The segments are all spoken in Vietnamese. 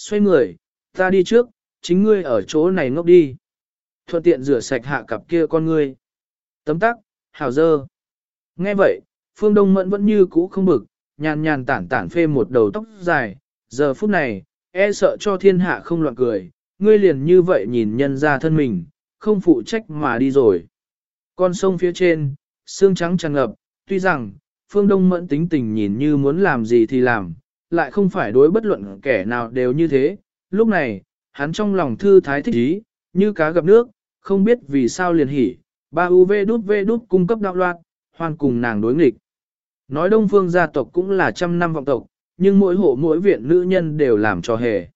xoay người, ta đi trước, chính ngươi ở chỗ này ngốc đi. Thuận tiện rửa sạch hạ cặp kia con ngươi. Tấm tắc, hào dơ. Nghe vậy, Phương Đông Mẫn vẫn như cũ không bực, nhàn nhàn tản tản phê một đầu tóc dài, giờ phút này, e sợ cho thiên hạ không loạn cười, ngươi liền như vậy nhìn nhân ra thân mình, không phụ trách mà đi rồi. Con sông phía trên, xương trắng tràn ngập, tuy rằng, phương đông mẫn tính tình nhìn như muốn làm gì thì làm, lại không phải đối bất luận kẻ nào đều như thế. Lúc này, hắn trong lòng thư thái thích ý, như cá gặp nước, không biết vì sao liền hỉ, ba UV đút V đút cung cấp đạo loạt, hoàn cùng nàng đối nghịch. Nói đông phương gia tộc cũng là trăm năm vọng tộc, nhưng mỗi hộ mỗi viện nữ nhân đều làm cho hề.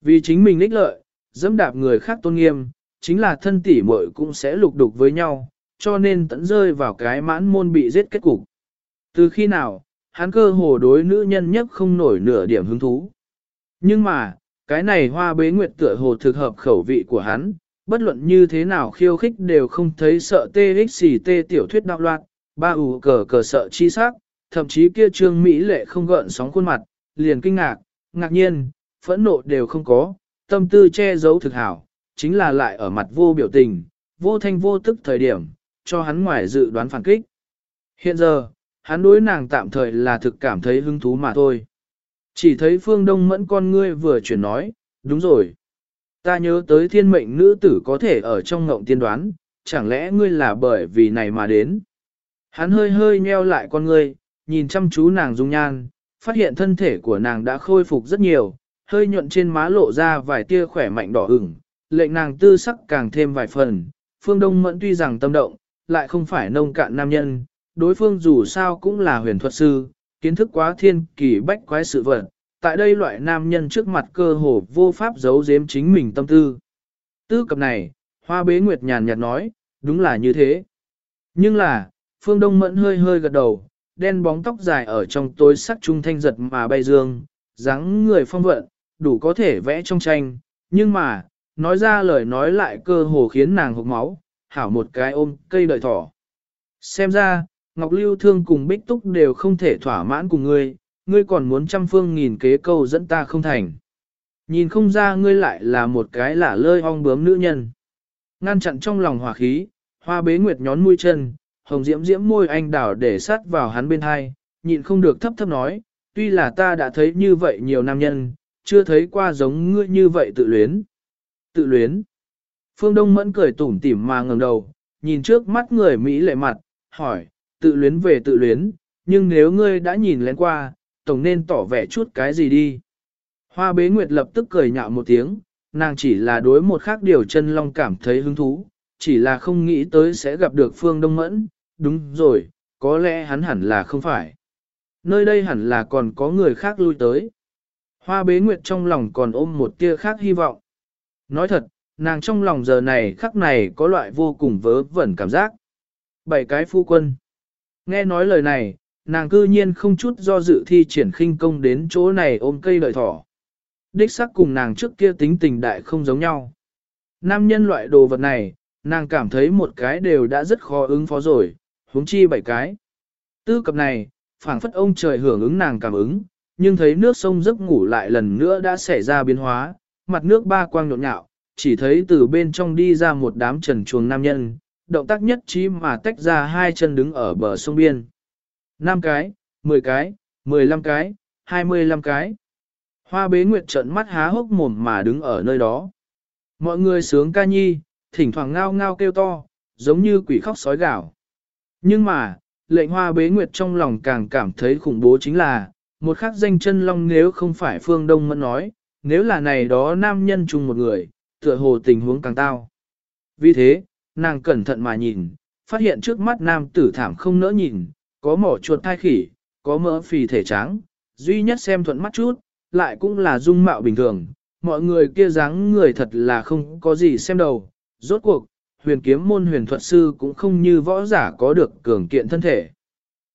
Vì chính mình ních lợi, dẫm đạp người khác tôn nghiêm, chính là thân tỷ muội cũng sẽ lục đục với nhau, cho nên tận rơi vào cái mãn môn bị giết kết cục. Từ khi nào, hắn cơ hồ đối nữ nhân nhất không nổi nửa điểm hứng thú. Nhưng mà, cái này hoa bế nguyệt tựa hồ thực hợp khẩu vị của hắn, bất luận như thế nào khiêu khích đều không thấy sợ tê xì tê tiểu thuyết đạo loạn, ba ủ cờ cờ sợ chi sắc, thậm chí kia trương Mỹ lệ không gợn sóng khuôn mặt, liền kinh ngạc, ngạc nhiên, phẫn nộ đều không có, tâm tư che giấu thực hảo, chính là lại ở mặt vô biểu tình, vô thanh vô tức thời điểm, cho hắn ngoài dự đoán phản kích. Hiện giờ, hắn đối nàng tạm thời là thực cảm thấy hứng thú mà thôi. Chỉ thấy phương đông mẫn con ngươi vừa chuyển nói, đúng rồi. Ta nhớ tới thiên mệnh nữ tử có thể ở trong ngộng tiên đoán, chẳng lẽ ngươi là bởi vì này mà đến. Hắn hơi hơi nheo lại con ngươi, nhìn chăm chú nàng dung nhan, phát hiện thân thể của nàng đã khôi phục rất nhiều, hơi nhuận trên má lộ ra vài tia khỏe mạnh đỏ ửng, lệnh nàng tư sắc càng thêm vài phần. Phương Đông Mẫn tuy rằng tâm động, lại không phải nông cạn nam nhân, đối phương dù sao cũng là huyền thuật sư, kiến thức quá thiên kỳ bách quái sự vật. Tại đây loại nam nhân trước mặt cơ hồ vô pháp giấu giếm chính mình tâm tư. Tư cập này, hoa bế nguyệt nhàn nhạt nói, đúng là như thế. Nhưng là, phương đông mẫn hơi hơi gật đầu, đen bóng tóc dài ở trong tối sắc trung thanh giật mà bay dương, dáng người phong vận, đủ có thể vẽ trong tranh, nhưng mà, nói ra lời nói lại cơ hồ khiến nàng hộc máu, hảo một cái ôm cây đợi thỏ. Xem ra, Ngọc Lưu Thương cùng Bích Túc đều không thể thỏa mãn cùng ngươi, ngươi còn muốn trăm phương nghìn kế câu dẫn ta không thành. Nhìn không ra ngươi lại là một cái lả lơi ong bướm nữ nhân. Ngăn chặn trong lòng hỏa khí, hoa bế nguyệt nhón mũi chân, hồng diễm diễm môi anh đảo để sát vào hắn bên hai, nhịn không được thấp thấp nói, tuy là ta đã thấy như vậy nhiều nam nhân, chưa thấy qua giống ngươi như vậy tự luyến. Tự luyến. Phương Đông Mẫn cười tủm tỉm mà ngẩng đầu, nhìn trước mắt người Mỹ lệ mặt, hỏi, tự luyến về tự luyến, nhưng nếu ngươi đã nhìn lén qua, tổng nên tỏ vẻ chút cái gì đi. Hoa bế nguyệt lập tức cười nhạo một tiếng, nàng chỉ là đối một khác điều chân long cảm thấy hứng thú, chỉ là không nghĩ tới sẽ gặp được Phương Đông Mẫn, đúng rồi, có lẽ hắn hẳn là không phải. Nơi đây hẳn là còn có người khác lui tới. Hoa bế nguyệt trong lòng còn ôm một tia khác hy vọng. Nói thật, nàng trong lòng giờ này khắc này có loại vô cùng vớ vẩn cảm giác. Bảy cái phu quân. Nghe nói lời này, nàng cư nhiên không chút do dự thi triển khinh công đến chỗ này ôm cây lợi thỏ. Đích sắc cùng nàng trước kia tính tình đại không giống nhau. Nam nhân loại đồ vật này, nàng cảm thấy một cái đều đã rất khó ứng phó rồi, huống chi bảy cái. Tư cập này, phảng phất ông trời hưởng ứng nàng cảm ứng, nhưng thấy nước sông giấc ngủ lại lần nữa đã xảy ra biến hóa, mặt nước ba quang nhộn nhạo, chỉ thấy từ bên trong đi ra một đám trần chuồng nam nhân, động tác nhất trí mà tách ra hai chân đứng ở bờ sông biên. năm cái, 10 cái, 15 cái, 25 cái. Hoa bế nguyệt trận mắt há hốc mồm mà đứng ở nơi đó. Mọi người sướng ca nhi, thỉnh thoảng ngao ngao kêu to, giống như quỷ khóc sói gạo. Nhưng mà, lệnh hoa bế nguyệt trong lòng càng cảm thấy khủng bố chính là, một khắc danh chân long nếu không phải phương đông mẫn nói, nếu là này đó nam nhân chung một người, tựa hồ tình huống càng tao. Vì thế, nàng cẩn thận mà nhìn, phát hiện trước mắt nam tử thảm không nỡ nhìn, có mỏ chuột thai khỉ, có mỡ phì thể trắng, duy nhất xem thuận mắt chút, lại cũng là dung mạo bình thường, mọi người kia dáng người thật là không có gì xem đầu, rốt cuộc, huyền kiếm môn huyền thuật sư cũng không như võ giả có được cường kiện thân thể.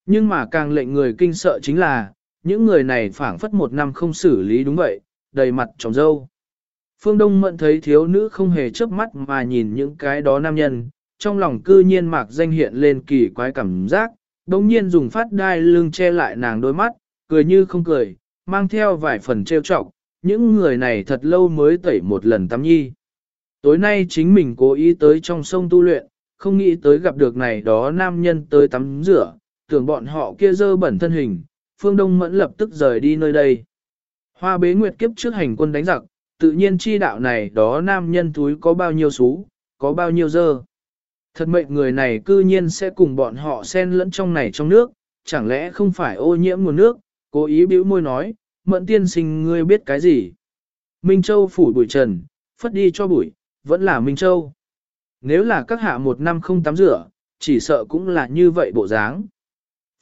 Nhưng mà càng lệnh người kinh sợ chính là, những người này phảng phất một năm không xử lý đúng vậy, đầy mặt tròng dâu. Phương Đông Mận thấy thiếu nữ không hề chớp mắt mà nhìn những cái đó nam nhân, trong lòng cư nhiên mạc danh hiện lên kỳ quái cảm giác, đồng nhiên dùng phát đai lưng che lại nàng đôi mắt, cười như không cười, mang theo vài phần trêu chọc, những người này thật lâu mới tẩy một lần tắm nhi. Tối nay chính mình cố ý tới trong sông tu luyện, không nghĩ tới gặp được này đó nam nhân tới tắm rửa, tưởng bọn họ kia dơ bẩn thân hình, phương đông mẫn lập tức rời đi nơi đây. Hoa bế nguyệt kiếp trước hành quân đánh giặc, tự nhiên chi đạo này đó nam nhân túi có bao nhiêu xú, có bao nhiêu dơ. Thật mệnh người này cư nhiên sẽ cùng bọn họ xen lẫn trong này trong nước, chẳng lẽ không phải ô nhiễm nguồn nước, cố ý bĩu môi nói, mẫn tiên sinh ngươi biết cái gì. Minh Châu phủ bụi trần, phất đi cho bụi, vẫn là Minh Châu. Nếu là các hạ một năm không tắm rửa, chỉ sợ cũng là như vậy bộ dáng.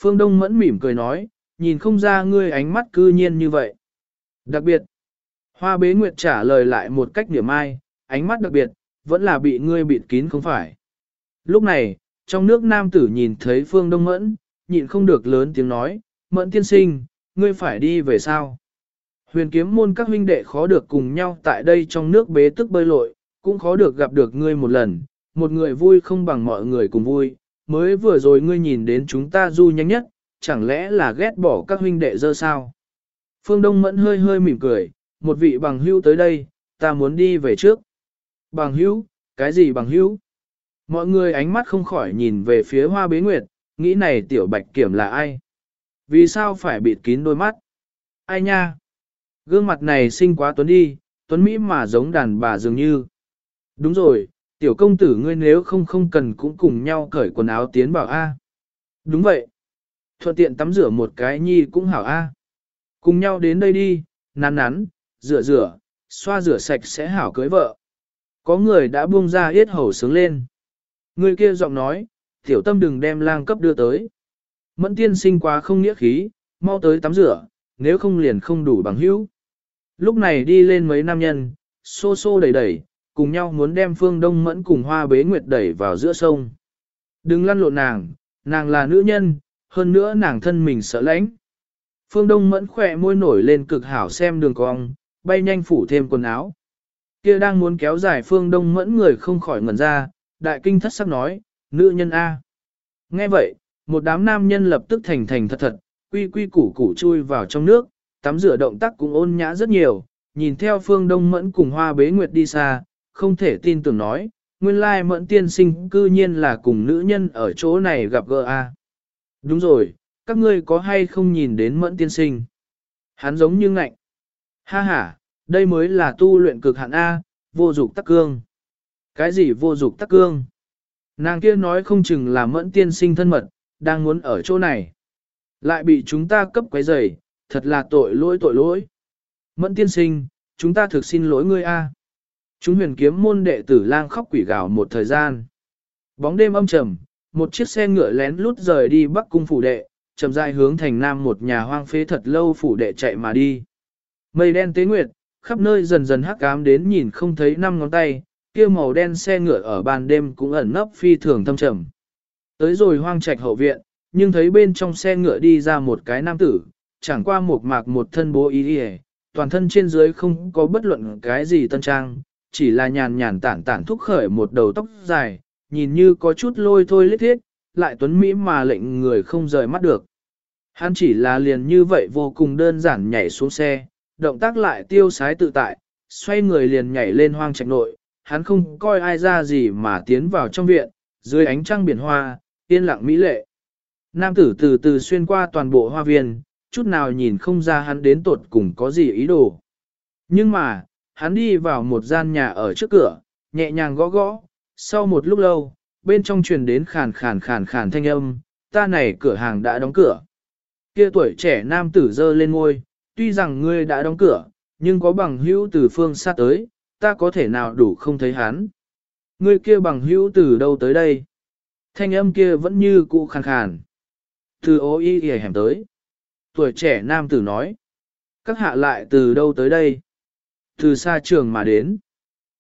Phương Đông mẫn mỉm cười nói, nhìn không ra ngươi ánh mắt cư nhiên như vậy. Đặc biệt, Hoa bế nguyệt trả lời lại một cách điểm ai, ánh mắt đặc biệt, vẫn là bị ngươi bịt kín không phải. Lúc này, trong nước nam tử nhìn thấy phương đông mẫn, nhịn không được lớn tiếng nói, mẫn tiên sinh, ngươi phải đi về sao? Huyền kiếm môn các huynh đệ khó được cùng nhau tại đây trong nước bế tức bơi lội, cũng khó được gặp được ngươi một lần, một người vui không bằng mọi người cùng vui, mới vừa rồi ngươi nhìn đến chúng ta du nhanh nhất, chẳng lẽ là ghét bỏ các huynh đệ dơ sao? Phương Đông Mẫn hơi hơi mỉm cười, một vị bằng hữu tới đây, ta muốn đi về trước. Bằng hữu, cái gì bằng hữu? Mọi người ánh mắt không khỏi nhìn về phía hoa bế nguyệt, nghĩ này tiểu bạch kiểm là ai? Vì sao phải bịt kín đôi mắt? Ai nha? Gương mặt này xinh quá tuấn đi, tuấn Mỹ mà giống đàn bà dường như. Đúng rồi, tiểu công tử ngươi nếu không không cần cũng cùng nhau cởi quần áo tiến vào A. Đúng vậy. Thuận tiện tắm rửa một cái nhi cũng hảo A. Cùng nhau đến đây đi, nắn nắn, rửa rửa, xoa rửa sạch sẽ hảo cưới vợ. Có người đã buông ra yết hầu sướng lên. Người kia giọng nói, tiểu tâm đừng đem lang cấp đưa tới. Mẫn tiên sinh quá không nghĩa khí, mau tới tắm rửa, nếu không liền không đủ bằng hữu. Lúc này đi lên mấy nam nhân, xô xô đẩy đẩy, cùng nhau muốn đem phương đông mẫn cùng hoa bế nguyệt đẩy vào giữa sông. Đừng lăn lộn nàng, nàng là nữ nhân, hơn nữa nàng thân mình sợ lãnh. Phương Đông mẫn khỏe môi nổi lên cực hảo xem đường cong, bay nhanh phủ thêm quần áo. Kia đang muốn kéo dài phương đông mẫn người không khỏi ngẩn ra, đại kinh thất sắc nói, nữ nhân A. Nghe vậy, một đám nam nhân lập tức thành thành thật thật, quy quy củ củ chui vào trong nước, tắm rửa động tác cũng ôn nhã rất nhiều, nhìn theo phương đông mẫn cùng hoa bế nguyệt đi xa, không thể tin tưởng nói, nguyên lai mẫn tiên sinh cư nhiên là cùng nữ nhân ở chỗ này gặp gỡ A. Đúng rồi, các ngươi có hay không nhìn đến mẫn tiên sinh? Hắn giống như ngạnh. Ha ha, đây mới là tu luyện cực hạn A, vô dục tắc cương. Cái gì vô dục tắc cương? Nàng kia nói không chừng là mẫn tiên sinh thân mật, đang muốn ở chỗ này. Lại bị chúng ta cấp quấy rầy, thật là tội lỗi tội lỗi. Mẫn tiên sinh, chúng ta thực xin lỗi ngươi A. Chúng huyền kiếm môn đệ tử lang khóc quỷ gào một thời gian. Bóng đêm âm trầm, một chiếc xe ngựa lén lút rời đi bắc cung phủ đệ, chậm rãi hướng thành nam một nhà hoang phế thật lâu phủ đệ chạy mà đi. Mây đen tế nguyệt, khắp nơi dần dần hắc ám đến nhìn không thấy năm ngón tay, kia màu đen xe ngựa ở ban đêm cũng ẩn nấp phi thường thâm trầm. Tới rồi hoang trạch hậu viện, nhưng thấy bên trong xe ngựa đi ra một cái nam tử, chẳng qua một mạc một thân bố ý đi toàn thân trên dưới không có bất luận cái gì tân trang, chỉ là nhàn nhàn tản tản thúc khởi một đầu tóc dài, nhìn như có chút lôi thôi lít thiết, lại tuấn mỹ mà lệnh người không rời mắt được. Hắn chỉ là liền như vậy vô cùng đơn giản nhảy xuống xe, động tác lại tiêu sái tự tại, xoay người liền nhảy lên hoang trạch nội, hắn không coi ai ra gì mà tiến vào trong viện, dưới ánh trăng biển hoa, yên lặng mỹ lệ. Nam tử từ từ xuyên qua toàn bộ hoa viên, chút nào nhìn không ra hắn đến tột cùng có gì ý đồ. Nhưng mà, hắn đi vào một gian nhà ở trước cửa, nhẹ nhàng gõ gõ, sau một lúc lâu, bên trong truyền đến khàn khàn khàn khàn thanh âm, ta này cửa hàng đã đóng cửa. Kia tuổi trẻ nam tử dơ lên ngôi, tuy rằng ngươi đã đóng cửa, nhưng có bằng hữu từ phương xa tới, ta có thể nào đủ không thấy hắn. Ngươi kia bằng hữu từ đâu tới đây? Thanh âm kia vẫn như cũ khàn khàn. Từ ô y hề hẻm tới. Tuổi trẻ nam tử nói. Các hạ lại từ đâu tới đây? Từ xa trường mà đến.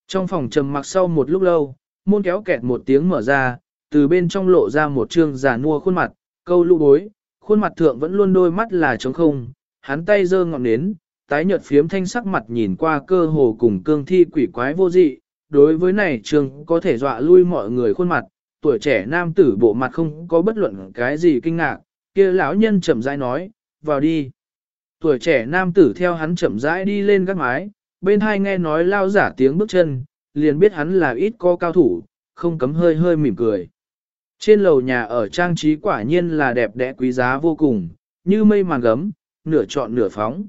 Trong phòng trầm mặc sau một lúc lâu, môn kéo kẹt một tiếng mở ra, từ bên trong lộ ra một trương giả nua khuôn mặt, câu lũ bối, khuôn mặt thượng vẫn luôn đôi mắt là trống không, hắn tay giơ ngọn nến, tái nhợt phiếm thanh sắc mặt nhìn qua cơ hồ cùng cương thi quỷ quái vô dị, đối với này trường có thể dọa lui mọi người khuôn mặt, tuổi trẻ nam tử bộ mặt không có bất luận cái gì kinh ngạc, kia lão nhân chậm rãi nói, vào đi. Tuổi trẻ nam tử theo hắn chậm rãi đi lên gác mái, bên hai nghe nói lao giả tiếng bước chân, liền biết hắn là ít có cao thủ, không cấm hơi hơi mỉm cười. Trên lầu nhà ở trang trí quả nhiên là đẹp đẽ quý giá vô cùng, như mây màn gấm, nửa trọn nửa phóng.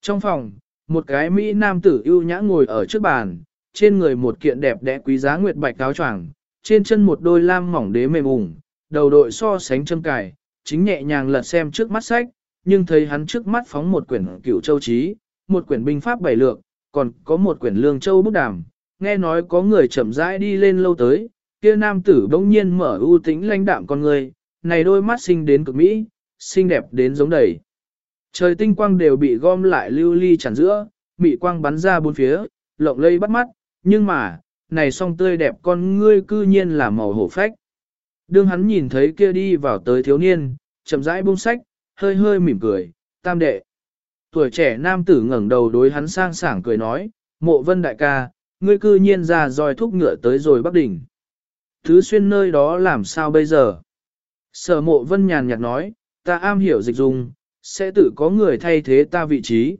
Trong phòng, một cái Mỹ nam tử ưu nhã ngồi ở trước bàn, trên người một kiện đẹp đẽ quý giá nguyệt bạch áo choàng, trên chân một đôi lam mỏng đế mềm ủng, đầu đội so sánh châm cài, chính nhẹ nhàng lật xem trước mắt sách, nhưng thấy hắn trước mắt phóng một quyển cửu châu trí, một quyển binh pháp bảy lược, còn có một quyển lương châu bút đàm, nghe nói có người chậm rãi đi lên lâu tới, kia nam tử bỗng nhiên mở ưu tính lãnh đạm con người, này đôi mắt xinh đến cực mỹ, xinh đẹp đến giống đầy. Trời tinh quang đều bị gom lại lưu ly chản giữa, mị quang bắn ra bốn phía, lộng lây bắt mắt, nhưng mà, này song tươi đẹp con ngươi cư nhiên là màu hổ phách. Đương hắn nhìn thấy kia đi vào tới thiếu niên, chậm rãi buông sách, hơi hơi mỉm cười, tam đệ. Tuổi trẻ nam tử ngẩng đầu đối hắn sang sảng cười nói, mộ vân đại ca, ngươi cư nhiên ra roi thúc ngựa tới rồi Bắc Đỉnh. Thứ xuyên nơi đó làm sao bây giờ? Sở mộ vân nhàn nhạt nói, ta am hiểu dịch dùng, sẽ tự có người thay thế ta vị trí.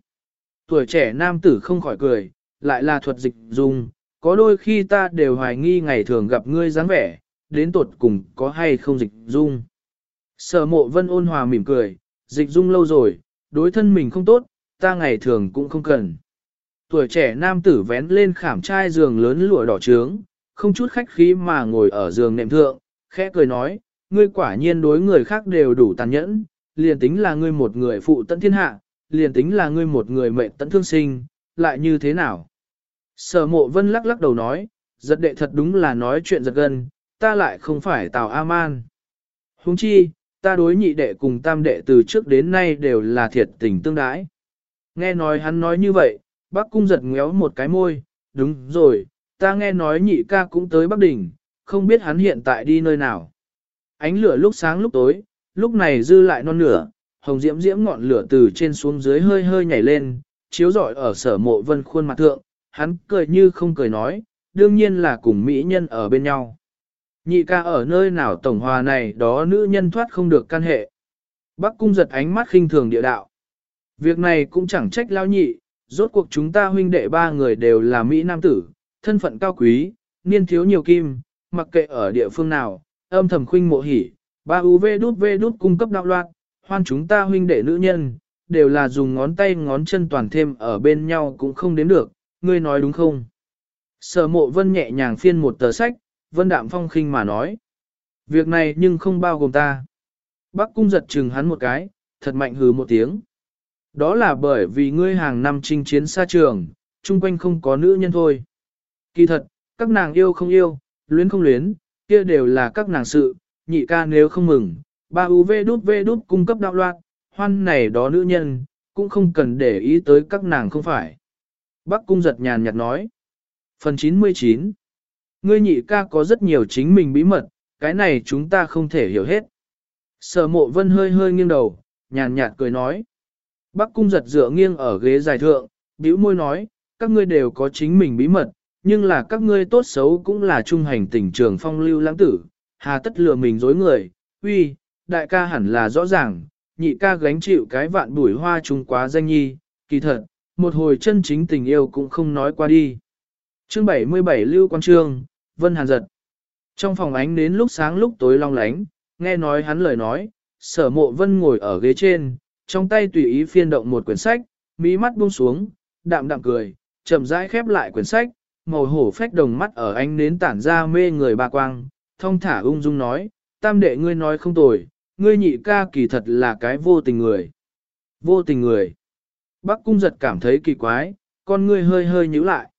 Tuổi trẻ nam tử không khỏi cười, lại là thuật dịch dùng, có đôi khi ta đều hoài nghi ngày thường gặp ngươi dáng vẻ, đến tột cùng có hay không dịch dung. Sở mộ vân ôn hòa mỉm cười, dịch dung lâu rồi, đối thân mình không tốt, ta ngày thường cũng không cần. Tuổi trẻ nam tử vén lên khảm trai giường lớn lụa đỏ trướng, không chút khách khí mà ngồi ở giường nệm thượng, khẽ cười nói, ngươi quả nhiên đối người khác đều đủ tàn nhẫn, liền tính là ngươi một người phụ tận thiên hạ, liền tính là ngươi một người mệnh tận thương sinh, lại như thế nào? Sở mộ vân lắc lắc đầu nói, giật đệ thật đúng là nói chuyện giật gân, ta lại không phải Tào A-man. Huống chi, ta đối nhị đệ cùng tam đệ từ trước đến nay đều là thiệt tình tương đái. Nghe nói hắn nói như vậy, bác cung giật ngéo một cái môi, đúng rồi, ta nghe nói nhị ca cũng tới Bắc Đình, không biết hắn hiện tại đi nơi nào. Ánh lửa lúc sáng lúc tối, lúc này dư lại non nửa, hồng diễm diễm ngọn lửa từ trên xuống dưới hơi hơi nhảy lên, chiếu rọi ở sở mộ vân khuôn mặt thượng, hắn cười như không cười nói, đương nhiên là cùng mỹ nhân ở bên nhau. Nhị ca ở nơi nào tổng hòa này đó nữ nhân thoát không được căn hệ. Bắc cung giật ánh mắt khinh thường địa đạo. Việc này cũng chẳng trách lao nhị, rốt cuộc chúng ta huynh đệ ba người đều là Mỹ Nam tử, thân phận cao quý, niên thiếu nhiều kim, mặc kệ ở địa phương nào, âm thầm khuynh mộ hỉ, ba UV đút V đút cung cấp đạo loạn, hoan chúng ta huynh đệ nữ nhân, đều là dùng ngón tay ngón chân toàn thêm ở bên nhau cũng không đến được, ngươi nói đúng không? Sở mộ vân nhẹ nhàng phiên một tờ sách, vân đạm phong khinh mà nói. Việc này nhưng không bao gồm ta. Bác cung giật chừng hắn một cái, thật mạnh hừ một tiếng. Đó là bởi vì ngươi hàng năm chinh chiến xa trường, chung quanh không có nữ nhân thôi. Kỳ thật, các nàng yêu không yêu, luyến không luyến, kia đều là các nàng sự, nhị ca nếu không mừng, ba UV đút V đút cung cấp đạo loạn, hoan này đó nữ nhân, cũng không cần để ý tới các nàng không phải. Bác cung giật nhàn nhạt nói. Phần 99 Ngươi nhị ca có rất nhiều chính mình bí mật, cái này chúng ta không thể hiểu hết. Sở mộ vân hơi hơi nghiêng đầu, nhàn nhạt cười nói. Bác cung giật dựa nghiêng ở ghế dài thượng, bĩu môi nói, các ngươi đều có chính mình bí mật, nhưng là các ngươi tốt xấu cũng là trung hành tình trường phong lưu lãng tử, hà tất lừa mình dối người, uy, đại ca hẳn là rõ ràng, nhị ca gánh chịu cái vạn bùi hoa trung quá danh nhi, kỳ thật, một hồi chân chính tình yêu cũng không nói qua đi. Chương 77 Lưu Quang Trương, Vân Hàn giật. Trong phòng ánh đến lúc sáng lúc tối long lánh, nghe nói hắn lời nói, sở mộ vân ngồi ở ghế trên, trong tay tùy ý phiên động một quyển sách, mí mắt buông xuống, đạm đạm cười, chậm rãi khép lại quyển sách, màu hổ phách đồng mắt ở ánh nến tản ra mê người ba quang, thông thả ung dung nói, tam đệ ngươi nói không tồi, ngươi nhị ca kỳ thật là cái vô tình người. Vô tình người. Bác cung giật cảm thấy kỳ quái, con ngươi hơi hơi nhíu lại.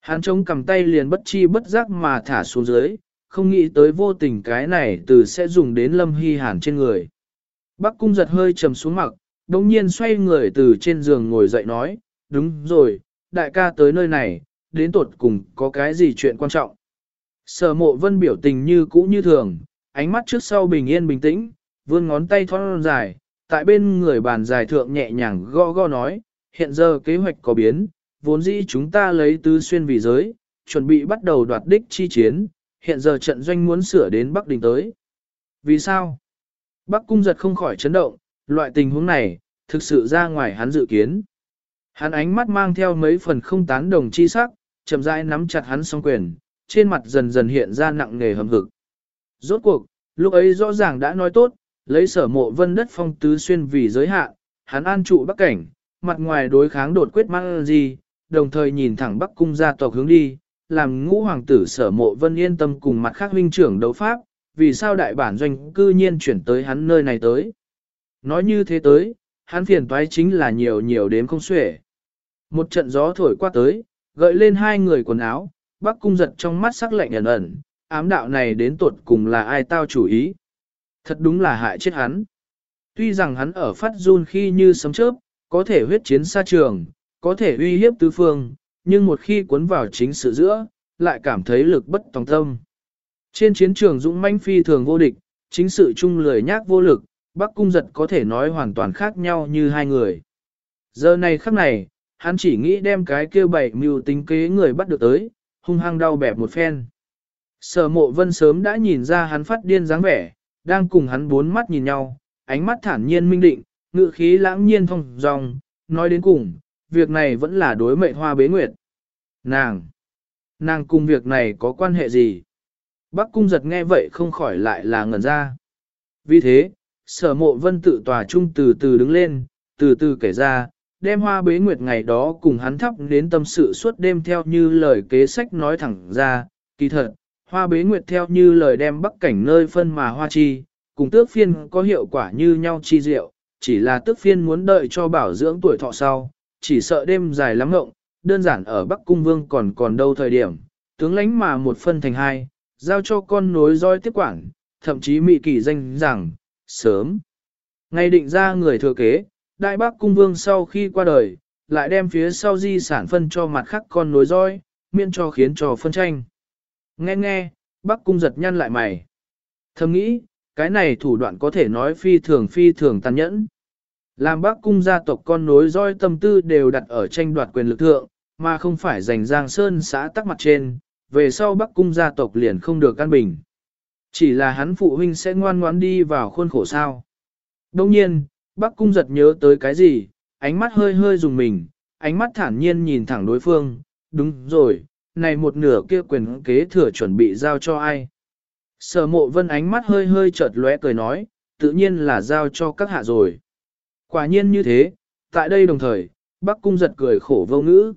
Hắn chống cầm tay liền bất chi bất giác mà thả xuống dưới, không nghĩ tới vô tình cái này từ sẽ dùng đến lâm hy hàn trên người. Bác cung giật hơi trầm xuống mặt, đồng nhiên xoay người từ trên giường ngồi dậy nói, đúng rồi, đại ca tới nơi này, đến tột cùng có cái gì chuyện quan trọng. Sở mộ vân biểu tình như cũ như thường, ánh mắt trước sau bình yên bình tĩnh, vươn ngón tay thon dài, tại bên người bàn dài thượng nhẹ nhàng gõ gõ nói, hiện giờ kế hoạch có biến, vốn dĩ chúng ta lấy tứ xuyên vì giới, chuẩn bị bắt đầu đoạt đích chi chiến, hiện giờ trận doanh muốn sửa đến Bắc Đình tới. Vì sao? Bắc cung giật không khỏi chấn động, loại tình huống này, thực sự ra ngoài hắn dự kiến. Hắn ánh mắt mang theo mấy phần không tán đồng chi sắc, chậm rãi nắm chặt hắn song quyền, trên mặt dần dần hiện ra nặng nề hầm hực. Rốt cuộc, lúc ấy rõ ràng đã nói tốt, lấy sở mộ vân đất phong tứ xuyên vì giới hạn, hắn an trụ bắc cảnh, mặt ngoài đối kháng đột quyết mang gì, đồng thời nhìn thẳng bắc cung gia tộc hướng đi, làm ngũ hoàng tử sở mộ vân yên tâm cùng mặt khác huynh trưởng đấu pháp, vì sao đại bản doanh cư nhiên chuyển tới hắn nơi này tới. Nói như thế tới, hắn phiền toái chính là nhiều nhiều đếm không xuể. Một trận gió thổi qua tới, gợi lên hai người quần áo, bắc cung giật trong mắt sắc lạnh ẩn ẩn, ám đạo này đến tuột cùng là ai tao chủ ý. Thật đúng là hại chết hắn. Tuy rằng hắn ở phát run khi như sấm chớp, có thể huyết chiến xa trường, có thể uy hiếp tứ phương, nhưng một khi cuốn vào chính sự giữa, lại cảm thấy lực bất tòng tâm. Trên chiến trường dũng manh phi thường vô địch, chính sự chung lười nhác vô lực, Bắc Cung giật có thể nói hoàn toàn khác nhau như hai người. Giờ này khắc này, hắn chỉ nghĩ đem cái kêu bảy mưu tính kế người bắt được tới, hung hăng đau bẹp một phen. Sở mộ vân sớm đã nhìn ra hắn phát điên dáng vẻ, đang cùng hắn bốn mắt nhìn nhau, ánh mắt thản nhiên minh định, ngự khí lãng nhiên thông dòng, nói đến cùng, việc này vẫn là đối mệnh hoa bế nguyệt. Nàng! Nàng cùng việc này có quan hệ gì? Bắc cung giật nghe vậy không khỏi lại là ngẩn ra. Vì thế, sở mộ vân tự tòa trung từ từ đứng lên, từ từ kể ra, đem hoa bế nguyệt ngày đó cùng hắn thắp đến tâm sự suốt đêm theo như lời kế sách nói thẳng ra, kỳ thật, hoa bế nguyệt theo như lời đem bắc cảnh nơi phân mà hoa chi, cùng tước phiên có hiệu quả như nhau chi diệu, chỉ là tước phiên muốn đợi cho bảo dưỡng tuổi thọ sau, chỉ sợ đêm dài lắm ngộng, đơn giản ở Bắc Cung Vương còn còn đâu thời điểm, tướng lãnh mà một phân thành hai, giao cho con nối roi tiếp quản, thậm chí mị kỳ danh rằng, sớm. Ngày định ra người thừa kế, Đại Bắc Cung Vương sau khi qua đời, lại đem phía sau di sản phân cho mặt khác con nối roi, miễn cho khiến trò phân tranh. Nghe nghe, Bắc Cung giật nhăn lại mày. Thầm nghĩ, cái này thủ đoạn có thể nói phi thường phi thường tàn nhẫn. Làm Bắc Cung gia tộc con nối roi tâm tư đều đặt ở tranh đoạt quyền lực thượng, mà không phải giành Giang Sơn xã tắc mặt trên, về sau Bắc Cung gia tộc liền không được căn bình. Chỉ là hắn phụ huynh sẽ ngoan ngoãn đi vào khuôn khổ sao. Đồng nhiên, Bắc Cung giật nhớ tới cái gì, ánh mắt hơi hơi dùng mình, ánh mắt thản nhiên nhìn thẳng đối phương, đúng rồi, này một nửa kia quyền kế thừa chuẩn bị giao cho ai. Sở mộ vân ánh mắt hơi hơi chợt lóe cười nói, tự nhiên là giao cho các hạ rồi. Quả nhiên như thế, tại đây đồng thời, Bắc Cung giật cười khổ vô ngữ.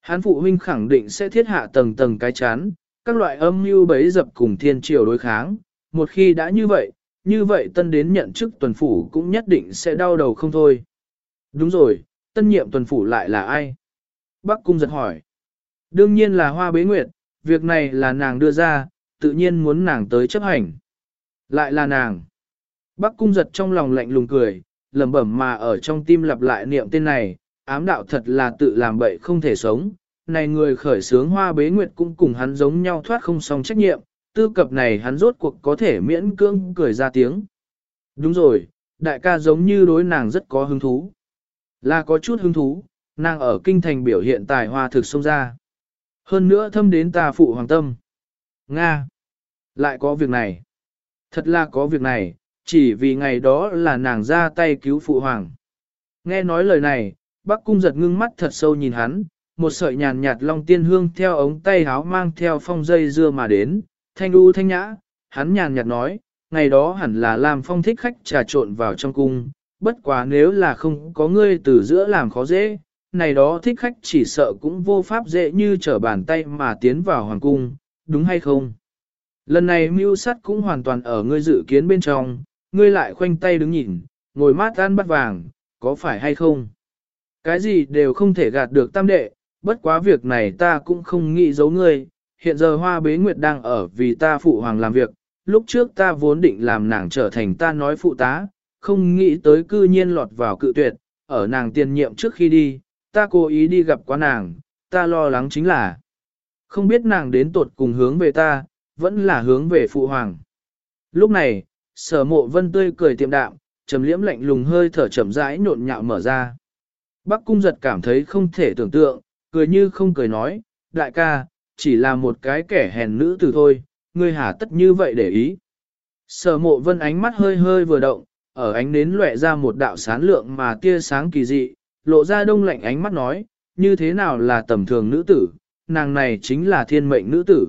Hán phụ huynh khẳng định sẽ thiết hạ tầng tầng cái chán, các loại âm mưu bấy dập cùng thiên triều đối kháng. Một khi đã như vậy, như vậy tân đến nhận chức tuần phủ cũng nhất định sẽ đau đầu không thôi. Đúng rồi, tân nhiệm tuần phủ lại là ai? Bắc Cung giật hỏi. Đương nhiên là Hoa Bế Nguyệt, việc này là nàng đưa ra, tự nhiên muốn nàng tới chấp hành. Lại là nàng. Bắc Cung giật trong lòng lạnh lùng cười, lẩm bẩm mà ở trong tim lặp lại niệm tên này, ám đạo thật là tự làm bậy không thể sống. Này người khởi sướng hoa bế nguyệt cũng cùng hắn giống nhau thoát không xong trách nhiệm, tư cập này hắn rốt cuộc có thể miễn cưỡng cười ra tiếng. Đúng rồi, đại ca giống như đối nàng rất có hứng thú. Là có chút hứng thú, nàng ở kinh thành biểu hiện tài hoa thực sông ra. Hơn nữa thâm đến ta phụ hoàng tâm. Nga! Lại có việc này. Thật là có việc này, chỉ vì ngày đó là nàng ra tay cứu phụ hoàng. Nghe nói lời này, bác cung giật ngưng mắt thật sâu nhìn hắn, một sợi nhàn nhạt long tiên hương theo ống tay háo mang theo phong dây dưa mà đến, thanh u thanh nhã, hắn nhàn nhạt nói, ngày đó hẳn là làm phong thích khách trà trộn vào trong cung, bất quá nếu là không có ngươi từ giữa làm khó dễ, này đó thích khách chỉ sợ cũng vô pháp dễ như trở bàn tay mà tiến vào hoàng cung, đúng hay không? Lần này mưu sát cũng hoàn toàn ở ngươi dự kiến bên trong, ngươi lại khoanh tay đứng nhìn, ngồi mát ăn bắt vàng, có phải hay không? Cái gì đều không thể gạt được tam đệ, bất quá việc này ta cũng không nghĩ giấu ngươi, hiện giờ hoa bế nguyệt đang ở vì ta phụ hoàng làm việc, lúc trước ta vốn định làm nàng trở thành ta nói phụ tá, không nghĩ tới cư nhiên lọt vào cự tuyệt, ở nàng tiền nhiệm trước khi đi, ta cố ý đi gặp qua nàng, ta lo lắng chính là không biết nàng đến tột cùng hướng về ta, vẫn là hướng về phụ hoàng. Lúc này, sở mộ vân tươi cười tiệm đạm, trầm liễm lạnh lùng hơi thở chậm rãi nhộn nhạo mở ra. Bắc cung giật cảm thấy không thể tưởng tượng, cười như không cười nói, đại ca, chỉ là một cái kẻ hèn nữ từ thôi, ngươi hà tất như vậy để ý. Sở mộ vân ánh mắt hơi hơi vừa động, ở ánh nến lóe ra một đạo sán lượng mà tia sáng kỳ dị, lộ ra đông lạnh ánh mắt nói, như thế nào là tầm thường nữ tử, nàng này chính là thiên mệnh nữ tử.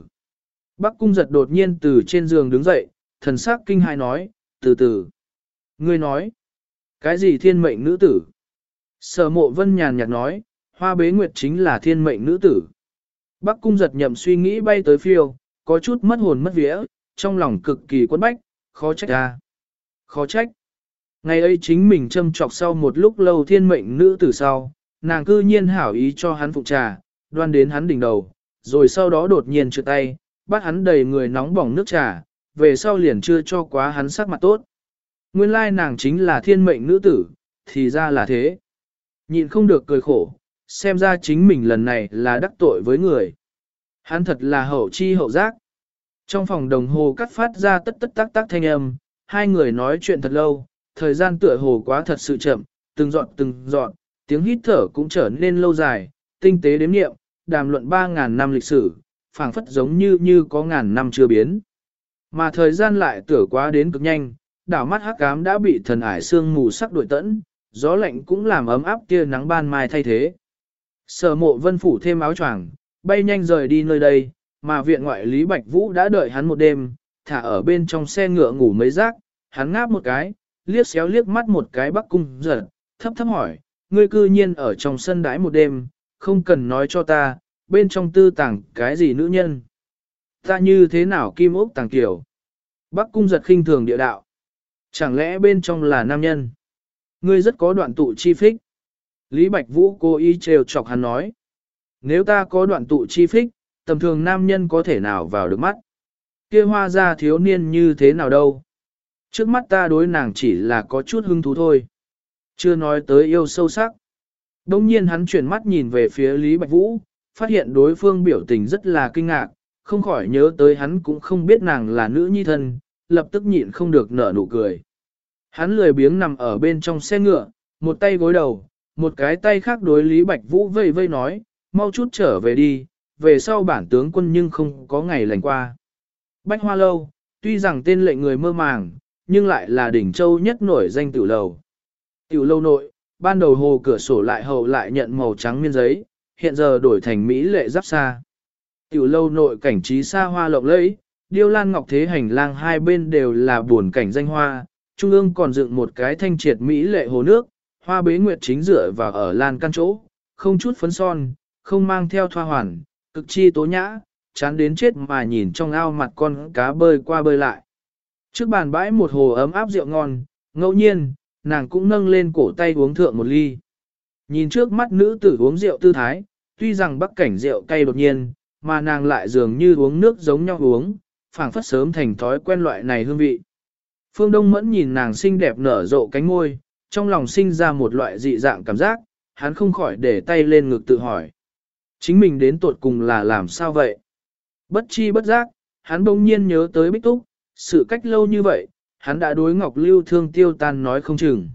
Bắc cung giật đột nhiên từ trên giường đứng dậy, thần sắc kinh hãi nói, từ từ. Ngươi nói, cái gì thiên mệnh nữ tử? Sở mộ vân nhàn nhạt nói, hoa bế nguyệt chính là thiên mệnh nữ tử. Bắc cung giật nhậm suy nghĩ bay tới phiêu, có chút mất hồn mất vía, trong lòng cực kỳ quấn bách, khó trách ra. Khó trách. Ngày ấy chính mình châm trọc sau một lúc lâu thiên mệnh nữ tử sau, nàng cư nhiên hảo ý cho hắn phụ trà, đoan đến hắn đỉnh đầu, rồi sau đó đột nhiên trượt tay, bắt hắn đầy người nóng bỏng nước trà, về sau liền chưa cho quá hắn sắc mặt tốt. Nguyên lai nàng chính là thiên mệnh nữ tử, thì ra là thế. Nhịn không được cười khổ, xem ra chính mình lần này là đắc tội với người. Hắn thật là hậu chi hậu giác. Trong phòng đồng hồ cắt phát ra tất tất tác tác thanh âm, hai người nói chuyện thật lâu, thời gian tựa hồ quá thật sự chậm, từng dọn từng dọn, tiếng hít thở cũng trở nên lâu dài, tinh tế đếm nghiệm, đàm luận 3.000 năm lịch sử, phảng phất giống như như có ngàn năm chưa biến. Mà thời gian lại tựa quá đến cực nhanh, đảo mắt hắc cám đã bị thần ải sương mù sắc đuổi tẫn, gió lạnh cũng làm ấm áp kia nắng ban mai thay thế. Sở mộ vân phủ thêm áo choàng, bay nhanh rời đi nơi đây, mà viện ngoại Lý Bạch Vũ đã đợi hắn một đêm, thả ở bên trong xe ngựa ngủ mấy giấc, hắn ngáp một cái, liếc xéo liếc mắt một cái bắc cung giật, thấp thấp hỏi, ngươi cư nhiên ở trong sân đái một đêm, không cần nói cho ta, bên trong tư tàng cái gì nữ nhân. Ta như thế nào kim ốc tàng tiểu. Bắc cung giật khinh thường địa đạo. Chẳng lẽ bên trong là nam nhân? Ngươi rất có đoạn tụ chi phích. Lý Bạch Vũ cố ý trêu chọc hắn nói. Nếu ta có đoạn tụ chi phích, tầm thường nam nhân có thể nào vào được mắt. kia hoa ra thiếu niên như thế nào đâu. Trước mắt ta đối nàng chỉ là có chút hứng thú thôi. Chưa nói tới yêu sâu sắc. Đông nhiên hắn chuyển mắt nhìn về phía Lý Bạch Vũ, phát hiện đối phương biểu tình rất là kinh ngạc, không khỏi nhớ tới hắn cũng không biết nàng là nữ nhi thân, lập tức nhịn không được nở nụ cười. Hắn lười biếng nằm ở bên trong xe ngựa, một tay gối đầu, một cái tay khác đối Lý Bạch Vũ vây vây nói, mau chút trở về đi, về sau bản tướng quân nhưng không có ngày lành qua. Bách Hoa Lâu, tuy rằng tên lệnh người mơ màng, nhưng lại là đỉnh châu nhất nổi danh tiểu lầu. Tiểu lâu nội, ban đầu hồ cửa sổ lại hậu lại nhận màu trắng miên giấy, hiện giờ đổi thành Mỹ lệ giáp xa. Tiểu lâu nội cảnh trí xa hoa lộng lẫy, điêu lan ngọc thế hành lang hai bên đều là buồn cảnh danh hoa, trung ương còn dựng một cái thanh triệt Mỹ lệ hồ nước, hoa bế nguyệt chính dựa vào ở lan căn chỗ, không chút phấn son, không mang theo thoa hoàn, cực chi tố nhã, chán đến chết mà nhìn trong ao mặt con cá bơi qua bơi lại. Trước bàn bãi một hồ ấm áp rượu ngon, ngẫu nhiên, nàng cũng nâng lên cổ tay uống thượng một ly. Nhìn trước mắt nữ tử uống rượu tư thái, tuy rằng bắc cảnh rượu cay đột nhiên, mà nàng lại dường như uống nước giống nhau uống, phảng phất sớm thành thói quen loại này hương vị. Phương Đông Mẫn nhìn nàng xinh đẹp nở rộ cánh môi, trong lòng sinh ra một loại dị dạng cảm giác, hắn không khỏi để tay lên ngực tự hỏi. Chính mình đến tuột cùng là làm sao vậy? Bất chi bất giác, hắn bỗng nhiên nhớ tới Bích Túc, sự cách lâu như vậy, hắn đã đối Ngọc Lưu thương tiêu tan nói không chừng.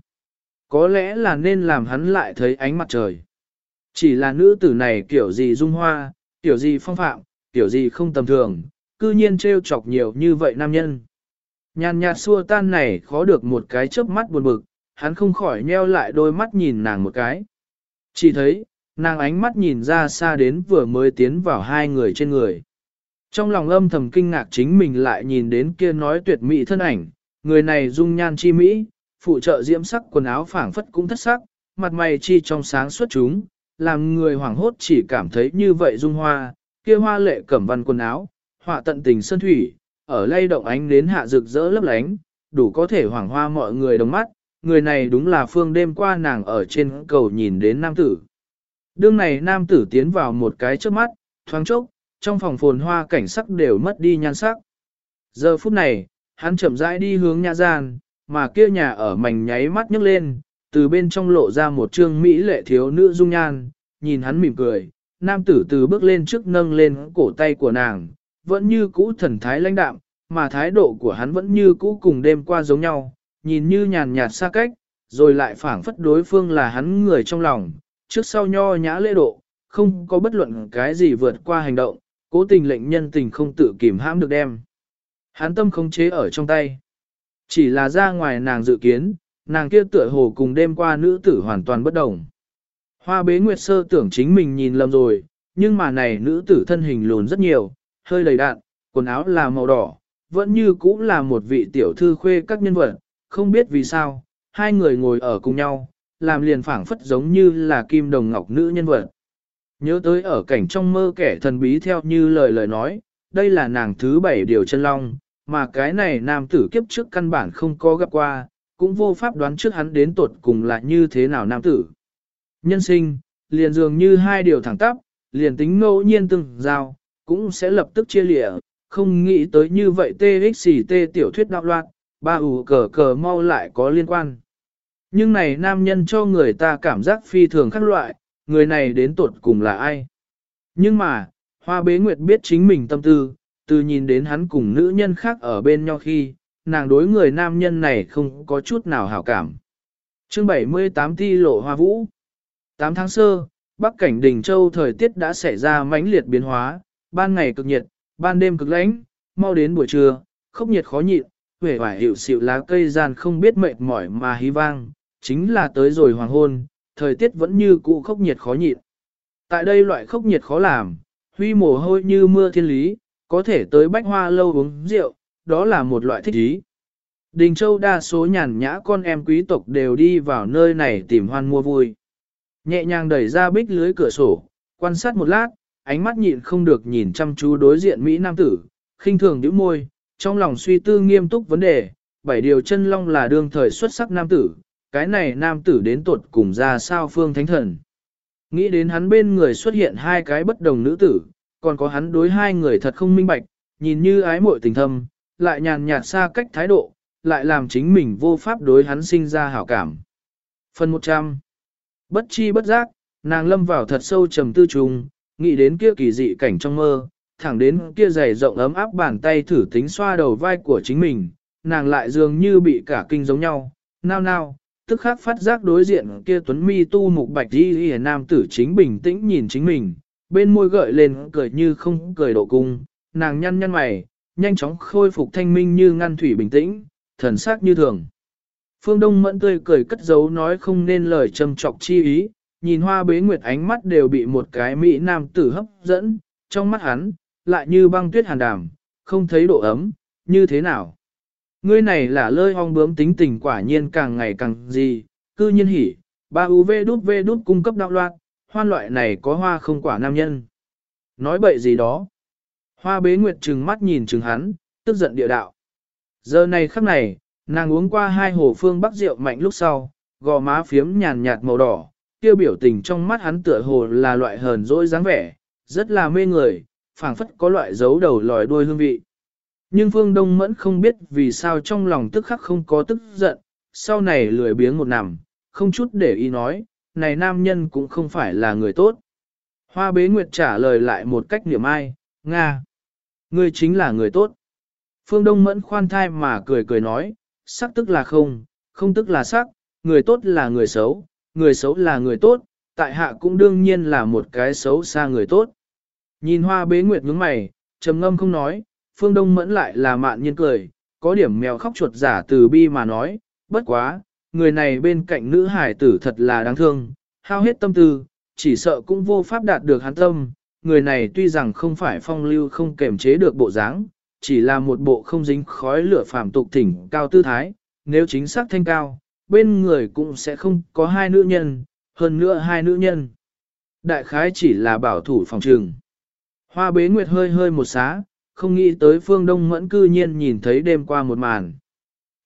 Có lẽ là nên làm hắn lại thấy ánh mặt trời. Chỉ là nữ tử này kiểu gì dung hoa, kiểu gì phong phạm, kiểu gì không tầm thường, cư nhiên trêu chọc nhiều như vậy nam nhân. Nhàn nhạt xua tan này khó được một cái chớp mắt buồn bực, hắn không khỏi nheo lại đôi mắt nhìn nàng một cái. Chỉ thấy, nàng ánh mắt nhìn ra xa đến vừa mới tiến vào hai người trên người. Trong lòng âm thầm kinh ngạc chính mình lại nhìn đến kia nói tuyệt mỹ thân ảnh, người này dung nhan chi mỹ, phụ trợ diễm sắc quần áo phảng phất cũng thất sắc, mặt mày chi trong sáng suốt chúng, làm người hoảng hốt chỉ cảm thấy như vậy dung hoa, kia hoa lệ cẩm văn quần áo, họa tận tình sơn thủy, ở lay động ánh đến hạ rực rỡ lấp lánh, đủ có thể hoảng hoa mọi người đồng mắt, người này đúng là phương đêm qua nàng ở trên cầu nhìn đến nam tử. Đương này nam tử tiến vào một cái trước mắt, thoáng chốc, trong phòng phồn hoa cảnh sắc đều mất đi nhan sắc. Giờ phút này, hắn chậm rãi đi hướng nhà gian, mà kia nhà ở mảnh nháy mắt nhấc lên, từ bên trong lộ ra một trương mỹ lệ thiếu nữ dung nhan, nhìn hắn mỉm cười, nam tử từ bước lên trước nâng lên cổ tay của nàng, vẫn như cũ thần thái lãnh đạm, mà thái độ của hắn vẫn như cũ cùng đêm qua giống nhau, nhìn như nhàn nhạt xa cách, rồi lại phảng phất đối phương là hắn người trong lòng, trước sau nho nhã lễ độ, không có bất luận cái gì vượt qua hành động, cố tình lệnh nhân tình không tự kìm hãm được đem. Hắn tâm không chế ở trong tay. Chỉ là ra ngoài nàng dự kiến, nàng kia tựa hồ cùng đêm qua nữ tử hoàn toàn bất đồng. Hoa bế nguyệt sơ tưởng chính mình nhìn lầm rồi, nhưng mà này nữ tử thân hình lùn rất nhiều, hơi đầy đạn, quần áo là màu đỏ, vẫn như cũng là một vị tiểu thư khuê các nhân vật, không biết vì sao, hai người ngồi ở cùng nhau, làm liền phảng phất giống như là kim đồng ngọc nữ nhân vật. Nhớ tới ở cảnh trong mơ kẻ thần bí theo như lời lời nói, đây là nàng thứ bảy điều chân long, mà cái này nam tử kiếp trước căn bản không có gặp qua, cũng vô pháp đoán trước hắn đến tuột cùng là như thế nào nam tử. Nhân sinh, liền dường như hai điều thẳng tắp, liền tính ngẫu nhiên từng giao, cũng sẽ lập tức chia lịa, không nghĩ tới như vậy TXT tiểu thuyết đạo loạn, ba ủ cờ cờ mau lại có liên quan. Nhưng này nam nhân cho người ta cảm giác phi thường khác loại, người này đến tuột cùng là ai. Nhưng mà, Hoa Bế Nguyệt biết chính mình tâm tư, từ nhìn đến hắn cùng nữ nhân khác ở bên nhau khi, nàng đối người nam nhân này không có chút nào hảo cảm. Chương 78 Ti lộ hoa vũ 8 tháng sơ, Bắc cảnh Đình Châu thời tiết đã xảy ra mãnh liệt biến hóa, ban ngày cực nhiệt, ban đêm cực lạnh, mau đến buổi trưa, khốc nhiệt khó nhịn, vẻ vải hiệu xịu lá cây gian không biết mệt mỏi mà hí vang, chính là tới rồi hoàng hôn, thời tiết vẫn như cũ khốc nhiệt khó nhịn. Tại đây loại khốc nhiệt khó làm, huy mồ hôi như mưa thiên lý, có thể tới bách hoa lâu uống rượu, đó là một loại thích ý. Đình Châu đa số nhàn nhã con em quý tộc đều đi vào nơi này tìm hoan mua vui. Nhẹ nhàng đẩy ra bích lưới cửa sổ, quan sát một lát, ánh mắt nhịn không được nhìn chăm chú đối diện Mỹ Nam tử, khinh thường nhíu môi, trong lòng suy tư nghiêm túc vấn đề, bảy điều chân long là đương thời xuất sắc nam tử, cái này nam tử đến tuột cùng ra sao phương thánh thần. Nghĩ đến hắn bên người xuất hiện hai cái bất đồng nữ tử, còn có hắn đối hai người thật không minh bạch, nhìn như ái muội tình thâm, lại nhàn nhạt xa cách thái độ, lại làm chính mình vô pháp đối hắn sinh ra hảo cảm. Phần 100 Bất chi bất giác, nàng lâm vào thật sâu trầm tư trùng, nghĩ đến kia kỳ dị cảnh trong mơ, thẳng đến kia dày rộng ấm áp bàn tay thử tính xoa đầu vai của chính mình, nàng lại dường như bị cả kinh giống nhau, nao nao, tức khắc phát giác đối diện kia tuấn mi tu mục bạch đi hề nam tử chính bình tĩnh nhìn chính mình, bên môi gợi lên cười như không cười độ cung, nàng nhăn nhăn mày, nhanh chóng khôi phục thanh minh như ngăn thủy bình tĩnh, thần sắc như thường. Phương Đông mẫn tươi cười cất giấu nói không nên lời trầm trọc chi ý, nhìn hoa bế nguyệt ánh mắt đều bị một cái mỹ nam tử hấp dẫn, trong mắt hắn, lại như băng tuyết hàn đàm, không thấy độ ấm, như thế nào. Ngươi này là lơi hong bướm tính tình quả nhiên càng ngày càng gì, cư nhiên hỉ, ba UV đút V đút cung cấp đạo loạn, hoan loại này có hoa không quả nam nhân. Nói bậy gì đó. Hoa bế nguyệt trừng mắt nhìn trừng hắn, tức giận địa đạo. Giờ này khắc này, nàng uống qua hai hồ phương bắc rượu mạnh lúc sau, gò má phiếm nhàn nhạt màu đỏ, tiêu biểu tình trong mắt hắn tựa hồ là loại hờn dỗi dáng vẻ, rất là mê người, phảng phất có loại dấu đầu lòi đuôi hương vị. Nhưng Phương Đông Mẫn không biết vì sao trong lòng tức khắc không có tức giận, sau này lười biếng một nằm, không chút để ý nói, này nam nhân cũng không phải là người tốt. Hoa bế nguyệt trả lời lại một cách niệm ai, Nga. Ngươi chính là người tốt. Phương Đông Mẫn khoan thai mà cười cười nói, sắc tức là không, không tức là sắc, người tốt là người xấu, người xấu là người tốt, tại hạ cũng đương nhiên là một cái xấu xa người tốt. Nhìn hoa bế nguyệt nhướng mày, trầm ngâm không nói, phương đông mẫn lại là mạn nhiên cười, có điểm mèo khóc chuột giả từ bi mà nói, bất quá, người này bên cạnh nữ hải tử thật là đáng thương, hao hết tâm tư, chỉ sợ cũng vô pháp đạt được hắn tâm, người này tuy rằng không phải phong lưu không kềm chế được bộ dáng, chỉ là một bộ không dính khói lửa phàm tục thỉnh cao tư thái, nếu chính xác thanh cao, bên người cũng sẽ không có hai nữ nhân, hơn nữa hai nữ nhân. Đại khái chỉ là bảo thủ phòng trường. Hoa bế nguyệt hơi hơi một xá, không nghĩ tới phương đông mẫn cư nhiên nhìn thấy đêm qua một màn.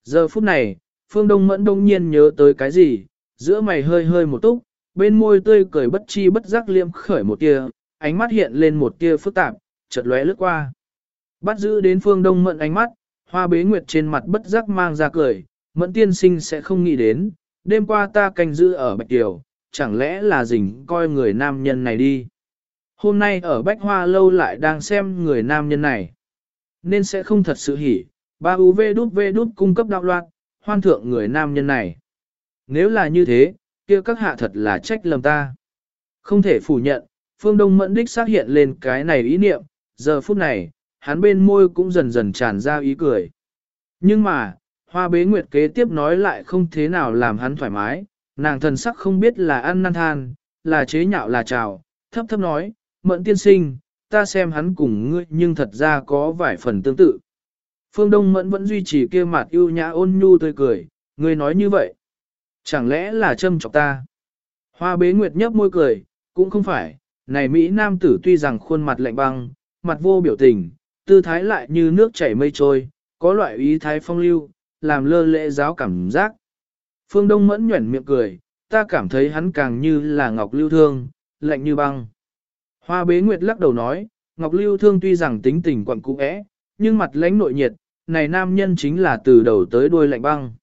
Giờ phút này, phương đông mẫn đông nhiên nhớ tới cái gì, giữa mày hơi hơi một túc, bên môi tươi cười bất chi bất giác liêm khởi một tia, ánh mắt hiện lên một tia phức tạp, chợt lóe lướt qua. Bắt giữ đến phương đông mẫn ánh mắt, hoa bế nguyệt trên mặt bất giác mang ra cười, mẫn tiên sinh sẽ không nghĩ đến, đêm qua ta canh giữ ở Bạch Kiều, chẳng lẽ là dình coi người nam nhân này đi. Hôm nay ở Bách Hoa Lâu lại đang xem người nam nhân này. Nên sẽ không thật sự hỉ, ba UV đút V đút cung cấp đạo loạn, hoan thượng người nam nhân này. Nếu là như thế, kia các hạ thật là trách lầm ta. Không thể phủ nhận, Phương Đông Mẫn Đích xác hiện lên cái này ý niệm, giờ phút này, hắn bên môi cũng dần dần tràn ra ý cười. Nhưng mà, Hoa bế nguyệt kế tiếp nói lại không thế nào làm hắn thoải mái, nàng thần sắc không biết là ăn năn than, là chế nhạo là chào, thấp thấp nói, mẫn tiên sinh, ta xem hắn cùng ngươi nhưng thật ra có vài phần tương tự. Phương Đông Mẫn vẫn duy trì kia mặt yêu nhã ôn nhu tươi cười, ngươi nói như vậy. Chẳng lẽ là châm chọc ta? Hoa bế nguyệt nhấp môi cười, cũng không phải, này Mỹ Nam tử tuy rằng khuôn mặt lạnh băng, mặt vô biểu tình, tư thái lại như nước chảy mây trôi, có loại ý thái phong lưu, làm lơ lễ giáo cảm giác. Phương Đông mẫn nhuẩn miệng cười, ta cảm thấy hắn càng như là ngọc lưu thương, lạnh như băng. Hoa bế nguyệt lắc đầu nói, ngọc lưu thương tuy rằng tính tình quặn cũ é, nhưng mặt lãnh nội nhiệt, này nam nhân chính là từ đầu tới đuôi lạnh băng.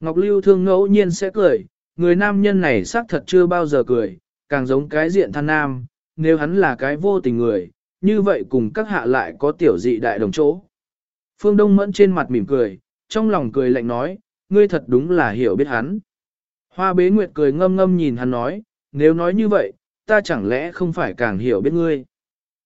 Ngọc lưu thương ngẫu nhiên sẽ cười, người nam nhân này xác thật chưa bao giờ cười, càng giống cái diện than nam, nếu hắn là cái vô tình người, như vậy cùng các hạ lại có tiểu dị đại đồng chỗ. Phương Đông Mẫn trên mặt mỉm cười, trong lòng cười lạnh nói, ngươi thật đúng là hiểu biết hắn. Hoa bế nguyệt cười ngâm ngâm nhìn hắn nói, nếu nói như vậy, ta chẳng lẽ không phải càng hiểu biết ngươi.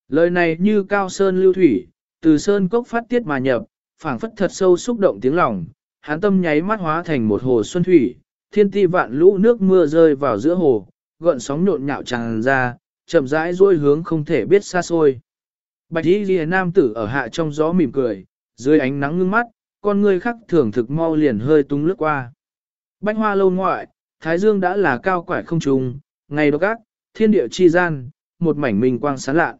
Lời này như cao sơn lưu thủy, từ sơn cốc phát tiết mà nhập, phảng phất thật sâu xúc động tiếng lòng, Hán tâm nháy mắt hóa thành một hồ xuân thủy, thiên ti vạn lũ nước mưa rơi vào giữa hồ, gợn sóng nhộn nhạo tràn ra, chậm rãi duỗi hướng không thể biết xa xôi. Bạch y ghi nam tử ở hạ trong gió mỉm cười, dưới ánh nắng ngưng mắt, con ngươi khắc thưởng thực mau liền hơi tung lướt qua. Bánh hoa lâu ngoại, thái dương đã là cao quải không trùng, ngày đó các thiên địa chi gian, một mảnh minh quang sáng lạ.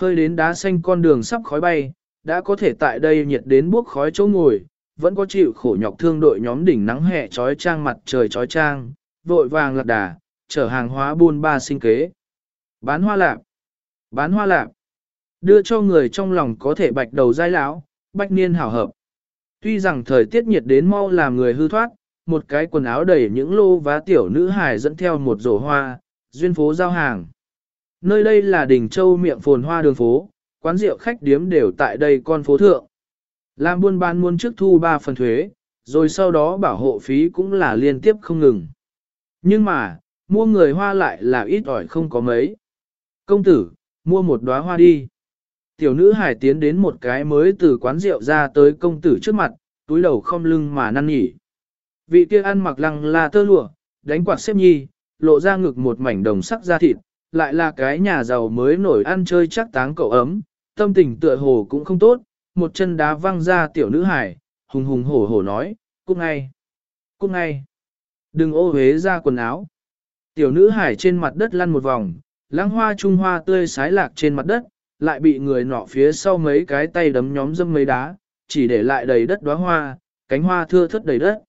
Phơi đến đá xanh con đường sắp khói bay, đã có thể tại đây nhiệt đến buốc khói chỗ ngồi, vẫn có chịu khổ nhọc thương đội nhóm đỉnh nắng hè trói trang mặt trời trói trang, vội vàng lạc đà, chở hàng hóa buôn ba sinh kế. Bán hoa lạp, bán hoa lạp, đưa cho người trong lòng có thể bạch đầu dai lão, bách niên hảo hợp. Tuy rằng thời tiết nhiệt đến mau làm người hư thoát, một cái quần áo đầy những lô vá tiểu nữ hài dẫn theo một rổ hoa, duyên phố giao hàng. Nơi đây là đỉnh châu miệng phồn hoa đường phố, quán rượu khách điếm đều tại đây con phố thượng. Làm buôn bán muôn trước thu 3 phần thuế, rồi sau đó bảo hộ phí cũng là liên tiếp không ngừng. Nhưng mà, mua người hoa lại là ít ỏi không có mấy. Công tử, mua một đóa hoa đi. Tiểu nữ hải tiến đến một cái mới từ quán rượu ra tới công tử trước mặt, túi đầu không lưng mà năn nhỉ. Vị kia ăn mặc lăng là tơ lụa, đánh quạt xếp nhi, lộ ra ngực một mảnh đồng sắc da thịt, lại là cái nhà giàu mới nổi ăn chơi chắc táng cậu ấm, tâm tình tựa hồ cũng không tốt, một chân đá văng ra tiểu nữ hải, hùng hùng hổ hổ nói, cút ngay, cút ngay, đừng ô uế ra quần áo. Tiểu nữ hải trên mặt đất lăn một vòng, lãng hoa trung hoa tươi sái lạc trên mặt đất, lại bị người nọ phía sau mấy cái tay đấm nhóm dâm mấy đá, chỉ để lại đầy đất đóa hoa, cánh hoa thưa thất đầy đất.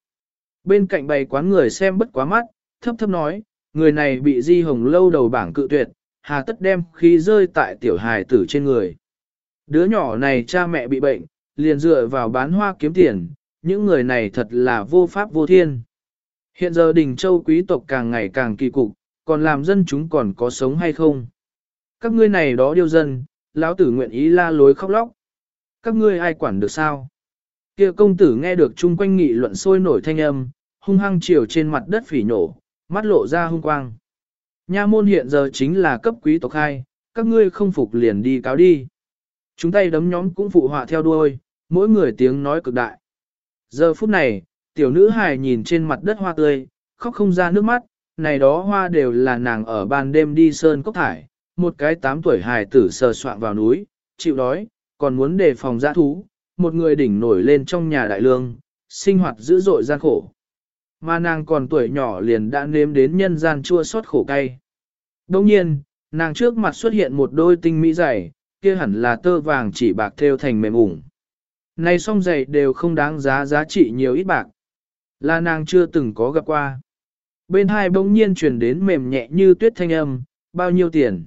Bên cạnh bày quán người xem bất quá mắt, thấp thấp nói, người này bị di hồng lâu đầu bảng cự tuyệt, hà tất đem khí rơi tại tiểu hài tử trên người. Đứa nhỏ này cha mẹ bị bệnh, liền dựa vào bán hoa kiếm tiền, những người này thật là vô pháp vô thiên. Hiện giờ đình châu quý tộc càng ngày càng kỳ cục, còn làm dân chúng còn có sống hay không? Các ngươi này đó điêu dân, lão tử nguyện ý la lối khóc lóc. Các ngươi ai quản được sao? Kia công tử nghe được chung quanh nghị luận sôi nổi thanh âm, hung hăng chiều trên mặt đất phỉ nổ, mắt lộ ra hung quang. Nha môn hiện giờ chính là cấp quý tộc hai, các ngươi không phục liền đi cáo đi. Chúng tay đấm nhóm cũng phụ họa theo đuôi, mỗi người tiếng nói cực đại. Giờ phút này, tiểu nữ hài nhìn trên mặt đất hoa tươi, khóc không ra nước mắt, này đó hoa đều là nàng ở ban đêm đi sơn cốc thải, một cái tám tuổi hài tử sờ soạn vào núi, chịu đói, còn muốn đề phòng giã thú, một người đỉnh nổi lên trong nhà đại lương, sinh hoạt dữ dội gian khổ. Mà nàng còn tuổi nhỏ liền đã nếm đến nhân gian chua xót khổ cay. Đồng nhiên, nàng trước mặt xuất hiện một đôi tinh mỹ dày, kia hẳn là tơ vàng chỉ bạc thêu thành mềm ủng. Này song giày đều không đáng giá giá trị nhiều ít bạc. Là nàng chưa từng có gặp qua. Bên hai bỗng nhiên truyền đến mềm nhẹ như tuyết thanh âm, bao nhiêu tiền.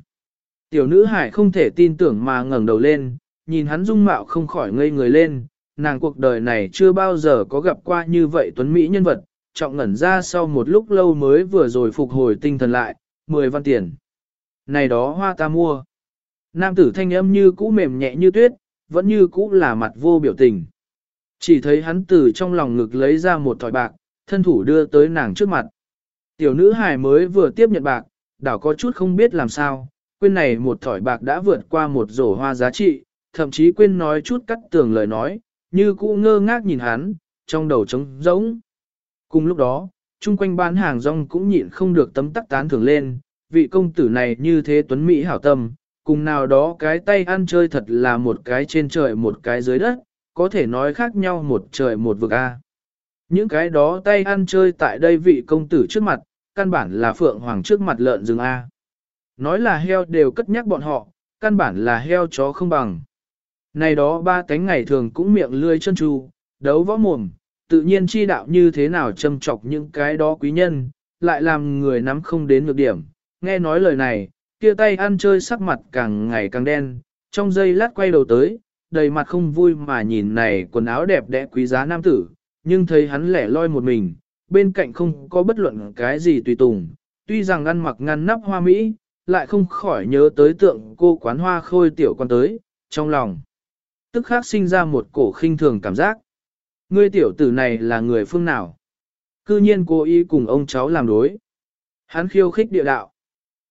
Tiểu nữ hải không thể tin tưởng mà ngẩng đầu lên, nhìn hắn dung mạo không khỏi ngây người lên, nàng cuộc đời này chưa bao giờ có gặp qua như vậy tuấn Mỹ nhân vật, trọng ngẩn ra sau một lúc lâu mới vừa rồi phục hồi tinh thần lại, 10 văn tiền. Này đó hoa ta mua. Nam tử thanh âm như cũ mềm nhẹ như tuyết, vẫn như cũ là mặt vô biểu tình. Chỉ thấy hắn từ trong lòng ngực lấy ra một thỏi bạc, thân thủ đưa tới nàng trước mặt. Tiểu nữ hài mới vừa tiếp nhận bạc, đảo có chút không biết làm sao, quên này một thỏi bạc đã vượt qua một rổ hoa giá trị, thậm chí quên nói chút cắt tường lời nói, như cũ ngơ ngác nhìn hắn, trong đầu trống rỗng. Cùng lúc đó, chung quanh bán hàng rong cũng nhịn không được tấm tắc tán thưởng lên, vị công tử này như thế tuấn Mỹ hảo tâm, cùng nào đó cái tay ăn chơi thật là một cái trên trời một cái dưới đất, có thể nói khác nhau một trời một vực A. Những cái đó tay ăn chơi tại đây vị công tử trước mặt, căn bản là phượng hoàng trước mặt lợn rừng A. Nói là heo đều cất nhắc bọn họ, căn bản là heo chó không bằng. Này đó ba cánh ngày thường cũng miệng lươi chân tru, đấu võ mồm, tự nhiên chi đạo như thế nào châm chọc những cái đó quý nhân, lại làm người nắm không đến được điểm. Nghe nói lời này, kia tay ăn chơi sắc mặt càng ngày càng đen, trong giây lát quay đầu tới, đầy mặt không vui mà nhìn này quần áo đẹp đẽ quý giá nam tử, nhưng thấy hắn lẻ loi một mình, bên cạnh không có bất luận cái gì tùy tùng, tuy rằng ăn mặc ngăn nắp hoa mỹ, lại không khỏi nhớ tới tượng cô quán hoa khôi tiểu quan tới, trong lòng. Tức khác sinh ra một cổ khinh thường cảm giác. Ngươi tiểu tử này là người phương nào? Cư nhiên cô ý cùng ông cháu làm đối. Hắn khiêu khích địa đạo.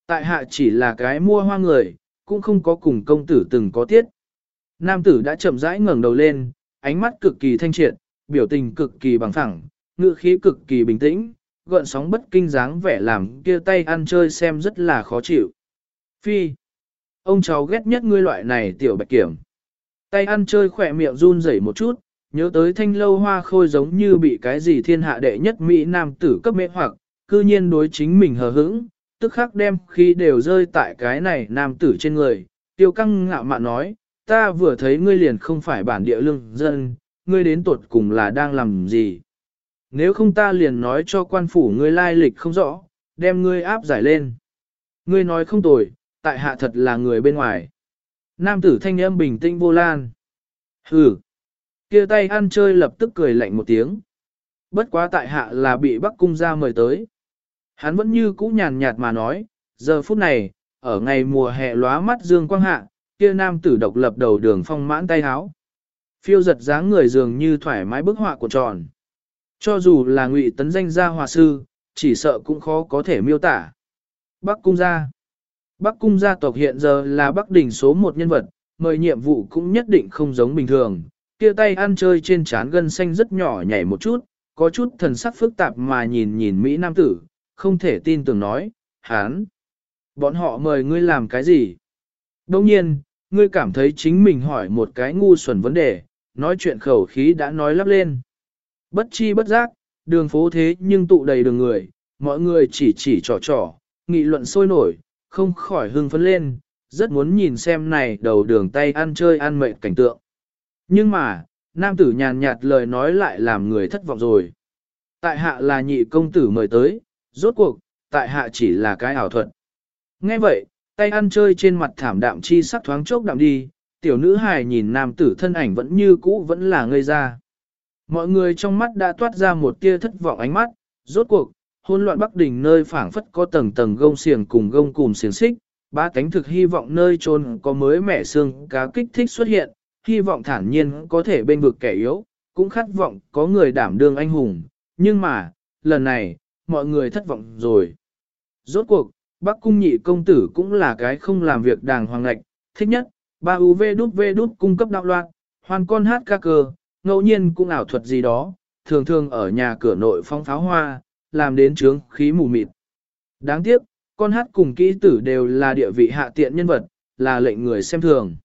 Tại hạ chỉ là cái mua hoa người, cũng không có cùng công tử từng có tiết. Nam tử đã chậm rãi ngẩng đầu lên, ánh mắt cực kỳ thanh triệt, biểu tình cực kỳ bằng phẳng, ngữ khí cực kỳ bình tĩnh, gợn sóng bất kinh dáng vẻ làm kia tay ăn chơi xem rất là khó chịu. Phi, ông cháu ghét nhất ngươi loại này tiểu bạch kiểm. Tay ăn chơi khỏe miệng run rẩy một chút, nhớ tới thanh lâu hoa khôi giống như bị cái gì thiên hạ đệ nhất Mỹ nam tử cấp mê hoặc, cư nhiên đối chính mình hờ hững, tức khắc đem khi đều rơi tại cái này nam tử trên người, tiêu căng ngạo mạn nói, ta vừa thấy ngươi liền không phải bản địa lương dân, ngươi đến tuột cùng là đang làm gì. Nếu không ta liền nói cho quan phủ ngươi lai lịch không rõ, đem ngươi áp giải lên. Ngươi nói không tồi, tại hạ thật là người bên ngoài. Nam tử thanh âm bình tĩnh vô lan. Hừ. Kia tay ăn chơi lập tức cười lạnh một tiếng. Bất quá tại hạ là bị Bắc Cung ra mời tới. Hắn vẫn như cũ nhàn nhạt mà nói, giờ phút này, ở ngày mùa hè lóa mắt dương quang hạ, kia nam tử độc lập đầu đường phong mãn tay háo. Phiêu giật dáng người dường như thoải mái bức họa của tròn. Cho dù là ngụy tấn danh gia hòa sư, chỉ sợ cũng khó có thể miêu tả. Bắc cung gia Bắc cung gia tộc hiện giờ là Bắc đỉnh số một nhân vật, mời nhiệm vụ cũng nhất định không giống bình thường. Kia tay ăn chơi trên trán gân xanh rất nhỏ nhảy một chút, có chút thần sắc phức tạp mà nhìn nhìn Mỹ Nam tử, không thể tin tưởng nói, hán. Bọn họ mời ngươi làm cái gì? Đồng nhiên, ngươi cảm thấy chính mình hỏi một cái ngu xuẩn vấn đề, nói chuyện khẩu khí đã nói lắp lên. Bất chi bất giác, đường phố thế nhưng tụ đầy đường người, mọi người chỉ chỉ trò trò, nghị luận sôi nổi, không khỏi hưng phấn lên, rất muốn nhìn xem này đầu đường tay ăn chơi ăn mệt cảnh tượng. Nhưng mà, nam tử nhàn nhạt lời nói lại làm người thất vọng rồi. Tại hạ là nhị công tử mời tới, rốt cuộc, tại hạ chỉ là cái ảo thuật. Nghe vậy, tay ăn chơi trên mặt thảm đạm chi sắc thoáng chốc đạm đi, tiểu nữ hài nhìn nam tử thân ảnh vẫn như cũ vẫn là ngây ra. Mọi người trong mắt đã toát ra một tia thất vọng ánh mắt, rốt cuộc, hôn loạn Bắc đỉnh nơi phảng phất có tầng tầng gông xiềng cùng gông cùng xiềng xích, ba cánh thực hy vọng nơi trôn có mới mẻ xương cá kích thích xuất hiện, hy vọng thản nhiên có thể bên vực kẻ yếu, cũng khát vọng có người đảm đương anh hùng, nhưng mà, lần này, mọi người thất vọng rồi. Rốt cuộc, Bắc Cung nhị công tử cũng là cái không làm việc đàng hoàng ngạch, thích nhất, ba UV đút V đút cung cấp đạo loạn, hoàn con hát ca cơ, ngẫu nhiên cũng ảo thuật gì đó, thường thường ở nhà cửa nội phong pháo hoa, làm đến trướng khí mù mịt. Đáng tiếc, con hát cùng kỹ tử đều là địa vị hạ tiện nhân vật, là lệnh người xem thường.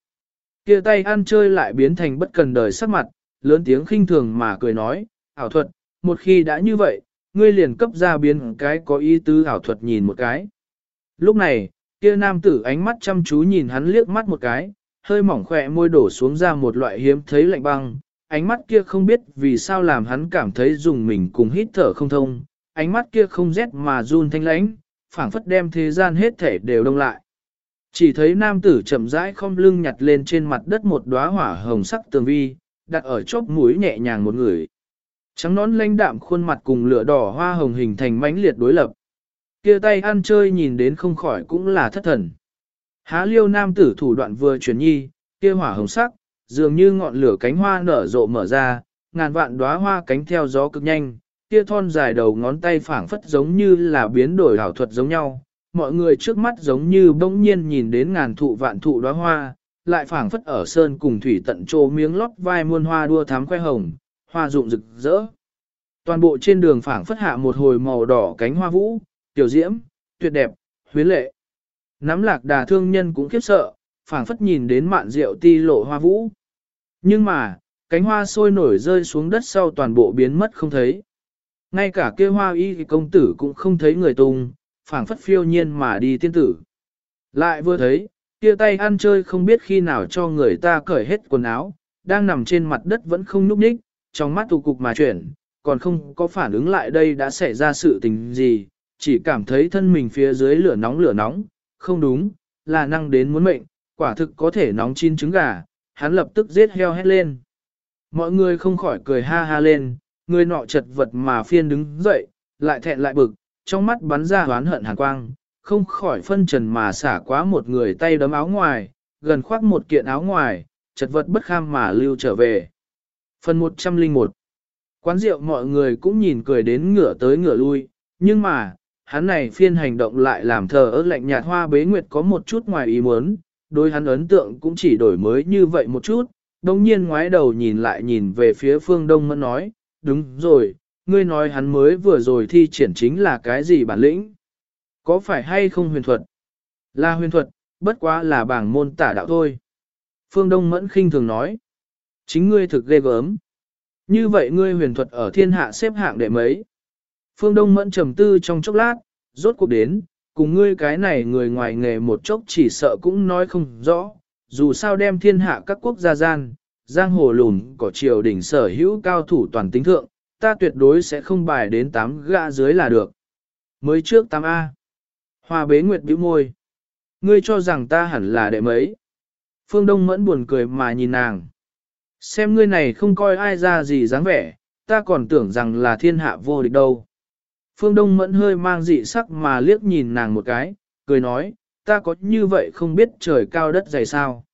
Kia tay ăn chơi lại biến thành bất cần đời sắc mặt, lớn tiếng khinh thường mà cười nói, ảo thuật, một khi đã như vậy, ngươi liền cấp ra biến cái có ý tứ ảo thuật nhìn một cái. Lúc này, kia nam tử ánh mắt chăm chú nhìn hắn liếc mắt một cái, hơi mỏng khỏe môi đổ xuống ra một loại hiếm thấy lạnh băng, ánh mắt kia không biết vì sao làm hắn cảm thấy dùng mình cùng hít thở không thông, ánh mắt kia không rét mà run thanh lãnh, phảng phất đem thế gian hết thể đều đông lại. Chỉ thấy nam tử chậm rãi không lưng nhặt lên trên mặt đất một đóa hỏa hồng sắc tường vi, đặt ở chóp mũi nhẹ nhàng một người. Trắng nón lãnh đạm khuôn mặt cùng lửa đỏ hoa hồng hình thành mãnh liệt đối lập. Kia tay ăn chơi nhìn đến không khỏi cũng là thất thần. Há liêu nam tử thủ đoạn vừa chuyển nhi, kia hỏa hồng sắc, dường như ngọn lửa cánh hoa nở rộ mở ra, ngàn vạn đóa hoa cánh theo gió cực nhanh, kia thon dài đầu ngón tay phảng phất giống như là biến đổi ảo thuật giống nhau. Mọi người trước mắt giống như bỗng nhiên nhìn đến ngàn thụ vạn thụ đóa hoa, lại phảng phất ở sơn cùng thủy tận trô miếng lót vai muôn hoa đua thám khoe hồng, hoa rụng rực rỡ. Toàn bộ trên đường phảng phất hạ một hồi màu đỏ cánh hoa vũ, tiểu diễm, tuyệt đẹp, huyến lệ. Nắm lạc đà thương nhân cũng khiếp sợ, phảng phất nhìn đến mạn rượu ti lộ hoa vũ. Nhưng mà, cánh hoa sôi nổi rơi xuống đất sau toàn bộ biến mất không thấy. Ngay cả kia hoa y công tử cũng không thấy người tung, phảng phất phiêu nhiên mà đi tiên tử. Lại vừa thấy, kia tay ăn chơi không biết khi nào cho người ta cởi hết quần áo, đang nằm trên mặt đất vẫn không nhúc nhích, trong mắt tù cục mà chuyển, còn không có phản ứng lại đây đã xảy ra sự tình gì, chỉ cảm thấy thân mình phía dưới lửa nóng lửa nóng, không đúng, là năng đến muốn mệnh, quả thực có thể nóng chín trứng gà, hắn lập tức giết heo hét lên. Mọi người không khỏi cười ha ha lên, người nọ chật vật mà phiên đứng dậy, lại thẹn lại bực, trong mắt bắn ra hoán hận hàn quang, không khỏi phân trần mà xả quá một người tay đấm áo ngoài, gần khoác một kiện áo ngoài, chật vật bất kham mà lưu trở về. Phần 101 Quán rượu mọi người cũng nhìn cười đến ngửa tới ngửa lui, nhưng mà, hắn này phiên hành động lại làm thờ ớt lạnh nhạt hoa bế nguyệt có một chút ngoài ý muốn, đối hắn ấn tượng cũng chỉ đổi mới như vậy một chút, đồng nhiên ngoái đầu nhìn lại nhìn về phía phương đông mẫn nói, đúng rồi, ngươi nói hắn mới vừa rồi thi triển chính là cái gì bản lĩnh? Có phải hay không huyền thuật? Là huyền thuật, bất quá là bảng môn tả đạo thôi. Phương Đông Mẫn khinh thường nói. Chính ngươi thực ghê gớm. Như vậy ngươi huyền thuật ở thiên hạ xếp hạng đệ mấy? Phương Đông Mẫn trầm tư trong chốc lát, rốt cuộc đến, cùng ngươi cái này người ngoài nghề một chốc chỉ sợ cũng nói không rõ, dù sao đem thiên hạ các quốc gia gian, giang hồ lùn có triều đỉnh sở hữu cao thủ toàn tính thượng, ta tuyệt đối sẽ không bài đến 8 gã dưới là được. Mới trước 8A. Hoa bế nguyệt bĩu môi. Ngươi cho rằng ta hẳn là đệ mấy. Phương Đông mẫn buồn cười mà nhìn nàng. Xem ngươi này không coi ai ra gì dáng vẻ, ta còn tưởng rằng là thiên hạ vô địch đâu. Phương Đông mẫn hơi mang dị sắc mà liếc nhìn nàng một cái, cười nói, ta có như vậy không biết trời cao đất dày sao.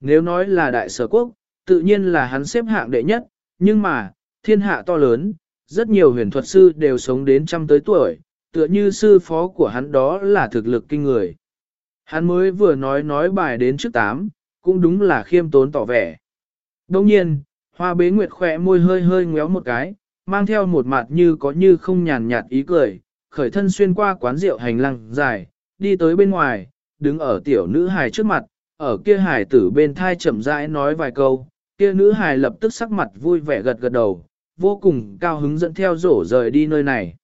Nếu nói là đại sở quốc, tự nhiên là hắn xếp hạng đệ nhất, nhưng mà, thiên hạ to lớn, rất nhiều huyền thuật sư đều sống đến trăm tới tuổi, tựa như sư phó của hắn đó là thực lực kinh người. Hắn mới vừa nói nói bài đến trước tám, cũng đúng là khiêm tốn tỏ vẻ. Đồng nhiên, hoa bế nguyệt khỏe môi hơi hơi ngéo một cái, mang theo một mặt như có như không nhàn nhạt ý cười, khởi thân xuyên qua quán rượu hành lang dài, đi tới bên ngoài, đứng ở tiểu nữ hài trước mặt, ở kia hài tử bên thai chậm rãi nói vài câu, kia nữ hài lập tức sắc mặt vui vẻ gật gật đầu, vô cùng cao hứng dẫn theo rổ rời đi nơi này.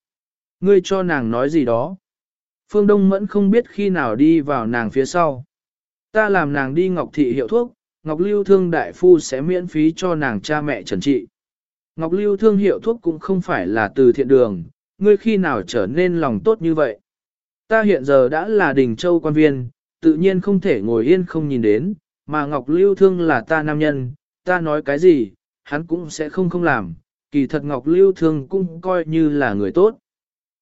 Ngươi cho nàng nói gì đó. Phương Đông Mẫn không biết khi nào đi vào nàng phía sau. Ta làm nàng đi Ngọc Thị hiệu thuốc, Ngọc Lưu Thương Đại Phu sẽ miễn phí cho nàng cha mẹ trần trị. Ngọc Lưu Thương hiệu thuốc cũng không phải là từ thiện đường, ngươi khi nào trở nên lòng tốt như vậy. Ta hiện giờ đã là đình châu quan viên, tự nhiên không thể ngồi yên không nhìn đến, mà Ngọc Lưu Thương là ta nam nhân, ta nói cái gì, hắn cũng sẽ không không làm, kỳ thật Ngọc Lưu Thương cũng coi như là người tốt.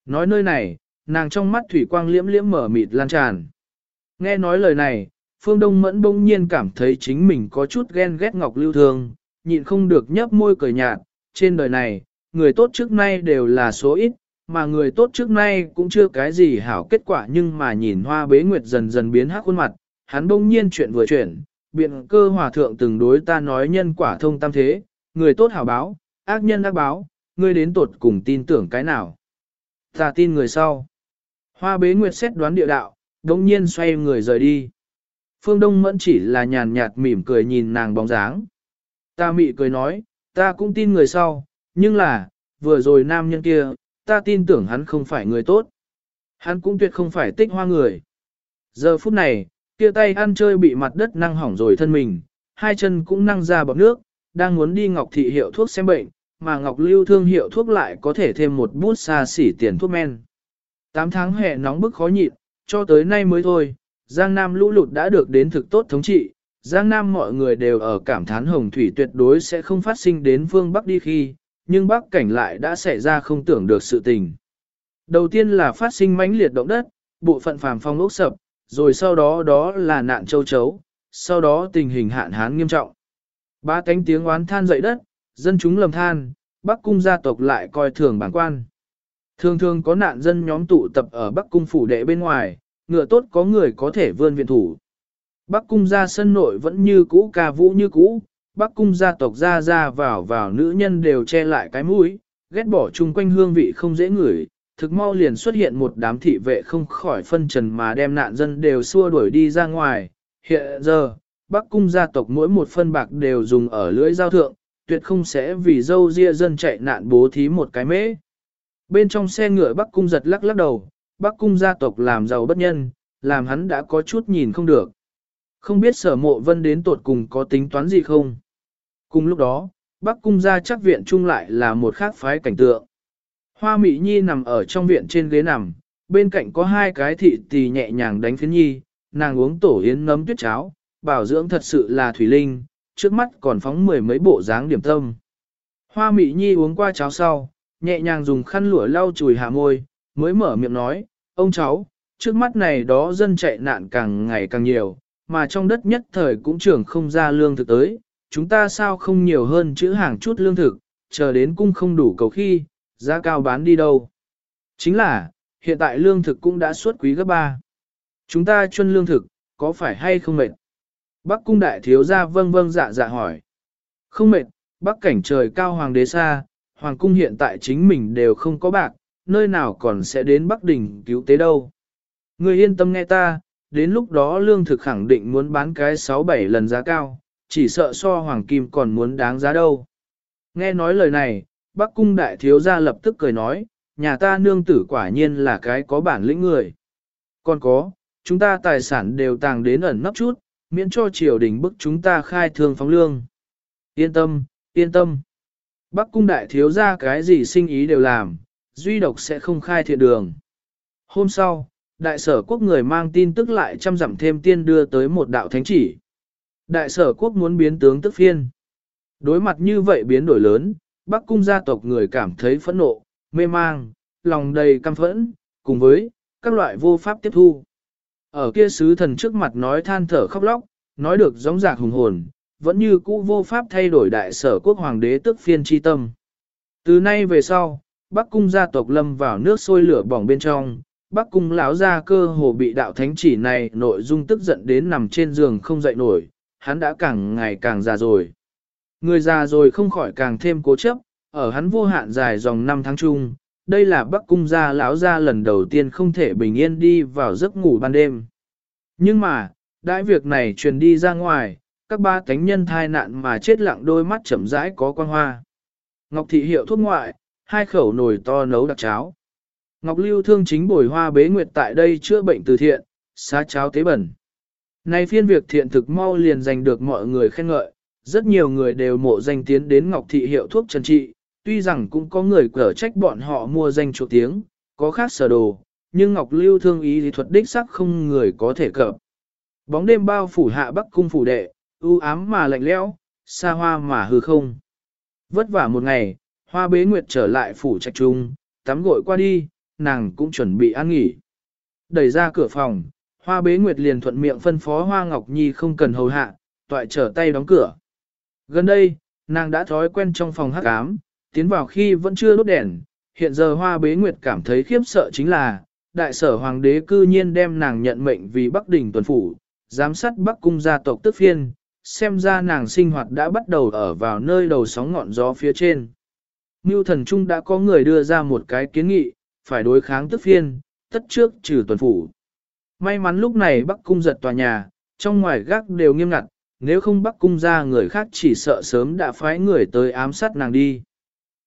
Nói nơi này, nàng trong mắt thủy quang liễm liễm mở mịt lan tràn. Nghe nói lời này, Phương Đông Mẫn bỗng nhiên cảm thấy chính mình có chút ghen ghét Ngọc Lưu Thương, nhịn không được nhấp môi cười nhạt, trên đời này, người tốt trước nay đều là số ít, mà người tốt trước nay cũng chưa cái gì hảo kết quả nhưng mà nhìn hoa bế nguyệt dần dần biến hắc khuôn mặt, hắn bỗng nhiên chuyện vừa chuyển, biện cơ hòa thượng từng đối ta nói nhân quả thông tam thế, người tốt hảo báo, ác nhân ác báo, ngươi đến tột cùng tin tưởng cái nào. Ta tin người sau. Hoa bế nguyệt xét đoán địa đạo, đồng nhiên xoay người rời đi. Phương Đông Mẫn chỉ là nhàn nhạt mỉm cười nhìn nàng bóng dáng. Ta mị cười nói, ta cũng tin người sau, nhưng là, vừa rồi nam nhân kia, ta tin tưởng hắn không phải người tốt. Hắn cũng tuyệt không phải tích hoa người. Giờ phút này, kia tay ăn chơi bị mặt đất năng hỏng rồi thân mình, hai chân cũng năng ra bọc nước, đang muốn đi Ngọc Thị hiệu thuốc xem bệnh, mà Ngọc Lưu thương hiệu thuốc lại có thể thêm một bút xa xỉ tiền thuốc men. Tám tháng hè nóng bức khó nhịn, cho tới nay mới thôi, Giang Nam lũ lụt đã được đến thực tốt thống trị, Giang Nam mọi người đều ở cảm thán hồng thủy tuyệt đối sẽ không phát sinh đến phương Bắc đi khi, nhưng Bắc cảnh lại đã xảy ra không tưởng được sự tình. Đầu tiên là phát sinh mãnh liệt động đất, bộ phận phàm phong ốc sập, rồi sau đó đó là nạn châu chấu, sau đó tình hình hạn hán nghiêm trọng. Ba cánh tiếng oán than dậy đất, dân chúng lầm than, Bắc cung gia tộc lại coi thường bản quan. Thường thường có nạn dân nhóm tụ tập ở Bắc cung phủ đệ bên ngoài, ngựa tốt có người có thể vươn viện thủ. Bắc cung gia sân nội vẫn như cũ ca vũ như cũ, Bắc cung gia tộc ra ra vào vào nữ nhân đều che lại cái mũi, ghét bỏ chung quanh hương vị không dễ ngửi, thực mau liền xuất hiện một đám thị vệ không khỏi phân trần mà đem nạn dân đều xua đuổi đi ra ngoài. Hiện giờ, Bắc cung gia tộc mỗi một phân bạc đều dùng ở lưỡi giao thượng, tuyệt không sẽ vì dâu ria dân chạy nạn bố thí một cái mễ. Bên trong xe ngựa Bắc cung giật lắc lắc đầu, Bắc cung gia tộc làm giàu bất nhân, làm hắn đã có chút nhìn không được. Không biết sở mộ vân đến tột cùng có tính toán gì không? Cùng lúc đó, Bắc cung gia chắc viện chung lại là một khác phái cảnh tượng. Hoa Mỹ Nhi nằm ở trong viện trên ghế nằm, bên cạnh có hai cái thị tỳ nhẹ nhàng đánh phiến nhi, nàng uống tổ yến nấm tuyết cháo, bảo dưỡng thật sự là thủy linh, trước mắt còn phóng mười mấy bộ dáng điểm tâm. Hoa Mỹ Nhi uống qua cháo sau, nhẹ nhàng dùng khăn lụa lau chùi hạ môi, mới mở miệng nói, ông cháu, trước mắt này đó dân chạy nạn càng ngày càng nhiều, mà trong đất nhất thời cũng trưởng không ra lương thực tới, chúng ta sao không nhiều hơn chữ hàng chút lương thực, chờ đến cung không đủ cầu khi, giá cao bán đi đâu. Chính là, hiện tại lương thực cũng đã suốt quý gấp ba. Chúng ta chuân lương thực, có phải hay không mệt? Bắc cung đại thiếu gia vâng vâng dạ dạ hỏi. Không mệt, bắc cảnh trời cao hoàng đế xa, hoàng cung hiện tại chính mình đều không có bạc, nơi nào còn sẽ đến bắc đỉnh cứu tế đâu. Người yên tâm nghe ta, đến lúc đó lương thực khẳng định muốn bán cái 6-7 lần giá cao, chỉ sợ so hoàng kim còn muốn đáng giá đâu. Nghe nói lời này, Bắc cung đại thiếu gia lập tức cười nói, nhà ta nương tử quả nhiên là cái có bản lĩnh người. Còn có, chúng ta tài sản đều tàng đến ẩn nấp chút, miễn cho triều đình bức chúng ta khai thương phóng lương. Yên tâm, yên tâm. Bắc cung đại thiếu gia cái gì sinh ý đều làm, duy độc sẽ không khai thiện đường. Hôm sau, đại sở quốc người mang tin tức lại chăm dặm thêm tiên đưa tới một đạo thánh chỉ. Đại sở quốc muốn biến tướng tức phiên. Đối mặt như vậy biến đổi lớn, Bắc cung gia tộc người cảm thấy phẫn nộ, mê mang, lòng đầy căm phẫn, cùng với các loại vô pháp tiếp thu. Ở kia sứ thần trước mặt nói than thở khóc lóc, nói được giống giạc hùng hồn, vẫn như cũ vô pháp thay đổi đại sở quốc hoàng đế tức phiên chi tâm. Từ nay về sau, Bắc cung gia tộc lâm vào nước sôi lửa bỏng bên trong, Bắc cung lão gia cơ hồ bị đạo thánh chỉ này nội dung tức giận đến nằm trên giường không dậy nổi, hắn đã càng ngày càng già rồi. Người già rồi không khỏi càng thêm cố chấp, ở hắn vô hạn dài dòng năm tháng chung, đây là Bắc cung gia lão gia lần đầu tiên không thể bình yên đi vào giấc ngủ ban đêm. Nhưng mà, đại việc này truyền đi ra ngoài, các ba cánh nhân thai nạn mà chết lặng đôi mắt chậm rãi có quan hoa. Ngọc thị hiệu thuốc ngoại, hai khẩu nồi to nấu đặc cháo. Ngọc lưu thương chính bồi hoa bế nguyệt tại đây chữa bệnh từ thiện, xá cháo tế bẩn. Nay phiên việc thiện thực mau liền giành được mọi người khen ngợi, rất nhiều người đều mộ danh tiến đến Ngọc Thị hiệu thuốc trần trị, tuy rằng cũng có người cở trách bọn họ mua danh chỗ tiếng, có khác sở đồ, nhưng Ngọc Lưu thương ý thì thuật đích sắc không người có thể cập. Bóng đêm bao phủ hạ bắc cung phủ đệ, u ám mà lạnh lẽo, xa hoa mà hư không. Vất vả một ngày, hoa bế nguyệt trở lại phủ trạch trung, tắm gội qua đi, nàng cũng chuẩn bị ăn nghỉ. Đẩy ra cửa phòng, hoa bế nguyệt liền thuận miệng phân phó hoa ngọc nhi không cần hầu hạ, toại trở tay đóng cửa. Gần đây, nàng đã thói quen trong phòng hắc ám, tiến vào khi vẫn chưa đốt đèn, hiện giờ hoa bế nguyệt cảm thấy khiếp sợ chính là, đại sở hoàng đế cư nhiên đem nàng nhận mệnh vì Bắc Đình tuần phủ, giám sát Bắc cung gia tộc tức phiên, xem ra nàng sinh hoạt đã bắt đầu ở vào nơi đầu sóng ngọn gió phía trên. Mưu thần trung đã có người đưa ra một cái kiến nghị, phải đối kháng tức phiên, tất trước trừ tuần phủ. May mắn lúc này Bắc cung giật tòa nhà, trong ngoài gác đều nghiêm ngặt, nếu không Bắc cung ra người khác chỉ sợ sớm đã phái người tới ám sát nàng đi.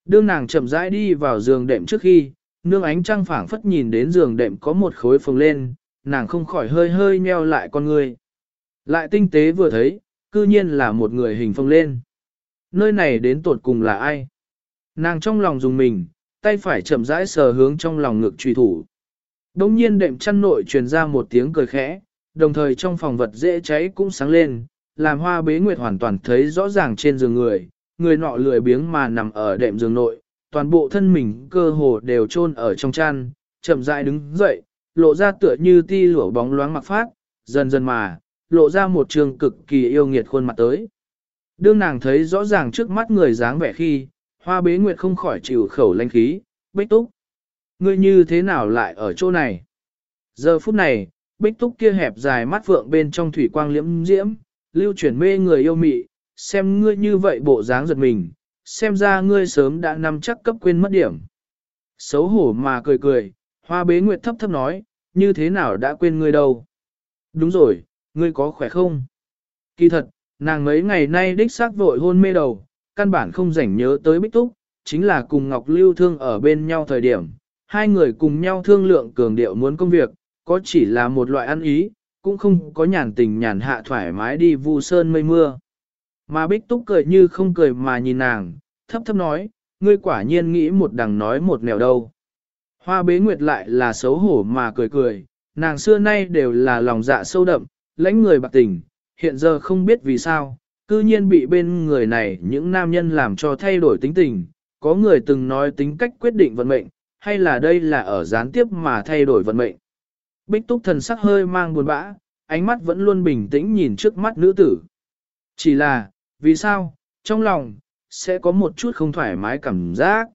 Đương nàng chậm rãi đi vào giường đệm trước khi, nương ánh trăng phảng phất nhìn đến giường đệm có một khối phồng lên, nàng không khỏi hơi hơi meo lại con người. Lại tinh tế vừa thấy, cư nhiên là một người hình phồng lên. Nơi này đến tột cùng là ai? Nàng trong lòng dùng mình, tay phải chậm rãi sờ hướng trong lòng ngực truy thủ. Đông nhiên đệm chăn nội truyền ra một tiếng cười khẽ, đồng thời trong phòng vật dễ cháy cũng sáng lên, làm hoa bế nguyệt hoàn toàn thấy rõ ràng trên giường người, người nọ lười biếng mà nằm ở đệm giường nội, toàn bộ thân mình cơ hồ đều chôn ở trong chăn, chậm rãi đứng dậy, lộ ra tựa như ti lửa bóng loáng mặc phát, dần dần mà, lộ ra một trường cực kỳ yêu nghiệt khuôn mặt tới. Đương nàng thấy rõ ràng trước mắt người dáng vẻ khi, hoa bế nguyệt không khỏi chịu khẩu lanh khí, bích túc. Ngươi như thế nào lại ở chỗ này? Giờ phút này, bích túc kia hẹp dài mắt vượng bên trong thủy quang liễm diễm, lưu chuyển mê người yêu mị, xem ngươi như vậy bộ dáng giật mình, xem ra ngươi sớm đã nắm chắc cấp quên mất điểm. Xấu hổ mà cười cười, hoa bế nguyệt thấp thấp nói, như thế nào đã quên ngươi đâu. Đúng rồi, ngươi có khỏe không? Kỳ thật, nàng mấy ngày nay đích xác vội hôn mê đầu, căn bản không rảnh nhớ tới Bích Túc, chính là cùng Ngọc Lưu Thương ở bên nhau thời điểm, hai người cùng nhau thương lượng cường điệu muốn công việc, có chỉ là một loại ăn ý, cũng không có nhàn tình nhàn hạ thoải mái đi vu sơn mây mưa. Mà Bích Túc cười như không cười mà nhìn nàng, thấp thấp nói, ngươi quả nhiên nghĩ một đằng nói một nẻo đâu. Hoa bế nguyệt lại là xấu hổ mà cười cười, nàng xưa nay đều là lòng dạ sâu đậm, lãnh người bạc tình, hiện giờ không biết vì sao, cư nhiên bị bên người này những nam nhân làm cho thay đổi tính tình, có người từng nói tính cách quyết định vận mệnh, hay là đây là ở gián tiếp mà thay đổi vận mệnh. Bích túc thần sắc hơi mang buồn bã, ánh mắt vẫn luôn bình tĩnh nhìn trước mắt nữ tử. Chỉ là, vì sao, trong lòng, sẽ có một chút không thoải mái cảm giác.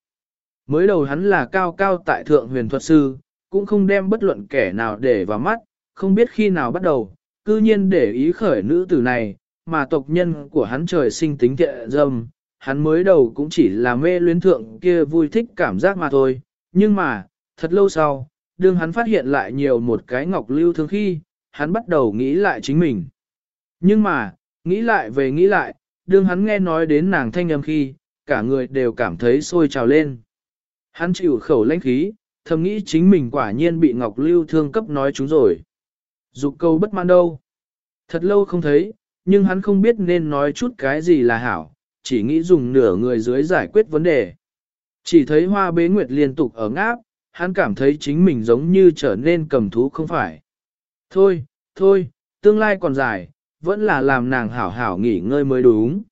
Mới đầu hắn là cao cao tại thượng huyền thuật sư, cũng không đem bất luận kẻ nào để vào mắt, không biết khi nào bắt đầu, cư nhiên để ý khởi nữ tử này, mà tộc nhân của hắn trời sinh tính thiện dâm, hắn mới đầu cũng chỉ là mê luyến thượng kia vui thích cảm giác mà thôi, nhưng mà, thật lâu sau, đương hắn phát hiện lại nhiều một cái ngọc lưu thương khi, hắn bắt đầu nghĩ lại chính mình. Nhưng mà, nghĩ lại về nghĩ lại, đương hắn nghe nói đến nàng thanh âm khi, cả người đều cảm thấy sôi trào lên. Hắn chịu khẩu lãnh khí, thầm nghĩ chính mình quả nhiên bị Ngọc Lưu thương cấp nói chúng rồi. Dục câu bất mãn đâu. Thật lâu không thấy, nhưng hắn không biết nên nói chút cái gì là hảo, chỉ nghĩ dùng nửa người dưới giải quyết vấn đề. Chỉ thấy hoa bế nguyệt liên tục ở ngáp, hắn cảm thấy chính mình giống như trở nên cầm thú không phải. Thôi, thôi, tương lai còn dài, vẫn là làm nàng hảo hảo nghỉ ngơi mới đúng.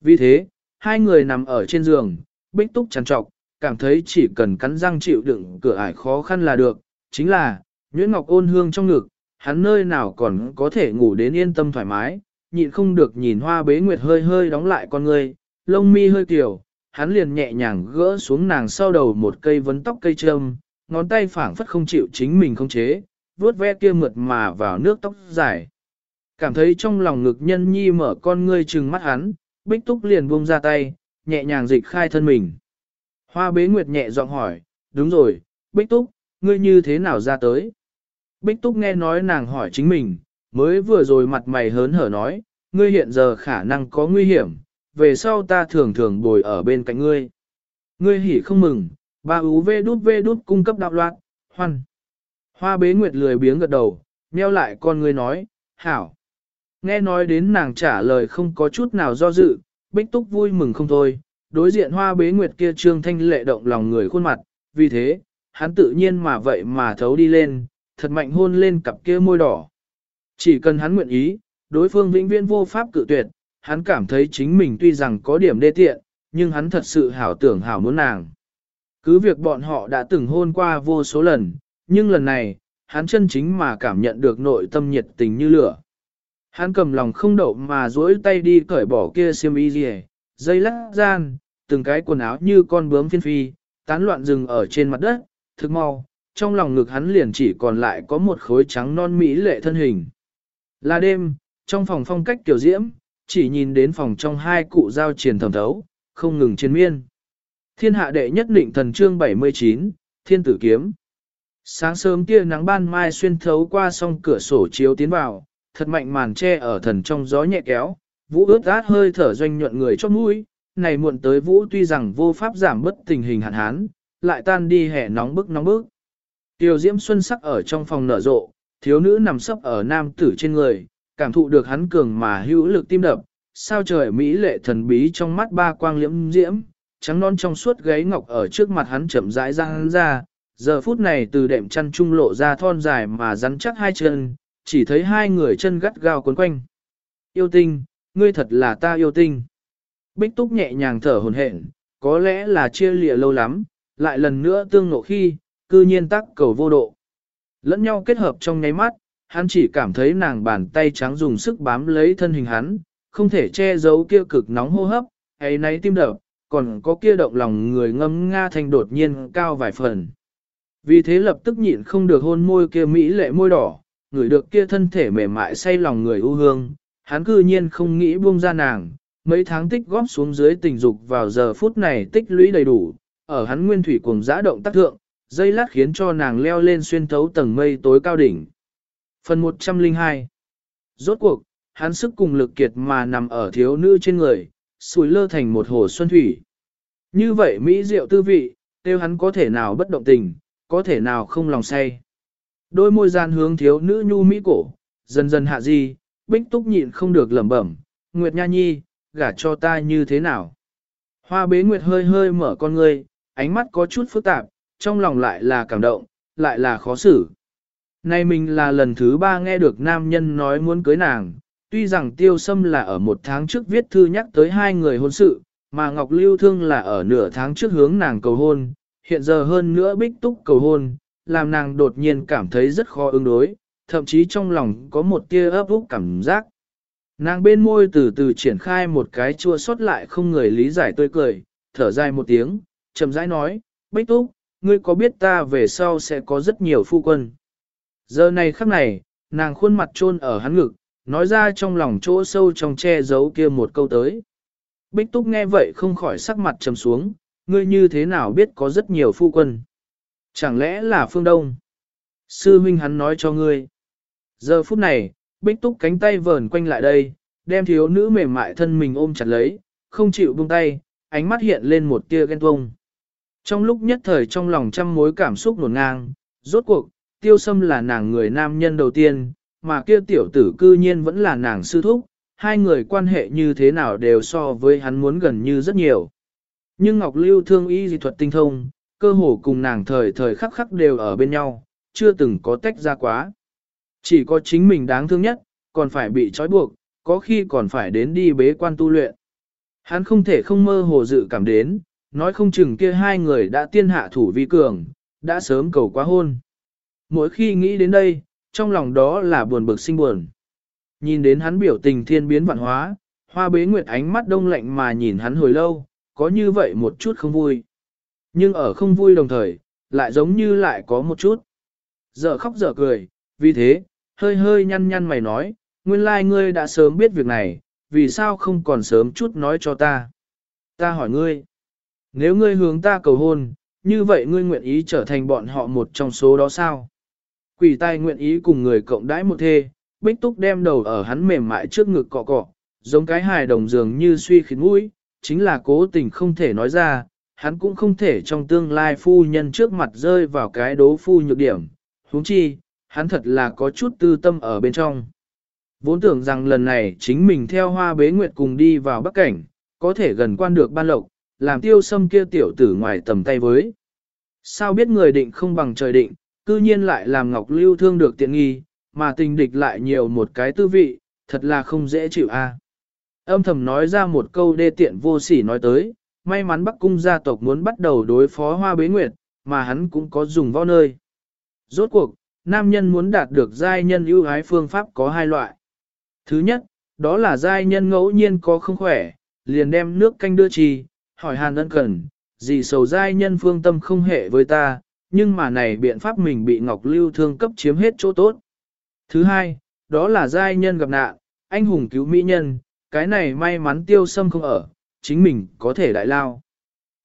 Vì thế, hai người nằm ở trên giường, bích túc chăn trọc, cảm thấy chỉ cần cắn răng chịu đựng cửa ải khó khăn là được, chính là, Nguyễn Ngọc ôn hương trong ngực, hắn nơi nào còn có thể ngủ đến yên tâm thoải mái, nhịn không được nhìn hoa bế nguyệt hơi hơi đóng lại con người, lông mi hơi kiểu, hắn liền nhẹ nhàng gỡ xuống nàng sau đầu một cây vấn tóc cây trâm, ngón tay phảng phất không chịu chính mình không chế, vuốt ve kia mượt mà vào nước tóc dài. Cảm thấy trong lòng ngực nhân nhi mở con ngươi trừng mắt hắn, bích túc liền buông ra tay, nhẹ nhàng dịch khai thân mình. Hoa bế nguyệt nhẹ giọng hỏi, đúng rồi, bích túc, ngươi như thế nào ra tới? Bích túc nghe nói nàng hỏi chính mình, mới vừa rồi mặt mày hớn hở nói, ngươi hiện giờ khả năng có nguy hiểm, về sau ta thường thường bồi ở bên cạnh ngươi. Ngươi hỉ không mừng, ba ú vê đút vê đút cung cấp đạo loạn, hoan. Hoa bế nguyệt lười biếng gật đầu, nheo lại con ngươi nói, hảo. Nghe nói đến nàng trả lời không có chút nào do dự, bích túc vui mừng không thôi, đối diện hoa bế nguyệt kia trương thanh lệ động lòng người khuôn mặt, vì thế, hắn tự nhiên mà vậy mà thấu đi lên, thật mạnh hôn lên cặp kia môi đỏ. Chỉ cần hắn nguyện ý, đối phương vĩnh viễn vô pháp cự tuyệt, hắn cảm thấy chính mình tuy rằng có điểm đê tiện, nhưng hắn thật sự hảo tưởng hảo muốn nàng. Cứ việc bọn họ đã từng hôn qua vô số lần, nhưng lần này, hắn chân chính mà cảm nhận được nội tâm nhiệt tình như lửa. Hắn cầm lòng không đậu mà duỗi tay đi cởi bỏ kia xiêm y gì, dây lắc gian, từng cái quần áo như con bướm phiên phi, tán loạn rừng ở trên mặt đất, thực mau, trong lòng ngực hắn liền chỉ còn lại có một khối trắng non mỹ lệ thân hình. Là đêm, trong phòng phong cách kiểu diễm, chỉ nhìn đến phòng trong hai cụ giao triển thẩm thấu, không ngừng chiến miên. Thiên hạ đệ nhất định thần chương 79, Thiên tử kiếm. Sáng sớm tia nắng ban mai xuyên thấu qua song cửa sổ chiếu tiến vào, thật mạnh màn che ở thần trong gió nhẹ kéo, vũ ướt át hơi thở doanh nhuận người chót mũi, này muộn tới vũ tuy rằng vô pháp giảm bất tình hình hạn hán, lại tan đi hè nóng bức nóng bức. Tiêu diễm xuân sắc ở trong phòng nở rộ, thiếu nữ nằm sấp ở nam tử trên người, cảm thụ được hắn cường mà hữu lực tim đập, sao trời mỹ lệ thần bí trong mắt ba quang liễm diễm, trắng non trong suốt gáy ngọc ở trước mặt hắn chậm rãi ra hắn ra, giờ phút này từ đệm chăn trung lộ ra thon dài mà rắn chắc hai chân, chỉ thấy hai người chân gắt gao quấn quanh. Yêu tinh, ngươi thật là ta yêu tinh. Bích túc nhẹ nhàng thở hồn hển, có lẽ là chia lìa lâu lắm, lại lần nữa tương nộ khi, cư nhiên tắc cầu vô độ. Lẫn nhau kết hợp trong nháy mắt, hắn chỉ cảm thấy nàng bàn tay trắng dùng sức bám lấy thân hình hắn, không thể che giấu kia cực nóng hô hấp, ấy nấy tim đập, còn có kia động lòng người ngâm nga thành đột nhiên cao vài phần. Vì thế lập tức nhịn không được hôn môi kia mỹ lệ môi đỏ, người được kia thân thể mềm mại say lòng người ưu hương, hắn cư nhiên không nghĩ buông ra nàng, mấy tháng tích góp xuống dưới tình dục vào giờ phút này tích lũy đầy đủ, ở hắn nguyên thủy cùng giã động tác thượng, dây lát khiến cho nàng leo lên xuyên thấu tầng mây tối cao đỉnh. Phần 102 Rốt cuộc, hắn sức cùng lực kiệt mà nằm ở thiếu nữ trên người, sùi lơ thành một hồ xuân thủy. Như vậy Mỹ diệu tư vị, tiêu hắn có thể nào bất động tình, có thể nào không lòng say. Đôi môi gian hướng thiếu nữ nhu Mỹ cổ, dần dần hạ di, bích túc nhịn không được lẩm bẩm, Nguyệt Nha Nhi, gả cho ta như thế nào. Hoa bế Nguyệt hơi hơi mở con ngươi, ánh mắt có chút phức tạp, trong lòng lại là cảm động, lại là khó xử. Nay mình là lần thứ ba nghe được nam nhân nói muốn cưới nàng, tuy rằng tiêu sâm là ở một tháng trước viết thư nhắc tới hai người hôn sự, mà Ngọc Lưu Thương là ở nửa tháng trước hướng nàng cầu hôn, hiện giờ hơn nữa bích túc cầu hôn, làm nàng đột nhiên cảm thấy rất khó ứng đối, thậm chí trong lòng có một tia ấp úc cảm giác. Nàng bên môi từ từ triển khai một cái chua xót lại không người lý giải tươi cười, thở dài một tiếng, chậm rãi nói, Bích Túc, ngươi có biết ta về sau sẽ có rất nhiều phu quân. Giờ này khắc này, nàng khuôn mặt trôn ở hắn ngực, nói ra trong lòng chỗ sâu trong che giấu kia một câu tới. Bích Túc nghe vậy không khỏi sắc mặt trầm xuống, ngươi như thế nào biết có rất nhiều phu quân. Chẳng lẽ là phương đông? Sư huynh hắn nói cho ngươi. Giờ phút này, Bích Túc cánh tay vờn quanh lại đây, đem thiếu nữ mềm mại thân mình ôm chặt lấy, không chịu buông tay, ánh mắt hiện lên một tia ghen tuông. Trong lúc nhất thời trong lòng trăm mối cảm xúc nổn ngang, rốt cuộc, tiêu sâm là nàng người nam nhân đầu tiên, mà kia tiểu tử cư nhiên vẫn là nàng sư thúc, hai người quan hệ như thế nào đều so với hắn muốn gần như rất nhiều. Nhưng Ngọc Lưu thương y dị thuật tinh thông, cơ hồ cùng nàng thời thời khắc khắc đều ở bên nhau, chưa từng có tách ra quá. Chỉ có chính mình đáng thương nhất, còn phải bị trói buộc, có khi còn phải đến đi bế quan tu luyện. Hắn không thể không mơ hồ dự cảm đến, nói không chừng kia hai người đã tiên hạ thủ vi cường, đã sớm cầu quá hôn. Mỗi khi nghĩ đến đây, trong lòng đó là buồn bực sinh buồn. Nhìn đến hắn biểu tình thiên biến vạn hóa, hoa bế nguyệt ánh mắt đông lạnh mà nhìn hắn hồi lâu, có như vậy một chút không vui. Nhưng ở không vui đồng thời, lại giống như lại có một chút. Giờ khóc giờ cười, vì thế, hơi hơi nhăn nhăn mày nói, nguyên lai ngươi đã sớm biết việc này, vì sao không còn sớm chút nói cho ta. Ta hỏi ngươi, nếu ngươi hướng ta cầu hôn, như vậy ngươi nguyện ý trở thành bọn họ một trong số đó sao? Quỷ tai nguyện ý cùng người cộng đãi một thê, bích túc đem đầu ở hắn mềm mại trước ngực cọ cọ, giống cái hài đồng dường như suy khiến mũi, chính là cố tình không thể nói ra, hắn cũng không thể trong tương lai phu nhân trước mặt rơi vào cái đố phu nhược điểm. huống chi, hắn thật là có chút tư tâm ở bên trong. Vốn tưởng rằng lần này chính mình theo hoa bế nguyệt cùng đi vào bắc cảnh, có thể gần quan được ban lộc, làm tiêu sâm kia tiểu tử ngoài tầm tay với. Sao biết người định không bằng trời định, cư nhiên lại làm ngọc lưu thương được tiện nghi, mà tình địch lại nhiều một cái tư vị, thật là không dễ chịu a. Âm thầm nói ra một câu đê tiện vô sỉ nói tới, may mắn Bắc Cung gia tộc muốn bắt đầu đối phó hoa bế nguyệt, mà hắn cũng có dùng võ nơi. Rốt cuộc, nam nhân muốn đạt được giai nhân ưu ái phương pháp có hai loại. Thứ nhất, đó là giai nhân ngẫu nhiên có không khỏe, liền đem nước canh đưa trì, hỏi hàn ân cần, gì sầu giai nhân phương tâm không hệ với ta, nhưng mà này biện pháp mình bị Ngọc Lưu thương cấp chiếm hết chỗ tốt. Thứ hai, đó là giai nhân gặp nạn, anh hùng cứu mỹ nhân, cái này may mắn tiêu sâm không ở, chính mình có thể đại lao.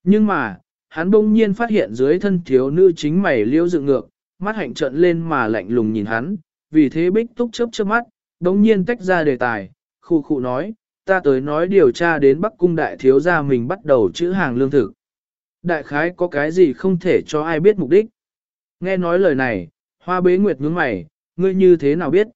Nhưng mà, hắn bỗng nhiên phát hiện dưới thân thiếu nữ chính mày liêu dựng ngược, mắt hạnh trợn lên mà lạnh lùng nhìn hắn, vì thế bích túc chớp chớp mắt, bỗng nhiên tách ra đề tài, khu khu nói, ta tới nói điều tra đến Bắc Cung đại thiếu gia mình bắt đầu chữ hàng lương thực. Đại khái có cái gì không thể cho ai biết mục đích. Nghe nói lời này, hoa bế nguyệt nhướng mày, ngươi như thế nào biết?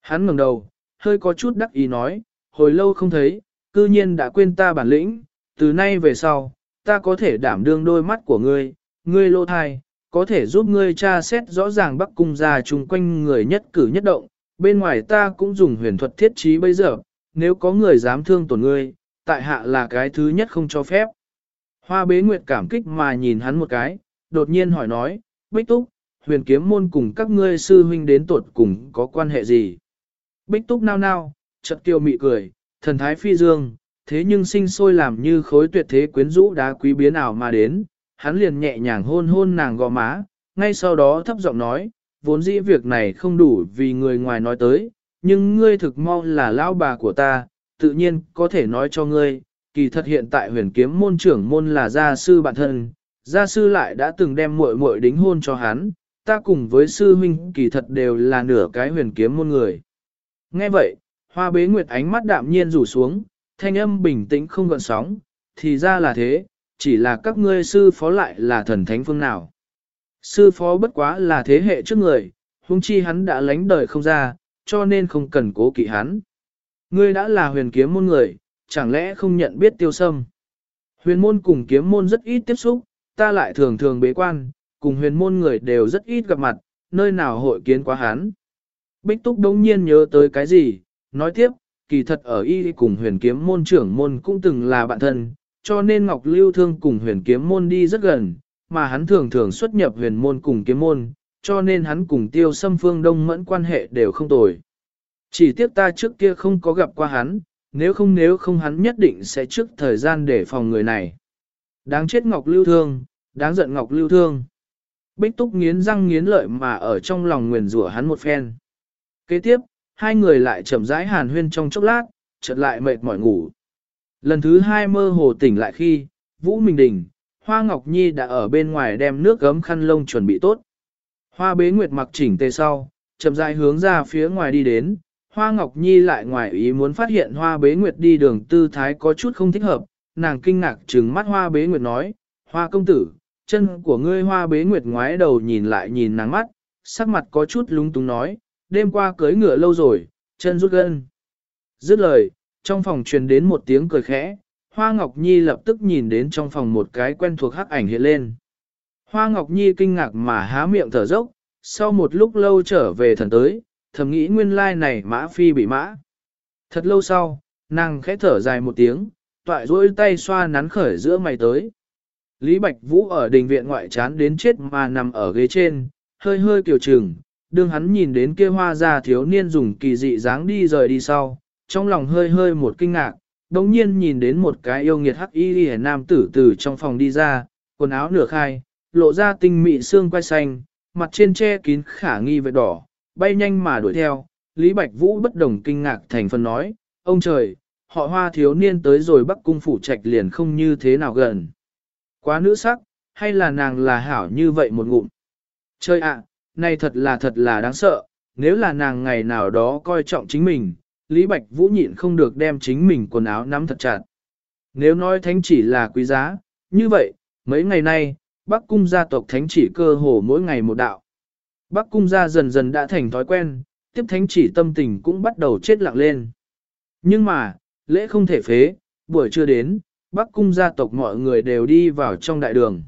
Hắn ngẩng đầu, hơi có chút đắc ý nói, hồi lâu không thấy, cư nhiên đã quên ta bản lĩnh, từ nay về sau, ta có thể đảm đương đôi mắt của ngươi, ngươi lô thai, có thể giúp ngươi tra xét rõ ràng bắc cung gia chung quanh người nhất cử nhất động, bên ngoài ta cũng dùng huyền thuật thiết trí bây giờ, nếu có người dám thương tổn ngươi, tại hạ là cái thứ nhất không cho phép. Hoa bế nguyệt cảm kích mà nhìn hắn một cái, đột nhiên hỏi nói, Bích Túc, huyền kiếm môn cùng các ngươi sư huynh đến tuột cùng có quan hệ gì? Bích Túc nao nao, chợt kiều mị cười, thần thái phi dương, thế nhưng sinh sôi làm như khối tuyệt thế quyến rũ đá quý biến ảo mà đến, hắn liền nhẹ nhàng hôn hôn nàng gò má, ngay sau đó thấp giọng nói, vốn dĩ việc này không đủ vì người ngoài nói tới, nhưng ngươi thực mau là lão bà của ta, tự nhiên có thể nói cho ngươi, kỳ thật hiện tại huyền kiếm môn trưởng môn là gia sư bản thân, gia sư lại đã từng đem muội muội đính hôn cho hắn, ta cùng với sư huynh kỳ thật đều là nửa cái huyền kiếm môn người. Nghe vậy, hoa bế nguyệt ánh mắt đạm nhiên rủ xuống, thanh âm bình tĩnh không gợn sóng, thì ra là thế, chỉ là các ngươi sư phó lại là thần thánh phương nào. Sư phó bất quá là thế hệ trước người, huống chi hắn đã lánh đời không ra, cho nên không cần cố kỵ hắn. Ngươi đã là huyền kiếm môn người, chẳng lẽ không nhận biết tiêu sâm. Huyền môn cùng kiếm môn rất ít tiếp xúc, ta lại thường thường bế quan, cùng huyền môn người đều rất ít gặp mặt, nơi nào hội kiến quá hắn. Bích Túc đống nhiên nhớ tới cái gì, nói tiếp, kỳ thật ở y cùng huyền kiếm môn trưởng môn cũng từng là bạn thân, cho nên Ngọc Lưu Thương cùng huyền kiếm môn đi rất gần, mà hắn thường thường xuất nhập huyền môn cùng kiếm môn, cho nên hắn cùng tiêu xâm phương đông mẫn quan hệ đều không tồi. Chỉ tiếc ta trước kia không có gặp qua hắn, nếu không nếu không hắn nhất định sẽ trước thời gian để phòng người này. Đáng chết Ngọc Lưu Thương, đáng giận Ngọc Lưu Thương. Bích Túc nghiến răng nghiến lợi mà ở trong lòng nguyền rủa hắn một phen. Kế tiếp, hai người lại chậm rãi hàn huyên trong chốc lát, chợt lại mệt mỏi ngủ. Lần thứ hai mơ hồ tỉnh lại khi, Vũ Minh Đình, Hoa Ngọc Nhi đã ở bên ngoài đem nước gấm khăn lông chuẩn bị tốt. Hoa bế nguyệt mặc chỉnh tề sau, chậm rãi hướng ra phía ngoài đi đến, Hoa Ngọc Nhi lại ngoài ý muốn phát hiện Hoa bế nguyệt đi đường tư thái có chút không thích hợp, nàng kinh ngạc trừng mắt Hoa bế nguyệt nói, Hoa công tử, chân của ngươi Hoa bế nguyệt ngoái đầu nhìn lại nhìn nàng mắt, sắc mặt có chút lúng túng nói, đêm qua cưới ngựa lâu rồi, chân rút gân. Dứt lời, trong phòng truyền đến một tiếng cười khẽ, Hoa Ngọc Nhi lập tức nhìn đến trong phòng một cái quen thuộc hắc ảnh hiện lên. Hoa Ngọc Nhi kinh ngạc mà há miệng thở dốc, sau một lúc lâu trở về thần tới, thầm nghĩ nguyên lai này mã phi bị mã. Thật lâu sau, nàng khẽ thở dài một tiếng, toại rỗi tay xoa nắn khởi giữa mày tới. Lý Bạch Vũ ở đình viện ngoại chán đến chết mà nằm ở ghế trên, hơi hơi kiều trừng, đương hắn nhìn đến kia hoa già thiếu niên dùng kỳ dị dáng đi rời đi sau, trong lòng hơi hơi một kinh ngạc, đồng nhiên nhìn đến một cái yêu nghiệt hắc y hề nam tử từ trong phòng đi ra, quần áo nửa khai, lộ ra tinh mị xương quai xanh, mặt trên che kín khả nghi vệt đỏ, bay nhanh mà đuổi theo, Lý Bạch Vũ bất đồng kinh ngạc thành phần nói, ông trời, họ hoa thiếu niên tới rồi bắc cung phủ trạch liền không như thế nào gần. Quá nữ sắc, hay là nàng là hảo như vậy một ngụm. Chơi ạ, này thật là thật là đáng sợ, nếu là nàng ngày nào đó coi trọng chính mình, Lý Bạch Vũ nhịn không được đem chính mình quần áo nắm thật chặt. Nếu nói thánh chỉ là quý giá, như vậy, mấy ngày nay, Bắc Cung gia tộc thánh chỉ cơ hồ mỗi ngày một đạo. Bắc Cung gia dần dần đã thành thói quen, tiếp thánh chỉ tâm tình cũng bắt đầu chết lặng lên. Nhưng mà, lễ không thể phế, buổi trưa đến, Bắc Cung gia tộc mọi người đều đi vào trong đại đường.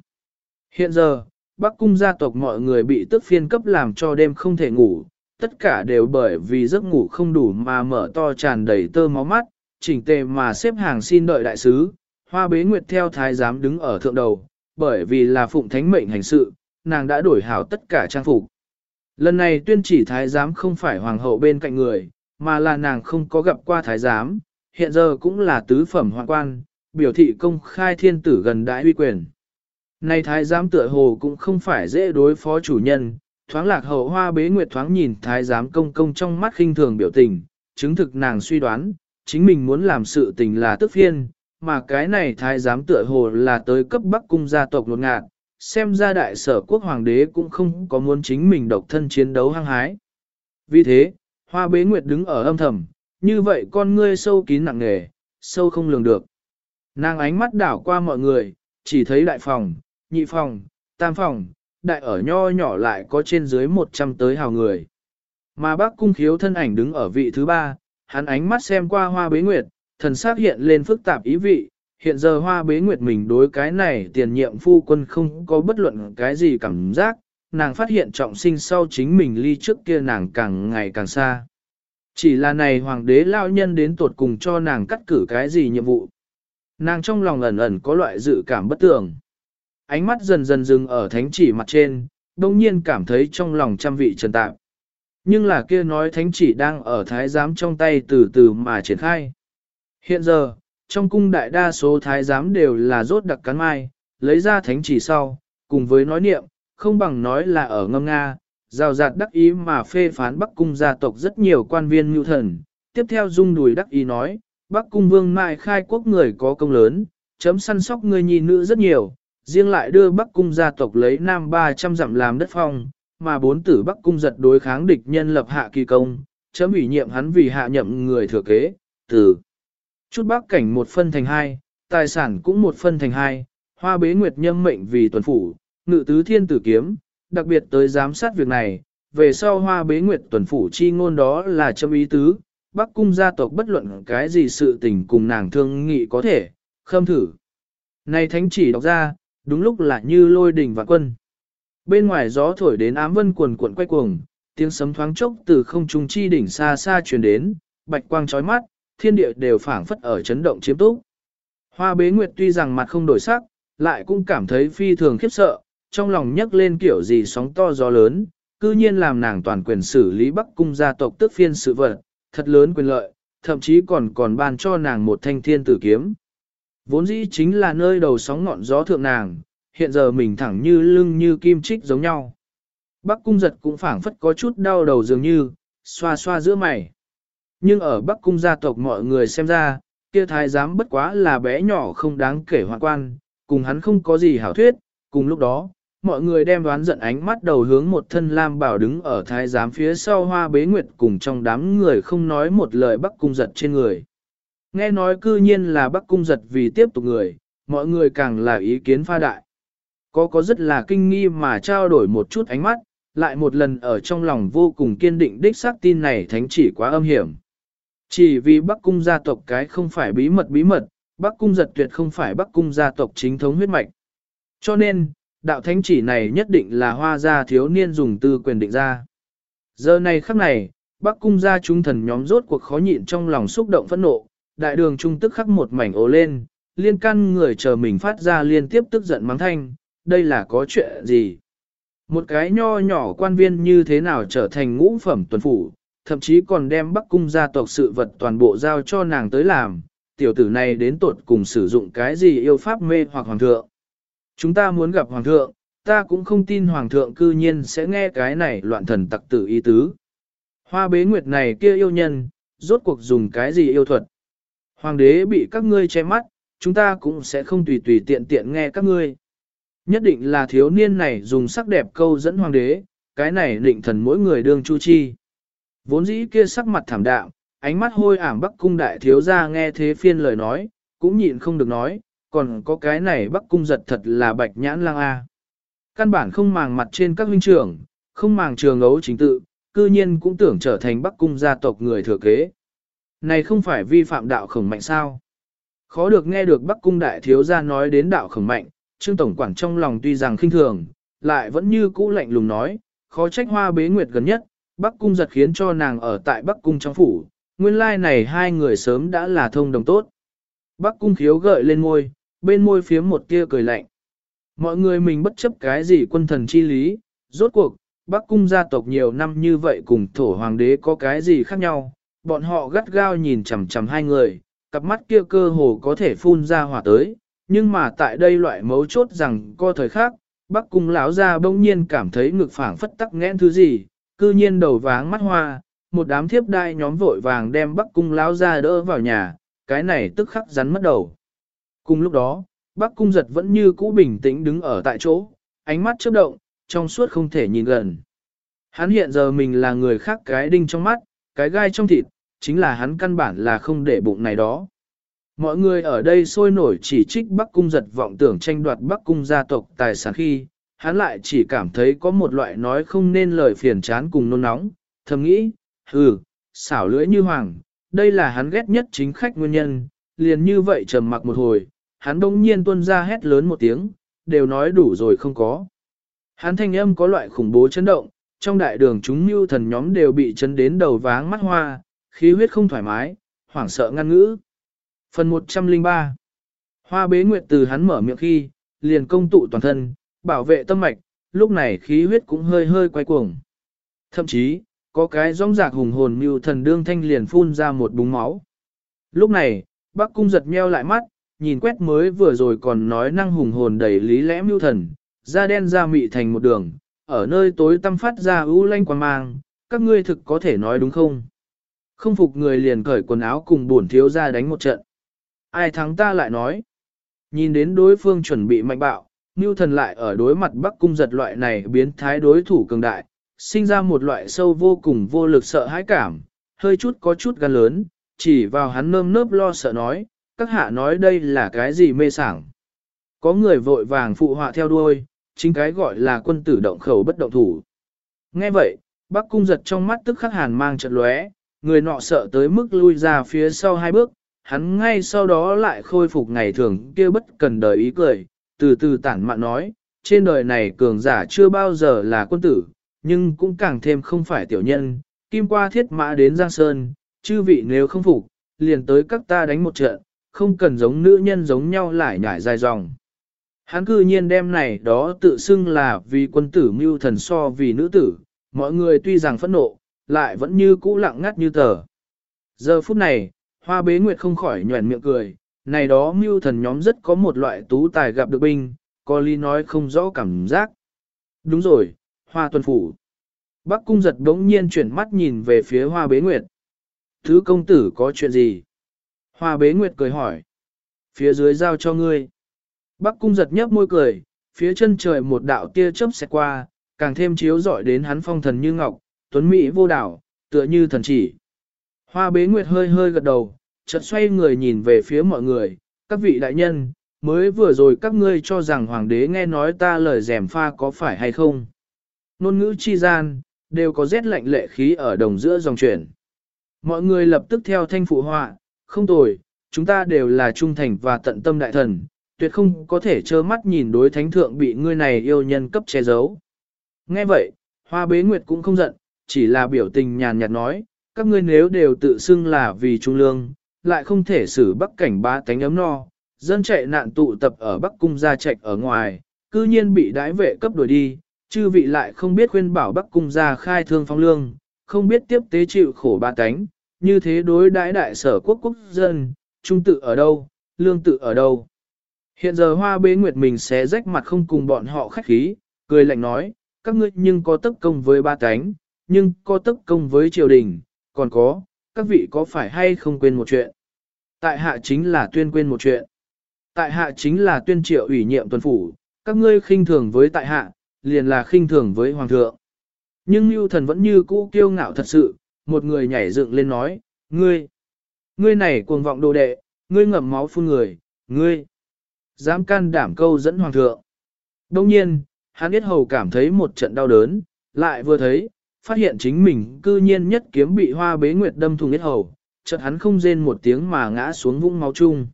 Hiện giờ, Bắc Cung gia tộc mọi người bị tức phiên cấp làm cho đêm không thể ngủ, tất cả đều bởi vì giấc ngủ không đủ mà mở to tràn đầy tơ máu mắt, chỉnh tề mà xếp hàng xin đợi đại sứ. Hoa bế nguyệt theo thái giám đứng ở thượng đầu, bởi vì là phụng thánh mệnh hành sự, nàng đã đổi hảo tất cả trang phục. Lần này tuyên chỉ thái giám không phải hoàng hậu bên cạnh người, mà là nàng không có gặp qua thái giám, hiện giờ cũng là tứ phẩm hoàng quan, biểu thị công khai thiên tử gần đại uy quyền. Này thái giám tựa hồ cũng không phải dễ đối phó chủ nhân, thoáng lạc hậu hoa bế nguyệt thoáng nhìn thái giám công công trong mắt khinh thường biểu tình, chứng thực nàng suy đoán, chính mình muốn làm sự tình là tức phiên, mà cái này thái giám tựa hồ là tới cấp bắc cung gia tộc lột ngạt, xem ra đại sở quốc hoàng đế cũng không có muốn chính mình độc thân chiến đấu hăng hái. Vì thế, hoa bế nguyệt đứng ở âm thầm, như vậy con ngươi sâu kín nặng nề, sâu không lường được. Nàng ánh mắt đảo qua mọi người, chỉ thấy đại phòng, nhị phòng, tam phòng, đại ở nho nhỏ lại có trên dưới 100 tới hào người. Mà bác cung khiếu thân ảnh đứng ở vị thứ ba, hắn ánh mắt xem qua hoa bế nguyệt, thần sắc hiện lên phức tạp ý vị, hiện giờ hoa bế nguyệt mình đối cái này tiền nhiệm phu quân không có bất luận cái gì cảm giác, nàng phát hiện trọng sinh sau chính mình ly trước kia nàng càng ngày càng xa. Chỉ là này hoàng đế lao nhân đến tuột cùng cho nàng cắt cử cái gì nhiệm vụ. Nàng trong lòng ẩn ẩn có loại dự cảm bất tường. Ánh mắt dần dần dừng ở thánh chỉ mặt trên, đông nhiên cảm thấy trong lòng trăm vị trần tạp. Nhưng là kia nói thánh chỉ đang ở thái giám trong tay từ từ mà triển khai. Hiện giờ, trong cung đại đa số thái giám đều là rốt đặc cắn mai, lấy ra thánh chỉ sau, cùng với nói niệm, không bằng nói là ở ngâm Nga, rào rạt đắc ý mà phê phán Bắc cung gia tộc rất nhiều quan viên mưu thần. Tiếp theo dung đùi đắc ý nói, Bắc cung vương mại khai quốc người có công lớn, chấm săn sóc người nhi nữ rất nhiều, riêng lại đưa Bắc cung gia tộc lấy nam 300 dặm làm đất phong, mà bốn tử Bắc cung giật đối kháng địch nhân lập hạ kỳ công, chấm ủy nhiệm hắn vì hạ nhậm người thừa kế, từ chút Bắc cảnh một phân thành hai, tài sản cũng một phân thành hai, hoa bế nguyệt nhâm mệnh vì tuần phủ, ngự tứ thiên tử kiếm, đặc biệt tới giám sát việc này, về sau hoa bế nguyệt tuần phủ chi ngôn đó là chấm ý tứ, Bắc cung gia tộc bất luận cái gì sự tình cùng nàng thương nghị có thể, khâm thử. Này thánh chỉ đọc ra, đúng lúc là như lôi đình và quân. Bên ngoài gió thổi đến ám vân cuồn cuộn quay cuồng, tiếng sấm thoáng chốc từ không trung chi đỉnh xa xa truyền đến, bạch quang chói mắt, thiên địa đều phảng phất ở chấn động chiếm túc. Hoa bế nguyệt tuy rằng mặt không đổi sắc, lại cũng cảm thấy phi thường khiếp sợ, trong lòng nhấc lên kiểu gì sóng to gió lớn, cư nhiên làm nàng toàn quyền xử lý Bắc cung gia tộc tức phiên sự vật, thật lớn quyền lợi, thậm chí còn còn ban cho nàng một thanh thiên tử kiếm. Vốn dĩ chính là nơi đầu sóng ngọn gió thượng nàng, hiện giờ mình thẳng như lưng như kim trích giống nhau. Bắc cung giật cũng phảng phất có chút đau đầu dường như, xoa xoa giữa mày. Nhưng ở Bắc cung gia tộc mọi người xem ra, kia thái giám bất quá là bé nhỏ không đáng kể hoạn quan, cùng hắn không có gì hảo thuyết, cùng lúc đó, mọi người đem đoán giận ánh mắt đầu hướng một thân lam bảo đứng ở thái giám phía sau hoa bế nguyệt cùng trong đám người không nói một lời bắc cung giật trên người. Nghe nói cư nhiên là bắc cung giật vì tiếp tục người, mọi người càng là ý kiến pha đại. Có có rất là kinh nghi mà trao đổi một chút ánh mắt, lại một lần ở trong lòng vô cùng kiên định đích xác tin này thánh chỉ quá âm hiểm. Chỉ vì Bắc cung gia tộc cái không phải bí mật bí mật, Bắc cung giật tuyệt không phải Bắc cung gia tộc chính thống huyết mạch. Cho nên, đạo thánh chỉ này nhất định là hoa gia thiếu niên dùng tư quyền định ra. Giờ này khắc này, Bắc cung gia chúng thần nhóm rốt cuộc khó nhịn trong lòng xúc động phẫn nộ, đại đường trung tức khắc một mảnh ố lên, liên căn người chờ mình phát ra liên tiếp tức giận mắng thanh, đây là có chuyện gì? Một cái nho nhỏ quan viên như thế nào trở thành ngũ phẩm tuần phủ, thậm chí còn đem Bắc cung gia tộc sự vật toàn bộ giao cho nàng tới làm, tiểu tử này đến tột cùng sử dụng cái gì yêu pháp mê hoặc hoàng thượng. Chúng ta muốn gặp hoàng thượng, ta cũng không tin hoàng thượng cư nhiên sẽ nghe cái này loạn thần tặc tử ý tứ. Hoa bế nguyệt này kia yêu nhân, rốt cuộc dùng cái gì yêu thuật. Hoàng đế bị các ngươi che mắt, chúng ta cũng sẽ không tùy tùy tiện tiện nghe các ngươi. Nhất định là thiếu niên này dùng sắc đẹp câu dẫn hoàng đế, cái này định thần mỗi người đương chu chi. Vốn dĩ kia sắc mặt thảm đạm, ánh mắt hôi ảm bắc cung đại thiếu ra nghe thế phiên lời nói, cũng nhịn không được nói, còn có cái này bắc cung giật thật là bạch nhãn lang A. Căn bản không màng mặt trên các huynh trưởng, không màng trường ấu chính tự, cư nhiên cũng tưởng trở thành bắc cung gia tộc người thừa kế. Này không phải vi phạm đạo khổng mạnh sao? Khó được nghe được bắc cung đại thiếu gia nói đến đạo khổng mạnh, trương tổng quản trong lòng tuy rằng khinh thường, lại vẫn như cũ lạnh lùng nói, khó trách hoa bế nguyệt gần nhất, bắc cung giật khiến cho nàng ở tại bắc cung trong phủ, nguyên lai này hai người sớm đã là thông đồng tốt. Bắc cung khiếu gợi lên môi, bên môi phía một tia cười lạnh. Mọi người mình bất chấp cái gì quân thần chi lý, rốt cuộc, Bắc cung gia tộc nhiều năm như vậy cùng thổ hoàng đế có cái gì khác nhau, bọn họ gắt gao nhìn chằm chằm hai người, cặp mắt kia cơ hồ có thể phun ra hỏa tới, nhưng mà tại đây loại mấu chốt rằng co thời khác, Bắc cung lão gia bỗng nhiên cảm thấy ngực phảng phất tắc nghẽn thứ gì, cư nhiên đầu váng mắt hoa, một đám thiếp đai nhóm vội vàng đem Bắc cung lão gia đỡ vào nhà, cái này tức khắc rắn mất đầu. Cùng lúc đó, Bắc cung giật vẫn như cũ bình tĩnh đứng ở tại chỗ, ánh mắt chớp động, trong suốt không thể nhìn gần. Hắn hiện giờ mình là người khác cái đinh trong mắt, cái gai trong thịt, chính là hắn căn bản là không để bụng này đó. Mọi người ở đây sôi nổi chỉ trích Bắc cung giật vọng tưởng tranh đoạt Bắc cung gia tộc tài sản khi, hắn lại chỉ cảm thấy có một loại nói không nên lời phiền chán cùng nôn nóng, thầm nghĩ, hừ, xảo lưỡi như hoàng, đây là hắn ghét nhất chính khách nguyên nhân, liền như vậy trầm mặc một hồi, hắn đông nhiên tuân ra hét lớn một tiếng, đều nói đủ rồi không có. Hắn thanh âm có loại khủng bố chấn động, trong đại đường chúng mưu thần nhóm đều bị chấn đến đầu váng mắt hoa, khí huyết không thoải mái, hoảng sợ ngăn ngữ. Phần 103 Hoa bế nguyệt từ hắn mở miệng khi, liền công tụ toàn thân, bảo vệ tâm mạch, lúc này khí huyết cũng hơi hơi quay cuồng. Thậm chí, có cái rong rạc hùng hồn mưu thần đương thanh liền phun ra một búng máu. Lúc này, bác cung giật meo lại mắt, nhìn quét mới vừa rồi còn nói năng hùng hồn đầy lý lẽ mưu thần, da đen da mị thành một đường, ở nơi tối tăm phát ra ưu lanh quang mang, các ngươi thực có thể nói đúng không? Không phục người liền cởi quần áo cùng bổn thiếu ra đánh một trận. Ai thắng ta lại nói. Nhìn đến đối phương chuẩn bị mạnh bạo, Nưu thần lại ở đối mặt Bắc cung giật loại này biến thái đối thủ cường đại, sinh ra một loại sâu vô cùng vô lực sợ hãi cảm, hơi chút có chút gan lớn, chỉ vào hắn nơm nớp lo sợ nói, các hạ nói đây là cái gì mê sảng. Có người vội vàng phụ họa theo đuôi, chính cái gọi là quân tử động khẩu bất động thủ. Nghe vậy, Bắc cung giật trong mắt tức khắc hàn mang trận lóe, người nọ sợ tới mức lui ra phía sau hai bước, hắn ngay sau đó lại khôi phục ngày thường kia bất cần đời ý cười, từ từ tản mạn nói, trên đời này cường giả chưa bao giờ là quân tử, nhưng cũng càng thêm không phải tiểu nhân, kim qua thiết mã đến Giang Sơn, chư vị nếu không phục, liền tới các ta đánh một trận, không cần giống nữ nhân giống nhau lại nhảy dài dòng. Hắn cư nhiên đem này đó tự xưng là vì quân tử mưu thần so vì nữ tử, mọi người tuy rằng phẫn nộ, lại vẫn như cũ lặng ngắt như tờ. Giờ phút này, hoa bế nguyệt không khỏi nhuẩn miệng cười, này đó mưu thần nhóm rất có một loại tú tài gặp được binh, có lý nói không rõ cảm giác. Đúng rồi, hoa tuần phủ. Bắc cung giật đống nhiên chuyển mắt nhìn về phía hoa bế nguyệt. Thứ công tử có chuyện gì? Hoa bế nguyệt cười hỏi. Phía dưới giao cho ngươi. Bắc cung giật nhấp môi cười, phía chân trời một đạo tia chớp xẹt qua, càng thêm chiếu rọi đến hắn phong thần như ngọc, tuấn mỹ vô đảo, tựa như thần chỉ. Hoa bế nguyệt hơi hơi gật đầu, chợt xoay người nhìn về phía mọi người, các vị đại nhân, mới vừa rồi các ngươi cho rằng hoàng đế nghe nói ta lời rèm pha có phải hay không. Nôn ngữ chi gian, đều có rét lạnh lệ khí ở đồng giữa dòng chuyển. Mọi người lập tức theo thanh phụ họa, không tồi, chúng ta đều là trung thành và tận tâm đại thần, tuyệt không có thể trơ mắt nhìn đối thánh thượng bị ngươi này yêu nhân cấp che giấu. Nghe vậy, hoa bế nguyệt cũng không giận, chỉ là biểu tình nhàn nhạt nói, các ngươi nếu đều tự xưng là vì trung lương, lại không thể xử bắc cảnh ba tánh ấm no, dân chạy nạn tụ tập ở bắc cung gia trạch ở ngoài, cư nhiên bị đái vệ cấp đuổi đi, chư vị lại không biết khuyên bảo bắc cung gia khai thương phong lương, không biết tiếp tế chịu khổ ba tánh, như thế đối đãi đại sở quốc quốc dân, trung tự ở đâu, lương tự ở đâu. Hiện giờ hoa bế nguyệt mình sẽ rách mặt không cùng bọn họ khách khí, cười lạnh nói, các ngươi nhưng có tất công với ba cánh, nhưng có tất công với triều đình, còn có, các vị có phải hay không quên một chuyện? Tại hạ chính là tuyên quên một chuyện. Tại hạ chính là tuyên triệu ủy nhiệm tuần phủ, các ngươi khinh thường với tại hạ, liền là khinh thường với hoàng thượng. Nhưng Nưu thần vẫn như cũ kiêu ngạo thật sự, một người nhảy dựng lên nói, ngươi, ngươi này cuồng vọng đồ đệ, ngươi ngậm máu phun người, ngươi, dám can đảm câu dẫn hoàng thượng. Đông nhiên, hắn biết hầu cảm thấy một trận đau đớn, lại vừa thấy, phát hiện chính mình cư nhiên nhất kiếm bị hoa bế nguyệt đâm thùng biết hầu, chợt hắn không rên một tiếng mà ngã xuống vũng máu chung.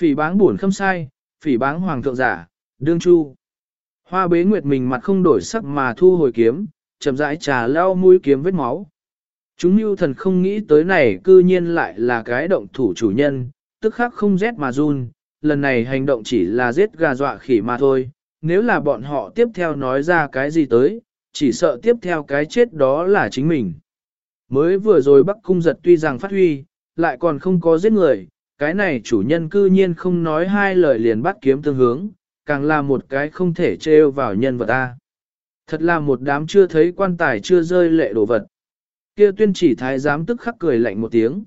Phỉ báng buồn khâm sai, phỉ báng hoàng thượng giả, đương chu. Hoa bế nguyệt mình mặt không đổi sắc mà thu hồi kiếm, chậm rãi trà lao mũi kiếm vết máu. Chúng như thần không nghĩ tới này cư nhiên lại là cái động thủ chủ nhân, tức khắc không rét mà run, lần này hành động chỉ là giết gà dọa khỉ mà thôi, nếu là bọn họ tiếp theo nói ra cái gì tới, chỉ sợ tiếp theo cái chết đó là chính mình. Mới vừa rồi Bắc Cung giật tuy rằng phát huy, lại còn không có giết người, cái này chủ nhân cư nhiên không nói hai lời liền bắt kiếm tương hướng, càng là một cái không thể trêu vào nhân vật ta. Thật là một đám chưa thấy quan tài chưa rơi lệ đồ vật. Kia tuyên chỉ thái giám tức khắc cười lạnh một tiếng.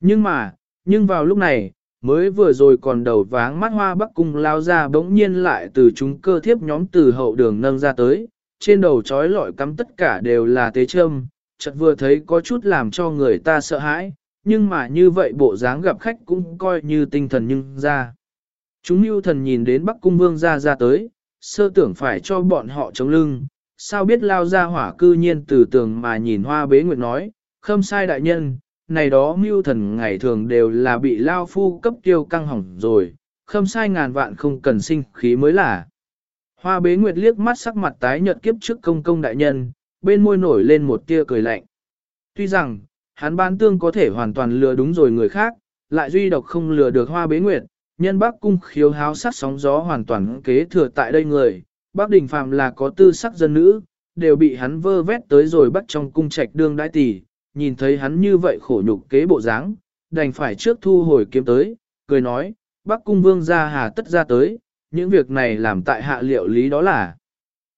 Nhưng mà, nhưng vào lúc này, mới vừa rồi còn đầu váng mắt hoa bắc cung lao ra bỗng nhiên lại từ chúng cơ thiếp nhóm từ hậu đường nâng ra tới, trên đầu trói lọi cắm tất cả đều là tế châm, chợt vừa thấy có chút làm cho người ta sợ hãi, nhưng mà như vậy bộ dáng gặp khách cũng coi như tinh thần nhưng ra. Chúng lưu thần nhìn đến Bắc Cung Vương ra ra tới, sơ tưởng phải cho bọn họ chống lưng, sao biết lao ra hỏa cư nhiên từ tường mà nhìn hoa bế nguyệt nói, khâm sai đại nhân, này đó mưu thần ngày thường đều là bị lao phu cấp tiêu căng hỏng rồi, khâm sai ngàn vạn không cần sinh khí mới là. Hoa bế nguyệt liếc mắt sắc mặt tái nhợt kiếp trước công công đại nhân, bên môi nổi lên một tia cười lạnh. Tuy rằng, hắn ban tương có thể hoàn toàn lừa đúng rồi người khác, lại duy độc không lừa được hoa bế nguyệt, nhân bác cung khiếu háo sắc sóng gió hoàn toàn kế thừa tại đây người, bác đình phàm là có tư sắc dân nữ, đều bị hắn vơ vét tới rồi bắt trong cung trạch đương đại tỷ, nhìn thấy hắn như vậy khổ nhục kế bộ dáng, đành phải trước thu hồi kiếm tới, cười nói, bác cung vương gia hà tất ra tới, những việc này làm tại hạ liệu lý đó là.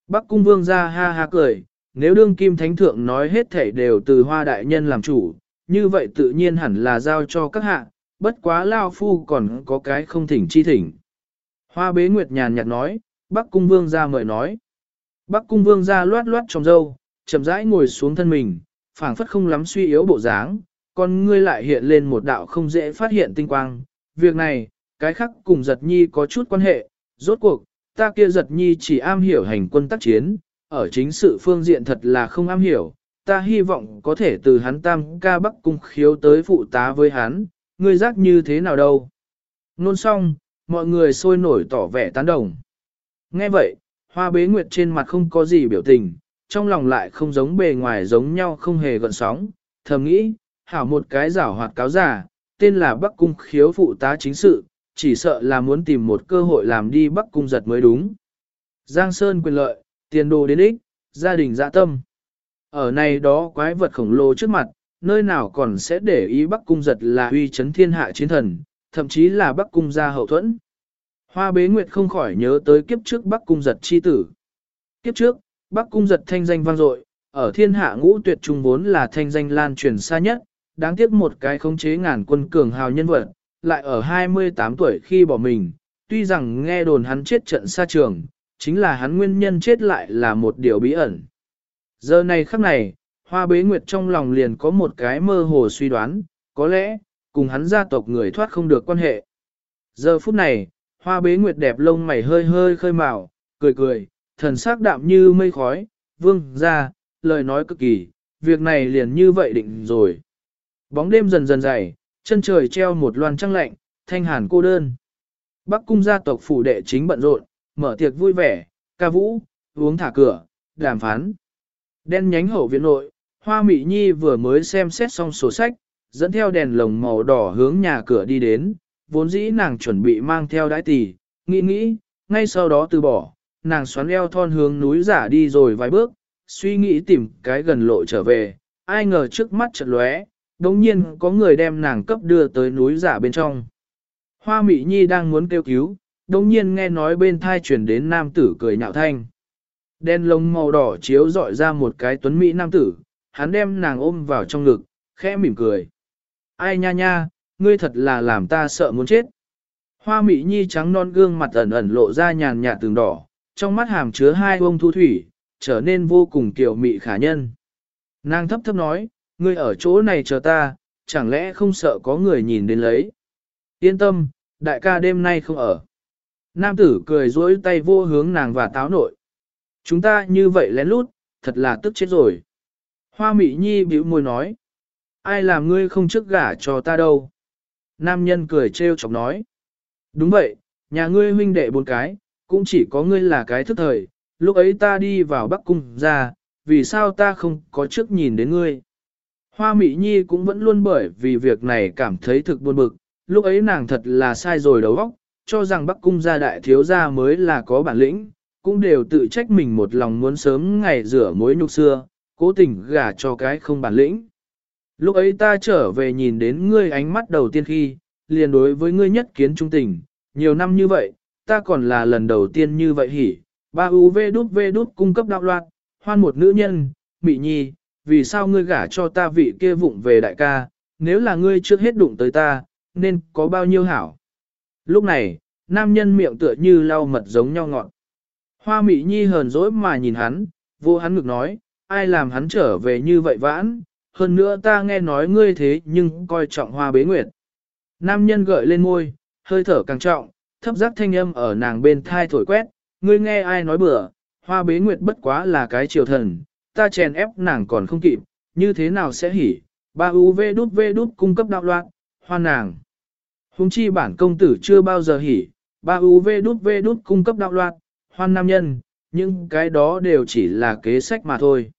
Bắc cung vương gia ha ha cười, nếu đương kim thánh thượng nói hết thể đều từ hoa đại nhân làm chủ, như vậy tự nhiên hẳn là giao cho các hạ, bất quá Lao Phu còn có cái không thỉnh chi thỉnh. Hoa bế nguyệt nhàn nhạt nói, Bắc Cung Vương ra mời nói. Bắc Cung Vương ra loát loát trong dâu, chậm rãi ngồi xuống thân mình, phảng phất không lắm suy yếu bộ dáng, con ngươi lại hiện lên một đạo không dễ phát hiện tinh quang. Việc này, cái khác cùng giật nhi có chút quan hệ, rốt cuộc, ta kia giật nhi chỉ am hiểu hành quân tác chiến, ở chính sự phương diện thật là không am hiểu, ta hy vọng có thể từ hắn tam ca bắc cung khiếu tới phụ tá với hắn, ngươi giác như thế nào đâu. Nôn xong, mọi người sôi nổi tỏ vẻ tán đồng. Nghe vậy, hoa bế nguyệt trên mặt không có gì biểu tình, trong lòng lại không giống bề ngoài giống nhau không hề gợn sóng, thầm nghĩ, hảo một cái giảo hoạt cáo giả, tên là Bắc Cung khiếu phụ tá chính sự, chỉ sợ là muốn tìm một cơ hội làm đi Bắc Cung giật mới đúng. Giang Sơn quyền lợi, tiền đồ đến ích, gia đình dạ tâm. Ở này đó quái vật khổng lồ trước mặt, nơi nào còn sẽ để ý Bắc Cung giật là uy chấn thiên hạ chiến thần, thậm chí là Bắc Cung gia hậu thuẫn. Hoa bế nguyệt không khỏi nhớ tới kiếp trước Bắc Cung giật chi tử. Kiếp trước, Bắc Cung giật thanh danh vang dội, ở thiên hạ ngũ tuyệt trung vốn là thanh danh lan truyền xa nhất, đáng tiếc một cái khống chế ngàn quân cường hào nhân vật, lại ở 28 tuổi khi bỏ mình, tuy rằng nghe đồn hắn chết trận xa trường, chính là hắn nguyên nhân chết lại là một điều bí ẩn. Giờ này khắc này, Hoa Bế Nguyệt trong lòng liền có một cái mơ hồ suy đoán, có lẽ, cùng hắn gia tộc người thoát không được quan hệ. Giờ phút này, Hoa Bế Nguyệt đẹp lông mày hơi hơi khơi màu, cười cười, thần sắc đạm như mây khói, vương ra, lời nói cực kỳ, việc này liền như vậy định rồi. Bóng đêm dần dần dày, chân trời treo một loan trăng lạnh, thanh hàn cô đơn. Bắc cung gia tộc phủ đệ chính bận rộn, mở tiệc vui vẻ, ca vũ, uống thả cửa, đàm phán. Đen nhánh hậu viện nội, Hoa Mị Nhi vừa mới xem xét xong sổ sách, dẫn theo đèn lồng màu đỏ hướng nhà cửa đi đến, vốn dĩ nàng chuẩn bị mang theo đái tỷ, nghĩ nghĩ, ngay sau đó từ bỏ, nàng xoắn eo thon hướng núi giả đi rồi vài bước, suy nghĩ tìm cái gần lộ trở về, ai ngờ trước mắt chợt lóe, đồng nhiên có người đem nàng cấp đưa tới núi giả bên trong. Hoa Mị Nhi đang muốn kêu cứu, đồng nhiên nghe nói bên thai chuyển đến nam tử cười nhạo thanh. Đen lông màu đỏ chiếu dọi ra một cái tuấn mỹ nam tử, hắn đem nàng ôm vào trong ngực, khẽ mỉm cười. Ai nha nha, ngươi thật là làm ta sợ muốn chết. Hoa Mị Nhi trắng non gương mặt ẩn ẩn lộ ra nhàn nhạt từng đỏ, trong mắt hàm chứa hai ông thu thủy, trở nên vô cùng kiểu mị khả nhân. Nàng thấp thấp nói, ngươi ở chỗ này chờ ta, chẳng lẽ không sợ có người nhìn đến lấy. Yên tâm, đại ca đêm nay không ở. Nam tử cười dối tay vô hướng nàng và táo nội. Chúng ta như vậy lén lút, thật là tức chết rồi. Hoa Mị Nhi bĩu môi nói. Ai làm ngươi không trước gả cho ta đâu. Nam nhân cười trêu chọc nói. Đúng vậy, nhà ngươi huynh đệ bốn cái, cũng chỉ có ngươi là cái thức thời, lúc ấy ta đi vào Bắc Cung ra, vì sao ta không có trước nhìn đến ngươi. Hoa mỹ Nhi cũng vẫn luôn bởi vì việc này cảm thấy thực buồn bực, lúc ấy nàng thật là sai rồi đầu óc, cho rằng Bắc Cung gia đại thiếu gia mới là có bản lĩnh, cũng đều tự trách mình một lòng muốn sớm ngày rửa mối nhục xưa, cố tình gả cho cái không bản lĩnh. Lúc ấy ta trở về nhìn đến ngươi ánh mắt đầu tiên khi, liền đối với ngươi nhất kiến trung tình, nhiều năm như vậy, ta còn là lần đầu tiên như vậy hỉ, ba UV đút V đút cung cấp đạo loạn, hoan một nữ nhân, Mỹ nhi, vì sao ngươi gả cho ta vị kia vụng về đại ca, nếu là ngươi trước hết đụng tới ta, nên có bao nhiêu hảo. Lúc này, nam nhân miệng tựa như lau mật giống nhau ngọn. Hoa mị nhi hờn dỗi mà nhìn hắn, vô hắn ngực nói, ai làm hắn trở về như vậy vãn, hơn nữa ta nghe nói ngươi thế nhưng coi trọng hoa bế nguyệt. Nam nhân gợi lên môi, hơi thở càng trọng, thấp giác thanh âm ở nàng bên thai thổi quét, ngươi nghe ai nói bừa, hoa bế nguyệt bất quá là cái triều thần, ta chèn ép nàng còn không kịp, như thế nào sẽ hỉ, ba UV đút vê đút cung cấp đạo loạn, hoa nàng. Hùng chi bản công tử chưa bao giờ hỉ, ba UV đút vê đút cung cấp đạo loạn, hoan nam nhân, nhưng cái đó đều chỉ là kế sách mà thôi.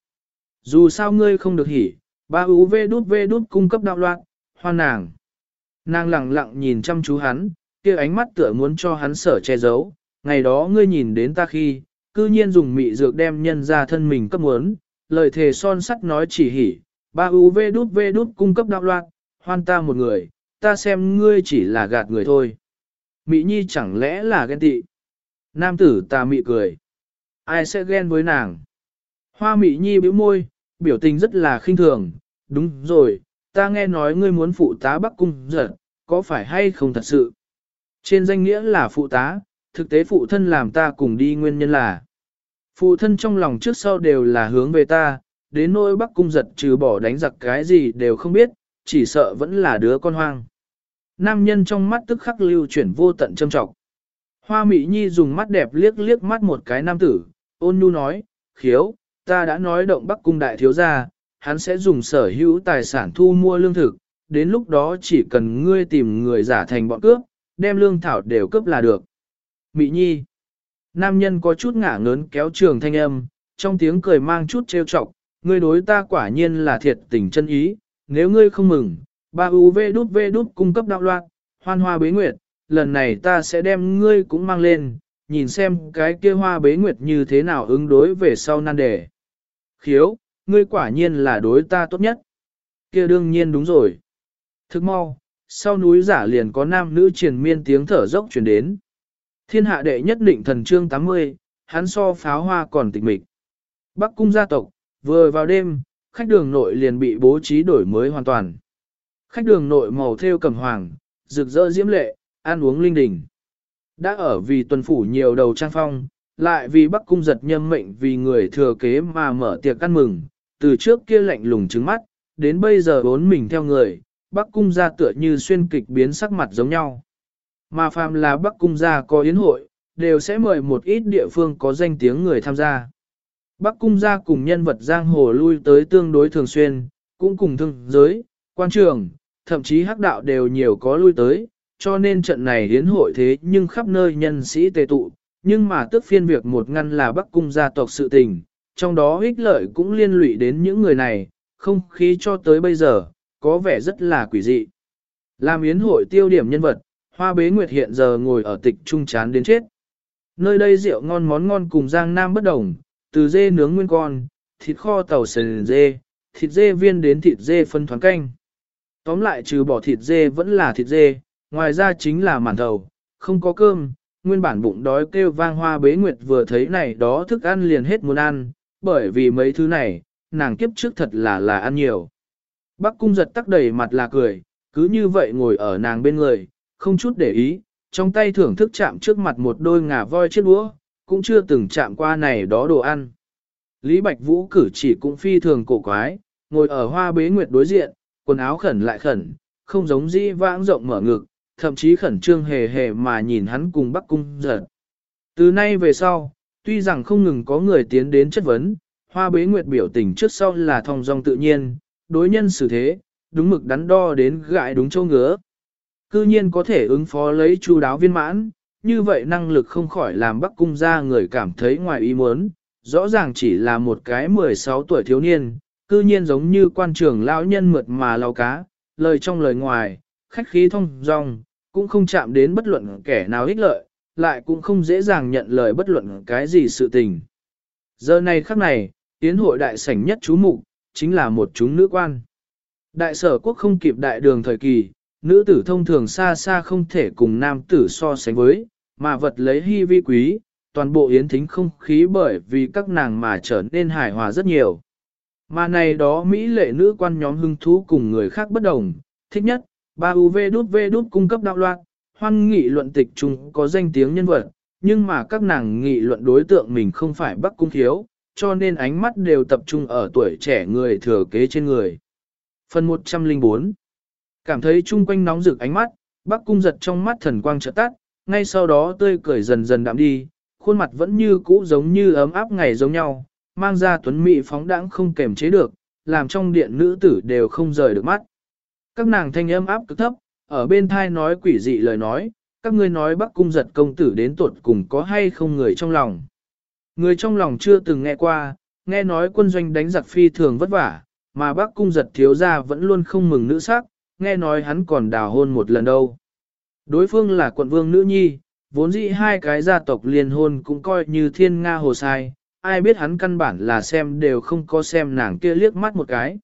Dù sao ngươi không được hỉ, ba UV đút vê đút cung cấp đạo loạn, hoan nàng. Nàng lặng lặng nhìn chăm chú hắn, kia ánh mắt tựa muốn cho hắn sở che giấu, ngày đó ngươi nhìn đến ta khi, cư nhiên dùng mị dược đem nhân ra thân mình cấp muốn, lời thề son sắt nói chỉ hỉ, ba UV đút V đút cung cấp đạo loạn, hoan ta một người, ta xem ngươi chỉ là gạt người thôi. Mị nhi chẳng lẽ là ghen tị? Nam tử ta mị cười. Ai sẽ ghen với nàng? Hoa mị nhi bĩu môi, biểu tình rất là khinh thường. Đúng rồi, ta nghe nói ngươi muốn phụ tá Bắc Cung giật, có phải hay không thật sự? Trên danh nghĩa là phụ tá, thực tế phụ thân làm ta cùng đi nguyên nhân là. Phụ thân trong lòng trước sau đều là hướng về ta, đến nỗi Bắc Cung giật trừ bỏ đánh giặc cái gì đều không biết, chỉ sợ vẫn là đứa con hoang. Nam nhân trong mắt tức khắc lưu chuyển vô tận châm trọng. Hoa Mỹ Nhi dùng mắt đẹp liếc liếc mắt một cái nam tử, ôn nhu nói, khiếu, ta đã nói động Bắc Cung đại thiếu gia, hắn sẽ dùng sở hữu tài sản thu mua lương thực, đến lúc đó chỉ cần ngươi tìm người giả thành bọn cướp, đem lương thảo đều cướp là được. Mỹ Nhi Nam nhân có chút ngả ngớn kéo trường thanh âm, trong tiếng cười mang chút trêu chọc, ngươi đối ta quả nhiên là thiệt tình chân ý, nếu ngươi không mừng, ba UV đút V đút cung cấp đạo loạn, hoan hoa bế nguyệt, lần này ta sẽ đem ngươi cũng mang lên, nhìn xem cái kia hoa bế nguyệt như thế nào ứng đối về sau nan đề. Khiếu, ngươi quả nhiên là đối ta tốt nhất. Kia đương nhiên đúng rồi. Thức mau, sau núi giả liền có nam nữ triền miên tiếng thở dốc chuyển đến. Thiên hạ đệ nhất định thần trương 80, hắn so pháo hoa còn tịch mịch. Bắc cung gia tộc, vừa vào đêm, khách đường nội liền bị bố trí đổi mới hoàn toàn. Khách đường nội màu theo cầm hoàng, rực rỡ diễm lệ, ăn uống linh đình. Đã ở vì tuần phủ nhiều đầu trang phong, lại vì Bắc cung giật nhâm mệnh vì người thừa kế mà mở tiệc ăn mừng, từ trước kia lạnh lùng trứng mắt, đến bây giờ bốn mình theo người, Bắc cung gia tựa như xuyên kịch biến sắc mặt giống nhau. Mà phàm là Bắc cung gia có yến hội, đều sẽ mời một ít địa phương có danh tiếng người tham gia. Bắc cung gia cùng nhân vật giang hồ lui tới tương đối thường xuyên, cũng cùng thương giới, quan trường, thậm chí hắc đạo đều nhiều có lui tới, cho nên trận này hiến hội thế nhưng khắp nơi nhân sĩ tề tụ, nhưng mà tức phiên việc một ngăn là Bắc cung gia tộc sự tình, trong đó ích lợi cũng liên lụy đến những người này, không khí cho tới bây giờ, có vẻ rất là quỷ dị. Làm yến hội tiêu điểm nhân vật, Hoa Bế Nguyệt hiện giờ ngồi ở tịch trung chán đến chết. Nơi đây rượu ngon món ngon cùng Giang Nam bất đồng, từ dê nướng nguyên con, thịt kho tàu sền dê, thịt dê viên đến thịt dê phân thoáng canh. Tóm lại trừ bỏ thịt dê vẫn là thịt dê, ngoài ra chính là màn thầu, không có cơm, nguyên bản bụng đói kêu vang hoa bế nguyệt vừa thấy này đó thức ăn liền hết muốn ăn, bởi vì mấy thứ này, nàng kiếp trước thật là là ăn nhiều. Bắc cung giật tắc đầy mặt là cười, cứ như vậy ngồi ở nàng bên người, không chút để ý, trong tay thưởng thức chạm trước mặt một đôi ngà voi chiếc đũa, cũng chưa từng chạm qua này đó đồ ăn. Lý Bạch Vũ cử chỉ cũng phi thường cổ quái, ngồi ở hoa bế nguyệt đối diện, quần áo khẩn lại khẩn, không giống di vãng rộng mở ngực, thậm chí khẩn trương hề hề mà nhìn hắn cùng Bắc Cung giật. Từ nay về sau, tuy rằng không ngừng có người tiến đến chất vấn, hoa bế nguyệt biểu tình trước sau là thong dong tự nhiên, đối nhân xử thế, đúng mực đắn đo đến gại đúng châu ngứa. Cư nhiên có thể ứng phó lấy chu đáo viên mãn, như vậy năng lực không khỏi làm Bắc Cung ra người cảm thấy ngoài ý muốn, rõ ràng chỉ là một cái 16 tuổi thiếu niên, cư nhiên giống như quan trường lão nhân mượt mà lau cá, lời trong lời ngoài, khách khí thông dong, cũng không chạm đến bất luận kẻ nào ích lợi, lại cũng không dễ dàng nhận lời bất luận cái gì sự tình. Giờ này khắc này, tiến hội đại sảnh nhất chú mục chính là một chúng nữ quan. Đại sở quốc không kịp đại đường thời kỳ, nữ tử thông thường xa xa không thể cùng nam tử so sánh với, mà vật lấy hy vi quý, toàn bộ yến thính không khí bởi vì các nàng mà trở nên hài hòa rất nhiều. Mà này đó Mỹ lệ nữ quan nhóm hưng thú cùng người khác bất đồng, thích nhất, ba UV đút V đút cung cấp đạo loạn, hoan nghị luận tịch chung có danh tiếng nhân vật, nhưng mà các nàng nghị luận đối tượng mình không phải bắc cung thiếu, cho nên ánh mắt đều tập trung ở tuổi trẻ người thừa kế trên người. Phần 104 Cảm thấy chung quanh nóng rực ánh mắt, bắc cung giật trong mắt thần quang trợ tắt, ngay sau đó tươi cười dần dần đạm đi, khuôn mặt vẫn như cũ giống như ấm áp ngày giống nhau, mang ra tuấn mỹ phóng đãng không kềm chế được, làm trong điện nữ tử đều không rời được mắt. Các nàng thanh âm áp cực thấp, ở bên thai nói quỷ dị lời nói, các ngươi nói bắc cung giật công tử đến tuột cùng có hay không người trong lòng. Người trong lòng chưa từng nghe qua, nghe nói quân doanh đánh giặc phi thường vất vả, mà bác cung giật thiếu ra vẫn luôn không mừng nữ sắc, nghe nói hắn còn đào hôn một lần đâu. Đối phương là quận vương nữ nhi, vốn dĩ hai cái gia tộc liên hôn cũng coi như thiên nga hồ sai, ai biết hắn căn bản là xem đều không có xem nàng kia liếc mắt một cái.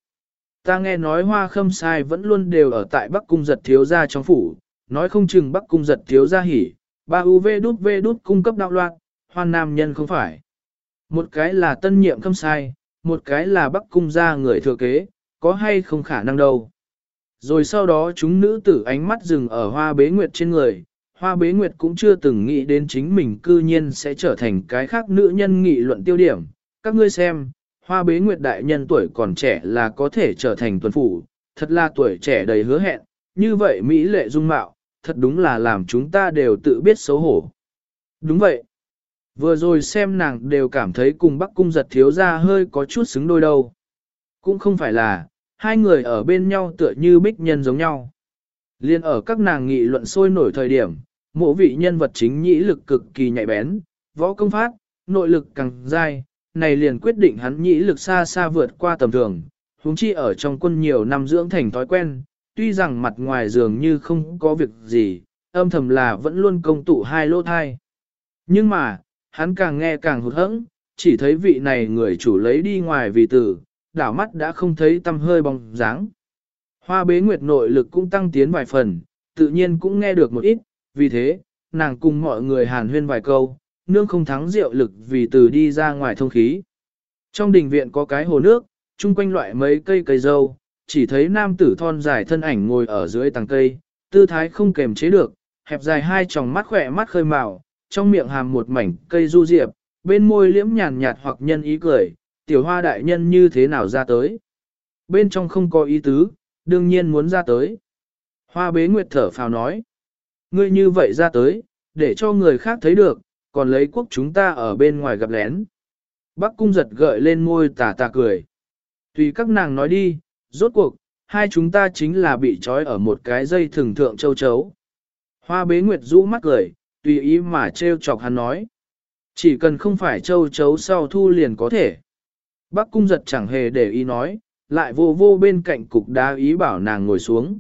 Ta nghe nói hoa khâm sai vẫn luôn đều ở tại Bắc Cung giật thiếu gia trong phủ, nói không chừng Bắc Cung giật thiếu gia hỉ, ba UV đút V đút cung cấp đạo loạn, hoan nam nhân không phải. Một cái là tân nhiệm khâm sai, một cái là Bắc Cung gia người thừa kế, có hay không khả năng đâu. Rồi sau đó chúng nữ tử ánh mắt dừng ở hoa bế nguyệt trên người, hoa bế nguyệt cũng chưa từng nghĩ đến chính mình cư nhiên sẽ trở thành cái khác nữ nhân nghị luận tiêu điểm. Các ngươi xem, hoa bế nguyệt đại nhân tuổi còn trẻ là có thể trở thành tuần phủ, thật là tuổi trẻ đầy hứa hẹn, như vậy Mỹ lệ dung mạo, thật đúng là làm chúng ta đều tự biết xấu hổ. Đúng vậy. Vừa rồi xem nàng đều cảm thấy cùng Bắc Cung giật thiếu ra hơi có chút xứng đôi đâu. Cũng không phải là, hai người ở bên nhau tựa như bích nhân giống nhau. Liên ở các nàng nghị luận sôi nổi thời điểm, mộ vị nhân vật chính nhĩ lực cực kỳ nhạy bén, võ công phát, nội lực càng dai, này liền quyết định hắn nhĩ lực xa xa vượt qua tầm thường, huống chi ở trong quân nhiều năm dưỡng thành thói quen, tuy rằng mặt ngoài dường như không có việc gì, âm thầm là vẫn luôn công tụ hai lỗ thai. Nhưng mà, hắn càng nghe càng hụt hẫng, chỉ thấy vị này người chủ lấy đi ngoài vì tử, đảo mắt đã không thấy tâm hơi bóng dáng. Hoa bế nguyệt nội lực cũng tăng tiến vài phần, tự nhiên cũng nghe được một ít, vì thế, nàng cùng mọi người hàn huyên vài câu, nương không thắng rượu lực vì từ đi ra ngoài thông khí. Trong đình viện có cái hồ nước, chung quanh loại mấy cây cây dâu, chỉ thấy nam tử thon dài thân ảnh ngồi ở dưới tàng cây, tư thái không kềm chế được, hẹp dài hai tròng mắt khỏe mắt khơi màu, trong miệng hàm một mảnh cây du diệp, bên môi liễm nhàn nhạt hoặc nhân ý cười, tiểu hoa đại nhân như thế nào ra tới. Bên trong không có ý tứ, đương nhiên muốn ra tới. Hoa bế nguyệt thở phào nói, ngươi như vậy ra tới, để cho người khác thấy được, còn lấy quốc chúng ta ở bên ngoài gặp lén. Bắc cung giật gợi lên môi tà tà cười. Tùy các nàng nói đi, rốt cuộc, hai chúng ta chính là bị trói ở một cái dây thường thượng châu chấu. Hoa bế nguyệt rũ mắt cười, tùy ý mà trêu chọc hắn nói. Chỉ cần không phải châu chấu sau thu liền có thể. Bắc cung giật chẳng hề để ý nói, lại vô vô bên cạnh cục đá ý bảo nàng ngồi xuống.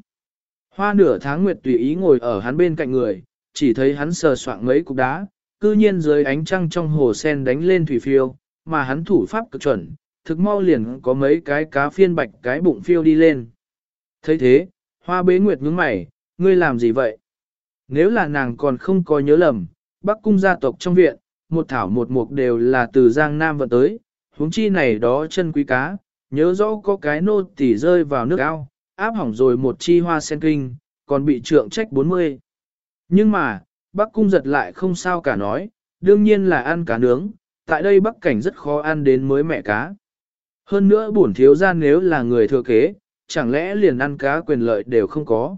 Hoa nửa tháng nguyệt tùy ý ngồi ở hắn bên cạnh người, chỉ thấy hắn sờ soạng mấy cục đá, cư nhiên dưới ánh trăng trong hồ sen đánh lên thủy phiêu, mà hắn thủ pháp cực chuẩn, thực mau liền có mấy cái cá phiên bạch cái bụng phiêu đi lên. thấy thế, hoa bế nguyệt nhướng mày, ngươi làm gì vậy? Nếu là nàng còn không có nhớ lầm, bắc cung gia tộc trong viện, một thảo một mục đều là từ Giang Nam vận tới, huống chi này đó chân quý cá, nhớ rõ có cái nô tỉ rơi vào nước ao, áp hỏng rồi một chi hoa sen kinh, còn bị trượng trách 40. Nhưng mà, Bắc Cung giật lại không sao cả nói, đương nhiên là ăn cá nướng, tại đây Bắc Cảnh rất khó ăn đến mới mẹ cá. Hơn nữa bổn thiếu gia nếu là người thừa kế, chẳng lẽ liền ăn cá quyền lợi đều không có.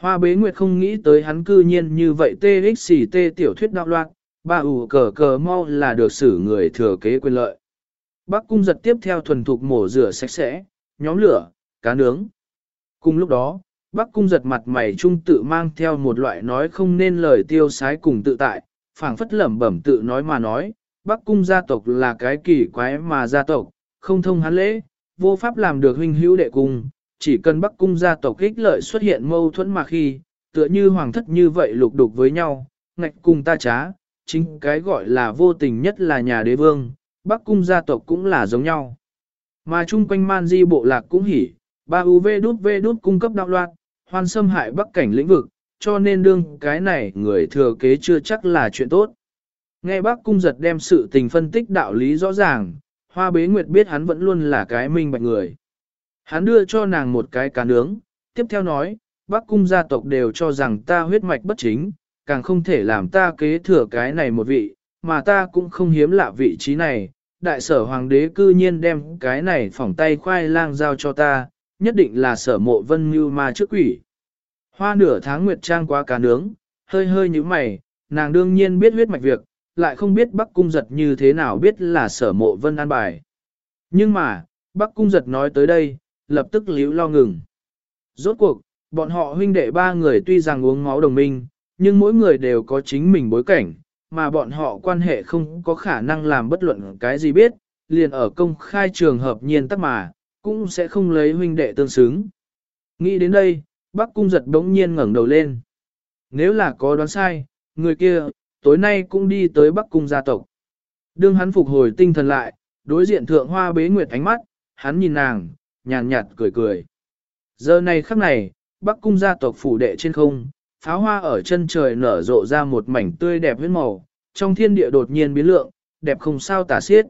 Hoa bế nguyệt không nghĩ tới hắn cư nhiên như vậy TXT tiểu thuyết đạo loạn, bà ủ cờ cờ mau là được xử người thừa kế quyền lợi. Bắc cung giật tiếp theo thuần thục mổ rửa sạch sẽ, nhóm lửa, cá nướng. Cùng lúc đó, Bắc cung giật mặt mày trung tự mang theo một loại nói không nên lời tiêu sái cùng tự tại, phảng phất lẩm bẩm tự nói mà nói, Bắc cung gia tộc là cái kỳ quái mà gia tộc, không thông hắn lễ, vô pháp làm được huynh hữu đệ cung, chỉ cần Bắc cung gia tộc ích lợi xuất hiện mâu thuẫn mà khi, tựa như hoàng thất như vậy lục đục với nhau, ngạch cùng ta trá, chính cái gọi là vô tình nhất là nhà đế vương, Bắc cung gia tộc cũng là giống nhau. Mà chung quanh man di bộ lạc cũng hỉ, ba UV đút V đút cung cấp đạo loạn, hoan xâm hại bắc cảnh lĩnh vực, cho nên đương cái này người thừa kế chưa chắc là chuyện tốt. Nghe bác cung giật đem sự tình phân tích đạo lý rõ ràng, hoa bế nguyệt biết hắn vẫn luôn là cái minh bạch người. Hắn đưa cho nàng một cái cá nướng, tiếp theo nói, bác cung gia tộc đều cho rằng ta huyết mạch bất chính, càng không thể làm ta kế thừa cái này một vị, mà ta cũng không hiếm lạ vị trí này. Đại sở hoàng đế cư nhiên đem cái này phỏng tay khoai lang giao cho ta, nhất định là sở mộ vân như ma trước quỷ. Hoa nửa tháng nguyệt trang quá cá nướng, hơi hơi như mày, nàng đương nhiên biết huyết mạch việc, lại không biết Bắc Cung Giật như thế nào biết là sở mộ vân an bài. Nhưng mà, Bắc Cung Giật nói tới đây, lập tức liễu lo ngừng. Rốt cuộc, bọn họ huynh đệ ba người tuy rằng uống máu đồng minh, nhưng mỗi người đều có chính mình bối cảnh, mà bọn họ quan hệ không có khả năng làm bất luận cái gì biết, liền ở công khai trường hợp nhiên tắc mà, cũng sẽ không lấy huynh đệ tương xứng. Nghĩ đến đây, bác cung giật đống nhiên ngẩng đầu lên. Nếu là có đoán sai, người kia, tối nay cũng đi tới bắc cung gia tộc. Đương hắn phục hồi tinh thần lại, đối diện thượng hoa bế nguyệt ánh mắt, hắn nhìn nàng, nhàn nhạt cười cười. Giờ này khắc này, bắc cung gia tộc phủ đệ trên không, pháo hoa ở chân trời nở rộ ra một mảnh tươi đẹp huyết màu, trong thiên địa đột nhiên biến lượng, đẹp không sao tả xiết.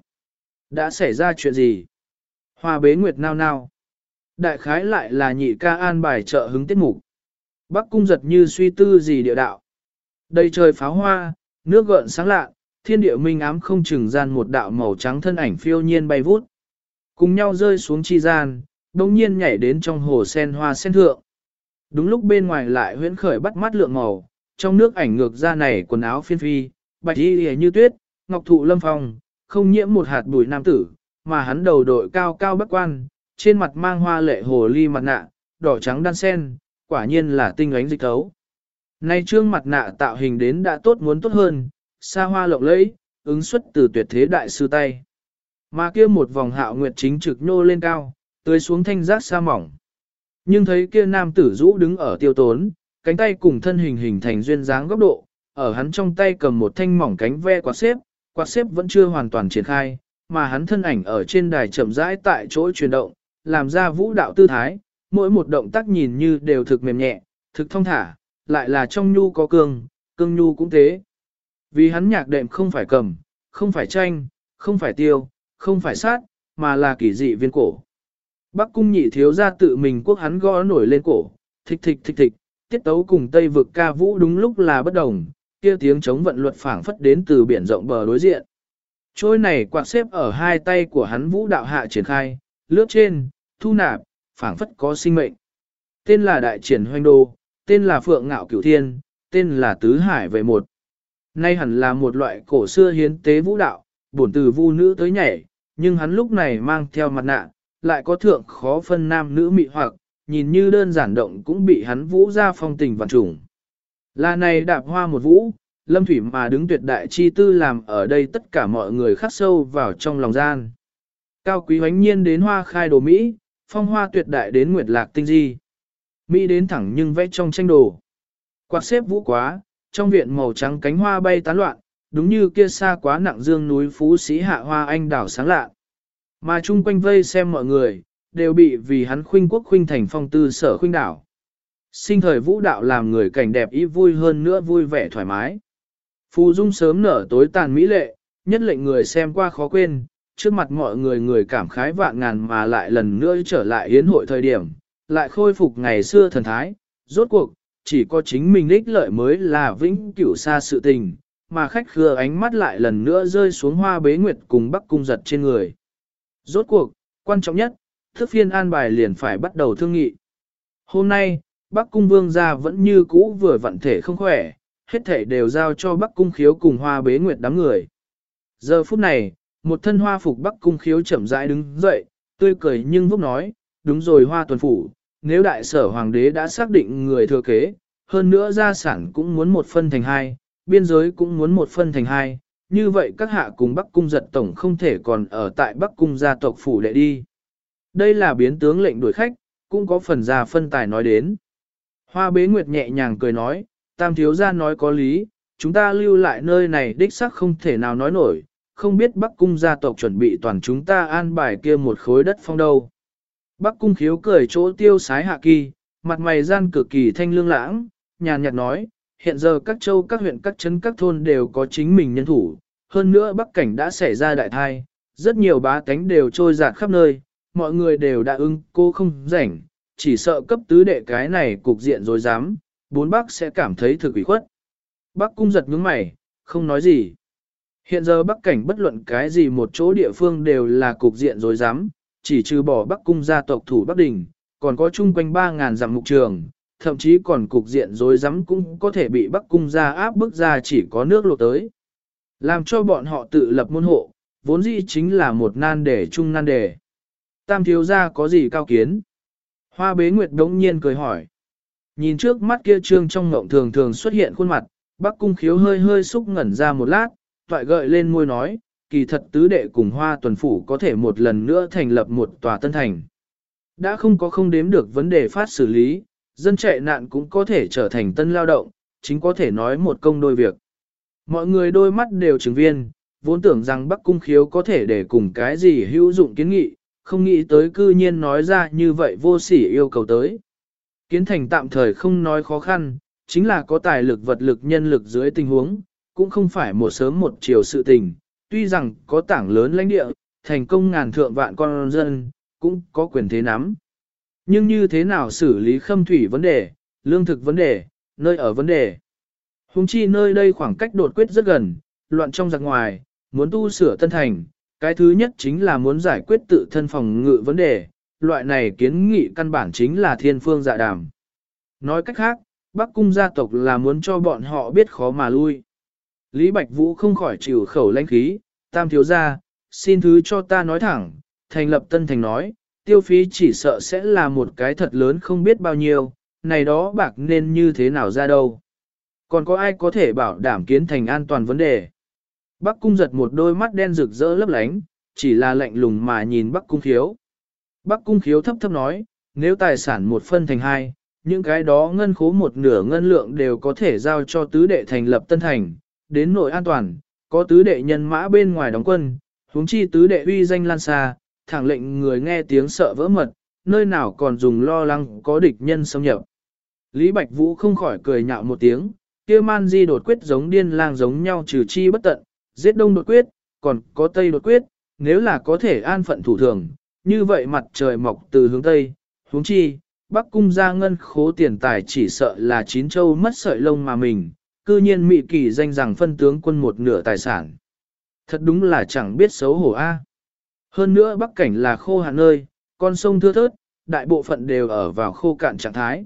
Đã xảy ra chuyện gì? Hoa bế nguyệt nao nao. Đại khái lại là nhị ca an bài trợ hứng tiết mục. Bắc cung giật như suy tư gì địa đạo. Đầy trời pháo hoa, nước gợn sáng lạ, thiên địa minh ám không chừng gian một đạo màu trắng thân ảnh phiêu nhiên bay vút. Cùng nhau rơi xuống chi gian, đồng nhiên nhảy đến trong hồ sen hoa sen thượng. Đúng lúc bên ngoài lại huyễn khởi bắt mắt lượng màu, trong nước ảnh ngược ra này quần áo phiên phi, bạch y như tuyết, ngọc thụ lâm phong, không nhiễm một hạt bụi nam tử, mà hắn đầu đội cao cao bắc quan, trên mặt mang hoa lệ hồ ly mặt nạ, đỏ trắng đan sen, quả nhiên là tinh ánh dịch thấu. Nay trương mặt nạ tạo hình đến đã tốt muốn tốt hơn, xa hoa lộng lẫy, ứng xuất từ tuyệt thế đại sư tay. Mà kia một vòng hạo nguyệt chính trực nô lên cao, tưới xuống thanh giác xa mỏng. Nhưng thấy kia nam tử rũ đứng ở tiêu tốn, cánh tay cùng thân hình hình thành duyên dáng góc độ, ở hắn trong tay cầm một thanh mỏng cánh ve quạt xếp, quạt xếp vẫn chưa hoàn toàn triển khai, mà hắn thân ảnh ở trên đài chậm rãi tại chỗ chuyển động, làm ra vũ đạo tư thái, mỗi một động tác nhìn như đều thực mềm nhẹ, thực thông thả, lại là trong nhu có cương, cương nhu cũng thế. Vì hắn nhạc đệm không phải cầm, không phải tranh, không phải tiêu, không phải sát, mà là kỳ dị viên cổ. Bắc cung nhị thiếu ra tự mình quốc hắn gõ nổi lên cổ, thịch thịch thịch thịch, tiết tấu cùng Tây vực ca vũ đúng lúc là bất đồng, kia tiếng chống vận luật phảng phất đến từ biển rộng bờ đối diện. Trôi này quạt xếp ở hai tay của hắn vũ đạo hạ triển khai, lướt trên, thu nạp, phảng phất có sinh mệnh. Tên là đại triển hoành đô, tên là phượng ngạo cửu thiên, tên là tứ hải về một. Nay hẳn là một loại cổ xưa hiến tế vũ đạo, bổn từ vu nữ tới nhảy, nhưng hắn lúc này mang theo mặt nạ, lại có thượng khó phân nam nữ mị hoặc, nhìn như đơn giản động cũng bị hắn vũ ra phong tình vạn trùng. Là này đạp hoa một vũ, lâm thủy mà đứng tuyệt đại chi tư làm ở đây tất cả mọi người khắc sâu vào trong lòng gian. Cao quý hoánh nhiên đến hoa khai đồ Mỹ, phong hoa tuyệt đại đến nguyệt lạc tinh di. Mỹ đến thẳng nhưng vẽ trong tranh đồ. Quạt xếp vũ quá, trong viện màu trắng cánh hoa bay tán loạn, đúng như kia xa quá nặng dương núi phú sĩ hạ hoa anh đảo sáng lạ. Mà chung quanh vây xem mọi người, đều bị vì hắn khuynh quốc khuynh thành phong tư sở khuynh đảo. Sinh thời vũ đạo làm người cảnh đẹp ý vui hơn nữa vui vẻ thoải mái. Phù dung sớm nở tối tàn mỹ lệ, nhất lệnh người xem qua khó quên, trước mặt mọi người người cảm khái vạn ngàn mà lại lần nữa trở lại hiến hội thời điểm, lại khôi phục ngày xưa thần thái, rốt cuộc, chỉ có chính mình ích lợi mới là vĩnh cửu xa sự tình, mà khách khứa ánh mắt lại lần nữa rơi xuống hoa bế nguyệt cùng bắc cung giật trên người. Rốt cuộc, quan trọng nhất, thức phiên an bài liền phải bắt đầu thương nghị. Hôm nay, Bắc Cung Vương gia vẫn như cũ vừa vận thể không khỏe, hết thể đều giao cho Bắc Cung Khiếu cùng Hoa Bế Nguyệt đám người. Giờ phút này, một thân hoa phục Bắc Cung Khiếu chậm rãi đứng dậy, tươi cười nhưng vốc nói, đúng rồi Hoa Tuần Phủ, nếu đại sở hoàng đế đã xác định người thừa kế, hơn nữa gia sản cũng muốn một phân thành hai, biên giới cũng muốn một phân thành hai, như vậy các hạ cùng Bắc Cung giật tổng không thể còn ở tại Bắc Cung gia tộc phủ đệ đi. Đây là biến tướng lệnh đuổi khách, cũng có phần già phân tài nói đến. Hoa bế nguyệt nhẹ nhàng cười nói, tam thiếu gia nói có lý, chúng ta lưu lại nơi này đích xác không thể nào nói nổi, không biết Bắc Cung gia tộc chuẩn bị toàn chúng ta an bài kia một khối đất phong đâu. Bắc Cung khiếu cười chỗ tiêu sái hạ kỳ, mặt mày gian cực kỳ thanh lương lãng, nhàn nhạt nói, hiện giờ các châu các huyện các trấn các thôn đều có chính mình nhân thủ, hơn nữa Bắc Cảnh đã xảy ra đại thai, rất nhiều bá tánh đều trôi dạt khắp nơi, mọi người đều đã ưng cô không rảnh, chỉ sợ cấp tứ đệ cái này cục diện rồi dám, bốn bác sẽ cảm thấy thực ủy khuất. Bác cung giật nhướng mày, không nói gì. Hiện giờ Bắc Cảnh bất luận cái gì một chỗ địa phương đều là cục diện rồi dám, chỉ trừ bỏ Bắc cung gia tộc thủ Bắc Đình, còn có chung quanh 3.000 dặm mục trường, thậm chí còn cục diện rối rắm cũng có thể bị Bắc cung gia áp bức ra chỉ có nước lột tới. Làm cho bọn họ tự lập môn hộ, vốn dĩ chính là một nan đề chung nan đề. Tam thiếu gia có gì cao kiến? Hoa bế nguyệt đống nhiên cười hỏi. Nhìn trước mắt kia trương trong ngộng thường thường xuất hiện khuôn mặt, Bắc cung khiếu hơi hơi xúc ngẩn ra một lát, toại gợi lên môi nói, kỳ thật tứ đệ cùng hoa tuần phủ có thể một lần nữa thành lập một tòa tân thành. Đã không có không đếm được vấn đề phát xử lý, dân chạy nạn cũng có thể trở thành tân lao động, chính có thể nói một công đôi việc. Mọi người đôi mắt đều chứng viên, vốn tưởng rằng Bắc Cung Khiếu có thể để cùng cái gì hữu dụng kiến nghị, không nghĩ tới cư nhiên nói ra như vậy vô sỉ yêu cầu tới. Kiến thành tạm thời không nói khó khăn, chính là có tài lực vật lực nhân lực dưới tình huống, cũng không phải một sớm một chiều sự tình, tuy rằng có tảng lớn lãnh địa, thành công ngàn thượng vạn con dân, cũng có quyền thế nắm. Nhưng như thế nào xử lý khâm thủy vấn đề, lương thực vấn đề, nơi ở vấn đề. Hùng chi nơi đây khoảng cách đột quyết rất gần, loạn trong giặc ngoài, muốn tu sửa tân thành, cái thứ nhất chính là muốn giải quyết tự thân phòng ngự vấn đề, loại này kiến nghị căn bản chính là thiên phương dạ đàm. Nói cách khác, Bắc cung gia tộc là muốn cho bọn họ biết khó mà lui. Lý Bạch Vũ không khỏi chịu khẩu lãnh khí, tam thiếu gia, xin thứ cho ta nói thẳng, thành lập tân thành nói, tiêu phí chỉ sợ sẽ là một cái thật lớn không biết bao nhiêu, này đó bạc nên như thế nào ra đâu. Còn có ai có thể bảo đảm kiến thành an toàn vấn đề? Bắc cung giật một đôi mắt đen rực rỡ lấp lánh, chỉ là lạnh lùng mà nhìn Bắc cung khiếu. Bắc cung khiếu thấp thấp nói, nếu tài sản một phân thành hai, những cái đó ngân khố một nửa ngân lượng đều có thể giao cho tứ đệ thành lập tân thành, đến nội an toàn, có tứ đệ nhân mã bên ngoài đóng quân, huống chi tứ đệ uy danh lan xa, thẳng lệnh người nghe tiếng sợ vỡ mật, nơi nào còn dùng lo lắng có địch nhân xâm nhập. Lý Bạch Vũ không khỏi cười nhạo một tiếng, kia man di đột quyết giống điên lang giống nhau trừ chi bất tận, giết đông đột quyết, còn có tây đột quyết, nếu là có thể an phận thủ thường, như vậy mặt trời mọc từ hướng tây, hướng chi, Bắc cung ra ngân khố tiền tài chỉ sợ là chín châu mất sợi lông mà mình, cư nhiên mị kỳ danh rằng phân tướng quân một nửa tài sản. Thật đúng là chẳng biết xấu hổ a. Hơn nữa Bắc cảnh là khô hạn nơi, con sông thưa thớt, đại bộ phận đều ở vào khô cạn trạng thái.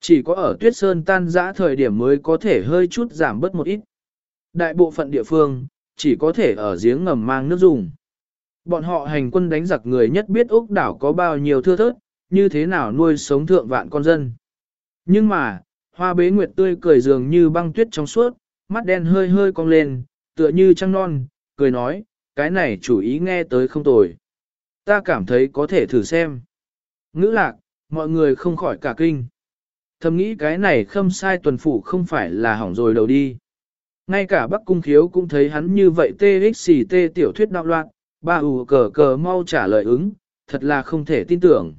Chỉ có ở tuyết sơn tan dã thời điểm mới có thể hơi chút giảm bớt một ít. Đại bộ phận địa phương, chỉ có thể ở giếng ngầm mang nước dùng. Bọn họ hành quân đánh giặc người nhất biết úc đảo có bao nhiêu thưa thớt, như thế nào nuôi sống thượng vạn con dân. Nhưng mà, hoa bế nguyệt tươi cười dường như băng tuyết trong suốt, mắt đen hơi hơi cong lên, tựa như trăng non, cười nói, cái này chủ ý nghe tới không tồi. Ta cảm thấy có thể thử xem. Ngữ lạc, mọi người không khỏi cả kinh. Thầm nghĩ cái này khâm sai tuần phủ không phải là hỏng rồi đầu đi. Ngay cả Bắc Cung Khiếu cũng thấy hắn như vậy TXT tiểu thuyết đạo loạn, ba ủ cờ cờ mau trả lời ứng, thật là không thể tin tưởng.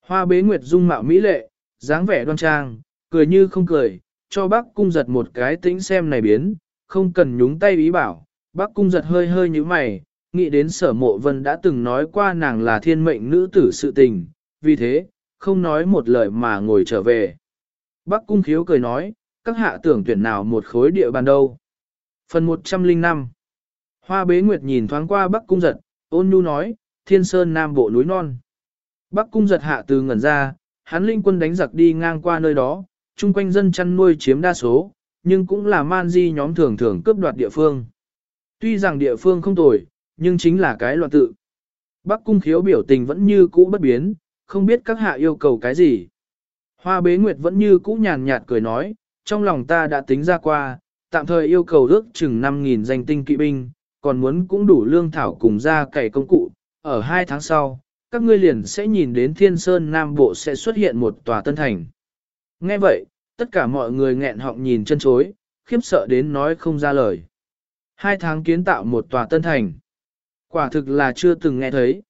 Hoa bế nguyệt dung mạo mỹ lệ, dáng vẻ đoan trang, cười như không cười, cho bác cung giật một cái tĩnh xem này biến, không cần nhúng tay ý bảo. Bác cung giật hơi hơi như mày, nghĩ đến sở mộ vân đã từng nói qua nàng là thiên mệnh nữ tử sự tình, vì thế, không nói một lời mà ngồi trở về. Bác cung khiếu cười nói, các hạ tưởng tuyển nào một khối địa bàn đâu. Phần 105 Hoa bế nguyệt nhìn thoáng qua bắc cung giật, ôn nhu nói, thiên sơn nam bộ núi non. Bắc cung giật hạ từ ngẩn ra, hắn linh quân đánh giặc đi ngang qua nơi đó, chung quanh dân chăn nuôi chiếm đa số, nhưng cũng là man di nhóm thường thường cướp đoạt địa phương. Tuy rằng địa phương không tồi, nhưng chính là cái loạn tự. Bắc cung khiếu biểu tình vẫn như cũ bất biến, không biết các hạ yêu cầu cái gì. Hoa bế nguyệt vẫn như cũ nhàn nhạt cười nói, trong lòng ta đã tính ra qua, tạm thời yêu cầu ước chừng 5.000 danh tinh kỵ binh, còn muốn cũng đủ lương thảo cùng ra cày công cụ, ở hai tháng sau, các ngươi liền sẽ nhìn đến thiên sơn nam bộ sẽ xuất hiện một tòa tân thành. Nghe vậy, tất cả mọi người nghẹn họng nhìn chân chối, khiếp sợ đến nói không ra lời. Hai tháng kiến tạo một tòa tân thành. Quả thực là chưa từng nghe thấy.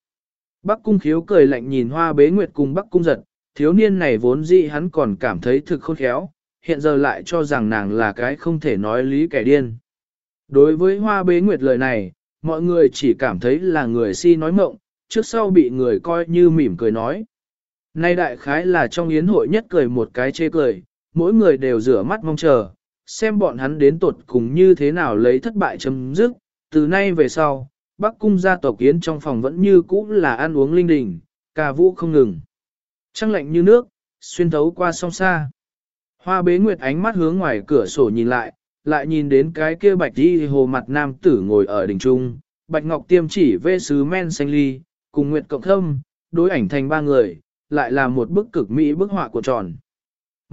Bắc cung khiếu cười lạnh nhìn hoa bế nguyệt cùng bắc cung giật, thiếu niên này vốn dĩ hắn còn cảm thấy thực khôn khéo, hiện giờ lại cho rằng nàng là cái không thể nói lý kẻ điên. Đối với hoa bế nguyệt lời này, mọi người chỉ cảm thấy là người si nói mộng, trước sau bị người coi như mỉm cười nói. Nay đại khái là trong yến hội nhất cười một cái chê cười, mỗi người đều rửa mắt mong chờ, xem bọn hắn đến tột cùng như thế nào lấy thất bại chấm dứt. Từ nay về sau, Bắc cung gia tộc yến trong phòng vẫn như cũ là ăn uống linh đình, ca vũ không ngừng. Trăng lạnh như nước, xuyên thấu qua song xa. Hoa bế nguyệt ánh mắt hướng ngoài cửa sổ nhìn lại, lại nhìn đến cái kia bạch đi hồ mặt nam tử ngồi ở đỉnh trung, bạch ngọc tiêm chỉ vê sứ men xanh ly, cùng nguyệt cộng thâm, đối ảnh thành ba người, lại là một bức cực mỹ bức họa của tròn.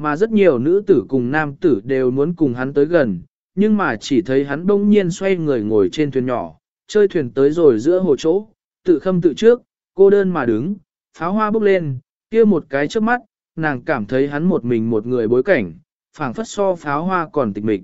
Mà rất nhiều nữ tử cùng nam tử đều muốn cùng hắn tới gần, nhưng mà chỉ thấy hắn bỗng nhiên xoay người ngồi trên thuyền nhỏ, chơi thuyền tới rồi giữa hồ chỗ, tự khâm tự trước, cô đơn mà đứng, pháo hoa bốc lên, kia một cái trước mắt, nàng cảm thấy hắn một mình một người bối cảnh, phảng phất so pháo hoa còn tịch mịch.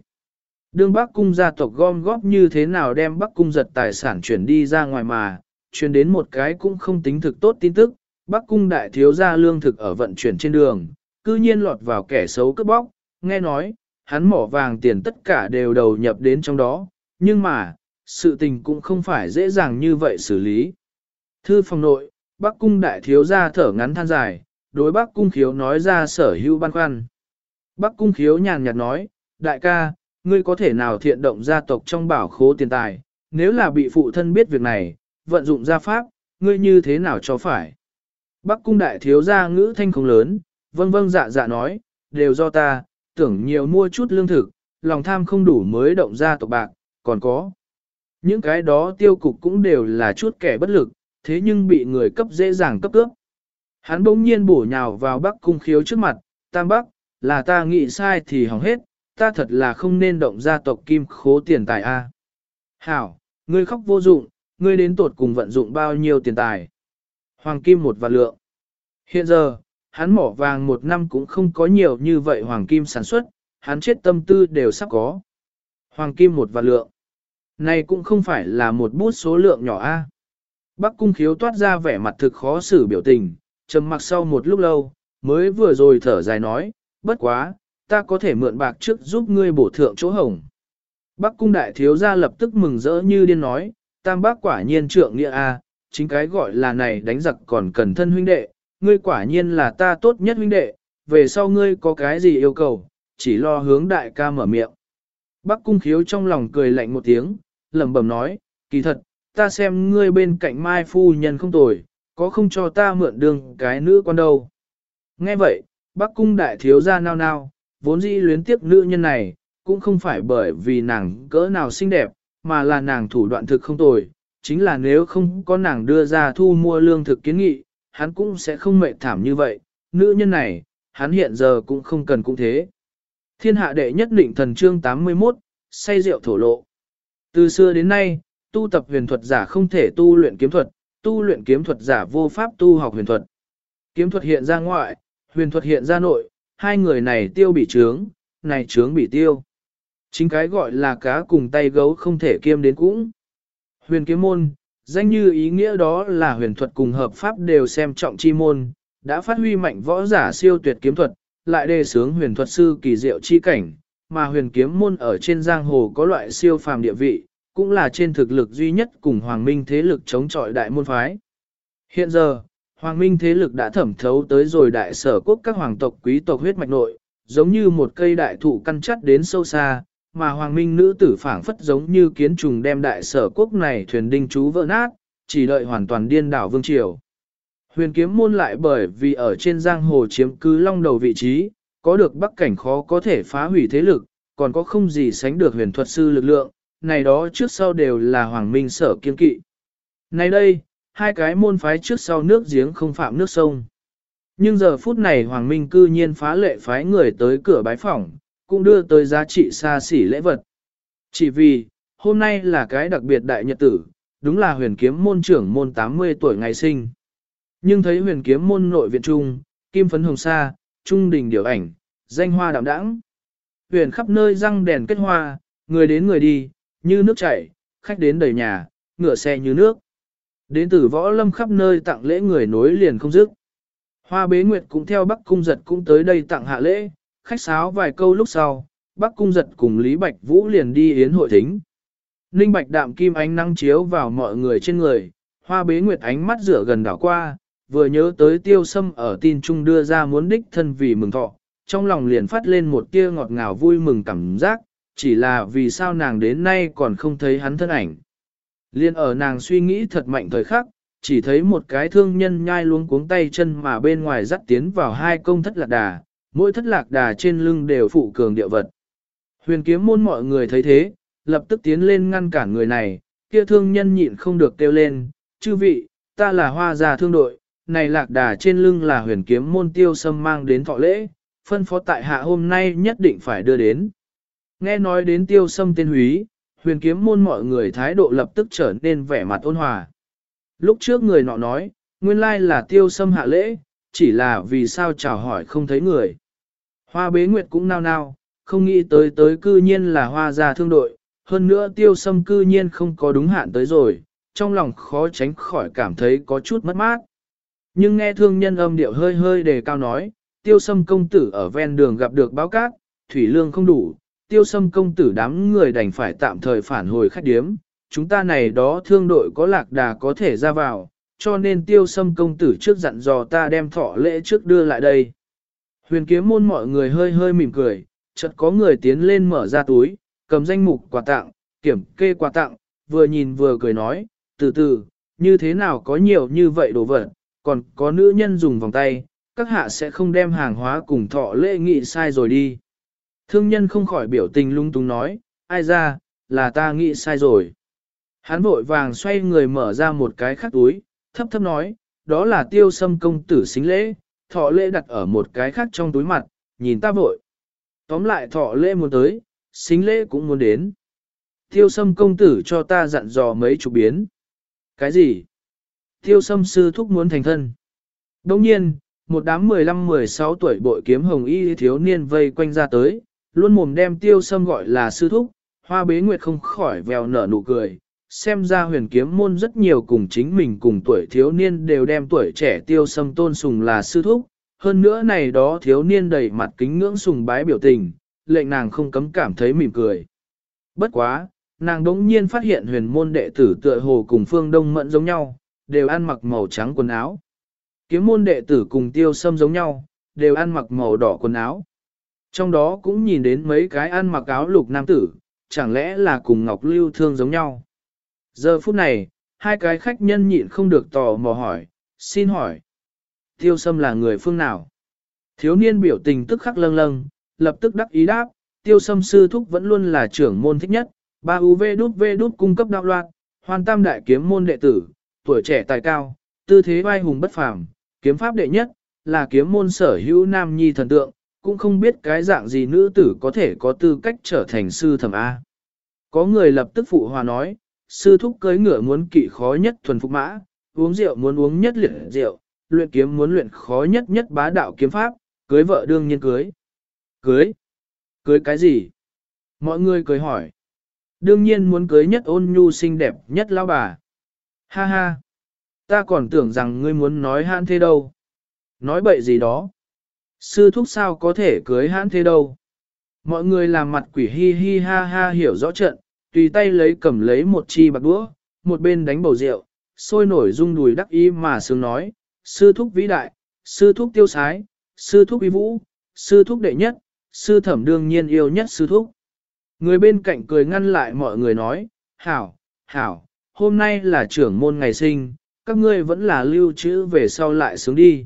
Đương Bắc cung gia tộc gom góp như thế nào đem Bắc cung giật tài sản chuyển đi ra ngoài mà, chuyển đến một cái cũng không tính thực tốt tin tức, Bắc cung đại thiếu gia lương thực ở vận chuyển trên đường, cư nhiên lọt vào kẻ xấu cướp bóc, nghe nói, hắn mỏ vàng tiền tất cả đều đầu nhập đến trong đó, nhưng mà, sự tình cũng không phải dễ dàng như vậy xử lý. Thư phòng nội, Bắc cung đại thiếu gia thở ngắn than dài, đối bác cung khiếu nói ra sở hữu băn khoăn. Bác cung khiếu nhàn nhạt nói, đại ca, ngươi có thể nào thiện động gia tộc trong bảo khố tiền tài, nếu là bị phụ thân biết việc này, vận dụng gia pháp, ngươi như thế nào cho phải. Bác cung đại thiếu gia ngữ thanh không lớn, vâng vâng dạ dạ nói, đều do ta, tưởng nhiều mua chút lương thực, lòng tham không đủ mới động ra tộc bạc, còn có. Những cái đó tiêu cục cũng đều là chút kẻ bất lực, thế nhưng bị người cấp dễ dàng cấp cướp. Hắn bỗng nhiên bổ nhào vào bắc cung khiếu trước mặt, tam bắc, là ta nghĩ sai thì hỏng hết, ta thật là không nên động gia tộc kim khố tiền tài a. Hảo, ngươi khóc vô dụng, ngươi đến tột cùng vận dụng bao nhiêu tiền tài. Hoàng kim một vạn lượng. Hiện giờ, hắn mỏ vàng một năm cũng không có nhiều như vậy hoàng kim sản xuất, hắn chết tâm tư đều sắp có. Hoàng kim một vạn lượng. Này cũng không phải là một bút số lượng nhỏ a. Bắc cung khiếu toát ra vẻ mặt thực khó xử biểu tình, trầm mặc sau một lúc lâu, mới vừa rồi thở dài nói, bất quá, ta có thể mượn bạc trước giúp ngươi bổ thượng chỗ hồng. Bắc cung đại thiếu gia lập tức mừng rỡ như điên nói, tam bác quả nhiên trượng nghĩa a, chính cái gọi là này đánh giặc còn cần thân huynh đệ, ngươi quả nhiên là ta tốt nhất huynh đệ, về sau ngươi có cái gì yêu cầu, chỉ lo hướng đại ca mở miệng. Bắc cung khiếu trong lòng cười lạnh một tiếng, lẩm bẩm nói, kỳ thật, ta xem ngươi bên cạnh mai phu nhân không tồi, có không cho ta mượn đường cái nữ con đâu. Nghe vậy, Bắc cung đại thiếu gia nao nao, vốn dĩ luyến tiếc nữ nhân này, cũng không phải bởi vì nàng cỡ nào xinh đẹp, mà là nàng thủ đoạn thực không tồi, chính là nếu không có nàng đưa ra thu mua lương thực kiến nghị, hắn cũng sẽ không mệt thảm như vậy, nữ nhân này, hắn hiện giờ cũng không cần cũng thế. Thiên hạ đệ nhất định thần chương 81, say rượu thổ lộ. Từ xưa đến nay, tu tập huyền thuật giả không thể tu luyện kiếm thuật, tu luyện kiếm thuật giả vô pháp tu học huyền thuật. Kiếm thuật hiện ra ngoại, huyền thuật hiện ra nội, hai người này tiêu bị trướng, này trướng bị tiêu. Chính cái gọi là cá cùng tay gấu không thể kiêm đến cũng. Huyền kiếm môn, danh như ý nghĩa đó là huyền thuật cùng hợp pháp đều xem trọng chi môn, đã phát huy mạnh võ giả siêu tuyệt kiếm thuật, lại đề sướng huyền thuật sư kỳ diệu chi cảnh, mà huyền kiếm môn ở trên giang hồ có loại siêu phàm địa vị, cũng là trên thực lực duy nhất cùng hoàng minh thế lực chống chọi đại môn phái. Hiện giờ, hoàng minh thế lực đã thẩm thấu tới rồi đại sở quốc các hoàng tộc quý tộc huyết mạch nội, giống như một cây đại thụ căn chắt đến sâu xa, mà hoàng minh nữ tử phảng phất giống như kiến trùng đem đại sở quốc này thuyền đinh chú vỡ nát, chỉ đợi hoàn toàn điên đảo vương triều. Huyền kiếm môn lại bởi vì ở trên giang hồ chiếm cứ long đầu vị trí, có được bắc cảnh khó có thể phá hủy thế lực, còn có không gì sánh được huyền thuật sư lực lượng, này đó trước sau đều là hoàng minh sở kiên kỵ. Này đây, hai cái môn phái trước sau nước giếng không phạm nước sông. Nhưng giờ phút này hoàng minh cư nhiên phá lệ phái người tới cửa bái phỏng, cũng đưa tới giá trị xa xỉ lễ vật. Chỉ vì, hôm nay là cái đặc biệt đại nhật tử, đúng là huyền kiếm môn trưởng môn 80 tuổi ngày sinh. Nhưng thấy huyền kiếm môn nội viện trung, kim phấn hồng sa, trung đình điều ảnh, danh hoa đạm đãng. Huyền khắp nơi răng đèn kết hoa, người đến người đi, như nước chảy, khách đến đầy nhà, ngựa xe như nước. Đến từ võ lâm khắp nơi tặng lễ người nối liền không dứt. Hoa bế nguyệt cũng theo bắc cung giật cũng tới đây tặng hạ lễ, khách sáo vài câu lúc sau, bắc cung giật cùng Lý Bạch Vũ liền đi yến hội thính. Ninh Bạch đạm kim ánh nắng chiếu vào mọi người trên người, hoa bế nguyệt ánh mắt rửa gần đảo qua, vừa nhớ tới tiêu sâm ở tin trung đưa ra muốn đích thân vì mừng thọ, trong lòng liền phát lên một tia ngọt ngào vui mừng cảm giác, chỉ là vì sao nàng đến nay còn không thấy hắn thân ảnh. Liên ở nàng suy nghĩ thật mạnh thời khắc, chỉ thấy một cái thương nhân nhai luống cuống tay chân mà bên ngoài dắt tiến vào hai công thất lạc đà, mỗi thất lạc đà trên lưng đều phụ cường địa vật. Huyền kiếm môn mọi người thấy thế, lập tức tiến lên ngăn cản người này, kia thương nhân nhịn không được kêu lên, chư vị, ta là hoa già thương đội, này lạc đà trên lưng là huyền kiếm môn tiêu sâm mang đến thọ lễ, phân phó tại hạ hôm nay nhất định phải đưa đến. Nghe nói đến tiêu sâm tên húy, huyền kiếm môn mọi người thái độ lập tức trở nên vẻ mặt ôn hòa. Lúc trước người nọ nói, nguyên lai là tiêu sâm hạ lễ, chỉ là vì sao chào hỏi không thấy người. Hoa bế nguyệt cũng nao nao, không nghĩ tới tới cư nhiên là hoa gia thương đội, hơn nữa tiêu sâm cư nhiên không có đúng hạn tới rồi, trong lòng khó tránh khỏi cảm thấy có chút mất mát. Nhưng nghe thương nhân âm điệu hơi hơi đề cao nói, tiêu sâm công tử ở ven đường gặp được báo cát, thủy lương không đủ, tiêu sâm công tử đám người đành phải tạm thời phản hồi khách điếm, chúng ta này đó thương đội có lạc đà có thể ra vào, cho nên tiêu sâm công tử trước dặn dò ta đem thọ lễ trước đưa lại đây. Huyền kiếm môn mọi người hơi hơi mỉm cười, chợt có người tiến lên mở ra túi, cầm danh mục quà tặng, kiểm kê quà tặng, vừa nhìn vừa cười nói, từ từ, như thế nào có nhiều như vậy đồ vật, còn có nữ nhân dùng vòng tay, các hạ sẽ không đem hàng hóa cùng thọ lễ nghị sai rồi đi. Thương nhân không khỏi biểu tình lung tung nói, ai ra, là ta nghĩ sai rồi. Hắn vội vàng xoay người mở ra một cái khắc túi, thấp thấp nói, đó là tiêu sâm công tử xính lễ, thọ lễ đặt ở một cái khác trong túi mặt, nhìn ta vội. Tóm lại thọ lễ muốn tới, xính lễ cũng muốn đến. Tiêu sâm công tử cho ta dặn dò mấy chục biến. Cái gì? Tiêu sâm sư thúc muốn thành thân. Đồng nhiên, một đám 15-16 tuổi bội kiếm hồng y thiếu niên vây quanh ra tới, luôn mồm đem tiêu sâm gọi là sư thúc, hoa bế nguyệt không khỏi vèo nở nụ cười. Xem ra huyền kiếm môn rất nhiều cùng chính mình cùng tuổi thiếu niên đều đem tuổi trẻ tiêu sâm tôn sùng là sư thúc, hơn nữa này đó thiếu niên đầy mặt kính ngưỡng sùng bái biểu tình, lệnh nàng không cấm cảm thấy mỉm cười. Bất quá, nàng đống nhiên phát hiện huyền môn đệ tử tựa hồ cùng phương đông mẫn giống nhau, đều ăn mặc màu trắng quần áo. Kiếm môn đệ tử cùng tiêu sâm giống nhau, đều ăn mặc màu đỏ quần áo. Trong đó cũng nhìn đến mấy cái ăn mặc áo lục nam tử, chẳng lẽ là cùng Ngọc Lưu Thương giống nhau. Giờ phút này, hai cái khách nhân nhịn không được tò mò hỏi, xin hỏi. Tiêu sâm là người phương nào? Thiếu niên biểu tình tức khắc lâng lâng, lập tức đắc ý đáp, tiêu sâm sư thúc vẫn luôn là trưởng môn thích nhất, ba UV đút V đút cung cấp đạo loạn, hoàn tam đại kiếm môn đệ tử, tuổi trẻ tài cao, tư thế vai hùng bất phàm, kiếm pháp đệ nhất, là kiếm môn sở hữu nam nhi thần tượng, cũng không biết cái dạng gì nữ tử có thể có tư cách trở thành sư thẩm A. Có người lập tức phụ hòa nói, sư thúc cưới ngựa muốn kỵ khó nhất thuần phục mã, uống rượu muốn uống nhất liệt rượu, luyện kiếm muốn luyện khó nhất nhất bá đạo kiếm pháp, cưới vợ đương nhiên cưới. Cưới? Cưới cái gì? Mọi người cười hỏi. Đương nhiên muốn cưới nhất ôn nhu xinh đẹp nhất lao bà. Ha ha! Ta còn tưởng rằng ngươi muốn nói hãn thế đâu. Nói bậy gì đó. Sư thúc sao có thể cưới hãn thế đâu. Mọi người làm mặt quỷ hi hi ha ha hiểu rõ trận, tùy tay lấy cầm lấy một chi bạc đũa, một bên đánh bầu rượu, sôi nổi rung đùi đắc ý mà sướng nói, sư thúc vĩ đại, sư thúc tiêu sái, sư thúc uy vũ, sư thúc đệ nhất, sư thẩm đương nhiên yêu nhất sư thúc. Người bên cạnh cười ngăn lại mọi người nói, hảo, hảo, hôm nay là trưởng môn ngày sinh, các ngươi vẫn là lưu trữ về sau lại sướng đi.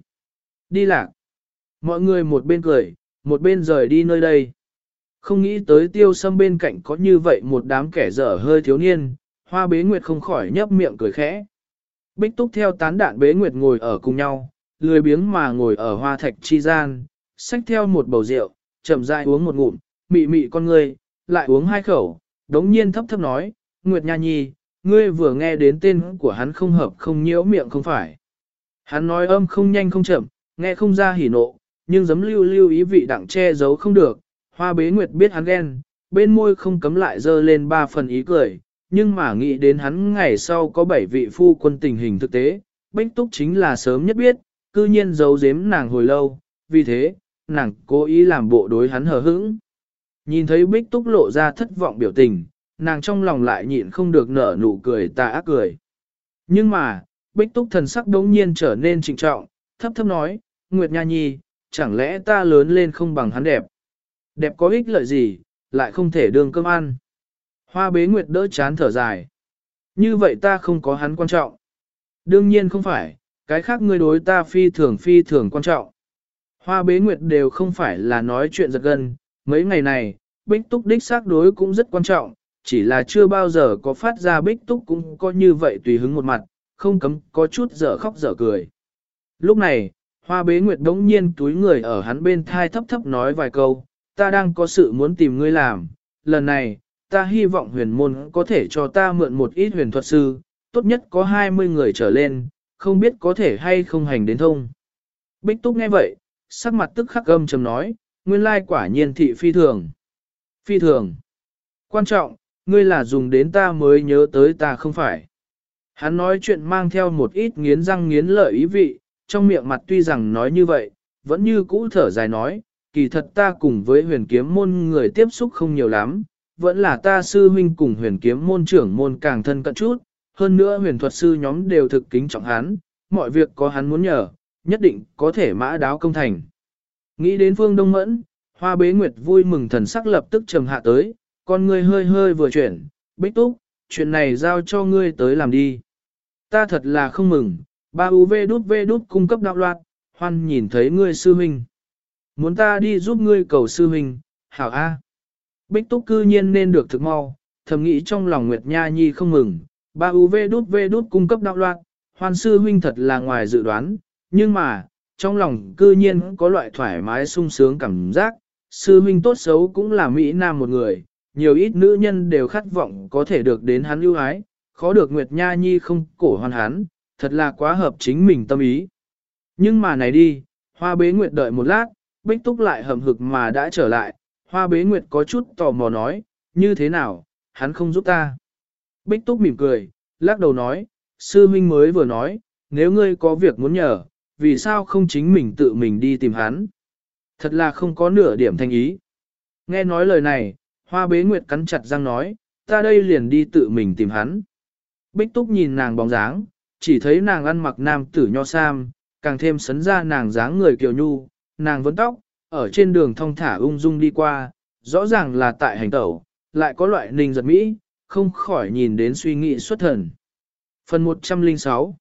Đi lạc. Mọi người một bên cười, một bên rời đi nơi đây. Không nghĩ tới tiêu sâm bên cạnh có như vậy một đám kẻ dở hơi thiếu niên, hoa bế nguyệt không khỏi nhấp miệng cười khẽ. Bích túc theo tán đạn bế nguyệt ngồi ở cùng nhau, lười biếng mà ngồi ở hoa thạch chi gian, xách theo một bầu rượu, chậm rãi uống một ngụm, mị mị con ngươi, lại uống hai khẩu, đống nhiên thấp thấp nói, Nguyệt Nha Nhi, ngươi vừa nghe đến tên của hắn không hợp không nhiễu miệng không phải. Hắn nói âm không nhanh không chậm, nghe không ra hỉ nộ, nhưng giấm lưu lưu ý vị đặng che giấu không được, hoa bế Nguyệt biết hắn ghen, bên môi không cấm lại dơ lên ba phần ý cười, nhưng mà nghĩ đến hắn ngày sau có bảy vị phu quân tình hình thực tế, Bích Túc chính là sớm nhất biết, cư nhiên giấu giếm nàng hồi lâu, vì thế, nàng cố ý làm bộ đối hắn hờ hững. Nhìn thấy Bích Túc lộ ra thất vọng biểu tình, nàng trong lòng lại nhịn không được nở nụ cười tà ác cười. Nhưng mà, Bích Túc thần sắc đống nhiên trở nên trịnh trọng, thấp thấp nói, Nguyệt Nha Nhi, chẳng lẽ ta lớn lên không bằng hắn đẹp? Đẹp có ích lợi gì, lại không thể đương cơm ăn. Hoa bế Nguyệt đỡ chán thở dài. Như vậy ta không có hắn quan trọng. Đương nhiên không phải, cái khác ngươi đối ta phi thường phi thường quan trọng. Hoa bế Nguyệt đều không phải là nói chuyện giật gân, mấy ngày này, Bích Túc đích xác đối cũng rất quan trọng, chỉ là chưa bao giờ có phát ra Bích Túc cũng có như vậy tùy hứng một mặt, không cấm có chút dở khóc dở cười. Lúc này, Hoa bế Nguyệt đống nhiên túi người ở hắn bên thai thấp thấp nói vài câu, ta đang có sự muốn tìm ngươi làm, lần này, ta hy vọng huyền môn có thể cho ta mượn một ít huyền thuật sư, tốt nhất có 20 người trở lên, không biết có thể hay không hành đến thông. Bích Túc nghe vậy, sắc mặt tức khắc âm trầm nói, nguyên lai quả nhiên thị phi thường. Phi thường. Quan trọng, ngươi là dùng đến ta mới nhớ tới ta không phải. Hắn nói chuyện mang theo một ít nghiến răng nghiến lợi ý vị, trong miệng mặt tuy rằng nói như vậy, vẫn như cũ thở dài nói, kỳ thật ta cùng với huyền kiếm môn người tiếp xúc không nhiều lắm, vẫn là ta sư huynh cùng huyền kiếm môn trưởng môn càng thân cận chút, hơn nữa huyền thuật sư nhóm đều thực kính trọng hắn, mọi việc có hắn muốn nhờ, nhất định có thể mã đáo công thành. Nghĩ đến phương đông mẫn, hoa bế nguyệt vui mừng thần sắc lập tức trầm hạ tới, con ngươi hơi hơi vừa chuyển, bích túc, chuyện này giao cho ngươi tới làm đi. Ta thật là không mừng, ba UV đút V đút cung cấp đạo loạt, hoan nhìn thấy ngươi sư huynh. Muốn ta đi giúp ngươi cầu sư huynh, hảo A. Bích túc cư nhiên nên được thực mau, thầm nghĩ trong lòng Nguyệt Nha Nhi không mừng, ba UV đút V đút cung cấp đạo loạn, hoàn sư huynh thật là ngoài dự đoán, nhưng mà, trong lòng cư nhiên có loại thoải mái sung sướng cảm giác, sư huynh tốt xấu cũng là Mỹ Nam một người, nhiều ít nữ nhân đều khát vọng có thể được đến hắn ưu ái, khó được Nguyệt Nha Nhi không cổ hoàn hắn, thật là quá hợp chính mình tâm ý. Nhưng mà này đi, hoa bế Nguyệt đợi một lát, bích túc lại hầm hực mà đã trở lại, hoa bế Nguyệt có chút tò mò nói, như thế nào, hắn không giúp ta. Bích túc mỉm cười, lắc đầu nói, sư huynh mới vừa nói, nếu ngươi có việc muốn nhờ, vì sao không chính mình tự mình đi tìm hắn. Thật là không có nửa điểm thanh ý. Nghe nói lời này, hoa bế nguyệt cắn chặt răng nói, ta đây liền đi tự mình tìm hắn. Bích túc nhìn nàng bóng dáng, chỉ thấy nàng ăn mặc nam tử nho sam, càng thêm sấn ra nàng dáng người kiều nhu, nàng vấn tóc, ở trên đường thong thả ung dung đi qua, rõ ràng là tại hành tẩu, lại có loại ninh giật mỹ, không khỏi nhìn đến suy nghĩ xuất thần. Phần 106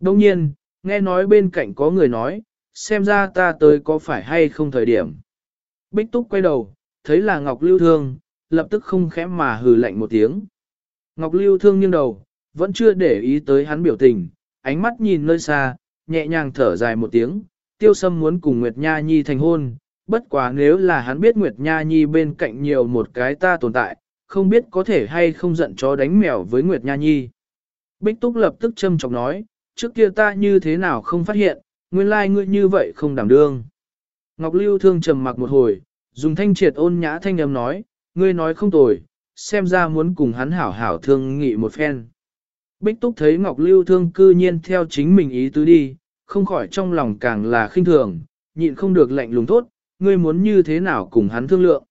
Đông nhiên, nghe nói bên cạnh có người nói, xem ra ta tới có phải hay không thời điểm. Bích Túc quay đầu, thấy là Ngọc Lưu Thương, lập tức không khẽ mà hừ lạnh một tiếng. Ngọc Lưu Thương nghiêng đầu, vẫn chưa để ý tới hắn biểu tình, ánh mắt nhìn nơi xa, nhẹ nhàng thở dài một tiếng, tiêu sâm muốn cùng Nguyệt Nha Nhi thành hôn, bất quá nếu là hắn biết Nguyệt Nha Nhi bên cạnh nhiều một cái ta tồn tại, không biết có thể hay không giận chó đánh mèo với Nguyệt Nha Nhi. Bích Túc lập tức châm trọng nói, trước kia ta như thế nào không phát hiện, nguyên lai ngươi như vậy không đảm đương. Ngọc Lưu thương trầm mặc một hồi, dùng thanh triệt ôn nhã thanh âm nói, ngươi nói không tồi, xem ra muốn cùng hắn hảo hảo thương nghị một phen. Bích Túc thấy Ngọc Lưu thương cư nhiên theo chính mình ý tứ đi, không khỏi trong lòng càng là khinh thường, nhịn không được lạnh lùng tốt, ngươi muốn như thế nào cùng hắn thương lượng.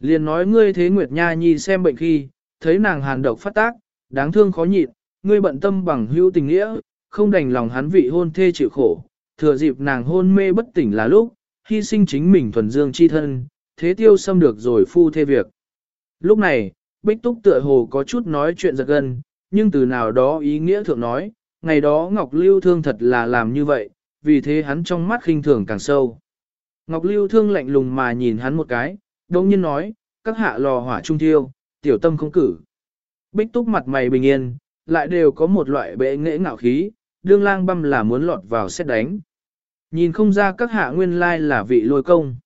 Liền nói ngươi thế Nguyệt Nha Nhi xem bệnh khi, thấy nàng hàn độc phát tác, đáng thương khó nhịn, ngươi bận tâm bằng hữu tình nghĩa, không đành lòng hắn vị hôn thê chịu khổ, thừa dịp nàng hôn mê bất tỉnh là lúc, hy sinh chính mình thuần dương chi thân, thế tiêu xâm được rồi phu thê việc. Lúc này, Bích Túc tựa hồ có chút nói chuyện giật gân, nhưng từ nào đó ý nghĩa thượng nói, ngày đó Ngọc Lưu Thương thật là làm như vậy, vì thế hắn trong mắt khinh thường càng sâu. Ngọc Lưu Thương lạnh lùng mà nhìn hắn một cái, đồng nhiên nói, các hạ lò hỏa trung thiêu, tiểu tâm không cử. Bích Túc mặt mày bình yên, lại đều có một loại bệ nghệ ngạo khí, đương lang băm là muốn lọt vào xét đánh. Nhìn không ra các hạ nguyên lai là vị lôi công.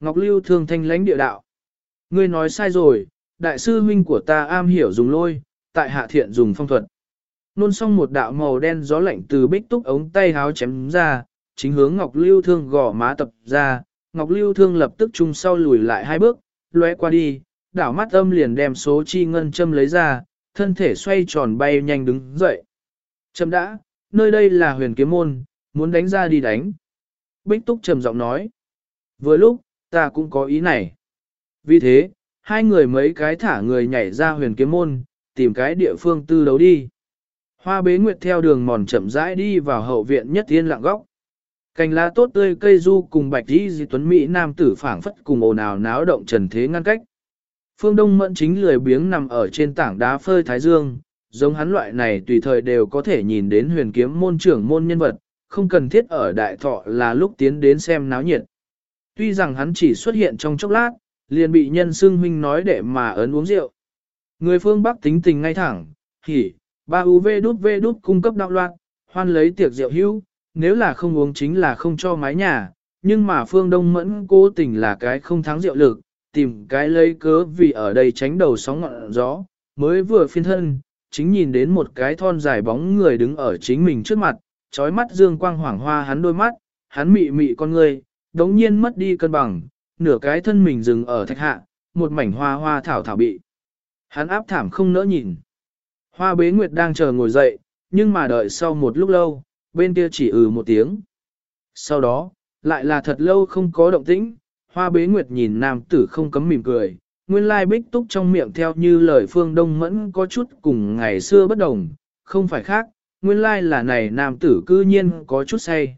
Ngọc Lưu thương thanh lãnh địa đạo. Ngươi nói sai rồi, đại sư huynh của ta am hiểu dùng lôi, tại hạ thiện dùng phong thuật. Nôn xong một đạo màu đen gió lạnh từ bích túc ống tay háo chém ra, chính hướng Ngọc Lưu Thương gõ má tập ra, Ngọc Lưu Thương lập tức chung sau lùi lại hai bước, lóe qua đi, đảo mắt âm liền đem số chi ngân châm lấy ra, thân thể xoay tròn bay nhanh đứng dậy. Châm đã, nơi đây là huyền kiếm môn, muốn đánh ra đi đánh. Bích Túc trầm giọng nói. Vừa lúc, ta cũng có ý này. Vì thế, hai người mấy cái thả người nhảy ra huyền kiếm môn, tìm cái địa phương tư đấu đi. Hoa bế nguyệt theo đường mòn chậm rãi đi vào hậu viện nhất thiên lặng góc. Cành lá tốt tươi cây du cùng bạch đi di tuấn Mỹ nam tử phảng phất cùng ồn ào náo động trần thế ngăn cách. Phương Đông Mẫn chính lười biếng nằm ở trên tảng đá phơi thái dương, giống hắn loại này tùy thời đều có thể nhìn đến huyền kiếm môn trưởng môn nhân vật, không cần thiết ở đại thọ là lúc tiến đến xem náo nhiệt. Tuy rằng hắn chỉ xuất hiện trong chốc lát, liền bị nhân xưng huynh nói để mà ấn uống rượu. Người phương Bắc tính tình ngay thẳng, hỉ, ba UV đút V đút cung cấp đạo loạn, hoan lấy tiệc rượu hữu, nếu là không uống chính là không cho mái nhà, nhưng mà phương Đông Mẫn cố tình là cái không thắng rượu lực, tìm cái lấy cớ vì ở đây tránh đầu sóng ngọn gió, mới vừa phiên thân, chính nhìn đến một cái thon dài bóng người đứng ở chính mình trước mặt, trói mắt dương quang hoảng hoa hắn đôi mắt, hắn mị mị con người, đống nhiên mất đi cân bằng, nửa cái thân mình dừng ở thạch hạ, một mảnh hoa hoa thảo thảo bị. Hắn áp thảm không nỡ nhìn. Hoa bế nguyệt đang chờ ngồi dậy, nhưng mà đợi sau một lúc lâu, bên kia chỉ ừ một tiếng. Sau đó, lại là thật lâu không có động tĩnh, Hoa bế nguyệt nhìn nam tử không cấm mỉm cười, nguyên lai bích túc trong miệng theo như lời phương đông mẫn có chút cùng ngày xưa bất đồng, không phải khác, nguyên lai là này nam tử cư nhiên có chút say.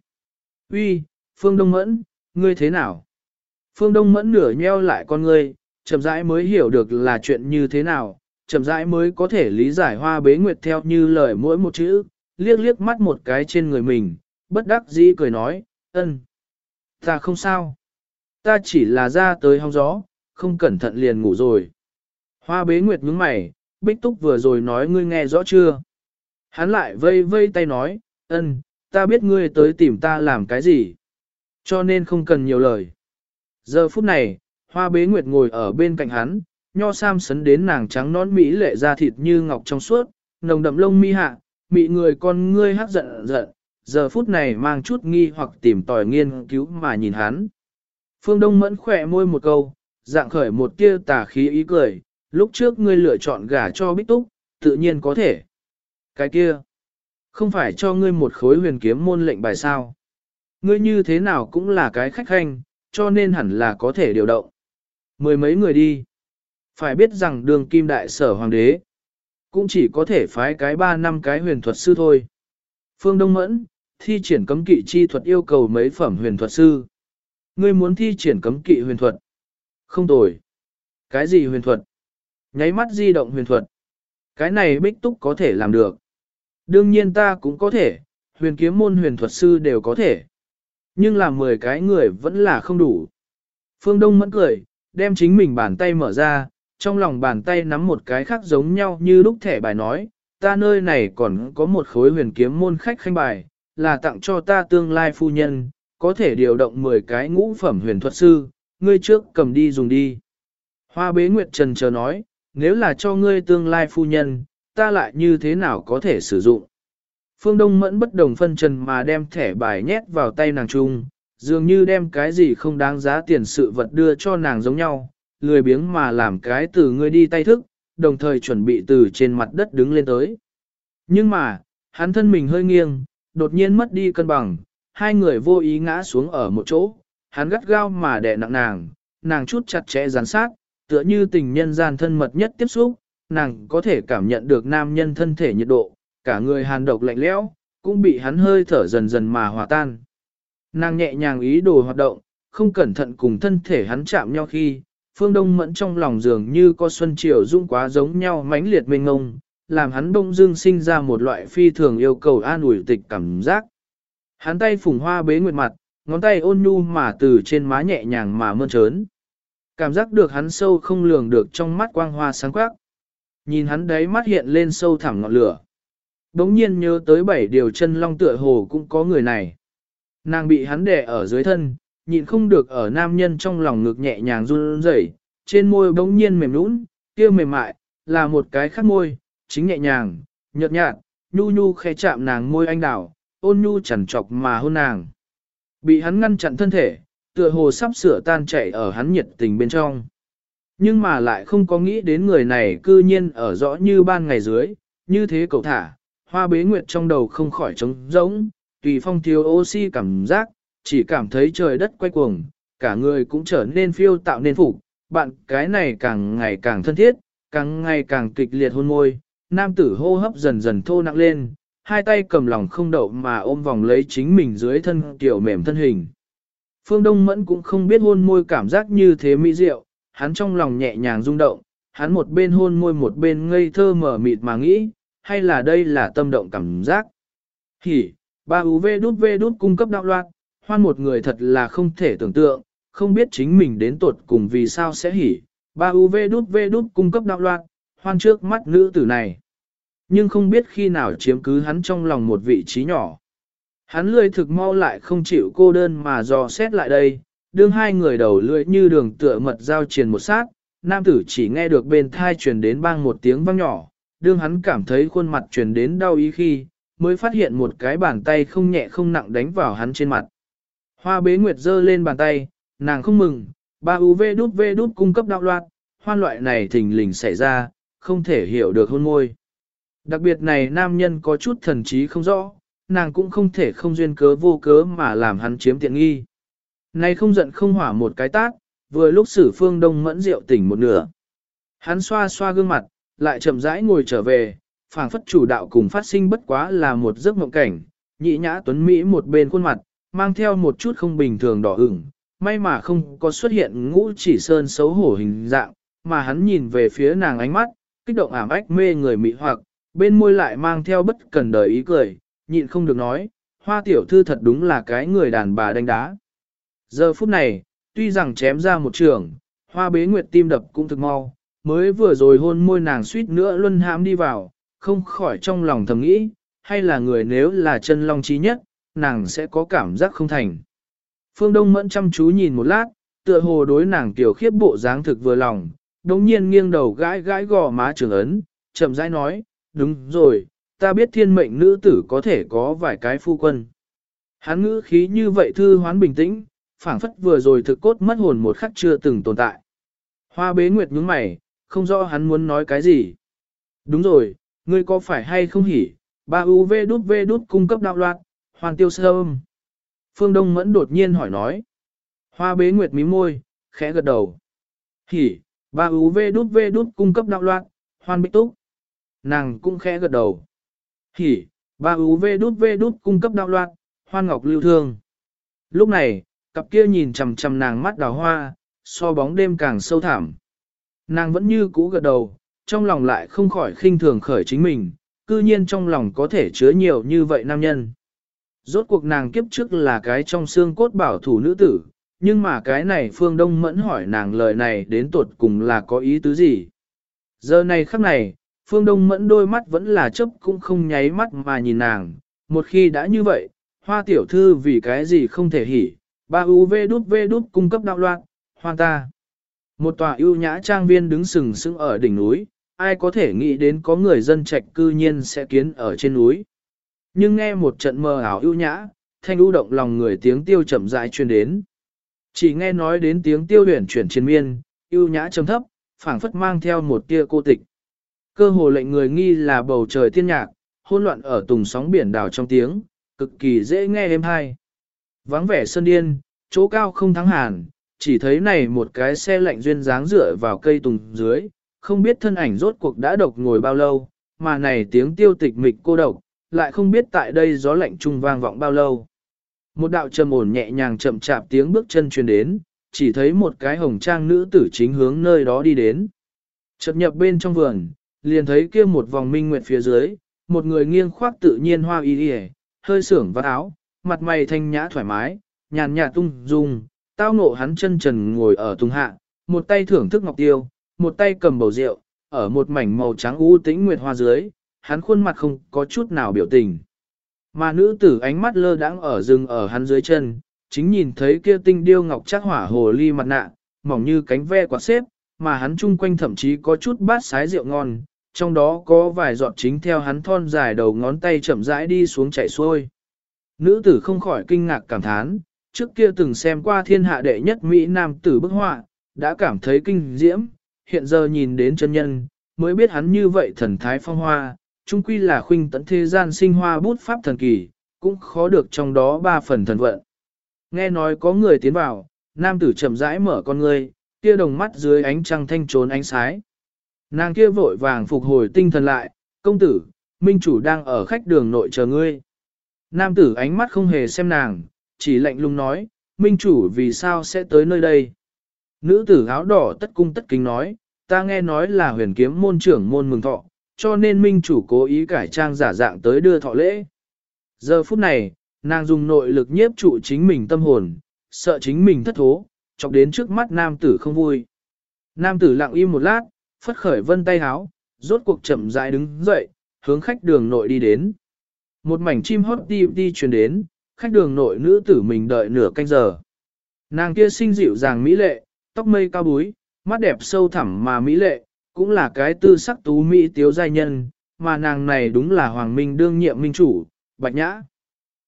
Uy, phương đông mẫn, ngươi thế nào? Phương đông mẫn nửa nheo lại con ngươi, chậm rãi mới hiểu được là chuyện như thế nào, chậm rãi mới có thể lý giải hoa bế nguyệt theo như lời mỗi một chữ, liếc liếc mắt một cái trên người mình, bất đắc dĩ cười nói, ân, ta không sao, ta chỉ là ra tới hong gió, không cẩn thận liền ngủ rồi. Hoa bế nguyệt nhướng mày, bích túc vừa rồi nói ngươi nghe rõ chưa? Hắn lại vây vây tay nói, ân, ta biết ngươi tới tìm ta làm cái gì. Cho nên không cần nhiều lời. Giờ phút này, hoa bế nguyệt ngồi ở bên cạnh hắn, nho sam sấn đến nàng trắng nón mỹ lệ da thịt như ngọc trong suốt, nồng đậm lông mi hạ, mị người con ngươi hắc giận giận, giờ phút này mang chút nghi hoặc tìm tòi nghiên cứu mà nhìn hắn. Phương Đông mẫn khỏe môi một câu, dạng khởi một tia tà khí ý cười, lúc trước ngươi lựa chọn gả cho Bích Túc, tự nhiên có thể. Cái kia, không phải cho ngươi một khối huyền kiếm môn lệnh bài sao. Ngươi như thế nào cũng là cái khách khanh, cho nên hẳn là có thể điều động. Mười mấy người đi. Phải biết rằng đường kim đại sở hoàng đế, cũng chỉ có thể phái cái ba năm cái huyền thuật sư thôi. Phương Đông Mẫn, thi triển cấm kỵ chi thuật yêu cầu mấy phẩm huyền thuật sư. Ngươi muốn thi triển cấm kỵ huyền thuật. Không tồi. Cái gì huyền thuật? Nháy mắt di động huyền thuật. Cái này bích túc có thể làm được. Đương nhiên ta cũng có thể, huyền kiếm môn huyền thuật sư đều có thể. Nhưng làm 10 cái người vẫn là không đủ. Phương Đông mẫn cười, đem chính mình bàn tay mở ra, trong lòng bàn tay nắm một cái khác giống nhau như lúc thẻ bài nói, ta nơi này còn có một khối huyền kiếm môn khách khanh bài, là tặng cho ta tương lai phu nhân, có thể điều động 10 cái ngũ phẩm huyền thuật sư, ngươi trước cầm đi dùng đi. Hoa bế nguyệt trần chờ nói, nếu là cho ngươi tương lai phu nhân, ta lại như thế nào có thể sử dụng. Phương Đông mẫn bất đồng phân trần mà đem thẻ bài nhét vào tay nàng trung, dường như đem cái gì không đáng giá tiền sự vật đưa cho nàng giống nhau, lười biếng mà làm cái từ ngươi đi tay thức, đồng thời chuẩn bị từ trên mặt đất đứng lên tới. Nhưng mà, hắn thân mình hơi nghiêng, đột nhiên mất đi cân bằng, hai người vô ý ngã xuống ở một chỗ, hắn gắt gao mà đè nặng nàng, nàng chút chặt chẽ gián sát, tựa như tình nhân gian thân mật nhất tiếp xúc, nàng có thể cảm nhận được nam nhân thân thể nhiệt độ, cả người hàn độc lạnh lẽo, cũng bị hắn hơi thở dần dần mà hòa tan. Nàng nhẹ nhàng ý đồ hoạt động, không cẩn thận cùng thân thể hắn chạm nhau khi, phương đông mẫn trong lòng dường như có xuân triều dung quá giống nhau mãnh liệt mênh ngông, làm hắn đông dương sinh ra một loại phi thường yêu cầu an ủi tịch cảm giác. Hắn tay phùng hoa bế nguyệt mặt, ngón tay ôn nhu mà từ trên má nhẹ nhàng mà mơn trớn. Cảm giác được hắn sâu không lường được trong mắt quang hoa sáng quắc. Nhìn hắn đấy mắt hiện lên sâu thẳm ngọn lửa. Đống nhiên nhớ tới bảy điều chân long tựa hồ cũng có người này. Nàng bị hắn đè ở dưới thân, nhịn không được ở nam nhân trong lòng ngực nhẹ nhàng run rẩy, trên môi bỗng nhiên mềm nũng, kia mềm mại, là một cái khắc môi, chính nhẹ nhàng, nhợt nhạt, nhu nhu khẽ chạm nàng môi anh đào, ôn nhu chẳng chọc mà hôn nàng. Bị hắn ngăn chặn thân thể, tựa hồ sắp sửa tan chảy ở hắn nhiệt tình bên trong. Nhưng mà lại không có nghĩ đến người này cư nhiên ở rõ như ban ngày dưới, như thế cậu thả, hoa bế nguyệt trong đầu không khỏi trống rỗng, tùy phong thiếu oxy cảm giác, chỉ cảm thấy trời đất quay cuồng, cả người cũng trở nên phiêu tạo nên phục, bạn cái này càng ngày càng thân thiết, càng ngày càng kịch liệt hôn môi, nam tử hô hấp dần dần thô nặng lên, hai tay cầm lòng không đậu mà ôm vòng lấy chính mình dưới thân tiểu mềm thân hình. Phương Đông Mẫn cũng không biết hôn môi cảm giác như thế mỹ diệu, hắn trong lòng nhẹ nhàng rung động, hắn một bên hôn môi một bên ngây thơ mở mịt mà nghĩ, hay là đây là tâm động cảm giác. Hỉ, ba UV đút V đút cung cấp đạo loạn, hoan một người thật là không thể tưởng tượng, không biết chính mình đến tuột cùng vì sao sẽ hỉ. Ba UV đút V đút cung cấp đạo loạn, hoan trước mắt nữ tử này. Nhưng không biết khi nào chiếm cứ hắn trong lòng một vị trí nhỏ. Hắn lười thực mau lại không chịu cô đơn mà dò xét lại đây, đương hai người đầu lưỡi như đường tựa mật giao triền một sát, nam tử chỉ nghe được bên thai truyền đến bang một tiếng vang nhỏ, đương hắn cảm thấy khuôn mặt truyền đến đau ý khi, mới phát hiện một cái bàn tay không nhẹ không nặng đánh vào hắn trên mặt. Hoa bế nguyệt giơ lên bàn tay, nàng không mừng, ba UV đút V đút cung cấp đạo loạt, hoan loại này thình lình xảy ra, không thể hiểu được hôn môi. Đặc biệt này nam nhân có chút thần trí không rõ, nàng cũng không thể không duyên cớ vô cớ mà làm hắn chiếm tiện nghi. Này không giận không hỏa một cái tát, vừa lúc sử phương đông mẫn rượu tỉnh một nửa, Hắn xoa xoa gương mặt, lại chậm rãi ngồi trở về, phảng phất chủ đạo cùng phát sinh bất quá là một giấc mộng cảnh, nhị nhã tuấn Mỹ một bên khuôn mặt, mang theo một chút không bình thường đỏ ửng, may mà không có xuất hiện ngũ chỉ sơn xấu hổ hình dạng, mà hắn nhìn về phía nàng ánh mắt, kích động ảm ách mê người mị hoặc, bên môi lại mang theo bất cần đời ý cười, nhịn không được nói, hoa tiểu thư thật đúng là cái người đàn bà đánh đá. Giờ phút này, tuy rằng chém ra một trường, hoa bế nguyệt tim đập cũng thực mau, mới vừa rồi hôn môi nàng suýt nữa luân hãm đi vào, không khỏi trong lòng thầm nghĩ, hay là người nếu là chân long trí nhất, nàng sẽ có cảm giác không thành. Phương Đông mẫn chăm chú nhìn một lát, tựa hồ đối nàng tiểu khiếp bộ dáng thực vừa lòng, đồng nhiên nghiêng đầu gãi gãi gò má trường ấn, chậm rãi nói, đúng rồi, ta biết thiên mệnh nữ tử có thể có vài cái phu quân. Hắn ngữ khí như vậy thư hoán bình tĩnh, phảng phất vừa rồi thực cốt mất hồn một khắc chưa từng tồn tại. Hoa bế nguyệt nhướng mày, không rõ hắn muốn nói cái gì. Đúng rồi, ngươi có phải hay không hỉ, ba UV đút V đút cung cấp đạo loạt, hoàn tiêu sơm. Phương Đông Mẫn đột nhiên hỏi nói. Hoa bế nguyệt mí môi, khẽ gật đầu. Hỉ, ba UV đút V đút cung cấp đạo loạn. Hoan bích túc. Nàng cũng khẽ gật đầu. Hỉ, ba UV đút V đút cung cấp đạo loạn. hoan ngọc lưu thương. Lúc này, cặp kia nhìn chằm chằm nàng mắt đào hoa, so bóng đêm càng sâu thẳm. Nàng vẫn như cũ gật đầu, trong lòng lại không khỏi khinh thường khởi chính mình, cư nhiên trong lòng có thể chứa nhiều như vậy nam nhân. Rốt cuộc nàng kiếp trước là cái trong xương cốt bảo thủ nữ tử, nhưng mà cái này Phương Đông Mẫn hỏi nàng lời này đến tuột cùng là có ý tứ gì. Giờ này khắc này, Phương Đông Mẫn đôi mắt vẫn là chấp cũng không nháy mắt mà nhìn nàng, một khi đã như vậy, hoa tiểu thư vì cái gì không thể hỉ, ba UV đút V đút cung cấp đạo loạn, hoa ta. Một tòa ưu nhã trang viên đứng sừng sững ở đỉnh núi, ai có thể nghĩ đến có người dân trạch cư nhiên sẽ kiến ở trên núi. Nhưng nghe một trận mơ ảo ưu nhã, thanh ưu động lòng người tiếng tiêu chậm rãi truyền đến. Chỉ nghe nói đến tiếng tiêu huyền chuyển trên miên, ưu nhã trầm thấp, phảng phất mang theo một tia cô tịch. Cơ hồ lệnh người nghi là bầu trời tiên nhạc, hỗn loạn ở tùng sóng biển đảo trong tiếng, cực kỳ dễ nghe êm hay. Vắng vẻ sơn điên, chỗ cao không thắng hàn, chỉ thấy này một cái xe lạnh duyên dáng dựa vào cây tùng dưới, không biết thân ảnh rốt cuộc đã độc ngồi bao lâu, mà này tiếng tiêu tịch mịch cô độc, lại không biết tại đây gió lạnh trung vang vọng bao lâu. Một đạo trầm ổn nhẹ nhàng chậm chạp tiếng bước chân truyền đến, chỉ thấy một cái hồng trang nữ tử chính hướng nơi đó đi đến. Chợt nhập bên trong vườn, liền thấy kia một vòng minh nguyệt phía dưới, một người nghiêng khoác tự nhiên hoa y y, hơi sưởng vắt áo, mặt mày thanh nhã thoải mái, nhàn nhạt tung dung, tao ngộ hắn chân trần ngồi ở tung hạ, một tay thưởng thức ngọc tiêu, một tay cầm bầu rượu, ở một mảnh màu trắng u tĩnh nguyệt hoa dưới, hắn khuôn mặt không có chút nào biểu tình. Mà nữ tử ánh mắt lơ đãng ở rừng ở hắn dưới chân, chính nhìn thấy kia tinh điêu ngọc chắc hỏa hồ ly mặt nạ, mỏng như cánh ve quạt xếp, mà hắn chung quanh thậm chí có chút bát sái rượu ngon, trong đó có vài giọt chính theo hắn thon dài đầu ngón tay chậm rãi đi xuống chảy xuôi. Nữ tử không khỏi kinh ngạc cảm thán, trước kia từng xem qua thiên hạ đệ nhất Mỹ Nam tử bức họa, đã cảm thấy kinh diễm, hiện giờ nhìn đến chân nhân, mới biết hắn như vậy thần thái phong hoa, trung quy là khuynh tận thế gian sinh hoa bút pháp thần kỳ, cũng khó được trong đó ba phần thần vận. Nghe nói có người tiến vào, nam tử chậm rãi mở con ngươi, kia đồng mắt dưới ánh trăng thanh trốn ánh sái. Nàng kia vội vàng phục hồi tinh thần lại, công tử, minh chủ đang ở khách đường nội chờ ngươi. Nam tử ánh mắt không hề xem nàng, chỉ lạnh lùng nói, minh chủ vì sao sẽ tới nơi đây. Nữ tử áo đỏ tất cung tất kính nói, ta nghe nói là huyền kiếm môn trưởng môn mừng thọ, cho nên minh chủ cố ý cải trang giả dạng tới đưa thọ lễ. Giờ phút này, nàng dùng nội lực nhiếp trụ chính mình tâm hồn, sợ chính mình thất thố, chọc đến trước mắt nam tử không vui. Nam tử lặng im một lát, phất khởi vân tay háo, rốt cuộc chậm rãi đứng dậy, hướng khách đường nội đi đến. Một mảnh chim hót đi đi truyền đến, khách đường nội nữ tử mình đợi nửa canh giờ. Nàng kia xinh dịu dàng mỹ lệ, tóc mây cao búi, mắt đẹp sâu thẳm mà mỹ lệ, cũng là cái tư sắc tú mỹ tiếu giai nhân, mà nàng này đúng là hoàng minh đương nhiệm minh chủ, bạch nhã.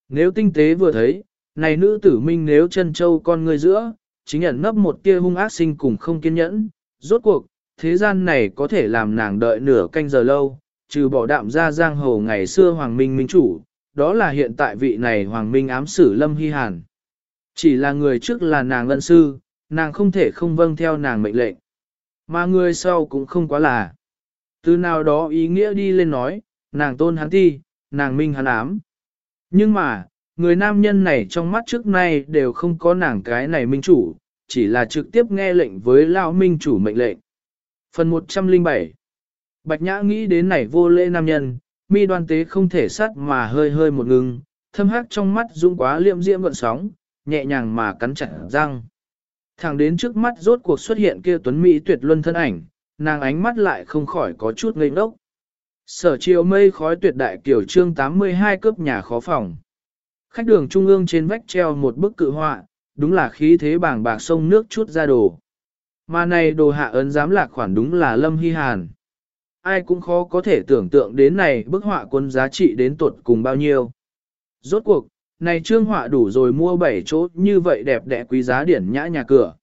Nếu tinh tế vừa thấy, này nữ tử minh nếu chân châu con người giữa, chính nhận nấp một tia hung ác sinh cùng không kiên nhẫn, rốt cuộc, thế gian này có thể làm nàng đợi nửa canh giờ lâu, trừ bỏ đạm ra giang hồ ngày xưa hoàng minh minh chủ, đó là hiện tại vị này hoàng minh ám sử lâm hy hàn. Chỉ là người trước là nàng lân sư, nàng không thể không vâng theo nàng mệnh lệnh. Mà người sau cũng không quá là. Từ nào đó ý nghĩa đi lên nói, nàng tôn hắn thi, nàng minh hắn ám. Nhưng mà, người nam nhân này trong mắt trước nay đều không có nàng cái này minh chủ, chỉ là trực tiếp nghe lệnh với lão minh chủ mệnh lệnh. Phần 107 Bạch Nhã nghĩ đến này vô lễ nam nhân, mi đoan tế không thể sát mà hơi hơi một ngừng, thâm hắc trong mắt dũng quá liệm diễm gợn sóng, nhẹ nhàng mà cắn chặt răng. Thẳng đến trước mắt rốt cuộc xuất hiện kia tuấn mỹ tuyệt luân thân ảnh, nàng ánh mắt lại không khỏi có chút ngây ngốc. Sở chiều mây khói tuyệt đại kiểu trương 82 cướp nhà khó phòng. Khách đường trung ương trên vách treo một bức cự họa, đúng là khí thế bảng bạc sông nước chút ra đồ. Mà này đồ hạ ấn giám lạc khoản đúng là Lâm Hy Hàn. Ai cũng khó có thể tưởng tượng đến này bức họa quân giá trị đến tuột cùng bao nhiêu. Rốt cuộc, này trương họa đủ rồi mua bảy chỗ như vậy đẹp đẽ quý giá điển nhã nhà cửa.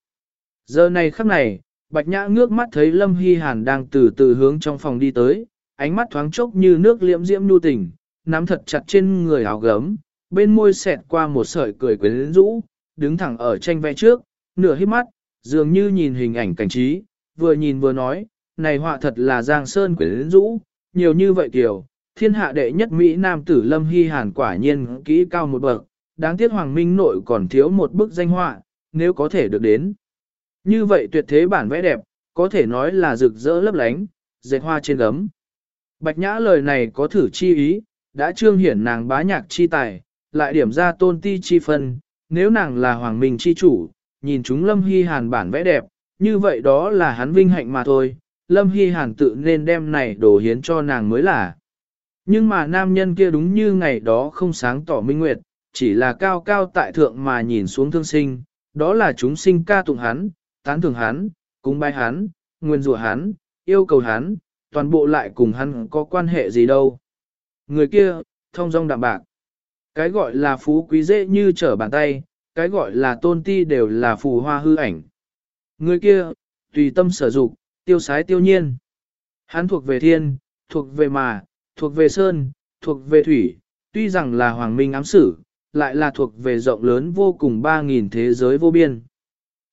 Giờ này khắc này, Bạch Nhã ngước mắt thấy Lâm Hy Hàn đang từ từ hướng trong phòng đi tới, ánh mắt thoáng chốc như nước liễm diễm nhu tình, nắm thật chặt trên người áo gấm, bên môi xẹt qua một sợi cười quyến rũ, đứng thẳng ở tranh vẽ trước, nửa hít mắt, dường như nhìn hình ảnh cảnh trí, vừa nhìn vừa nói, này họa thật là Giang Sơn quyến rũ, nhiều như vậy kiểu, thiên hạ đệ nhất Mỹ Nam tử Lâm Hy Hàn quả nhiên kỹ cao một bậc, đáng tiếc Hoàng Minh nội còn thiếu một bức danh họa, nếu có thể được đến. Như vậy tuyệt thế bản vẽ đẹp, có thể nói là rực rỡ lấp lánh, dệt hoa trên gấm. Bạch Nhã lời này có thử chi ý, đã trương hiển nàng bá nhạc chi tài, lại điểm ra tôn ti chi phân, nếu nàng là hoàng minh chi chủ, nhìn chúng Lâm Hy Hàn bản vẽ đẹp, như vậy đó là hắn vinh hạnh mà thôi, Lâm Hy Hàn tự nên đem này đổ hiến cho nàng mới là. Nhưng mà nam nhân kia đúng như ngày đó không sáng tỏ minh nguyệt, chỉ là cao cao tại thượng mà nhìn xuống thương sinh, đó là chúng sinh ca tụng hắn, tán thưởng hắn, cúng bái hắn, nguyên rủa hắn, yêu cầu hắn, toàn bộ lại cùng hắn có quan hệ gì đâu. Người kia, thông dong đạm bạc. Cái gọi là phú quý dễ như trở bàn tay, cái gọi là tôn ti đều là phù hoa hư ảnh. Người kia, tùy tâm sở dục, tiêu sái tiêu nhiên. Hắn thuộc về thiên, thuộc về mà, thuộc về sơn, thuộc về thủy, tuy rằng là hoàng minh ám sử, lại là thuộc về rộng lớn vô cùng 3.000 thế giới vô biên.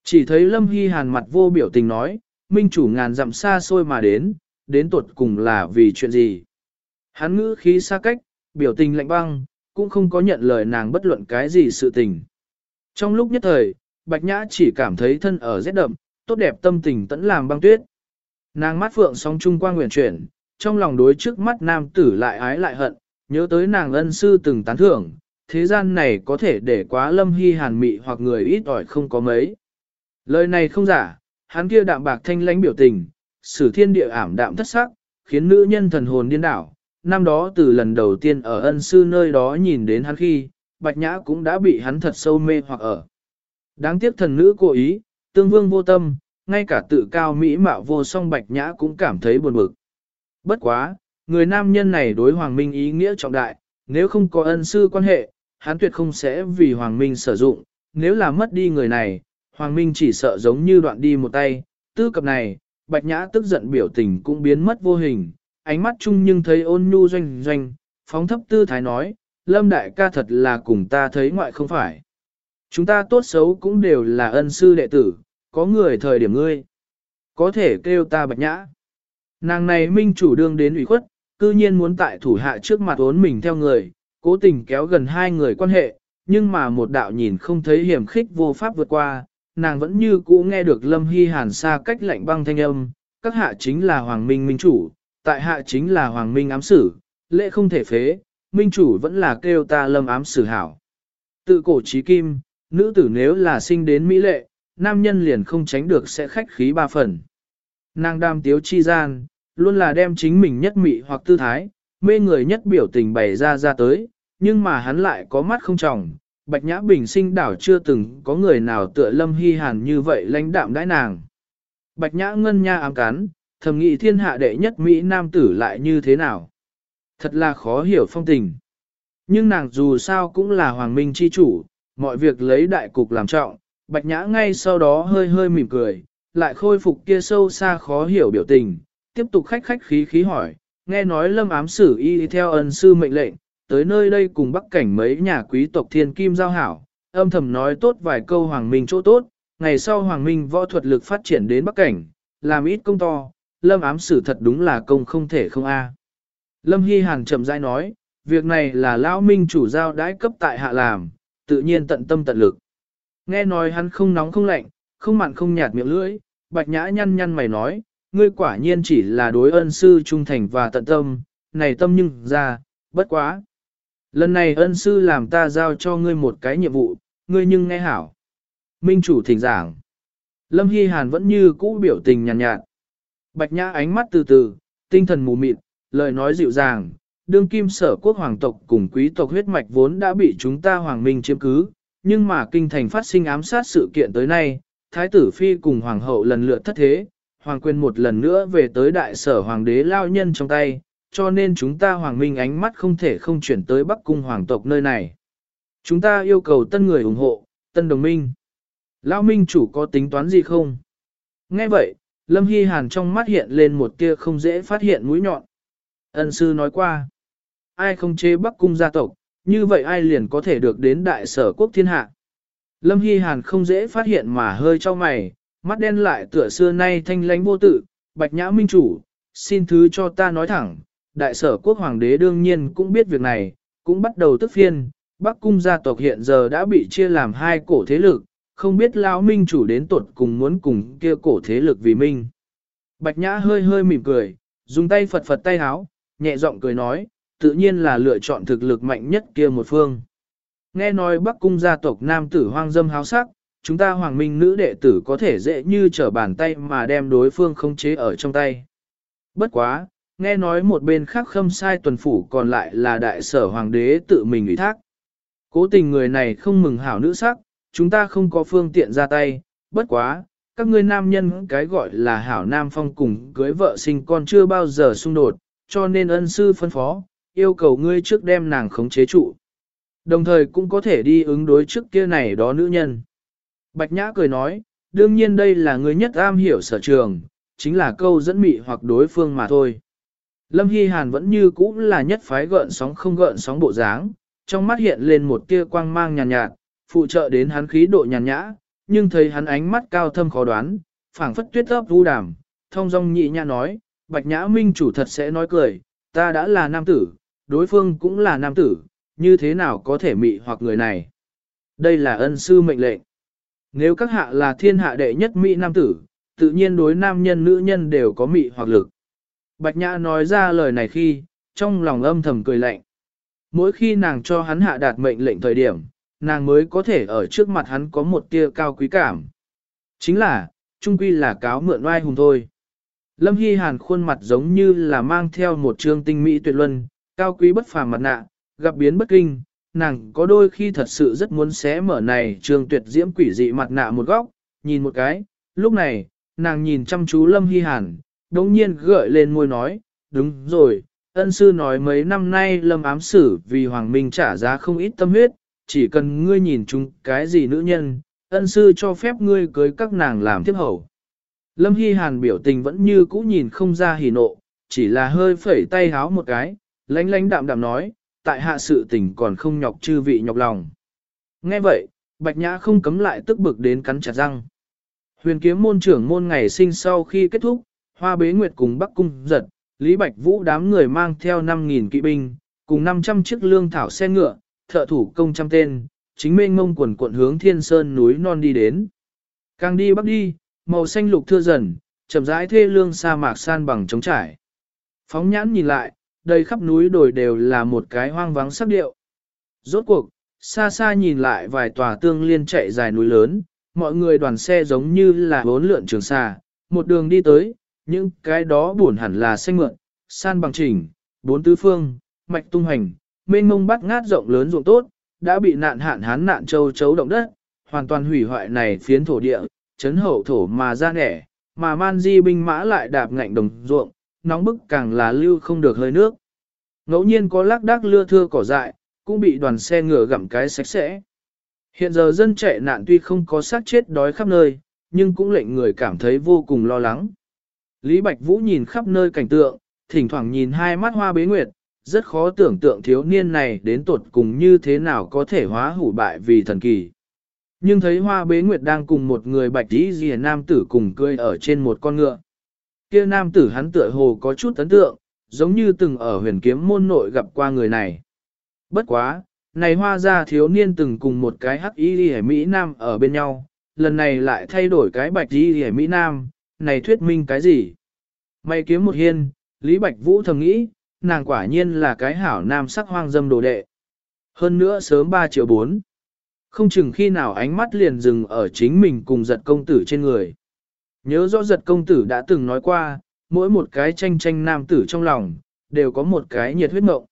Chỉ thấy Lâm Hy Hàn mặt vô biểu tình nói, minh chủ ngàn dặm xa xôi mà đến, đến tuột cùng là vì chuyện gì. Hắn ngữ khí xa cách, biểu tình lạnh băng, cũng không có nhận lời nàng bất luận cái gì sự tình. Trong lúc nhất thời, Bạch Nhã chỉ cảm thấy thân ở rét đậm, tốt đẹp tâm tình tẫn làm băng tuyết. Nàng mắt phượng sóng trung quang nguyện chuyển, trong lòng đối trước mắt nam tử lại ái lại hận, nhớ tới nàng ân sư từng tán thưởng, thế gian này có thể để quá lâm hy hàn mị hoặc người ít ỏi không có mấy. Lời này không giả, hắn kia đạm bạc thanh lãnh biểu tình, sử thiên địa ảm đạm thất sắc, khiến nữ nhân thần hồn điên đảo. Năm đó từ lần đầu tiên ở ân sư nơi đó nhìn đến hắn khi, bạch nhã cũng đã bị hắn thật sâu mê hoặc ở. Đáng tiếc thần nữ cố ý, tương vương vô tâm, ngay cả tự cao mỹ mạo vô song bạch nhã cũng cảm thấy buồn bực. Bất quá, người nam nhân này đối hoàng minh ý nghĩa trọng đại, nếu không có ân sư quan hệ, hắn tuyệt không sẽ vì hoàng minh sử dụng, nếu là mất đi người này, hoàng minh chỉ sợ giống như đoạn đi một tay, tư cập này, bạch nhã tức giận biểu tình cũng biến mất vô hình, ánh mắt chung nhưng thấy ôn nhu doanh doanh, phóng thấp tư thái nói, lâm đại ca thật là cùng ta thấy ngoại không phải. Chúng ta tốt xấu cũng đều là ân sư đệ tử, có người thời điểm ngươi. Có thể kêu ta bạch nhã. Nàng này minh chủ đương đến ủy khuất, cư nhiên muốn tại thủ hạ trước mặt ốn mình theo người, cố tình kéo gần hai người quan hệ, nhưng mà một đạo nhìn không thấy hiểm khích vô pháp vượt qua, nàng vẫn như cũ nghe được Lâm Hy Hàn xa cách lạnh băng thanh âm, các hạ chính là Hoàng Minh Minh chủ, tại hạ chính là Hoàng Minh ám sử, lễ không thể phế, Minh chủ vẫn là kêu ta Lâm ám sử hảo. Tự cổ trí kim, nữ tử nếu là sinh đến Mỹ lệ, nam nhân liền không tránh được sẽ khách khí ba phần. Nàng đam tiếu chi gian, luôn là đem chính mình nhất mị hoặc tư thái, mê người nhất biểu tình bày ra ra tới, nhưng mà hắn lại có mắt không tròng. Bạch Nhã Bình sinh đảo chưa từng có người nào tựa Lâm Hy Hàn như vậy lãnh đạm đãi nàng. Bạch Nhã ngân nha ám cán, thầm nghị thiên hạ đệ nhất Mỹ Nam tử lại như thế nào. Thật là khó hiểu phong tình. Nhưng nàng dù sao cũng là hoàng minh chi chủ, mọi việc lấy đại cục làm trọng, Bạch Nhã ngay sau đó hơi hơi mỉm cười, lại khôi phục kia sâu xa khó hiểu biểu tình, tiếp tục khách khách khí khí hỏi, nghe nói lâm ám sử y theo ân sư mệnh lệnh, tới nơi đây cùng bắc cảnh mấy nhà quý tộc thiên kim giao hảo, âm thầm nói tốt vài câu hoàng minh chỗ tốt, ngày sau hoàng minh võ thuật lực phát triển đến bắc cảnh, làm ít công to, lâm ám sử thật đúng là công không thể không a. Lâm Hy Hàn chậm rãi nói, việc này là lão minh chủ giao đãi cấp tại hạ làm, tự nhiên tận tâm tận lực. Nghe nói hắn không nóng không lạnh, không mặn không nhạt miệng lưỡi, bạch nhã nhăn nhăn mày nói, ngươi quả nhiên chỉ là đối ân sư trung thành và tận tâm, này tâm nhưng ra, bất quá. Lần này ân sư làm ta giao cho ngươi một cái nhiệm vụ, ngươi nhưng nghe hảo. Minh chủ thỉnh giảng. Lâm Hy Hàn vẫn như cũ biểu tình nhàn nhạt, nhạt. Bạch nhã ánh mắt từ từ, tinh thần mù mịt, lời nói dịu dàng. Đương kim sở quốc hoàng tộc cùng quý tộc huyết mạch vốn đã bị chúng ta hoàng minh chiếm cứ, nhưng mà kinh thành phát sinh ám sát sự kiện tới nay, thái tử phi cùng hoàng hậu lần lượt thất thế, hoàng quyền một lần nữa về tới đại sở hoàng đế lao nhân trong tay, cho nên chúng ta hoàng minh ánh mắt không thể không chuyển tới bắc cung hoàng tộc nơi này. Chúng ta yêu cầu tân người ủng hộ, tân đồng minh. Lao minh chủ có tính toán gì không? Nghe vậy, Lâm Hy Hàn trong mắt hiện lên một tia không dễ phát hiện mũi nhọn. Ân sư nói qua, ai không chế bắc cung gia tộc, như vậy ai liền có thể được đến đại sở quốc thiên hạ. Lâm Hy Hàn không dễ phát hiện mà hơi cho mày, mắt đen lại tựa xưa nay thanh lánh vô tự, bạch nhã minh chủ, xin thứ cho ta nói thẳng, đại sở quốc hoàng đế đương nhiên cũng biết việc này, cũng bắt đầu tức phiên, Bắc cung gia tộc hiện giờ đã bị chia làm hai cổ thế lực, không biết lão minh chủ đến tuột cùng muốn cùng kia cổ thế lực vì minh. Bạch nhã hơi hơi mỉm cười, dùng tay phật phật tay háo, nhẹ giọng cười nói, tự nhiên là lựa chọn thực lực mạnh nhất kia một phương. Nghe nói Bắc cung gia tộc nam tử hoang dâm háo sắc, chúng ta hoàng minh nữ đệ tử có thể dễ như trở bàn tay mà đem đối phương khống chế ở trong tay. Bất quá, nghe nói một bên khác khâm sai tuần phủ còn lại là đại sở hoàng đế tự mình ủy thác. Cố tình người này không mừng hảo nữ sắc, chúng ta không có phương tiện ra tay, bất quá, các ngươi nam nhân cái gọi là hảo nam phong cùng cưới vợ sinh con chưa bao giờ xung đột, cho nên ân sư phân phó, yêu cầu ngươi trước đem nàng khống chế trụ. Đồng thời cũng có thể đi ứng đối trước kia này đó nữ nhân. Bạch Nhã cười nói, đương nhiên đây là người nhất am hiểu sở trường, chính là câu dẫn mị hoặc đối phương mà thôi. Lâm Hy Hàn vẫn như cũ là nhất phái gợn sóng không gợn sóng bộ dáng, trong mắt hiện lên một tia quang mang nhàn nhạt, nhạt, phụ trợ đến hắn khí độ nhàn nhã, nhưng thấy hắn ánh mắt cao thâm khó đoán, phảng phất tuyết ấp vu đàm, thông dong nhị nhã nói, Bạch Nhã Minh chủ thật sẽ nói cười, ta đã là nam tử, đối phương cũng là nam tử, như thế nào có thể mị hoặc người này. Đây là ân sư mệnh lệnh. Nếu các hạ là thiên hạ đệ nhất mỹ nam tử, tự nhiên đối nam nhân nữ nhân đều có mị hoặc lực. Bạch Nhã nói ra lời này khi, trong lòng âm thầm cười lạnh. Mỗi khi nàng cho hắn hạ đạt mệnh lệnh thời điểm, nàng mới có thể ở trước mặt hắn có một tia cao quý cảm. Chính là, trung quy là cáo mượn oai hùng thôi. Lâm Hy Hàn khuôn mặt giống như là mang theo một trương tinh mỹ tuyệt luân, cao quý bất phàm mặt nạ, gặp biến bất kinh, nàng có đôi khi thật sự rất muốn xé mở này trường tuyệt diễm quỷ dị mặt nạ một góc, nhìn một cái, lúc này, nàng nhìn chăm chú Lâm Hy Hàn, đống nhiên gợi lên môi nói, đúng rồi, ân sư nói mấy năm nay Lâm ám xử vì Hoàng Minh trả giá không ít tâm huyết, chỉ cần ngươi nhìn chúng cái gì nữ nhân, ân sư cho phép ngươi cưới các nàng làm tiếp hậu. Lâm Hy Hàn biểu tình vẫn như cũ nhìn không ra hỉ nộ, chỉ là hơi phẩy tay háo một cái, lánh lánh đạm đạm nói, tại hạ sự tình còn không nhọc chư vị nhọc lòng. Nghe vậy, Bạch Nhã không cấm lại tức bực đến cắn chặt răng. Huyền kiếm môn trưởng môn ngày sinh sau khi kết thúc, Hoa Bế Nguyệt cùng Bắc Cung giật, Lý Bạch Vũ đám người mang theo 5.000 kỵ binh, cùng 500 chiếc lương thảo xe ngựa, thợ thủ công trăm tên, chính mênh mông quần quận hướng thiên sơn núi non đi đến. Càng đi bắc đi, màu xanh lục thưa dần, chậm rãi thê lương sa mạc san bằng trống trải. Phóng nhãn nhìn lại, đây khắp núi đồi đều là một cái hoang vắng sắc điệu. Rốt cuộc, xa xa nhìn lại vài tòa tương liên chạy dài núi lớn, mọi người đoàn xe giống như là bốn lượn trường xa, một đường đi tới, những cái đó buồn hẳn là xanh mượn, san bằng chỉnh, bốn tứ phương, mạch tung hành, mênh mông bắt ngát rộng lớn ruộng tốt, đã bị nạn hạn hán nạn châu chấu động đất, hoàn toàn hủy hoại này phiến thổ địa, chấn hậu thổ mà ra nẻ, mà man di binh mã lại đạp ngạnh đồng ruộng, nóng bức càng là lưu không được hơi nước. Ngẫu nhiên có lác đác lưa thưa cỏ dại, cũng bị đoàn xe ngựa gặm cái sạch sẽ. Hiện giờ dân chạy nạn tuy không có sát chết đói khắp nơi, nhưng cũng lệnh người cảm thấy vô cùng lo lắng. Lý Bạch Vũ nhìn khắp nơi cảnh tượng, thỉnh thoảng nhìn hai mắt hoa bế nguyệt, rất khó tưởng tượng thiếu niên này đến tột cùng như thế nào có thể hóa hủ bại vì thần kỳ. Nhưng thấy hoa bế nguyệt đang cùng một người bạch tí rìa nam tử cùng cười ở trên một con ngựa kia nam tử hắn tựa hồ có chút ấn tượng, giống như từng ở huyền kiếm môn nội gặp qua người này. Bất quá, này hoa gia thiếu niên từng cùng một cái hắc y hề Mỹ Nam ở bên nhau, lần này lại thay đổi cái bạch y hề Mỹ Nam, này thuyết minh cái gì? May kiếm một hiên, Lý Bạch Vũ thầm nghĩ, nàng quả nhiên là cái hảo nam sắc hoang dâm đồ đệ. Hơn nữa sớm 3 triệu 4. Không chừng khi nào ánh mắt liền dừng ở chính mình cùng giật công tử trên người. Nhớ rõ giật công tử đã từng nói qua, mỗi một cái tranh tranh nam tử trong lòng, đều có một cái nhiệt huyết mộng.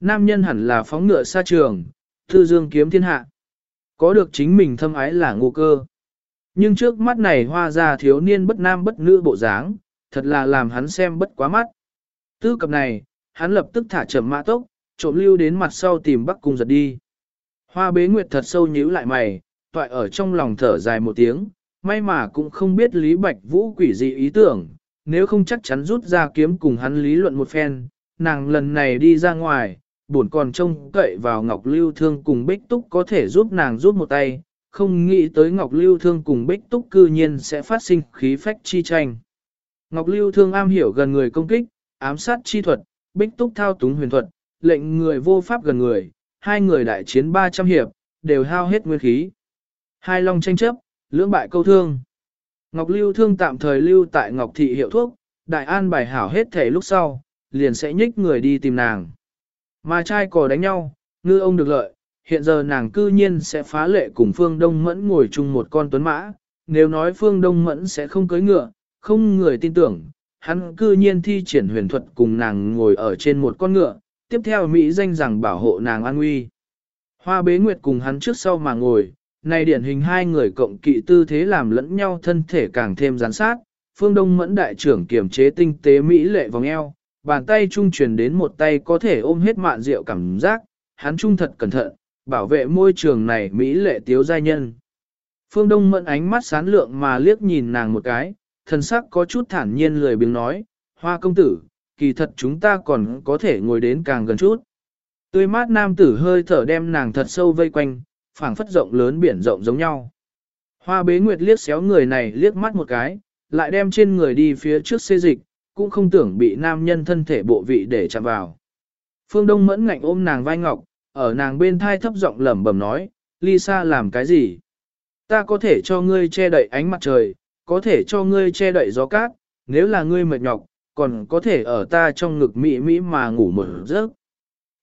Nam nhân hẳn là phóng ngựa xa trường, thư dương kiếm thiên hạ. Có được chính mình thâm ái là ngô cơ. Nhưng trước mắt này hoa ra thiếu niên bất nam bất nữ bộ dáng, thật là làm hắn xem bất quá mắt. Tư cập này, hắn lập tức thả chậm mã tốc, trộm lưu đến mặt sau tìm bắc cung giật đi. Hoa bế nguyệt thật sâu nhíu lại mày, toại ở trong lòng thở dài một tiếng, may mà cũng không biết Lý Bạch Vũ quỷ dị ý tưởng, nếu không chắc chắn rút ra kiếm cùng hắn lý luận một phen, nàng lần này đi ra ngoài, buồn còn trông cậy vào Ngọc Lưu Thương cùng Bích Túc có thể giúp nàng giúp một tay, không nghĩ tới Ngọc Lưu Thương cùng Bích Túc cư nhiên sẽ phát sinh khí phách chi tranh. Ngọc Lưu Thương am hiểu gần người công kích, ám sát chi thuật, Bích Túc thao túng huyền thuật, lệnh người vô pháp gần người, hai người đại chiến 300 hiệp, đều hao hết nguyên khí. Hai long tranh chấp, lưỡng bại câu thương. Ngọc Lưu Thương tạm thời lưu tại Ngọc Thị hiệu thuốc, đại an bài hảo hết thể lúc sau, liền sẽ nhích người đi tìm nàng. Mà trai cò đánh nhau, ngư ông được lợi, hiện giờ nàng cư nhiên sẽ phá lệ cùng Phương Đông Mẫn ngồi chung một con tuấn mã, nếu nói Phương Đông Mẫn sẽ không cưới ngựa, không người tin tưởng, hắn cư nhiên thi triển huyền thuật cùng nàng ngồi ở trên một con ngựa, tiếp theo Mỹ danh rằng bảo hộ nàng an nguy. Hoa bế nguyệt cùng hắn trước sau mà ngồi, này điển hình hai người cộng kỵ tư thế làm lẫn nhau thân thể càng thêm gián sát, phương đông mẫn đại trưởng kiểm chế tinh tế Mỹ lệ vòng eo, bàn tay trung truyền đến một tay có thể ôm hết mạn rượu cảm giác, hắn trung thật cẩn thận, bảo vệ môi trường này Mỹ lệ tiếu giai nhân. Phương Đông mẫn ánh mắt sán lượng mà liếc nhìn nàng một cái, thần sắc có chút thản nhiên lười biếng nói, hoa công tử, kỳ thật chúng ta còn có thể ngồi đến càng gần chút. Tươi mát nam tử hơi thở đem nàng thật sâu vây quanh, phảng phất rộng lớn biển rộng giống nhau. Hoa bế nguyệt liếc xéo người này liếc mắt một cái, lại đem trên người đi phía trước xê dịch, cũng không tưởng bị nam nhân thân thể bộ vị để chạm vào. Phương Đông mẫn ngạnh ôm nàng vai ngọc, ở nàng bên thai thấp giọng lẩm bẩm nói, Lisa làm cái gì? Ta có thể cho ngươi che đậy ánh mặt trời, có thể cho ngươi che đậy gió cát, nếu là ngươi mệt nhọc, còn có thể ở ta trong ngực mị mỹ mà ngủ mở giấc.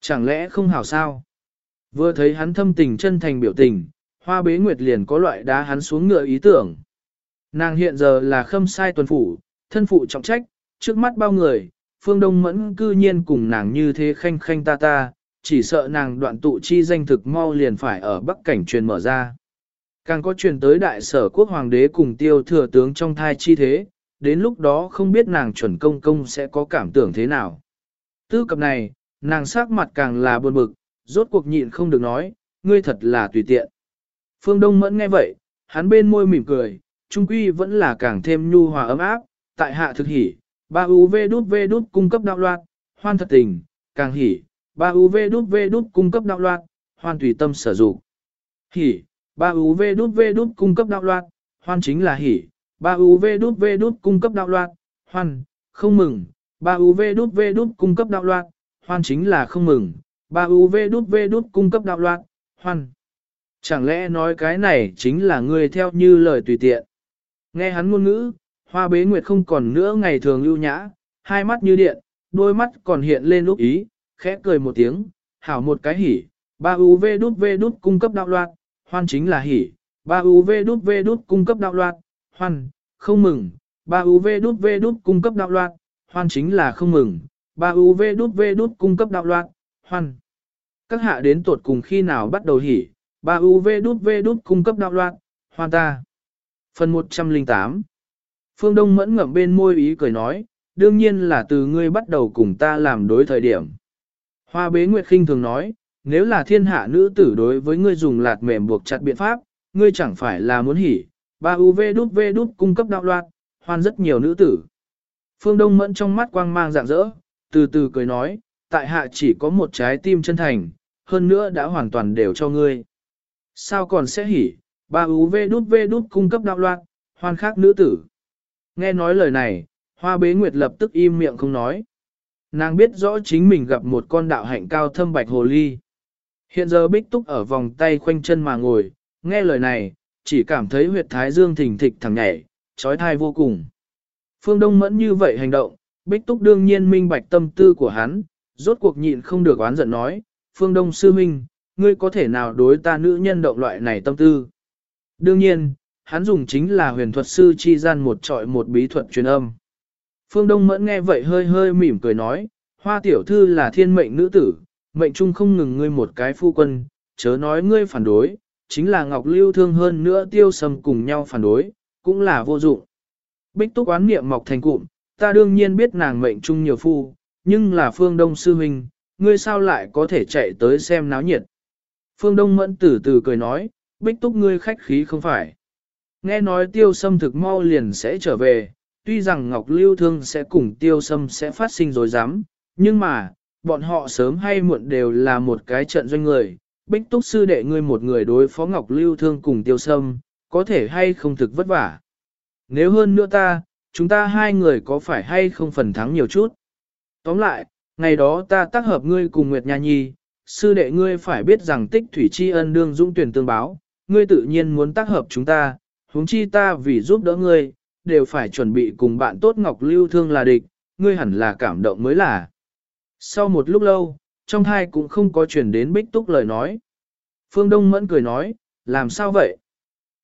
Chẳng lẽ không hảo sao? Vừa thấy hắn thâm tình chân thành biểu tình, hoa bế nguyệt liền có loại đá hắn xuống ngựa ý tưởng. Nàng hiện giờ là khâm sai tuần phủ, thân phụ trọng trách, trước mắt bao người, phương đông mẫn cư nhiên cùng nàng như thế khanh khanh ta ta, chỉ sợ nàng đoạn tụ chi danh thực mau liền phải ở bắc cảnh truyền mở ra. Càng có truyền tới đại sở quốc hoàng đế cùng tiêu thừa tướng trong thai chi thế, đến lúc đó không biết nàng chuẩn công công sẽ có cảm tưởng thế nào. Tư cập này, nàng sắc mặt càng là buồn bực, rốt cuộc nhịn không được nói, ngươi thật là tùy tiện. Phương Đông Mẫn nghe vậy, hắn bên môi mỉm cười, trung quy vẫn là càng thêm nhu hòa ấm áp, tại hạ thực hỉ, ba UV đút V đút cung cấp đạo loạn, hoan thật tình, càng hỉ, ba UV đút V đút cung cấp đạo loạn, hoan tùy tâm sở dụng. Hỉ, ba UV đút V đút cung cấp đạo loạn, hoan chính là hỉ, ba UV đút V đút cung cấp đạo loạn, hoan, không mừng, ba UV đút V đút cung cấp đạo loạn, hoan chính là không mừng, ba UV đút V đút cung cấp đạo loạn, hoan. Chẳng lẽ nói cái này chính là ngươi theo như lời tùy tiện. Nghe hắn ngôn ngữ, hoa bế nguyệt không còn nữa ngày thường lưu nhã, hai mắt như điện, đôi mắt còn hiện lên lúc ý, khẽ cười một tiếng, hảo một cái hỉ, ba UV đút V đút cung cấp đạo loạn, hoan chính là hỉ, ba UV đút V đút cung cấp đạo loạn, hoan, không mừng, ba UV đút V đút cung cấp đạo loạn, hoan chính là không mừng, ba UV đút V đút cung cấp đạo loạn, hoan. Các hạ đến tuột cùng khi nào bắt đầu hỉ, ba UV đút V đút cung cấp đạo loạn, hoan ta. Phần 108 Phương Đông mẫn ngậm bên môi ý cười nói, đương nhiên là từ ngươi bắt đầu cùng ta làm đối thời điểm. Hoa bế nguyệt khinh thường nói, nếu là thiên hạ nữ tử đối với ngươi dùng lạt mềm buộc chặt biện pháp, ngươi chẳng phải là muốn hỉ, ba UV đút V đút cung cấp đạo loạn, hoan rất nhiều nữ tử. Phương Đông mẫn trong mắt quang mang rạng rỡ, từ từ cười nói, tại hạ chỉ có một trái tim chân thành, hơn nữa đã hoàn toàn đều cho ngươi. Sao còn sẽ hỉ, ba UV đút vê đút cung cấp đạo loạn, hoan khác nữ tử. Nghe nói lời này, Hoa bế nguyệt lập tức im miệng không nói. Nàng biết rõ chính mình gặp một con đạo hạnh cao thâm bạch hồ ly. Hiện giờ bích túc ở vòng tay khoanh chân mà ngồi, nghe lời này, chỉ cảm thấy huyệt thái dương thình thịch thẳng nhảy, trói thai vô cùng. Phương Đông mẫn như vậy hành động, bích túc đương nhiên minh bạch tâm tư của hắn, rốt cuộc nhịn không được oán giận nói, Phương Đông sư minh, ngươi có thể nào đối ta nữ nhân động loại này tâm tư. Đương nhiên, hắn dùng chính là huyền thuật sư chi gian một trọi một bí thuật truyền âm. Phương Đông Mẫn nghe vậy hơi hơi mỉm cười nói, hoa tiểu thư là thiên mệnh nữ tử, mệnh trung không ngừng ngươi một cái phu quân, chớ nói ngươi phản đối, chính là Ngọc Lưu thương hơn nữa tiêu sầm cùng nhau phản đối, cũng là vô dụng. Bích túc oán niệm mọc thành cụm, ta đương nhiên biết nàng mệnh trung nhiều phu, nhưng là phương đông sư huynh, ngươi sao lại có thể chạy tới xem náo nhiệt. Phương Đông Mẫn từ từ cười nói, bích túc ngươi khách khí không phải. Nghe nói tiêu sâm thực mau liền sẽ trở về, tuy rằng Ngọc Lưu Thương sẽ cùng tiêu sâm sẽ phát sinh rồi dám, nhưng mà, bọn họ sớm hay muộn đều là một cái trận doanh người. Bích túc sư đệ ngươi một người đối phó Ngọc Lưu Thương cùng tiêu sâm, có thể hay không thực vất vả. Nếu hơn nữa ta, chúng ta hai người có phải hay không phần thắng nhiều chút. Tóm lại, ngày đó ta tác hợp ngươi cùng Nguyệt Nha Nhi, sư đệ ngươi phải biết rằng tích thủy tri ân đương dũng tuyển tương báo, ngươi tự nhiên muốn tác hợp chúng ta, huống chi ta vì giúp đỡ ngươi, đều phải chuẩn bị cùng bạn tốt Ngọc Lưu Thương là địch, ngươi hẳn là cảm động mới là. Sau một lúc lâu, trong thai cũng không có chuyển đến bích túc lời nói. Phương Đông Mẫn cười nói, làm sao vậy?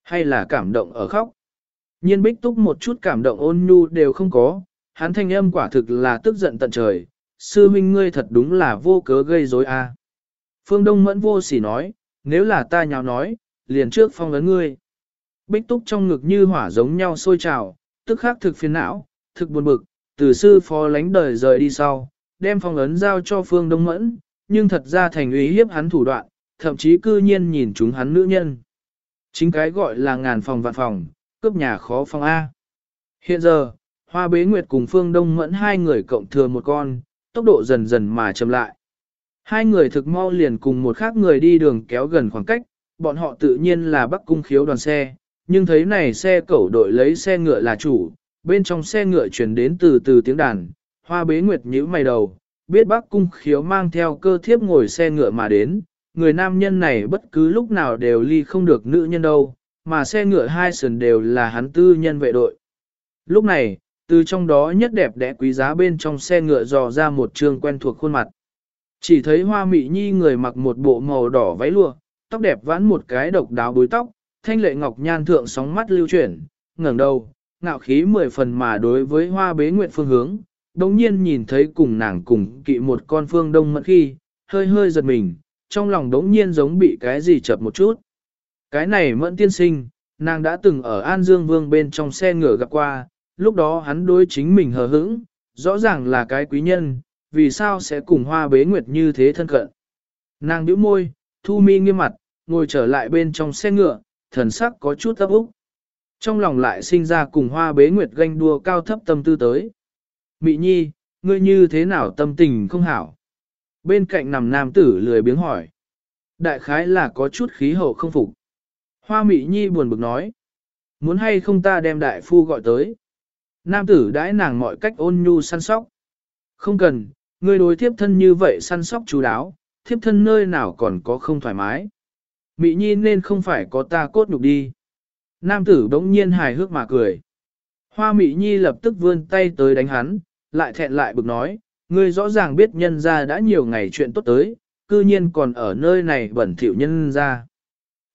Hay là cảm động ở khóc? Nhiên bích túc một chút cảm động ôn nhu đều không có, hắn thanh âm quả thực là tức giận tận trời, sư huynh ngươi thật đúng là vô cớ gây rối a. Phương Đông Mẫn vô sỉ nói, nếu là ta nhào nói, liền trước phong ấn ngươi. Bích túc trong ngực như hỏa giống nhau sôi trào, tức khắc thực phiền não, thực buồn bực, từ sư phó lánh đời rời đi sau, đem phong ấn giao cho Phương Đông Mẫn, nhưng thật ra thành ý hiếp hắn thủ đoạn, thậm chí cư nhiên nhìn chúng hắn nữ nhân. Chính cái gọi là ngàn phòng vạn phòng, cướp nhà khó phong A. Hiện giờ, Hoa Bế Nguyệt cùng Phương Đông Mẫn hai người cộng thừa một con, tốc độ dần dần mà chậm lại. Hai người thực mau liền cùng một khác người đi đường kéo gần khoảng cách, bọn họ tự nhiên là bắc cung khiếu đoàn xe, nhưng thấy này xe cẩu đội lấy xe ngựa là chủ, bên trong xe ngựa truyền đến từ từ tiếng đàn, hoa bế nguyệt nhíu mày đầu, biết bắc cung khiếu mang theo cơ thiếp ngồi xe ngựa mà đến, người nam nhân này bất cứ lúc nào đều ly không được nữ nhân đâu, mà xe ngựa hai sườn đều là hắn tư nhân vệ đội. Lúc này, từ trong đó nhất đẹp đẽ quý giá bên trong xe ngựa dò ra một trường quen thuộc khuôn mặt. Chỉ thấy hoa mị nhi người mặc một bộ màu đỏ váy lụa, tóc đẹp vãn một cái độc đáo búi tóc, thanh lệ ngọc nhan thượng sóng mắt lưu chuyển, ngẩng đầu, ngạo khí mười phần mà đối với hoa bế nguyện phương hướng, đồng nhiên nhìn thấy cùng nàng cùng kỵ một con phương đông mẫn khi, hơi hơi giật mình, trong lòng đống nhiên giống bị cái gì chập một chút. Cái này mẫn tiên sinh, nàng đã từng ở An Dương Vương bên trong xe ngựa gặp qua, lúc đó hắn đối chính mình hờ hững, rõ ràng là cái quý nhân, vì sao sẽ cùng hoa bế nguyệt như thế thân cận. Nàng nhíu môi, thu mi nghiêm mặt, ngồi trở lại bên trong xe ngựa, thần sắc có chút ấp úc. Trong lòng lại sinh ra cùng hoa bế nguyệt ganh đua cao thấp tâm tư tới. Mị nhi, ngươi như thế nào tâm tình không hảo? Bên cạnh nằm nam tử lười biếng hỏi. Đại khái là có chút khí hậu không phục. Hoa mị nhi buồn bực nói. Muốn hay không ta đem đại phu gọi tới. Nam tử đãi nàng mọi cách ôn nhu săn sóc. Không cần, người đối thiếp thân như vậy săn sóc chú đáo, thiếp thân nơi nào còn có không thoải mái. Mị nhi nên không phải có ta cốt nhục đi. Nam tử bỗng nhiên hài hước mà cười. Hoa mị nhi lập tức vươn tay tới đánh hắn, lại thẹn lại bực nói, ngươi rõ ràng biết nhân ra đã nhiều ngày chuyện tốt tới, cư nhiên còn ở nơi này bẩn thỉu nhân ra.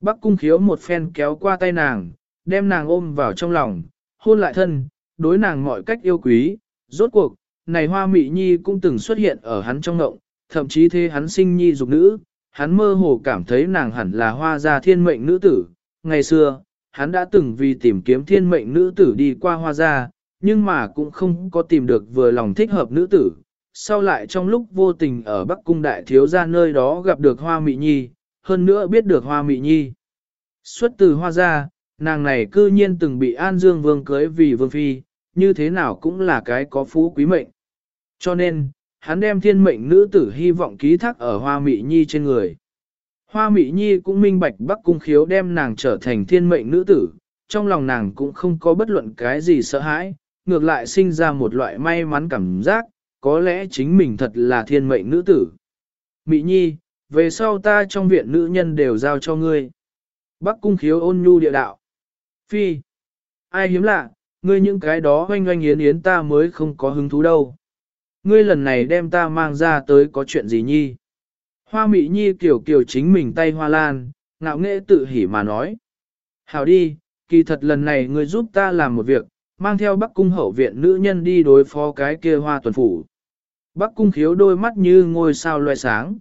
Bắc cung khiếu một phen kéo qua tay nàng, đem nàng ôm vào trong lòng, hôn lại thân, đối nàng mọi cách yêu quý, rốt cuộc, này hoa mị nhi cũng từng xuất hiện ở hắn trong ngộng, thậm chí thế hắn sinh nhi dục nữ, hắn mơ hồ cảm thấy nàng hẳn là hoa gia thiên mệnh nữ tử. Ngày xưa, hắn đã từng vì tìm kiếm thiên mệnh nữ tử đi qua hoa gia, nhưng mà cũng không có tìm được vừa lòng thích hợp nữ tử. Sau lại trong lúc vô tình ở Bắc Cung Đại Thiếu gia nơi đó gặp được Hoa Mị Nhi, hơn nữa biết được Hoa Mị Nhi. Xuất từ Hoa gia, nàng này cư nhiên từng bị An Dương Vương cưới vì Vương Phi, như thế nào cũng là cái có phú quý mệnh. Cho nên, hắn đem thiên mệnh nữ tử hy vọng ký thác ở Hoa Mị Nhi trên người. Hoa Mị Nhi cũng minh bạch Bắc Cung Khiếu đem nàng trở thành thiên mệnh nữ tử, trong lòng nàng cũng không có bất luận cái gì sợ hãi, ngược lại sinh ra một loại may mắn cảm giác, có lẽ chính mình thật là thiên mệnh nữ tử. Mị nhi, về sau ta trong viện nữ nhân đều giao cho ngươi. Bắc cung khiếu ôn nhu địa đạo. Phi, ai hiếm lạ, ngươi những cái đó hoanh hoanh yến yến ta mới không có hứng thú đâu. Ngươi lần này đem ta mang ra tới có chuyện gì nhi? Hoa mị nhi kiểu kiểu chính mình tay hoa lan, ngạo nghệ tự hỉ mà nói. Hảo đi, kỳ thật lần này ngươi giúp ta làm một việc, mang theo bắc cung hậu viện nữ nhân đi đối phó cái kia hoa tuần phủ. Bắc cung khiếu đôi mắt như ngôi sao loe sáng.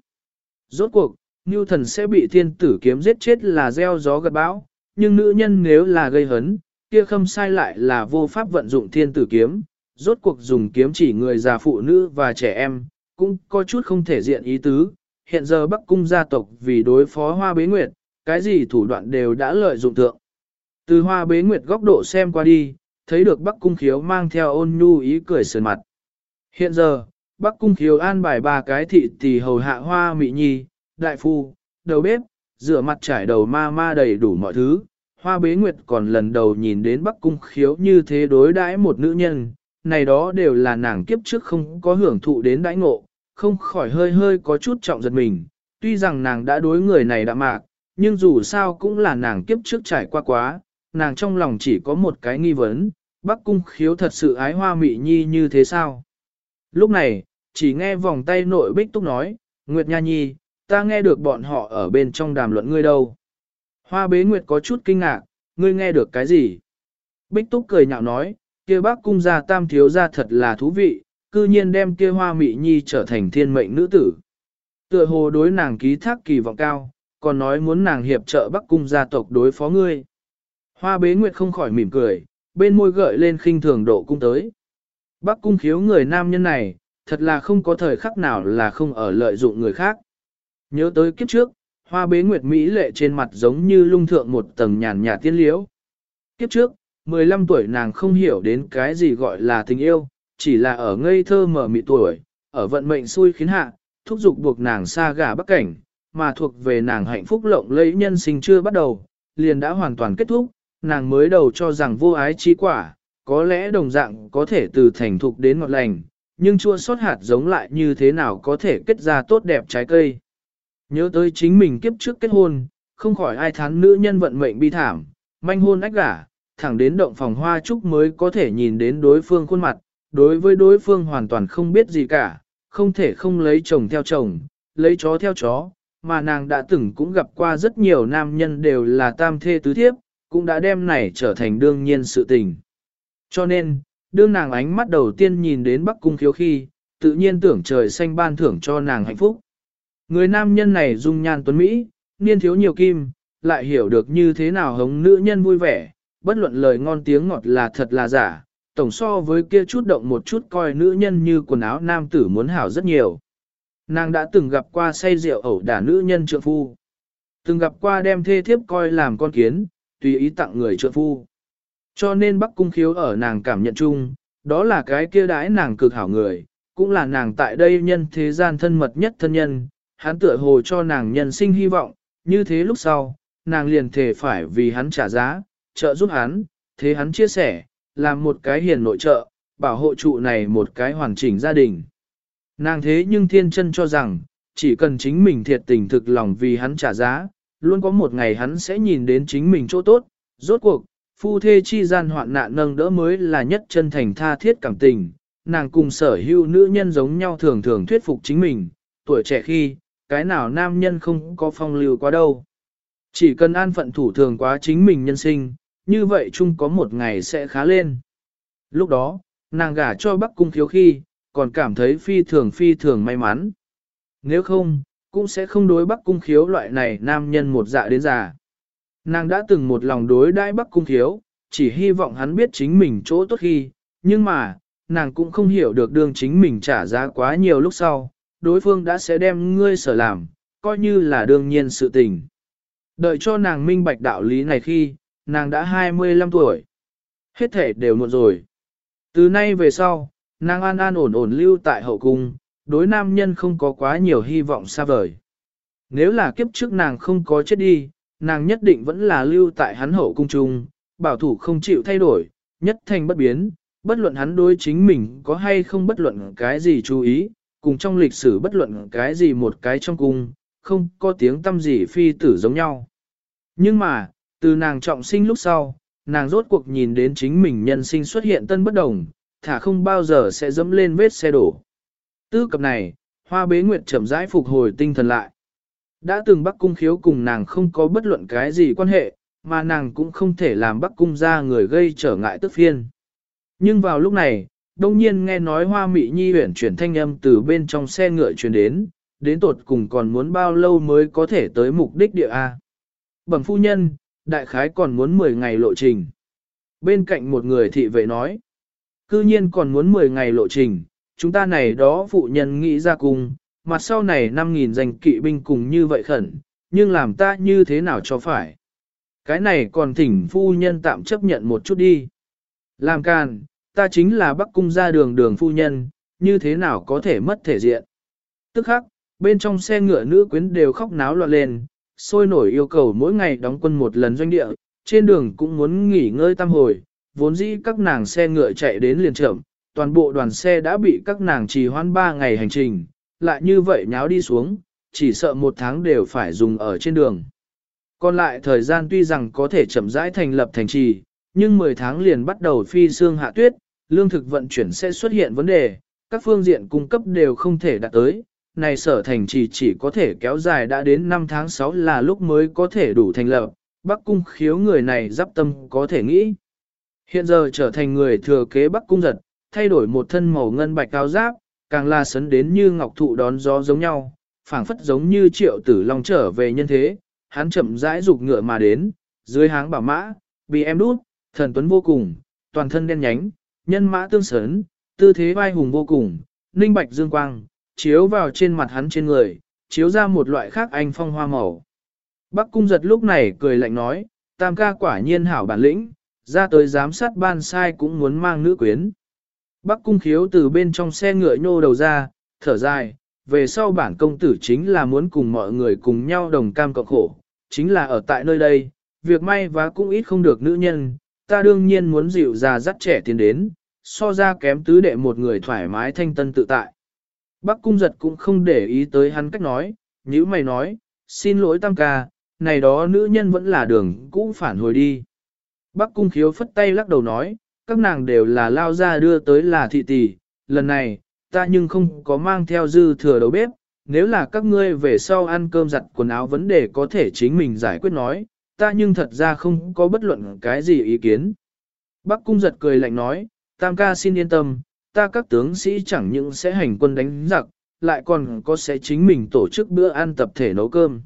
Rốt cuộc, như thần sẽ bị thiên tử kiếm giết chết là gieo gió gật bão, nhưng nữ nhân nếu là gây hấn, kia khâm sai lại là vô pháp vận dụng thiên tử kiếm, rốt cuộc dùng kiếm chỉ người già phụ nữ và trẻ em, cũng có chút không thể diện ý tứ. Hiện giờ Bắc Cung gia tộc vì đối phó Hoa Bế Nguyệt, cái gì thủ đoạn đều đã lợi dụng thượng. Từ Hoa Bế Nguyệt góc độ xem qua đi, thấy được Bắc Cung Khiếu mang theo ôn nhu ý cười sườn mặt. Hiện giờ, Bắc Cung Khiếu an bài ba cái thị tỷ hầu hạ Hoa mỹ Nhi, Đại Phu, đầu bếp, rửa mặt trải đầu ma ma đầy đủ mọi thứ. Hoa Bế Nguyệt còn lần đầu nhìn đến Bắc Cung Khiếu như thế đối đãi một nữ nhân, này đó đều là nàng kiếp trước không có hưởng thụ đến đãi ngộ, không khỏi hơi hơi có chút trọng giật mình. Tuy rằng nàng đã đối người này đã mạc, nhưng dù sao cũng là nàng kiếp trước trải qua quá, nàng trong lòng chỉ có một cái nghi vấn, Bắc Cung Khiếu thật sự ái hoa mị nhi như thế sao? Lúc này, chỉ nghe vòng tay nội bích túc nói, Nguyệt Nha Nhi, ta nghe được bọn họ ở bên trong đàm luận ngươi đâu. Hoa bế Nguyệt có chút kinh ngạc, ngươi nghe được cái gì? Bích túc cười nhạo nói, kia bác cung gia tam thiếu gia thật là thú vị, cư nhiên đem kia hoa mị nhi trở thành thiên mệnh nữ tử. Tựa hồ đối nàng ký thác kỳ vọng cao, còn nói muốn nàng hiệp trợ bắc cung gia tộc đối phó ngươi. Hoa bế nguyệt không khỏi mỉm cười, bên môi gợi lên khinh thường độ cung tới. Bắc cung khiếu người nam nhân này, thật là không có thời khắc nào là không ở lợi dụng người khác. Nhớ tới kiếp trước, hoa bế nguyệt Mỹ lệ trên mặt giống như lung thượng một tầng nhàn nhạt tiên liễu. Kiếp trước, 15 tuổi nàng không hiểu đến cái gì gọi là tình yêu, chỉ là ở ngây thơ mở mị tuổi, ở vận mệnh xui khiến hạ, thúc giục buộc nàng xa gả bắc cảnh, mà thuộc về nàng hạnh phúc lộng lẫy nhân sinh chưa bắt đầu, liền đã hoàn toàn kết thúc, nàng mới đầu cho rằng vô ái chi quả, có lẽ đồng dạng có thể từ thành thục đến ngọt lành, nhưng chua sót hạt giống lại như thế nào có thể kết ra tốt đẹp trái cây. Nhớ tới chính mình kiếp trước kết hôn, không khỏi ai thán nữ nhân vận mệnh bi thảm, manh hôn ách gả, thẳng đến động phòng hoa trúc mới có thể nhìn đến đối phương khuôn mặt, đối với đối phương hoàn toàn không biết gì cả, không thể không lấy chồng theo chồng, lấy chó theo chó, mà nàng đã từng cũng gặp qua rất nhiều nam nhân đều là tam thê tứ thiếp, cũng đã đem này trở thành đương nhiên sự tình. Cho nên, đương nàng ánh mắt đầu tiên nhìn đến Bắc Cung khiếu khi, tự nhiên tưởng trời xanh ban thưởng cho nàng hạnh phúc. Người nam nhân này dung nhan tuấn Mỹ, niên thiếu nhiều kim, lại hiểu được như thế nào hống nữ nhân vui vẻ, bất luận lời ngon tiếng ngọt là thật là giả, tổng so với kia chút động một chút coi nữ nhân như quần áo nam tử muốn hảo rất nhiều. Nàng đã từng gặp qua say rượu ẩu đả nữ nhân trượng phu. Từng gặp qua đem thê thiếp coi làm con kiến, tùy ý tặng người trượng phu. Cho nên Bắc Cung Khiếu ở nàng cảm nhận chung, đó là cái kia đãi nàng cực hảo người, cũng là nàng tại đây nhân thế gian thân mật nhất thân nhân, hắn tựa hồ cho nàng nhân sinh hy vọng, như thế lúc sau, nàng liền thể phải vì hắn trả giá, trợ giúp hắn, thế hắn chia sẻ, làm một cái hiền nội trợ, bảo hộ trụ này một cái hoàn chỉnh gia đình. Nàng thế nhưng thiên chân cho rằng, chỉ cần chính mình thiệt tình thực lòng vì hắn trả giá, luôn có một ngày hắn sẽ nhìn đến chính mình chỗ tốt, rốt cuộc, phu thê chi gian hoạn nạn nâng đỡ mới là nhất chân thành tha thiết cảm tình, nàng cùng sở hữu nữ nhân giống nhau thường thường thuyết phục chính mình, tuổi trẻ khi, cái nào nam nhân không có phong lưu quá đâu. Chỉ cần an phận thủ thường quá chính mình nhân sinh, như vậy chung có một ngày sẽ khá lên. Lúc đó, nàng gả cho Bắc Cung thiếu khi, còn cảm thấy phi thường phi thường may mắn. Nếu không, cũng sẽ không đối Bắc Cung Khiếu loại này nam nhân một dạ đến già. Nàng đã từng một lòng đối đãi Bắc Cung Khiếu, chỉ hy vọng hắn biết chính mình chỗ tốt khi, nhưng mà, nàng cũng không hiểu được đường chính mình trả giá quá nhiều lúc sau, đối phương đã sẽ đem ngươi sở làm, coi như là đương nhiên sự tình. Đợi cho nàng minh bạch đạo lý này khi, nàng đã 25 tuổi. Hết thể đều muộn rồi. Từ nay về sau, nàng an an ổn ổn lưu tại hậu cung, đối nam nhân không có quá nhiều hy vọng xa vời. Nếu là kiếp trước nàng không có chết đi, nàng nhất định vẫn là lưu tại hắn hậu cung trung, bảo thủ không chịu thay đổi, nhất thành bất biến, Bất luận hắn đối chính mình có hay không bất luận cái gì chú ý, cùng trong lịch sử bất luận cái gì một cái trong cung, không có tiếng tâm gì phi tử giống nhau. Nhưng mà, từ nàng trọng sinh lúc sau, nàng rốt cuộc nhìn đến chính mình nhân sinh xuất hiện tân bất đồng, thả không bao giờ sẽ dẫm lên vết xe đổ. Tư cập này, hoa bế nguyệt chậm rãi phục hồi tinh thần lại. Đã từng Bắc Cung khiếu cùng nàng không có bất luận cái gì quan hệ, mà nàng cũng không thể làm Bắc Cung ra người gây trở ngại tức phiên. Nhưng vào lúc này, đông nhiên nghe nói hoa mị nhi huyển chuyển thanh âm từ bên trong xe ngựa chuyển đến, đến tột cùng còn muốn bao lâu mới có thể tới mục đích địa A. Bẩm phu nhân, đại khái còn muốn 10 ngày lộ trình. Bên cạnh một người thị vệ nói, cư nhiên còn muốn 10 ngày lộ trình, chúng ta này đó phụ nhân nghĩ ra cùng, mặt sau này 5.000 danh kỵ binh cùng như vậy khẩn, nhưng làm ta như thế nào cho phải. Cái này còn thỉnh phu nhân tạm chấp nhận một chút đi. Làm càn, ta chính là bắc cung ra đường đường phu nhân, như thế nào có thể mất thể diện. Tức khắc, bên trong xe ngựa nữ quyến đều khóc náo loạn lên, sôi nổi yêu cầu mỗi ngày đóng quân một lần doanh địa, trên đường cũng muốn nghỉ ngơi tam hồi, vốn dĩ các nàng xe ngựa chạy đến liền chậm, toàn bộ đoàn xe đã bị các nàng trì hoãn 3 ngày hành trình, lại như vậy nháo đi xuống, chỉ sợ một tháng đều phải dùng ở trên đường. Còn lại thời gian tuy rằng có thể chậm rãi thành lập thành trì, nhưng 10 tháng liền bắt đầu phi xương hạ tuyết, lương thực vận chuyển sẽ xuất hiện vấn đề, các phương diện cung cấp đều không thể đạt tới. Này sở thành trì chỉ có thể kéo dài đã đến 5 tháng 6 là lúc mới có thể đủ thành lập, Bắc Cung khiếu người này giáp tâm có thể nghĩ. Hiện giờ trở thành người thừa kế Bắc Cung giật, thay đổi một thân màu ngân bạch cao giáp, càng là sấn đến như ngọc thụ đón gió giống nhau, phảng phất giống như triệu tử long trở về nhân thế, hắn chậm rãi rục ngựa mà đến, dưới háng bảo mã, bị em đút, thần tuấn vô cùng, toàn thân đen nhánh, nhân mã tương sấn, tư thế vai hùng vô cùng, ninh bạch dương quang, chiếu vào trên mặt hắn trên người, chiếu ra một loại khác anh phong hoa màu. Bắc cung giật lúc này cười lạnh nói, tam ca quả nhiên hảo bản lĩnh, ra tới giám sát ban sai cũng muốn mang nữ quyến. Bắc cung khiếu từ bên trong xe ngựa nhô đầu ra, thở dài, về sau bản công tử chính là muốn cùng mọi người cùng nhau đồng cam cộng khổ, chính là ở tại nơi đây, việc may và cũng ít không được nữ nhân, ta đương nhiên muốn dịu già dắt trẻ tiến đến, so ra kém tứ đệ một người thoải mái thanh tân tự tại. Bắc cung giật cũng không để ý tới hắn cách nói, như mày nói, xin lỗi tam ca, này đó nữ nhân vẫn là đường cũ phản hồi đi. Bắc cung khiếu phất tay lắc đầu nói, các nàng đều là lao ra đưa tới là thị tỷ, lần này, ta nhưng không có mang theo dư thừa đầu bếp, nếu là các ngươi về sau ăn cơm giặt quần áo vấn đề có thể chính mình giải quyết nói, ta nhưng thật ra không có bất luận cái gì ý kiến. Bắc cung giật cười lạnh nói, tam ca xin yên tâm, ta các tướng sĩ chẳng những sẽ hành quân đánh giặc, lại còn có sẽ chính mình tổ chức bữa ăn tập thể nấu cơm.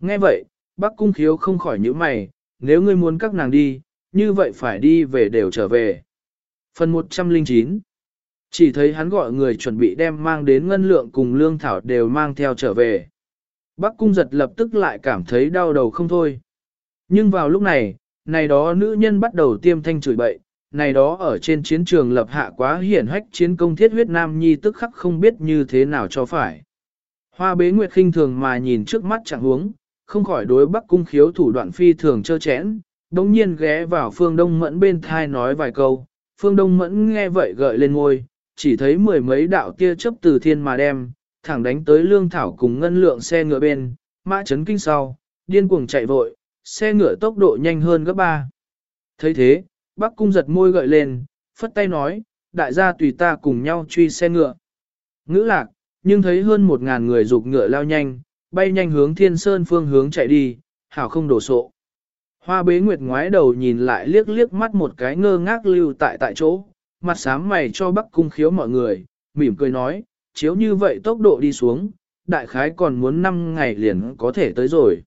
Nghe vậy, Bắc cung khiếu không khỏi nhíu mày, nếu ngươi muốn các nàng đi, như vậy phải đi về đều trở về. Phần 109 Chỉ thấy hắn gọi người chuẩn bị đem mang đến ngân lượng cùng lương thảo đều mang theo trở về. Bắc cung giật lập tức lại cảm thấy đau đầu không thôi. Nhưng vào lúc này, này đó nữ nhân bắt đầu tiêm thanh chửi bậy, này đó ở trên chiến trường lập hạ quá hiển hách chiến công thiết huyết nam nhi tức khắc không biết như thế nào cho phải. Hoa bế nguyệt khinh thường mà nhìn trước mắt chẳng huống, không khỏi đối bắc cung khiếu thủ đoạn phi thường chơ chẽn, đống nhiên ghé vào phương đông mẫn bên thai nói vài câu, phương đông mẫn nghe vậy gợi lên ngôi, chỉ thấy mười mấy đạo tia chớp từ thiên mà đem, thẳng đánh tới lương thảo cùng ngân lượng xe ngựa bên, mã chấn kinh sau, điên cuồng chạy vội, xe ngựa tốc độ nhanh hơn gấp ba. thấy thế, bác cung giật môi gợi lên, phất tay nói, đại gia tùy ta cùng nhau truy xe ngựa. Ngữ lạc, nhưng thấy hơn một ngàn người rục ngựa lao nhanh, bay nhanh hướng thiên sơn phương hướng chạy đi, hảo không đổ sộ. Hoa bế nguyệt ngoái đầu nhìn lại liếc liếc mắt một cái ngơ ngác lưu tại tại chỗ, mặt sám mày cho bắc cung khiếu mọi người, mỉm cười nói, chiếu như vậy tốc độ đi xuống, đại khái còn muốn 5 ngày liền có thể tới rồi.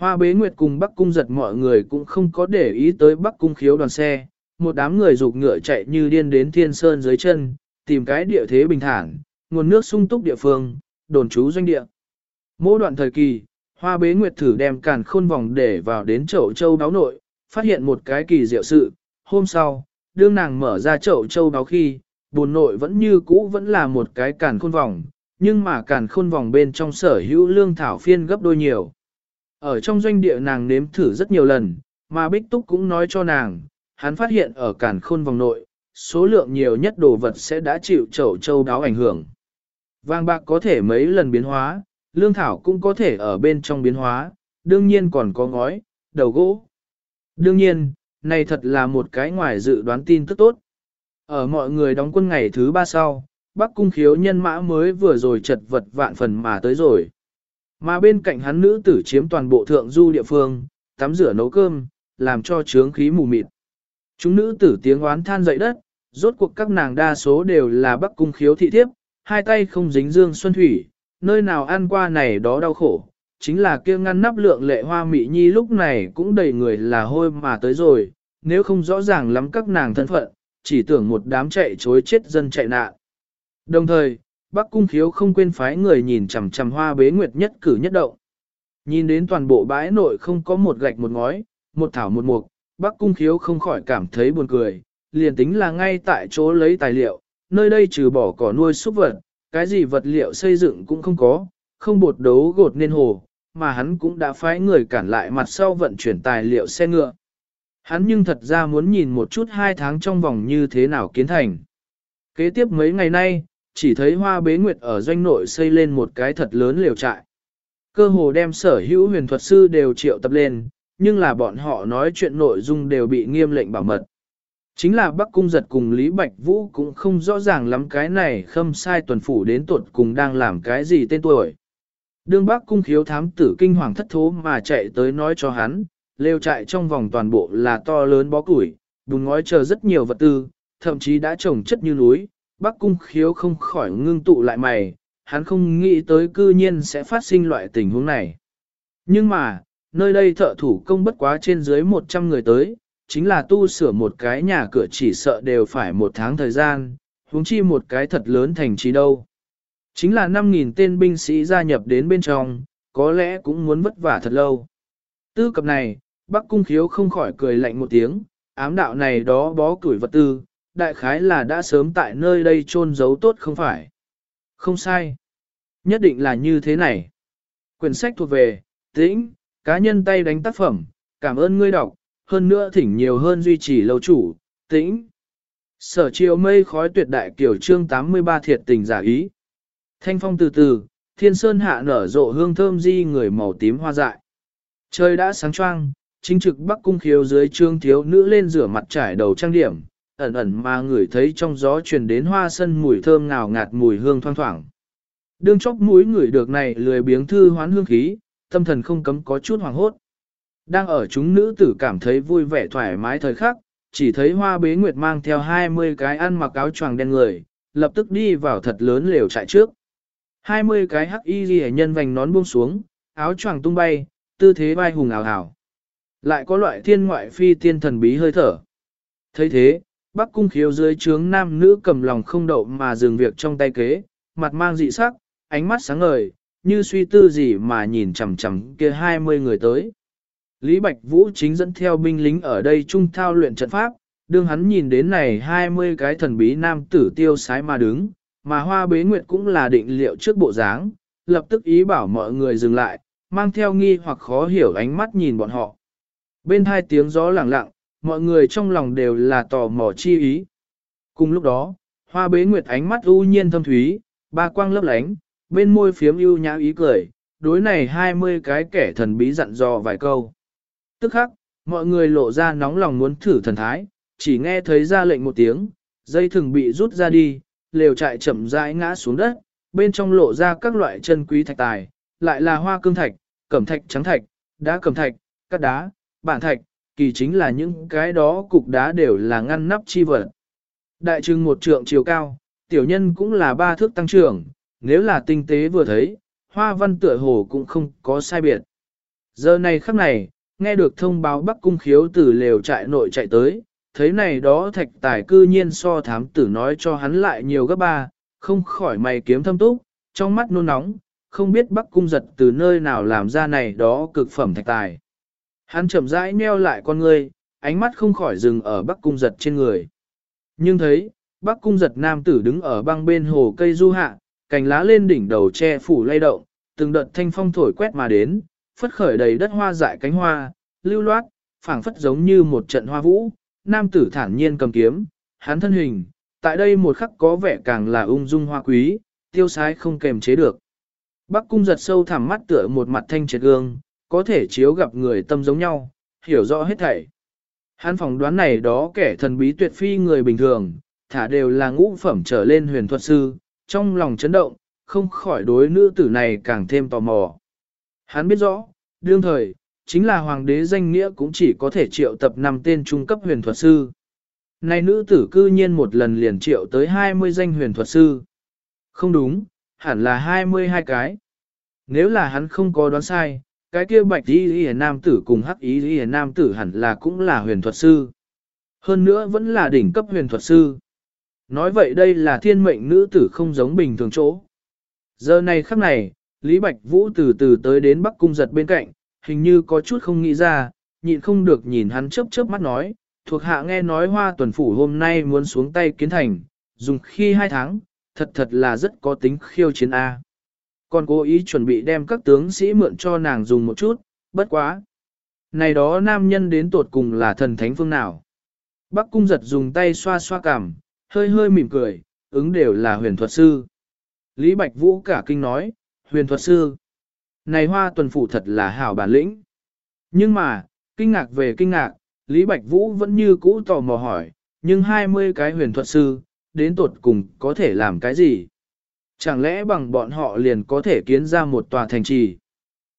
Hoa bế nguyệt cùng bắc cung giật mọi người cũng không có để ý tới bắc cung khiếu đoàn xe, một đám người rục ngựa chạy như điên đến thiên sơn dưới chân, tìm cái địa thế bình thản, nguồn nước sung túc địa phương, đồn trú doanh địa. Mỗi đoạn thời kỳ, Hoa bế nguyệt thử đem càn khôn vòng để vào đến chậu châu đáo nội, phát hiện một cái kỳ diệu sự. Hôm sau, đương nàng mở ra chậu châu đáo khi, buồn nội vẫn như cũ vẫn là một cái càn khôn vòng, nhưng mà càn khôn vòng bên trong sở hữu lương thảo phiên gấp đôi nhiều. Ở trong doanh địa nàng nếm thử rất nhiều lần, mà Bích Túc cũng nói cho nàng, hắn phát hiện ở càn khôn vòng nội, số lượng nhiều nhất đồ vật sẽ đã chịu chậu châu đáo ảnh hưởng. Vàng bạc có thể mấy lần biến hóa, lương thảo cũng có thể ở bên trong biến hóa, đương nhiên còn có ngói, đầu gỗ. Đương nhiên, này thật là một cái ngoài dự đoán tin tức tốt. Ở mọi người đóng quân ngày thứ ba sau, Bắc Cung khiếu nhân mã mới vừa rồi chật vật vạn phần mà tới rồi. Mà bên cạnh hắn nữ tử chiếm toàn bộ thượng du địa phương, tắm rửa nấu cơm, làm cho trướng khí mù mịt. Chúng nữ tử tiếng oán than dậy đất, rốt cuộc các nàng đa số đều là Bắc Cung khiếu thị thiếp, hai tay không dính dương xuân thủy, nơi nào ăn qua này đó đau khổ. Chính là kia ngăn nắp lượng lệ hoa mị nhi lúc này cũng đầy người là hôi mà tới rồi, nếu không rõ ràng lắm các nàng thân phận, chỉ tưởng một đám chạy chối chết dân chạy nạn. Đồng thời, Bắc Cung Khiếu không quên phái người nhìn chằm chằm hoa bế nguyệt nhất cử nhất động. Nhìn đến toàn bộ bãi nội không có một gạch một ngói, một thảo một mục, Bắc Cung Khiếu không khỏi cảm thấy buồn cười, liền tính là ngay tại chỗ lấy tài liệu, nơi đây trừ bỏ cỏ nuôi súc vật, cái gì vật liệu xây dựng cũng không có, không bột đấu gột nên hồ, mà hắn cũng đã phái người cản lại mặt sau vận chuyển tài liệu xe ngựa. Hắn nhưng thật ra muốn nhìn một chút hai tháng trong vòng như thế nào kiến thành. Kế tiếp mấy ngày nay, chỉ thấy hoa bế nguyệt ở doanh nội xây lên một cái thật lớn liều trại. Cơ hồ đem sở hữu huyền thuật sư đều triệu tập lên, nhưng là bọn họ nói chuyện nội dung đều bị nghiêm lệnh bảo mật. Chính là Bắc Cung giật cùng Lý Bạch Vũ cũng không rõ ràng lắm cái này khâm sai tuần phủ đến tuột cùng đang làm cái gì tên tuổi. Đương Bắc Cung khiếu thám tử kinh hoàng thất thố mà chạy tới nói cho hắn, lều trại trong vòng toàn bộ là to lớn bó củi, bùn ngói chờ rất nhiều vật tư, thậm chí đã trồng chất như núi, Bắc Cung khiếu không khỏi ngưng tụ lại mày, hắn không nghĩ tới cư nhiên sẽ phát sinh loại tình huống này. Nhưng mà, nơi đây thợ thủ công bất quá trên dưới 100 người tới, chính là tu sửa một cái nhà cửa chỉ sợ đều phải một tháng thời gian, huống chi một cái thật lớn thành trì đâu. Chính là 5.000 tên binh sĩ gia nhập đến bên trong, có lẽ cũng muốn vất vả thật lâu. Tư cập này, Bắc Cung Khiếu không khỏi cười lạnh một tiếng, ám đạo này đó bó tuổi vật tư, đại khái là đã sớm tại nơi đây chôn giấu tốt không phải. Không sai. Nhất định là như thế này. Quyển sách thuộc về, tĩnh, cá nhân tay đánh tác phẩm, cảm ơn ngươi đọc, hơn nữa thỉnh nhiều hơn duy trì lâu chủ, tĩnh. Sở chiều mây khói tuyệt đại kiểu chương 83 thiệt tình giả ý. Thanh phong từ từ, thiên sơn hạ nở rộ hương thơm di người màu tím hoa dại. Trời đã sáng choang, chính trực bắc cung khiếu dưới trương thiếu nữ lên rửa mặt trải đầu trang điểm, ẩn ẩn mà ngửi thấy trong gió truyền đến hoa sân mùi thơm ngào ngạt mùi hương thoang thoảng. Đương chốc mũi ngửi được này lười biếng thư hoán hương khí, tâm thần không cấm có chút hoàng hốt. Đang ở chúng nữ tử cảm thấy vui vẻ thoải mái thời khắc, chỉ thấy hoa bế nguyệt mang theo 20 cái ăn mặc áo choàng đen người, lập tức đi vào thật lớn lều trại trước. 20 cái hắc y ghi nhân vành nón buông xuống, áo choàng tung bay, tư thế vai hùng ảo ảo. Lại có loại thiên ngoại phi tiên thần bí hơi thở. thấy thế, Bắc cung khiếu dưới trướng nam nữ cầm lòng không đậu mà dừng việc trong tay kế, mặt mang dị sắc, ánh mắt sáng ngời, như suy tư gì mà nhìn chằm chằm kia 20 người tới. Lý Bạch Vũ chính dẫn theo binh lính ở đây trung thao luyện trận pháp, đương hắn nhìn đến này 20 cái thần bí nam tử tiêu sái mà đứng, mà hoa bế nguyệt cũng là định liệu trước bộ dáng, lập tức ý bảo mọi người dừng lại, mang theo nghi hoặc khó hiểu ánh mắt nhìn bọn họ. Bên hai tiếng gió lặng lặng, mọi người trong lòng đều là tò mò chi ý. Cùng lúc đó, hoa bế nguyệt ánh mắt u nhiên thâm thúy, ba quang lấp lánh, bên môi phiếm ưu nhã ý cười, đối này 20 cái kẻ thần bí dặn dò vài câu. Tức khắc, mọi người lộ ra nóng lòng muốn thử thần thái, chỉ nghe thấy ra lệnh một tiếng, dây thừng bị rút ra đi, lều trại chậm rãi ngã xuống đất, bên trong lộ ra các loại chân quý thạch tài, lại là hoa cương thạch, cẩm thạch trắng thạch, đá cẩm thạch, cát đá, bản thạch, kỳ chính là những cái đó cục đá đều là ngăn nắp chi vật. Đại trưng một trượng chiều cao, tiểu nhân cũng là ba thước tăng trưởng, nếu là tinh tế vừa thấy, hoa văn tựa hồ cũng không có sai biệt. Giờ này khắc này, nghe được thông báo Bắc Cung Khiếu từ lều trại nội chạy tới, thấy này đó thạch tài cư nhiên so thám tử nói cho hắn lại nhiều gấp ba, không khỏi mày kiếm thâm túc, trong mắt nôn nóng, không biết Bắc Cung giật từ nơi nào làm ra này đó cực phẩm thạch tài. Hắn chậm rãi meo lại con người, ánh mắt không khỏi dừng ở Bắc Cung giật trên người. Nhưng thấy, Bắc Cung giật nam tử đứng ở băng bên hồ cây du hạ, cành lá lên đỉnh đầu che phủ lay động, từng đợt thanh phong thổi quét mà đến, phất khởi đầy đất hoa dại cánh hoa, lưu loát, phảng phất giống như một trận hoa vũ, nam tử thản nhiên cầm kiếm, hắn thân hình, tại đây một khắc có vẻ càng là ung dung hoa quý, tiêu sái không kềm chế được. Bắc cung giật sâu thẳm mắt tựa một mặt thanh triệt gương, có thể chiếu gặp người tâm giống nhau, hiểu rõ hết thảy. Hắn phỏng đoán này đó kẻ thần bí tuyệt phi người bình thường, thả đều là ngũ phẩm trở lên huyền thuật sư, trong lòng chấn động, không khỏi đối nữ tử này càng thêm tò mò. Hắn biết rõ, đương thời, chính là hoàng đế danh nghĩa cũng chỉ có thể triệu tập 5 tên trung cấp huyền thuật sư. Này nữ tử cư nhiên một lần liền triệu tới 20 danh huyền thuật sư. Không đúng, hẳn là 22 cái. Nếu là hắn không có đoán sai, cái kia bạch y y nam tử cùng hắc y y nam tử hẳn là cũng là huyền thuật sư. Hơn nữa vẫn là đỉnh cấp huyền thuật sư. Nói vậy đây là thiên mệnh nữ tử không giống bình thường chỗ. Giờ này khắc này, Lý Bạch Vũ từ từ tới đến Bắc Cung giật bên cạnh, hình như có chút không nghĩ ra, nhịn không được nhìn hắn chớp chớp mắt nói, thuộc hạ nghe nói hoa tuần phủ hôm nay muốn xuống tay kiến thành, dùng khi hai tháng, thật thật là rất có tính khiêu chiến A. Còn cố ý chuẩn bị đem các tướng sĩ mượn cho nàng dùng một chút, bất quá. Này đó nam nhân đến tột cùng là thần thánh phương nào. Bắc cung giật dùng tay xoa xoa cảm, hơi hơi mỉm cười, ứng đều là huyền thuật sư. Lý Bạch Vũ cả kinh nói, huyền thuật sư. Này hoa tuần phủ thật là hảo bản lĩnh. Nhưng mà, kinh ngạc về kinh ngạc, Lý Bạch Vũ vẫn như cũ tò mò hỏi, nhưng 20 cái huyền thuật sư, đến tột cùng có thể làm cái gì? Chẳng lẽ bằng bọn họ liền có thể kiến ra một tòa thành trì?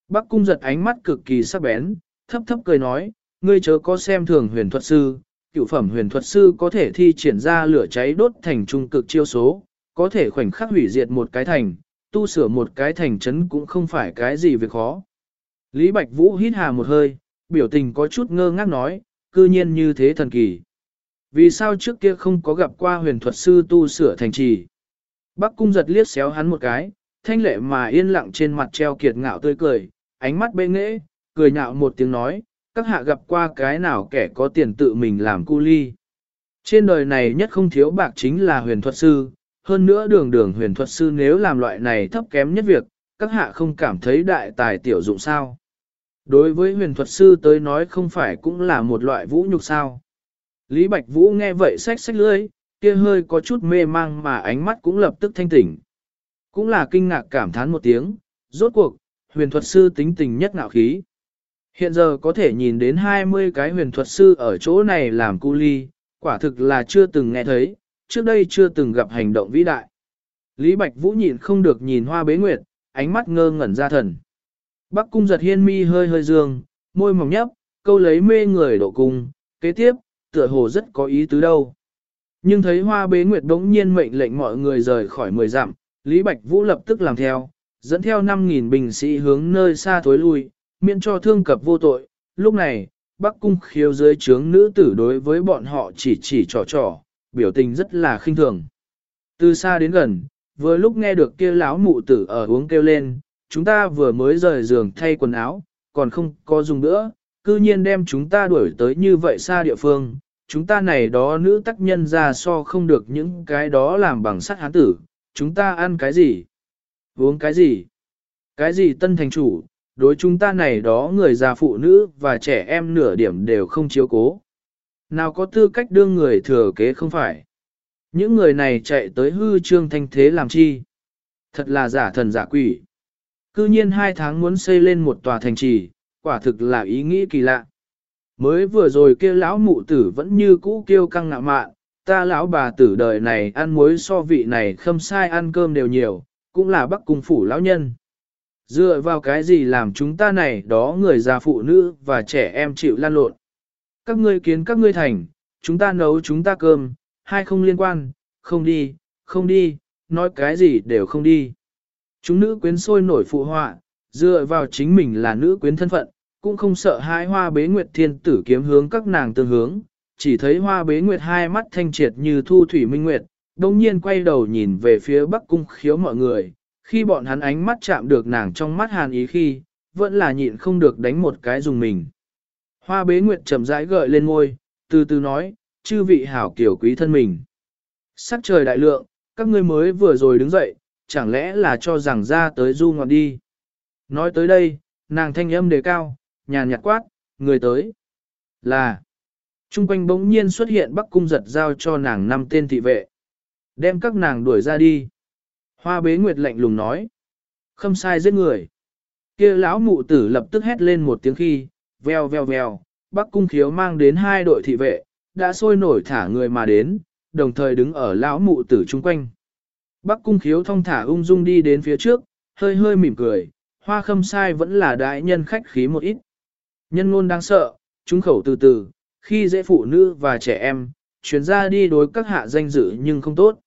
Bắc cung giật ánh mắt cực kỳ sắc bén, thấp thấp cười nói, ngươi chớ có xem thường huyền thuật sư, cựu phẩm huyền thuật sư có thể thi triển ra lửa cháy đốt thành trung cực chiêu số, có thể khoảnh khắc hủy diệt một cái thành, tu sửa một cái thành trấn cũng không phải cái gì việc khó. Lý Bạch Vũ hít hà một hơi, biểu tình có chút ngơ ngác nói, cư nhiên như thế thần kỳ. Vì sao trước kia không có gặp qua huyền thuật sư tu sửa thành trì? Bắc cung giật liếc xéo hắn một cái, thanh lệ mà yên lặng trên mặt treo kiệt ngạo tươi cười, ánh mắt bê nghễ, cười nhạo một tiếng nói, các hạ gặp qua cái nào kẻ có tiền tự mình làm cu ly. Trên đời này nhất không thiếu bạc chính là huyền thuật sư, hơn nữa đường đường huyền thuật sư nếu làm loại này thấp kém nhất việc, các hạ không cảm thấy đại tài tiểu dụng sao. Đối với huyền thuật sư tới nói không phải cũng là một loại vũ nhục sao. Lý Bạch Vũ nghe vậy sách sách lưỡi, kia hơi có chút mê mang mà ánh mắt cũng lập tức thanh tỉnh. Cũng là kinh ngạc cảm thán một tiếng, rốt cuộc, huyền thuật sư tính tình nhất ngạo khí. Hiện giờ có thể nhìn đến 20 cái huyền thuật sư ở chỗ này làm cu ly, quả thực là chưa từng nghe thấy, trước đây chưa từng gặp hành động vĩ đại. Lý Bạch Vũ nhịn không được nhìn hoa bế nguyệt, ánh mắt ngơ ngẩn ra thần. Bắc cung giật hiên mi hơi hơi dương, môi mỏng nhấp, câu lấy mê người độ cung, kế tiếp, tựa hồ rất có ý tứ đâu. Nhưng thấy hoa bế nguyệt đống nhiên mệnh lệnh mọi người rời khỏi mười dặm, Lý Bạch Vũ lập tức làm theo, dẫn theo 5.000 binh sĩ hướng nơi xa thối lui, miễn cho thương cập vô tội. Lúc này, Bắc cung khiêu dưới trướng nữ tử đối với bọn họ chỉ chỉ trò trò, biểu tình rất là khinh thường. Từ xa đến gần, vừa lúc nghe được kia lão mụ tử ở uống kêu lên, chúng ta vừa mới rời giường thay quần áo, còn không có dùng nữa, cư nhiên đem chúng ta đuổi tới như vậy xa địa phương, chúng ta này đó nữ tác nhân ra so không được những cái đó làm bằng sắt hán tử, chúng ta ăn cái gì, uống cái gì, cái gì tân thành chủ, đối chúng ta này đó người già phụ nữ và trẻ em nửa điểm đều không chiếu cố. Nào có tư cách đương người thừa kế không phải. Những người này chạy tới hư trương thanh thế làm chi? Thật là giả thần giả quỷ. Cư nhiên hai tháng muốn xây lên một tòa thành trì, quả thực là ý nghĩ kỳ lạ. Mới vừa rồi kia lão mụ tử vẫn như cũ kêu căng ngạo mạn, ta lão bà tử đời này ăn muối so vị này khâm sai ăn cơm đều nhiều, cũng là bắc cung phủ lão nhân. Dựa vào cái gì làm chúng ta này đó người già phụ nữ và trẻ em chịu lan lộn. Các ngươi kiến các ngươi thành, chúng ta nấu chúng ta cơm, hai không liên quan, không đi, không đi, nói cái gì đều không đi. Chúng nữ quyến sôi nổi phụ họa, dựa vào chính mình là nữ quyến thân phận, cũng không sợ hai hoa bế nguyệt thiên tử kiếm hướng các nàng tương hướng, chỉ thấy hoa bế nguyệt hai mắt thanh triệt như thu thủy minh nguyệt, đồng nhiên quay đầu nhìn về phía bắc cung khiếu mọi người, khi bọn hắn ánh mắt chạm được nàng trong mắt hàn ý khi, vẫn là nhịn không được đánh một cái dùng mình. Hoa bế nguyệt chậm rãi gợi lên ngôi, từ từ nói, chư vị hảo kiểu quý thân mình. Sắc trời đại lượng, các ngươi mới vừa rồi đứng dậy, chẳng lẽ là cho rằng ra tới du ngọn đi. Nói tới đây, nàng thanh âm đề cao, nhàn nhạt quát, người tới. Là, Trung quanh bỗng nhiên xuất hiện bắc cung giật giao cho nàng năm tên thị vệ. Đem các nàng đuổi ra đi. Hoa bế nguyệt lạnh lùng nói. Không sai giết người. kia lão mụ tử lập tức hét lên một tiếng khi, veo veo veo, bắc cung khiếu mang đến hai đội thị vệ, đã sôi nổi thả người mà đến, đồng thời đứng ở lão mụ tử chung quanh. Bắc cung khiếu thong thả ung dung đi đến phía trước, hơi hơi mỉm cười, hoa khâm sai vẫn là đại nhân khách khí một ít. Nhân ngôn đáng sợ, chúng khẩu từ từ, khi dễ phụ nữ và trẻ em, chuyến ra đi đối các hạ danh dự nhưng không tốt.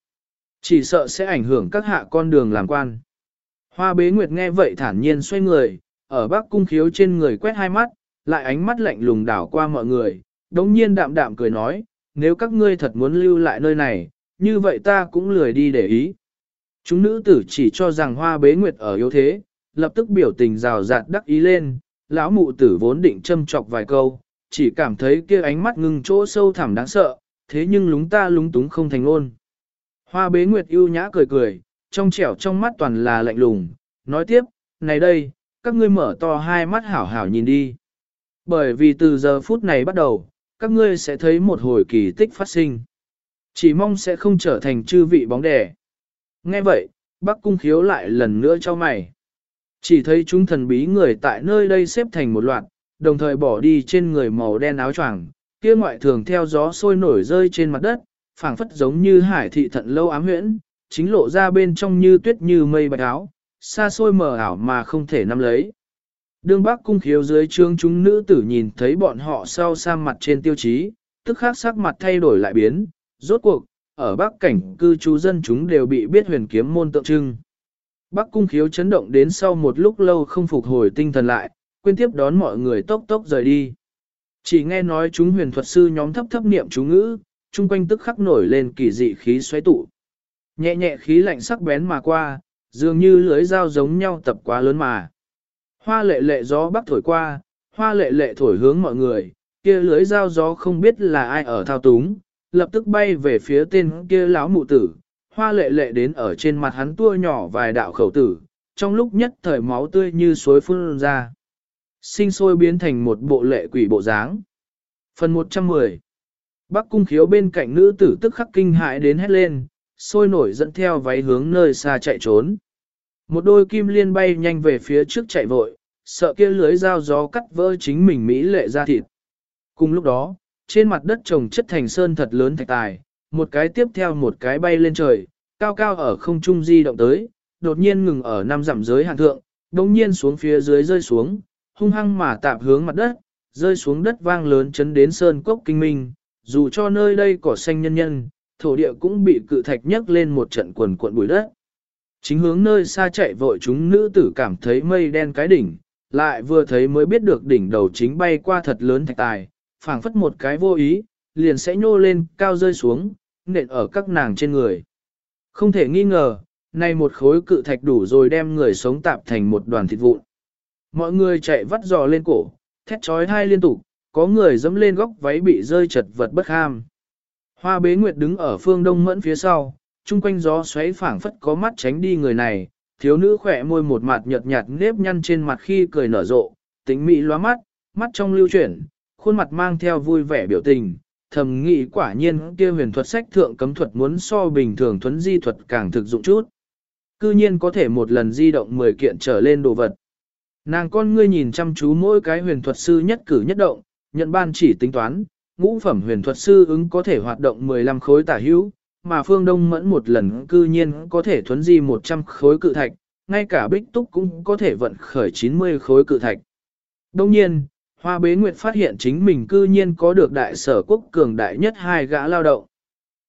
Chỉ sợ sẽ ảnh hưởng các hạ con đường làm quan. Hoa bế nguyệt nghe vậy thản nhiên xoay người, ở bắc cung khiếu trên người quét hai mắt, lại ánh mắt lạnh lùng đảo qua mọi người, đống nhiên đạm đạm cười nói, nếu các ngươi thật muốn lưu lại nơi này, như vậy ta cũng lười đi để ý. Chúng nữ tử chỉ cho rằng hoa bế nguyệt ở yếu thế, lập tức biểu tình rào rạt đắc ý lên, lão mụ tử vốn định châm chọc vài câu, chỉ cảm thấy kia ánh mắt ngưng chỗ sâu thẳm đáng sợ, thế nhưng lúng ta lúng túng không thành ngôn. Hoa bế nguyệt ưu nhã cười cười, trong trẻo trong mắt toàn là lạnh lùng, nói tiếp, này đây, các ngươi mở to hai mắt hảo hảo nhìn đi. Bởi vì từ giờ phút này bắt đầu, các ngươi sẽ thấy một hồi kỳ tích phát sinh. Chỉ mong sẽ không trở thành chư vị bóng đẻ. Nghe vậy, bác cung khiếu lại lần nữa cho mày. Chỉ thấy chúng thần bí người tại nơi đây xếp thành một loạt, đồng thời bỏ đi trên người màu đen áo choàng, kia ngoại thường theo gió sôi nổi rơi trên mặt đất, phảng phất giống như hải thị thận lâu ám huyễn, chính lộ ra bên trong như tuyết như mây bạch áo, xa xôi mờ ảo mà không thể nắm lấy. Đương bác cung khiếu dưới trương chúng nữ tử nhìn thấy bọn họ sau sa mặt trên tiêu chí, tức khắc sắc mặt thay đổi lại biến, rốt cuộc, ở bắc cảnh cư trú dân chúng đều bị biết huyền kiếm môn tượng trưng. Bắc cung khiếu chấn động đến sau một lúc lâu không phục hồi tinh thần lại, quên tiếp đón mọi người tốc tốc rời đi. Chỉ nghe nói chúng huyền thuật sư nhóm thấp thấp niệm chú ngữ, chung quanh tức khắc nổi lên kỳ dị khí xoáy tụ. Nhẹ nhẹ khí lạnh sắc bén mà qua, dường như lưới dao giống nhau tập quá lớn mà. Hoa lệ lệ gió bắc thổi qua, hoa lệ lệ thổi hướng mọi người, kia lưới dao gió không biết là ai ở thao túng, lập tức bay về phía tên kia lão mụ tử, hoa lệ lệ đến ở trên mặt hắn tua nhỏ vài đạo khẩu tử, trong lúc nhất thời máu tươi như suối phun ra. Sinh sôi biến thành một bộ lệ quỷ bộ dáng. Phần 110 Bắc cung khiếu bên cạnh nữ tử tức khắc kinh hại đến hét lên, sôi nổi dẫn theo váy hướng nơi xa chạy trốn. Một đôi kim liên bay nhanh về phía trước chạy vội, sợ kia lưới dao gió cắt vỡ chính mình mỹ lệ ra thịt. Cùng lúc đó, trên mặt đất trồng chất thành sơn thật lớn thạch tài, một cái tiếp theo một cái bay lên trời, cao cao ở không trung di động tới, đột nhiên ngừng ở năm dặm giới hạn thượng, đồng nhiên xuống phía dưới rơi xuống, hung hăng mà tạp hướng mặt đất, rơi xuống đất vang lớn chấn đến sơn cốc kinh minh, dù cho nơi đây cỏ xanh nhân nhân, thổ địa cũng bị cự thạch nhấc lên một trận quần cuộn bụi đất. Chính hướng nơi xa chạy vội chúng nữ tử cảm thấy mây đen cái đỉnh, lại vừa thấy mới biết được đỉnh đầu chính bay qua thật lớn thạch tài, phảng phất một cái vô ý, liền sẽ nhô lên, cao rơi xuống, nện ở các nàng trên người. Không thể nghi ngờ, nay một khối cự thạch đủ rồi đem người sống tạp thành một đoàn thịt vụn. Mọi người chạy vắt giò lên cổ, thét trói thai liên tục, có người dẫm lên góc váy bị rơi chật vật bất ham. Hoa bế nguyệt đứng ở phương đông mẫn phía sau, chung quanh gió xoáy phảng phất có mắt tránh đi người này, thiếu nữ khỏe môi một mặt nhợt nhạt nếp nhăn trên mặt khi cười nở rộ, tính mị loa mắt, mắt trong lưu chuyển, khuôn mặt mang theo vui vẻ biểu tình, thầm nghĩ quả nhiên kia huyền thuật sách thượng cấm thuật muốn so bình thường thuấn di thuật càng thực dụng chút. Cư nhiên có thể một lần di động 10 kiện trở lên đồ vật. Nàng con ngươi nhìn chăm chú mỗi cái huyền thuật sư nhất cử nhất động, nhận ban chỉ tính toán, ngũ phẩm huyền thuật sư ứng có thể hoạt động 15 khối tả hữu, mà phương đông mẫn một lần cư nhiên có thể thuấn di 100 khối cự thạch, ngay cả bích túc cũng có thể vận khởi 90 khối cự thạch. Đông nhiên, Hoa bế nguyệt phát hiện chính mình cư nhiên có được đại sở quốc cường đại nhất hai gã lao động.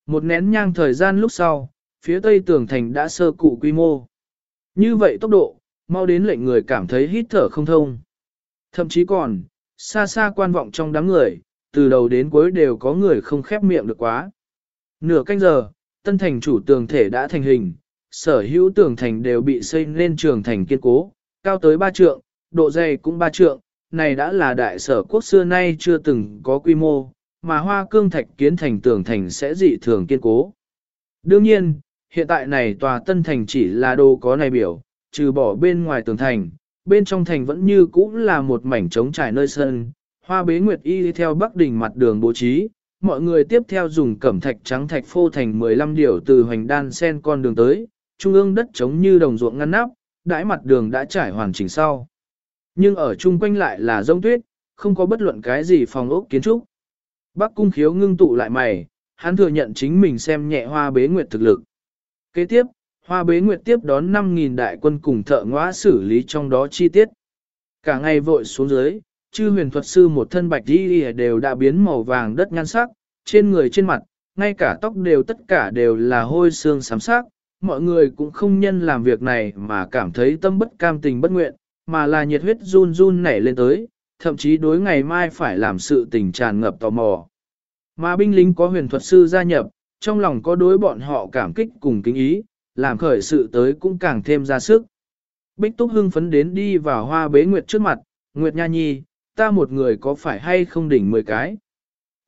Một nén nhang thời gian lúc sau, phía tây tường thành đã sơ cụ quy mô. Như vậy tốc độ, mau đến lệnh người cảm thấy hít thở không thông. Thậm chí còn, xa xa quan vọng trong đám người, từ đầu đến cuối đều có người không khép miệng được quá. Nửa canh giờ, tân thành chủ tường thể đã thành hình, sở hữu tường thành đều bị xây lên trường thành kiên cố, cao tới ba trượng, độ dày cũng ba trượng, này đã là đại sở quốc xưa nay chưa từng có quy mô, mà hoa cương thạch kiến thành tường thành sẽ dị thường kiên cố. Đương nhiên, hiện tại này tòa tân thành chỉ là đồ có này biểu, trừ bỏ bên ngoài tường thành, bên trong thành vẫn như cũ là một mảnh trống trải nơi sân, hoa bế nguyệt y theo bắc đỉnh mặt đường bố trí, mọi người tiếp theo dùng cẩm thạch trắng thạch phô thành 15 điều từ hoành đan sen con đường tới, trung ương đất trống như đồng ruộng ngăn nắp, đãi mặt đường đã trải hoàn chỉnh sau. Nhưng ở chung quanh lại là rông tuyết, không có bất luận cái gì phòng ốc kiến trúc. Bắc cung khiếu ngưng tụ lại mày, hắn thừa nhận chính mình xem nhẹ hoa bế nguyệt thực lực. Kế tiếp, hoa bế nguyệt tiếp đón 5.000 đại quân cùng thợ ngõa xử lý trong đó chi tiết. Cả ngày vội xuống dưới, chư huyền thuật sư một thân bạch đi đều đã biến màu vàng đất nhan sắc, trên người trên mặt, ngay cả tóc đều tất cả đều là hôi xương sám sắc, mọi người cũng không nhân làm việc này mà cảm thấy tâm bất cam tình bất nguyện, mà là nhiệt huyết run run nảy lên tới, thậm chí đối ngày mai phải làm sự tình tràn ngập tò mò. Mà binh lính có huyền thuật sư gia nhập, trong lòng có đối bọn họ cảm kích cùng kính ý, làm khởi sự tới cũng càng thêm ra sức. Bích Túc hưng phấn đến đi vào hoa bế Nguyệt trước mặt, Nguyệt Nha Nhi, ta một người có phải hay không đỉnh mười cái.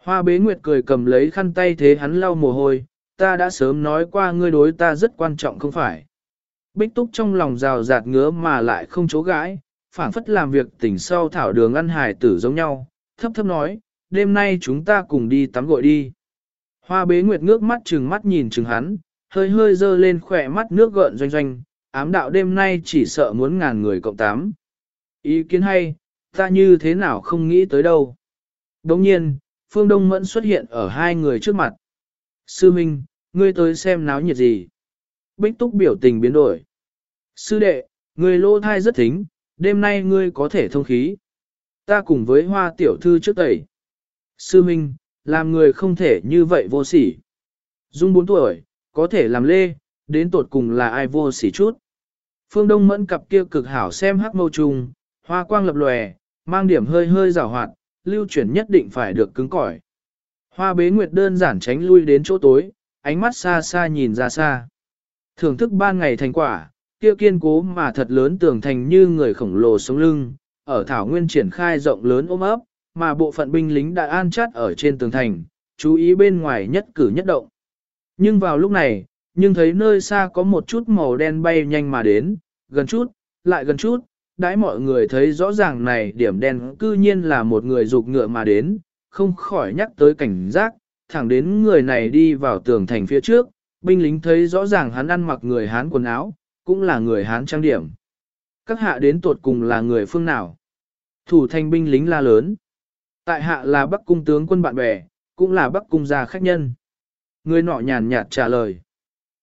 Hoa bế Nguyệt cười cầm lấy khăn tay thế hắn lau mồ hôi, ta đã sớm nói qua ngươi đối ta rất quan trọng không phải. Bích Túc trong lòng rào rạt ngứa mà lại không chố gãi, phảng phất làm việc tỉnh sau thảo đường ăn hải tử giống nhau, thấp thấp nói, đêm nay chúng ta cùng đi tắm gội đi. Hoa bế nguyệt ngước mắt chừng mắt nhìn chừng hắn, hơi hơi dơ lên khỏe mắt nước gợn doanh doanh, ám đạo đêm nay chỉ sợ muốn ngàn người cộng tám. Ý kiến hay, ta như thế nào không nghĩ tới đâu. Đồng nhiên, Phương Đông Mẫn xuất hiện ở hai người trước mặt. Sư Minh, ngươi tới xem náo nhiệt gì. Bích Túc biểu tình biến đổi. Sư đệ, người lô thai rất thính, đêm nay ngươi có thể thông khí. Ta cùng với hoa tiểu thư trước tẩy. Sư Minh, làm người không thể như vậy vô sỉ. Dung 4 tuổi, có thể làm lê, đến tột cùng là ai vô sỉ chút. Phương Đông mẫn cặp kia cực hảo xem hắc mâu trùng, hoa quang lập lòe, mang điểm hơi hơi rào hoạt, lưu chuyển nhất định phải được cứng cỏi. Hoa bế nguyệt đơn giản tránh lui đến chỗ tối, ánh mắt xa xa nhìn ra xa. Thưởng thức ban ngày thành quả, kia kiên cố mà thật lớn tường thành như người khổng lồ sống lưng, ở thảo nguyên triển khai rộng lớn ôm ấp, mà bộ phận binh lính đã an chát ở trên tường thành, chú ý bên ngoài nhất cử nhất động. Nhưng vào lúc này, nhưng thấy nơi xa có một chút màu đen bay nhanh mà đến, gần chút, lại gần chút, đãi mọi người thấy rõ ràng này điểm đen cư nhiên là một người dục ngựa mà đến, không khỏi nhắc tới cảnh giác, thẳng đến người này đi vào tường thành phía trước, binh lính thấy rõ ràng hắn ăn mặc người Hán quần áo, cũng là người Hán trang điểm. Các hạ đến tuột cùng là người phương nào? Thủ thành binh lính la lớn. Tại hạ là Bắc cung tướng quân bạn bè, cũng là Bắc cung gia khách nhân. Người nọ nhàn nhạt trả lời.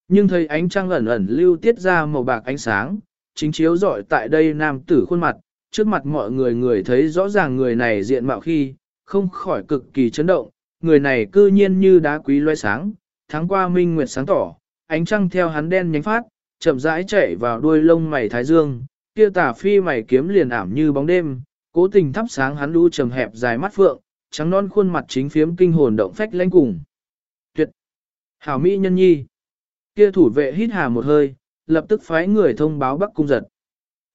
Nhưng thấy ánh trăng ẩn ẩn lưu tiết ra màu bạc ánh sáng, chính chiếu rọi tại đây nam tử khuôn mặt, trước mặt mọi người người thấy rõ ràng người này diện mạo khi, không khỏi cực kỳ chấn động, người này cư nhiên như đá quý loe sáng, tháng qua minh nguyệt sáng tỏ, ánh trăng theo hắn đen nhánh phát, chậm rãi chạy vào đuôi lông mày thái dương, kia tà phi mày kiếm liền ảm như bóng đêm, cố tình thắp sáng hắn đu trầm hẹp dài mắt phượng, trắng non khuôn mặt chính phiếm kinh hồn động phách lãnh cùng. Tuyệt! Hảo Mỹ nhân nhi! Kia thủ vệ hít hà một hơi, lập tức phái người thông báo Bắc Cung Giật.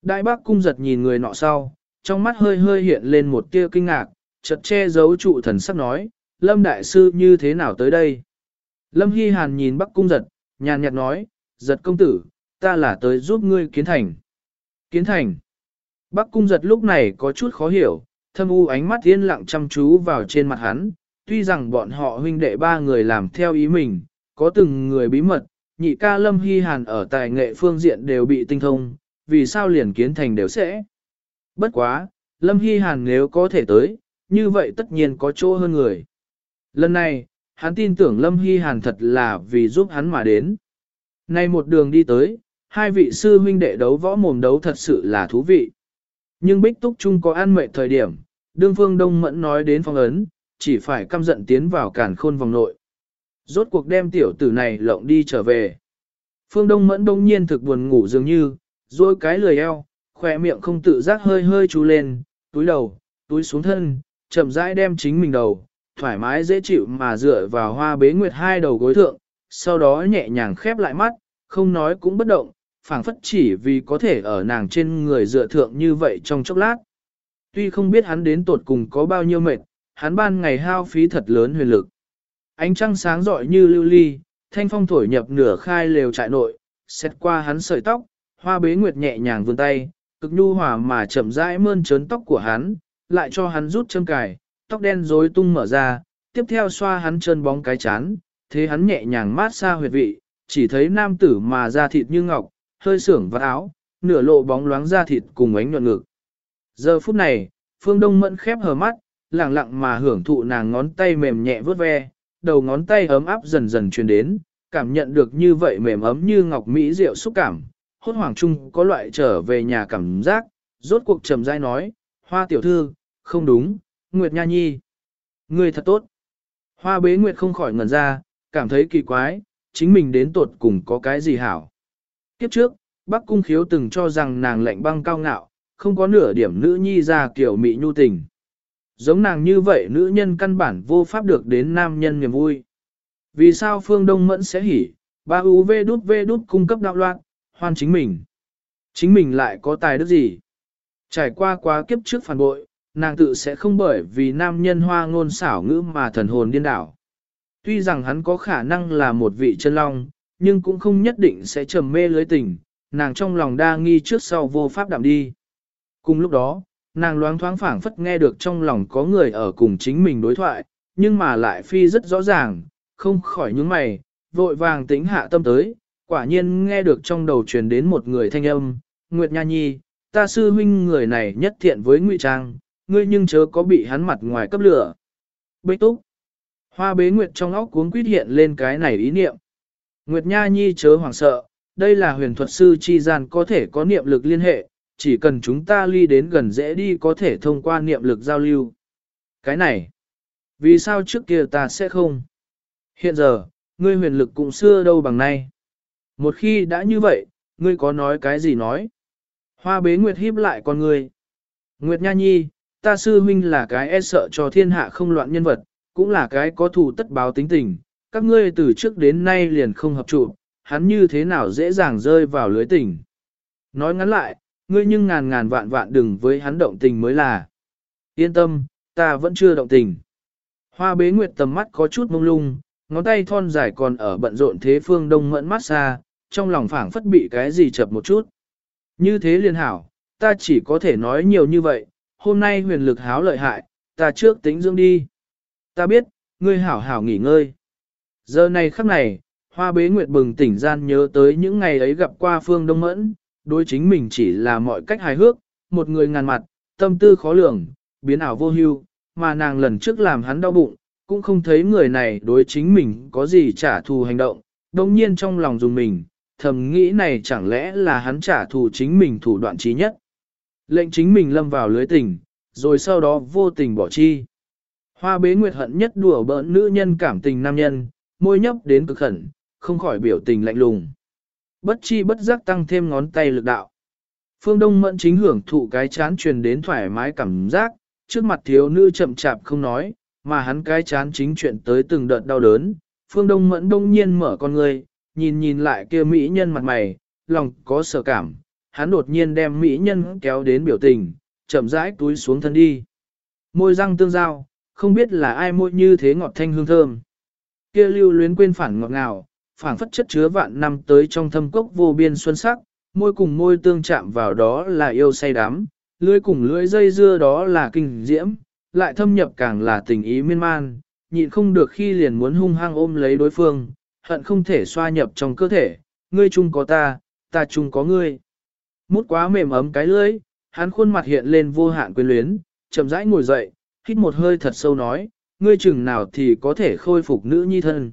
Đại Bắc Cung Giật nhìn người nọ sau, trong mắt hơi hơi hiện lên một tia kinh ngạc, chợt che giấu trụ thần sắc nói, Lâm Đại Sư như thế nào tới đây? Lâm Hy Hàn nhìn Bắc Cung Giật, nhàn nhạt nói, Giật công tử, ta là tới giúp ngươi kiến thành. Kiến thành. Bắc Cung Giật lúc này có chút khó hiểu, thâm u ánh mắt yên lặng chăm chú vào trên mặt hắn, tuy rằng bọn họ huynh đệ ba người làm theo ý mình, có từng người bí mật, nhị ca Lâm Hy Hàn ở tài nghệ phương diện đều bị tinh thông, vì sao liền kiến thành đều sẽ. Bất quá, Lâm Hy Hàn nếu có thể tới, như vậy tất nhiên có chỗ hơn người. Lần này, hắn tin tưởng Lâm Hy Hàn thật là vì giúp hắn mà đến. Nay một đường đi tới, hai vị sư huynh đệ đấu võ mồm đấu thật sự là thú vị. Nhưng Bích Túc Trung có an mệnh thời điểm, đương phương Đông Mẫn nói đến phong ấn, chỉ phải căm giận tiến vào cản khôn vòng nội. Rốt cuộc đem tiểu tử này lộng đi trở về. Phương Đông Mẫn đông nhiên thực buồn ngủ dường như, rồi cái lười eo, khỏe miệng không tự giác hơi hơi chú lên, túi đầu, túi xuống thân, chậm rãi đem chính mình đầu, thoải mái dễ chịu mà dựa vào hoa bế nguyệt hai đầu gối thượng, sau đó nhẹ nhàng khép lại mắt, không nói cũng bất động, phảng phất chỉ vì có thể ở nàng trên người dựa thượng như vậy trong chốc lát. Tuy không biết hắn đến tột cùng có bao nhiêu mệt, hắn ban ngày hao phí thật lớn huyền lực. Ánh trăng sáng rọi như lưu ly, thanh phong thổi nhập nửa khai lều trại nội, xét qua hắn sợi tóc, hoa bế nguyệt nhẹ nhàng vươn tay, cực nhu hòa mà chậm rãi mơn trớn tóc của hắn, lại cho hắn rút châm cài, tóc đen rối tung mở ra, tiếp theo xoa hắn chân bóng cái chán, thế hắn nhẹ nhàng mát xa huyệt vị, chỉ thấy nam tử mà da thịt như ngọc, hơi sưởng và áo, nửa lộ bóng loáng da thịt cùng ánh nhuận ngực. Giờ phút này, Phương Đông Mẫn khép hờ mắt, lặng lặng mà hưởng thụ nàng ngón tay mềm nhẹ vớt ve, đầu ngón tay ấm áp dần dần truyền đến, cảm nhận được như vậy mềm ấm như ngọc mỹ rượu xúc cảm, hốt hoảng chung có loại trở về nhà cảm giác, rốt cuộc trầm dai nói, hoa tiểu thư, không đúng, Nguyệt Nha Nhi. Người thật tốt. Hoa bế Nguyệt không khỏi ngẩn ra, cảm thấy kỳ quái, chính mình đến tột cùng có cái gì hảo. Kiếp trước, Bắc Cung Khiếu từng cho rằng nàng lạnh băng cao ngạo, không có nửa điểm nữ nhi ra kiểu mị nhu tình. Giống nàng như vậy nữ nhân căn bản vô pháp được đến nam nhân niềm vui. Vì sao phương Đông Mẫn sẽ hỉ, ba UV đút V đút cung cấp đạo loạn, hoan chính mình. Chính mình lại có tài đức gì? Trải qua quá kiếp trước phản bội, nàng tự sẽ không bởi vì nam nhân hoa ngôn xảo ngữ mà thần hồn điên đảo. Tuy rằng hắn có khả năng là một vị chân long, nhưng cũng không nhất định sẽ trầm mê lưới tình, nàng trong lòng đa nghi trước sau vô pháp đạm đi. Cùng lúc đó, nàng loáng thoáng phảng phất nghe được trong lòng có người ở cùng chính mình đối thoại, nhưng mà lại phi rất rõ ràng, không khỏi những mày, vội vàng tính hạ tâm tới, quả nhiên nghe được trong đầu truyền đến một người thanh âm, Nguyệt Nha Nhi, ta sư huynh người này nhất thiện với ngụy trang, ngươi nhưng chớ có bị hắn mặt ngoài cấp lửa. Bích túc, hoa bế Nguyệt trong óc cuốn quyết hiện lên cái này ý niệm. Nguyệt Nha Nhi chớ hoảng sợ, đây là huyền thuật sư chi gian có thể có niệm lực liên hệ, chỉ cần chúng ta ly đến gần dễ đi có thể thông qua niệm lực giao lưu. Cái này, vì sao trước kia ta sẽ không? Hiện giờ, ngươi huyền lực cũng xưa đâu bằng nay. Một khi đã như vậy, ngươi có nói cái gì nói? Hoa bế Nguyệt híp lại con ngươi. Nguyệt Nha Nhi, ta sư huynh là cái e sợ cho thiên hạ không loạn nhân vật, cũng là cái có thù tất báo tính tình. Các ngươi từ trước đến nay liền không hợp trụ, hắn như thế nào dễ dàng rơi vào lưới tình. Nói ngắn lại, ngươi nhưng ngàn ngàn vạn vạn đừng với hắn động tình mới là. Yên tâm, ta vẫn chưa động tình. Hoa bế nguyệt tầm mắt có chút mông lung, ngón tay thon dài còn ở bận rộn thế phương đông mẫn mát xa, trong lòng phảng phất bị cái gì chập một chút. Như thế liên hảo, ta chỉ có thể nói nhiều như vậy, hôm nay huyền lực háo lợi hại, ta trước tính dưỡng đi. Ta biết, ngươi hảo hảo nghỉ ngơi. Giờ này khắc này, hoa bế nguyệt bừng tỉnh gian nhớ tới những ngày ấy gặp qua phương đông mẫn, đối chính mình chỉ là mọi cách hài hước, một người ngàn mặt, tâm tư khó lường, biến ảo vô hưu, mà nàng lần trước làm hắn đau bụng, cũng không thấy người này đối chính mình có gì trả thù hành động, đồng nhiên trong lòng dùng mình, thầm nghĩ này chẳng lẽ là hắn trả thù chính mình thủ đoạn trí nhất. Lệnh chính mình lâm vào lưới tình, rồi sau đó vô tình bỏ chi. Hoa bế nguyệt hận nhất đùa bỡn nữ nhân cảm tình nam nhân, môi nhấp đến cực khẩn, không khỏi biểu tình lạnh lùng. Bất chi bất giác tăng thêm ngón tay lực đạo. Phương Đông Mẫn chính hưởng thụ cái chán truyền đến thoải mái cảm giác, trước mặt thiếu nữ chậm chạp không nói, mà hắn cái chán chính chuyện tới từng đợt đau đớn. Phương Đông Mẫn đông nhiên mở con người, nhìn nhìn lại kia mỹ nhân mặt mày, lòng có sợ cảm, hắn đột nhiên đem mỹ nhân kéo đến biểu tình, chậm rãi túi xuống thân đi. Môi răng tương giao, không biết là ai môi như thế ngọt thanh hương thơm. Kia lưu luyến quên phản ngọt ngào, phản phất chất chứa vạn năm tới trong thâm cốc vô biên xuân sắc, môi cùng môi tương chạm vào đó là yêu say đắm, lưỡi cùng lưỡi dây dưa đó là kinh diễm, lại thâm nhập càng là tình ý miên man, nhịn không được khi liền muốn hung hăng ôm lấy đối phương, hận không thể xoa nhập trong cơ thể, ngươi chung có ta, ta chung có ngươi. Mút quá mềm ấm cái lưỡi, hắn khuôn mặt hiện lên vô hạn quyến luyến, chậm rãi ngồi dậy, hít một hơi thật sâu nói, ngươi chừng nào thì có thể khôi phục nữ nhi thân.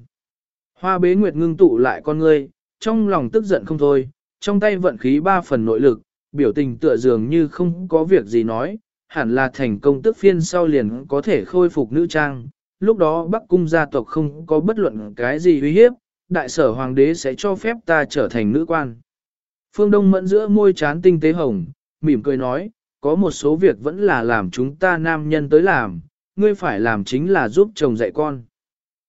Hoa bế nguyệt ngưng tụ lại con ngươi, trong lòng tức giận không thôi, trong tay vận khí ba phần nội lực, biểu tình tựa dường như không có việc gì nói, hẳn là thành công tức phiên sau liền có thể khôi phục nữ trang. Lúc đó Bắc cung gia tộc không có bất luận cái gì uy hiếp, đại sở hoàng đế sẽ cho phép ta trở thành nữ quan. Phương Đông mẫn giữa môi chán tinh tế hồng, mỉm cười nói, có một số việc vẫn là làm chúng ta nam nhân tới làm, ngươi phải làm chính là giúp chồng dạy con.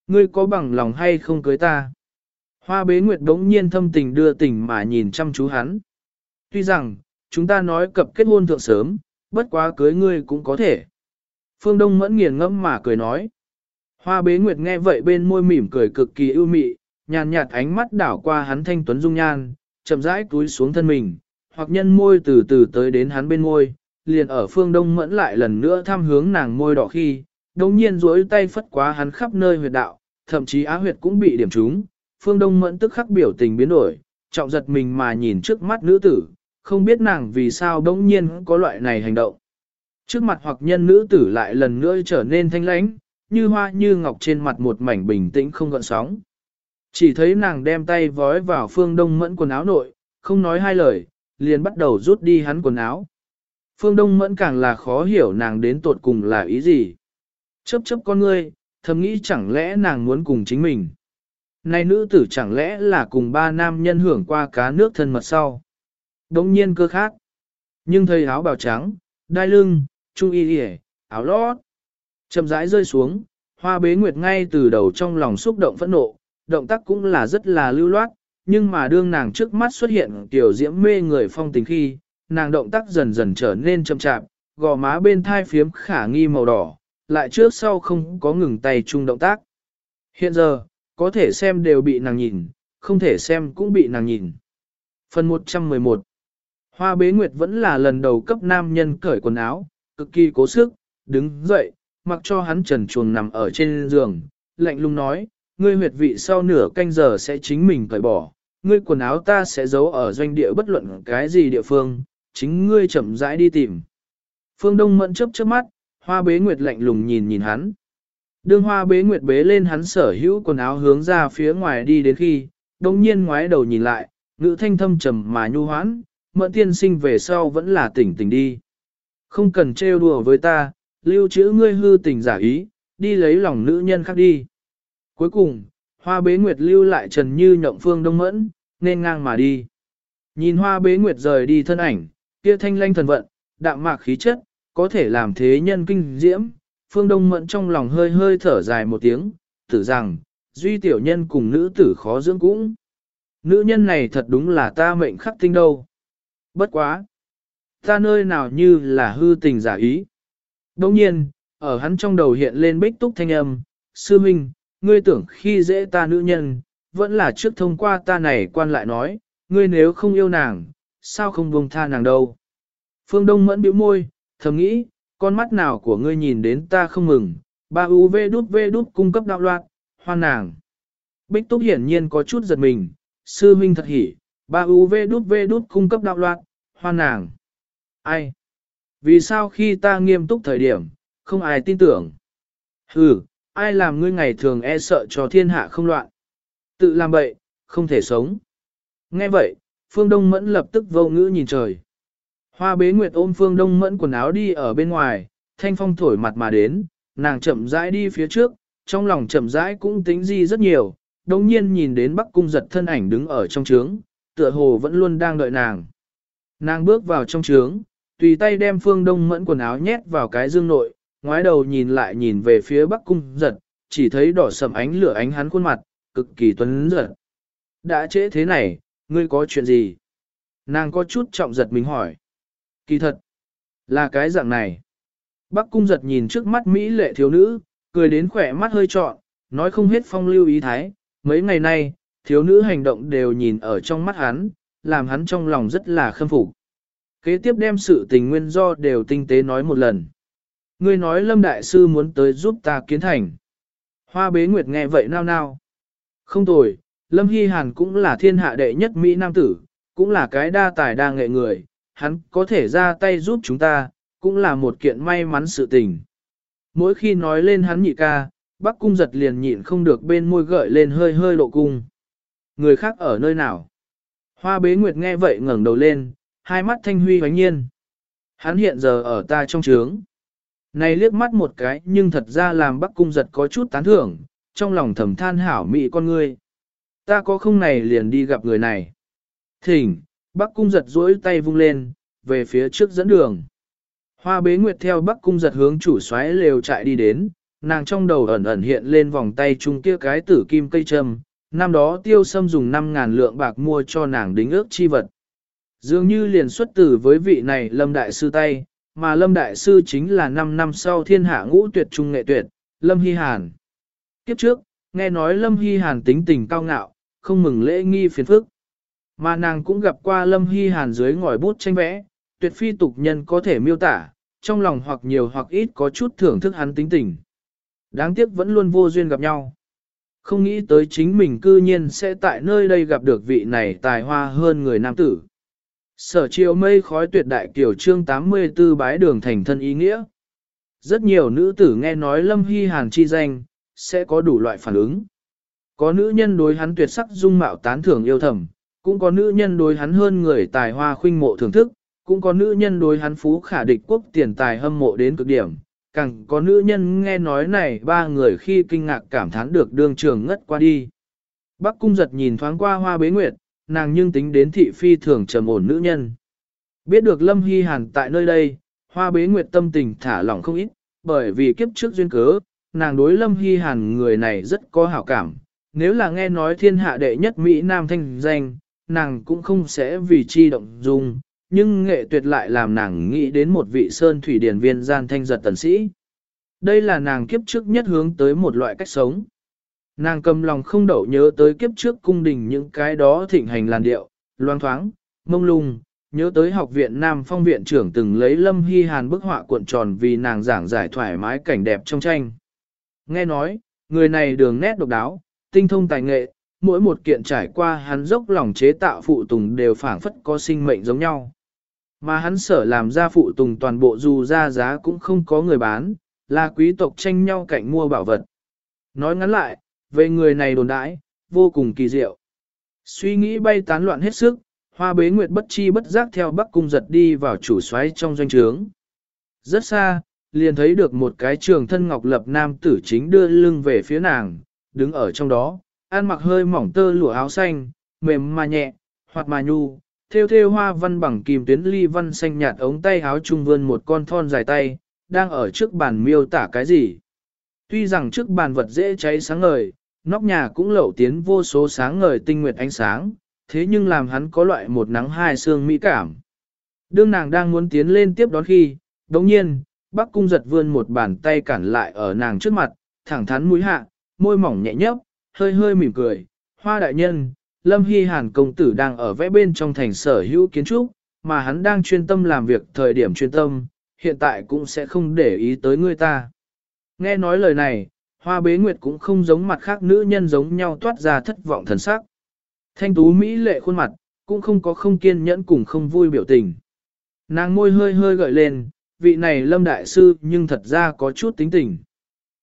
Ngươi có bằng lòng hay không cưới ta? Hoa bế nguyệt đống nhiên thâm tình đưa tình mà nhìn chăm chú hắn. Tuy rằng, chúng ta nói cập kết hôn thượng sớm, bất quá cưới ngươi cũng có thể. Phương Đông mẫn nghiền ngẫm mà cười nói. Hoa bế nguyệt nghe vậy bên môi mỉm cười cực kỳ ưu mị, nhàn nhạt ánh mắt đảo qua hắn thanh tuấn dung nhan, chậm rãi túi xuống thân mình, hoặc nhân môi từ từ tới đến hắn bên môi, liền ở phương đông mẫn lại lần nữa tham hướng nàng môi đỏ khi, đồng nhiên duỗi tay phất quá hắn khắp nơi huyệt đạo, thậm chí á huyệt cũng bị điểm trúng, phương đông mẫn tức khắc biểu tình biến đổi, trọng giật mình mà nhìn trước mắt nữ tử, không biết nàng vì sao đồng nhiên có loại này hành động. Trước mặt hoặc nhân nữ tử lại lần nữa trở nên thanh lãnh, như hoa như ngọc trên mặt một mảnh bình tĩnh không gợn sóng. Chỉ thấy nàng đem tay vói vào phương đông mẫn quần áo nội, không nói hai lời, liền bắt đầu rút đi hắn quần áo. Phương Đông Mẫn càng là khó hiểu nàng đến tột cùng là ý gì. Chấp chấp con ngươi, thầm nghĩ chẳng lẽ nàng muốn cùng chính mình. Này nữ tử chẳng lẽ là cùng ba nam nhân hưởng qua cá nước thân mật sau. Đống nhiên cơ khác. Nhưng thấy áo bào trắng, đai lưng, trung y hề, áo lót. Chậm rãi rơi xuống, hoa bế nguyệt ngay từ đầu trong lòng xúc động phẫn nộ, động tác cũng là rất là lưu loát, nhưng mà đương nàng trước mắt xuất hiện tiểu diễm mê người phong tình khi, nàng động tác dần dần trở nên chậm chạp, gò má bên thai phiếm khả nghi màu đỏ, lại trước sau không có ngừng tay chung động tác. Hiện giờ, có thể xem đều bị nàng nhìn, không thể xem cũng bị nàng nhìn. Phần 111 Hoa bế nguyệt vẫn là lần đầu cấp nam nhân cởi quần áo, cực kỳ cố sức, đứng dậy, mặc cho hắn trần chuồng nằm ở trên giường, lạnh lùng nói, ngươi huyệt vị sau nửa canh giờ sẽ chính mình cởi bỏ, ngươi quần áo ta sẽ giấu ở doanh địa bất luận cái gì địa phương, chính ngươi chậm rãi đi tìm. Phương Đông mẫn chớp chớp mắt, hoa bế nguyệt lạnh lùng nhìn nhìn hắn. Đương hoa bế nguyệt bế lên hắn sở hữu quần áo hướng ra phía ngoài đi đến khi, đồng nhiên ngoái đầu nhìn lại, ngữ thanh thâm trầm mà nhu hoãn, mẫn tiên sinh về sau vẫn là tỉnh tỉnh đi. Không cần trêu đùa với ta, lưu trữ ngươi hư tình giả ý, đi lấy lòng nữ nhân khác đi. Cuối cùng, hoa bế nguyệt lưu lại trần như nhộng phương đông mẫn, nên ngang mà đi. Nhìn hoa bế nguyệt rời đi thân ảnh, kia thanh lanh thần vận, đạm mạc khí chất, có thể làm thế nhân kinh diễm. Phương Đông Mẫn trong lòng hơi hơi thở dài một tiếng, tử rằng, duy tiểu nhân cùng nữ tử khó dưỡng cũng. Nữ nhân này thật đúng là ta mệnh khắc tinh đâu. Bất quá. Ta nơi nào như là hư tình giả ý. Đồng nhiên, ở hắn trong đầu hiện lên bích túc thanh âm, sư minh, ngươi tưởng khi dễ ta nữ nhân, vẫn là trước thông qua ta này quan lại nói, ngươi nếu không yêu nàng, sao không buông tha nàng đâu. Phương Đông mẫn bĩu môi, thầm nghĩ, con mắt nào của ngươi nhìn đến ta không mừng, ba UV đút V đút cung cấp đạo loạn, hoan nàng. Bích Túc hiển nhiên có chút giật mình, sư huynh thật hỉ, ba UV đút V đút cung cấp đạo loạn, hoan nàng. Ai? Vì sao khi ta nghiêm túc thời điểm, không ai tin tưởng? Hừ, ai làm ngươi ngày thường e sợ cho thiên hạ không loạn? Tự làm bậy, không thể sống. Nghe vậy, Phương Đông Mẫn lập tức vô ngữ nhìn trời. Hoa bế nguyệt ôm Phương Đông Mẫn quần áo đi ở bên ngoài, thanh phong thổi mặt mà đến, nàng chậm rãi đi phía trước, trong lòng chậm rãi cũng tính di rất nhiều, đồng nhiên nhìn đến Bắc Cung giật thân ảnh đứng ở trong trướng, tựa hồ vẫn luôn đang đợi nàng. Nàng bước vào trong trướng, tùy tay đem Phương Đông Mẫn quần áo nhét vào cái dương nội, ngoái đầu nhìn lại nhìn về phía Bắc Cung giật, chỉ thấy đỏ sầm ánh lửa ánh hắn khuôn mặt, cực kỳ tuấn giật. Đã trễ thế này, ngươi có chuyện gì? Nàng có chút trọng giật mình hỏi. Kỳ thật, là cái dạng này. Bắc cung giật nhìn trước mắt Mỹ lệ thiếu nữ, cười đến khỏe mắt hơi trọn, nói không hết phong lưu ý thái. Mấy ngày nay, thiếu nữ hành động đều nhìn ở trong mắt hắn, làm hắn trong lòng rất là khâm phục. Kế tiếp đem sự tình nguyên do đều tinh tế nói một lần. Ngươi nói Lâm Đại Sư muốn tới giúp ta kiến thành. Hoa bế nguyệt nghe vậy nao nao. Không tồi, Lâm Hy Hàn cũng là thiên hạ đệ nhất Mỹ Nam tử, cũng là cái đa tài đa nghệ người, hắn có thể ra tay giúp chúng ta, cũng là một kiện may mắn sự tình. Mỗi khi nói lên hắn nhị ca, bác cung giật liền nhịn không được bên môi gợi lên hơi hơi lộ cung. Người khác ở nơi nào? Hoa bế nguyệt nghe vậy ngẩng đầu lên, hai mắt thanh huy hoánh nhiên. Hắn hiện giờ ở ta trong trướng. Này liếc mắt một cái nhưng thật ra làm Bắc cung giật có chút tán thưởng, trong lòng thầm than hảo mị con ngươi. Ta có không này liền đi gặp người này. Thỉnh, Bắc Cung giật duỗi tay vung lên, về phía trước dẫn đường. Hoa bế nguyệt theo Bắc Cung giật hướng chủ xoáy lều chạy đi đến, nàng trong đầu ẩn ẩn hiện lên vòng tay chung kia cái tử kim cây Trâm. năm đó tiêu sâm dùng 5.000 lượng bạc mua cho nàng đính ước chi vật. Dường như liền xuất tử với vị này Lâm Đại Sư tay, mà Lâm Đại Sư chính là 5 năm sau thiên hạ ngũ tuyệt trung nghệ tuyệt, Lâm Hy Hàn. Kiếp trước, nghe nói Lâm Hy Hàn tính tình cao ngạo, không mừng lễ nghi phiền phức. Mà nàng cũng gặp qua Lâm Hy Hàn dưới ngòi bút tranh vẽ, tuyệt phi tục nhân có thể miêu tả, trong lòng hoặc nhiều hoặc ít có chút thưởng thức hắn tính tình. Đáng tiếc vẫn luôn vô duyên gặp nhau. Không nghĩ tới chính mình cư nhiên sẽ tại nơi đây gặp được vị này tài hoa hơn người nam tử. Sở chiều mây khói tuyệt đại kiểu chương 84 bái đường thành thân ý nghĩa. Rất nhiều nữ tử nghe nói Lâm Hy Hàn chi danh, sẽ có đủ loại phản ứng. Có nữ nhân đối hắn tuyệt sắc dung mạo tán thưởng yêu thầm, cũng có nữ nhân đối hắn hơn người tài hoa khuynh mộ thưởng thức, cũng có nữ nhân đối hắn phú khả địch quốc tiền tài hâm mộ đến cực điểm. Càng có nữ nhân nghe nói này ba người khi kinh ngạc cảm thán được đương trường ngất qua đi. Bắc cung giật nhìn thoáng qua hoa bế nguyệt, nàng nhưng tính đến thị phi thường trầm ổn nữ nhân. Biết được Lâm Hy Hàn tại nơi đây, hoa bế nguyệt tâm tình thả lỏng không ít, bởi vì kiếp trước duyên cớ, nàng đối Lâm Hy Hàn người này rất có hảo cảm. Nếu là nghe nói thiên hạ đệ nhất Mỹ Nam thanh danh, nàng cũng không sẽ vì chi động dung, nhưng nghệ tuyệt lại làm nàng nghĩ đến một vị sơn thủy điển viên gian thanh giật tần sĩ. Đây là nàng kiếp trước nhất hướng tới một loại cách sống. Nàng cầm lòng không đậu nhớ tới kiếp trước cung đình những cái đó thịnh hành làn điệu, loang thoáng, mông lung, nhớ tới học viện Nam Phong viện trưởng từng lấy Lâm Hy Hàn bức họa cuộn tròn vì nàng giảng giải thoải mái cảnh đẹp trong tranh. Nghe nói, người này đường nét độc đáo, tinh thông tài nghệ, mỗi một kiện trải qua hắn dốc lòng chế tạo phụ tùng đều phảng phất có sinh mệnh giống nhau. Mà hắn sở làm ra phụ tùng toàn bộ dù ra giá cũng không có người bán, là quý tộc tranh nhau cạnh mua bảo vật. Nói ngắn lại, về người này đồn đãi, vô cùng kỳ diệu. Suy nghĩ bay tán loạn hết sức, hoa bế nguyệt bất chi bất giác theo bắc cung giật đi vào chủ xoáy trong doanh trướng. Rất xa, liền thấy được một cái trường thân ngọc lập nam tử chính đưa lưng về phía nàng, đứng ở trong đó, ăn mặc hơi mỏng tơ lụa áo xanh, mềm mà nhẹ, hoặc mà nhu, theo theo hoa văn bằng kim tuyến ly văn xanh nhạt ống tay áo trung vươn một con thon dài tay, đang ở trước bàn miêu tả cái gì. Tuy rằng trước bàn vật dễ cháy sáng ngời, nóc nhà cũng lẩu tiến vô số sáng ngời tinh nguyệt ánh sáng, thế nhưng làm hắn có loại một nắng hai sương mỹ cảm. Đương nàng đang muốn tiến lên tiếp đón khi, đồng nhiên, bác cung giật vươn một bàn tay cản lại ở nàng trước mặt, thẳng thắn mũi hạ, môi mỏng nhẹ nhấp, hơi hơi mỉm cười, hoa đại nhân, Lâm Hy Hàn công tử đang ở vẽ bên trong thành sở hữu kiến trúc, mà hắn đang chuyên tâm làm việc thời điểm chuyên tâm, hiện tại cũng sẽ không để ý tới người ta. Nghe nói lời này, hoa bế nguyệt cũng không giống mặt khác nữ nhân giống nhau toát ra thất vọng thần sắc. Thanh tú Mỹ lệ khuôn mặt, cũng không có không kiên nhẫn cùng không vui biểu tình. Nàng môi hơi hơi gợi lên, vị này lâm đại sư nhưng thật ra có chút tính tình.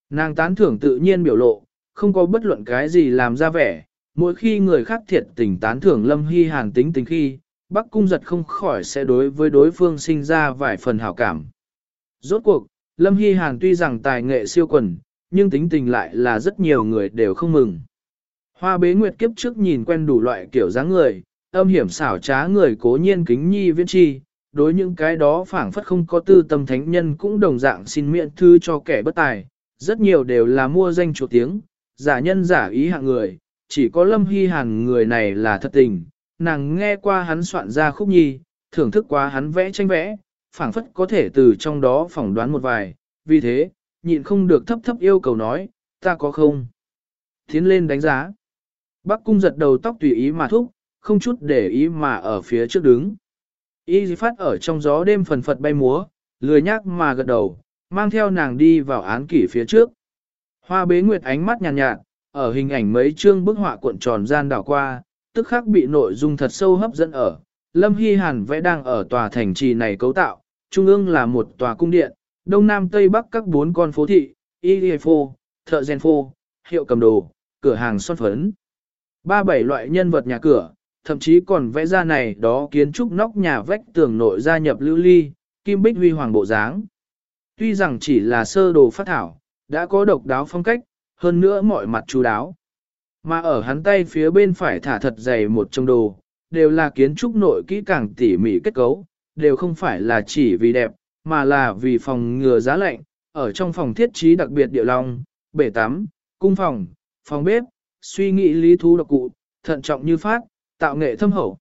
Nàng tán thưởng tự nhiên biểu lộ, không có bất luận cái gì làm ra vẻ, mỗi khi người khác thiệt tình tán thưởng lâm hy hàn tính tình khi, bắc cung giật không khỏi sẽ đối với đối phương sinh ra vài phần hảo cảm. Rốt cuộc, lâm hy hàn tuy rằng tài nghệ siêu quần, nhưng tính tình lại là rất nhiều người đều không mừng. Hoa bế nguyệt kiếp trước nhìn quen đủ loại kiểu dáng người, âm hiểm xảo trá người cố nhiên kính nhi viên chi, đối những cái đó phảng phất không có tư tâm thánh nhân cũng đồng dạng xin miễn thư cho kẻ bất tài, rất nhiều đều là mua danh chuột tiếng, giả nhân giả ý hạng người, chỉ có lâm hy hàn người này là thật tình, nàng nghe qua hắn soạn ra khúc nhi, thưởng thức qua hắn vẽ tranh vẽ, phảng phất có thể từ trong đó phỏng đoán một vài, vì thế, nhịn không được thấp thấp yêu cầu nói, ta có không? Tiến lên đánh giá. Bắc cung giật đầu tóc tùy ý mà thúc, không chút để ý mà ở phía trước đứng. Y phát ở trong gió đêm phần phật bay múa, lười nhác mà gật đầu, mang theo nàng đi vào án kỷ phía trước. Hoa bế nguyệt ánh mắt nhàn nhạt, nhạt, ở hình ảnh mấy chương bức họa cuộn tròn gian đảo qua, tức khắc bị nội dung thật sâu hấp dẫn ở. Lâm Hy Hàn vẽ đang ở tòa thành trì này cấu tạo, trung ương là một tòa cung điện, đông nam tây bắc các bốn con phố thị, y phô, thợ gen phô, hiệu cầm đồ, cửa hàng son phấn. Ba bảy loại nhân vật nhà cửa, thậm chí còn vẽ ra này đó kiến trúc nóc nhà vách tường nội gia nhập lưu ly, kim bích huy hoàng bộ dáng. Tuy rằng chỉ là sơ đồ phát thảo, đã có độc đáo phong cách, hơn nữa mọi mặt chú đáo. Mà ở hắn tay phía bên phải thả thật dày một trong đồ, đều là kiến trúc nội kỹ càng tỉ mỉ kết cấu, đều không phải là chỉ vì đẹp, mà là vì phòng ngừa giá lạnh, ở trong phòng thiết trí đặc biệt điệu long, bể tắm, cung phòng, phòng bếp, suy nghĩ lý thú độc cụ, thận trọng như phát, tạo nghệ thâm hậu.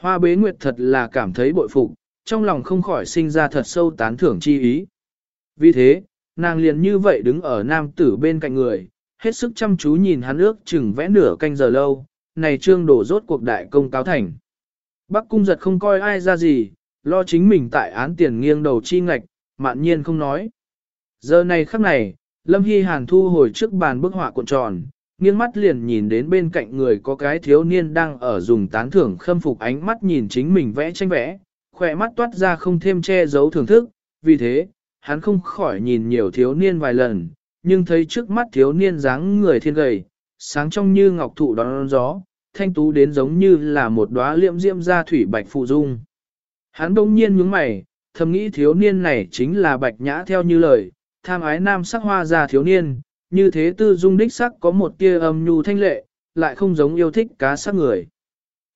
Hoa bế nguyệt thật là cảm thấy bội phục, trong lòng không khỏi sinh ra thật sâu tán thưởng chi ý. Vì thế, nàng liền như vậy đứng ở nam tử bên cạnh người, hết sức chăm chú nhìn hắn ước chừng vẽ nửa canh giờ lâu, này trương đổ rốt cuộc đại công cáo thành. Bắc cung giật không coi ai ra gì, lo chính mình tại án tiền nghiêng đầu chi ngạch, mạn nhiên không nói. Giờ này khắc này, Lâm Hy Hàn thu hồi trước bàn bức họa cuộn tròn, nghiêng mắt liền nhìn đến bên cạnh người có cái thiếu niên đang ở dùng tán thưởng khâm phục ánh mắt nhìn chính mình vẽ tranh vẽ, khỏe mắt toát ra không thêm che giấu thưởng thức, vì thế, hắn không khỏi nhìn nhiều thiếu niên vài lần, nhưng thấy trước mắt thiếu niên dáng người thiên gầy, sáng trong như ngọc thụ đón gió, thanh tú đến giống như là một đóa liệm diễm ra thủy bạch phụ dung. Hắn đông nhiên nhướng mày, thầm nghĩ thiếu niên này chính là bạch nhã theo như lời, tham ái nam sắc hoa ra thiếu niên, như thế tư dung đích sắc có một tia âm nhu thanh lệ, lại không giống yêu thích cá sắc người.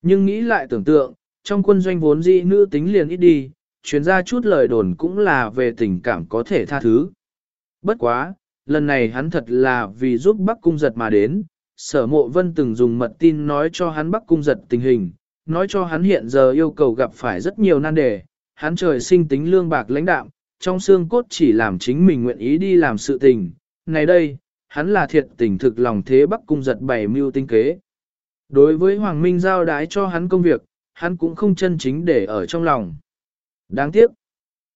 Nhưng nghĩ lại tưởng tượng, trong quân doanh vốn dị nữ tính liền ít đi, chuyến ra chút lời đồn cũng là về tình cảm có thể tha thứ. Bất quá, lần này hắn thật là vì giúp Bắc Cung giật mà đến, sở mộ vân từng dùng mật tin nói cho hắn Bắc Cung giật tình hình, nói cho hắn hiện giờ yêu cầu gặp phải rất nhiều nan đề, hắn trời sinh tính lương bạc lãnh đạm, trong xương cốt chỉ làm chính mình nguyện ý đi làm sự tình. Này đây, hắn là thiệt tình thực lòng thế Bắc Cung giật bảy mưu tinh kế. Đối với Hoàng Minh giao đái cho hắn công việc, hắn cũng không chân chính để ở trong lòng. Đáng tiếc,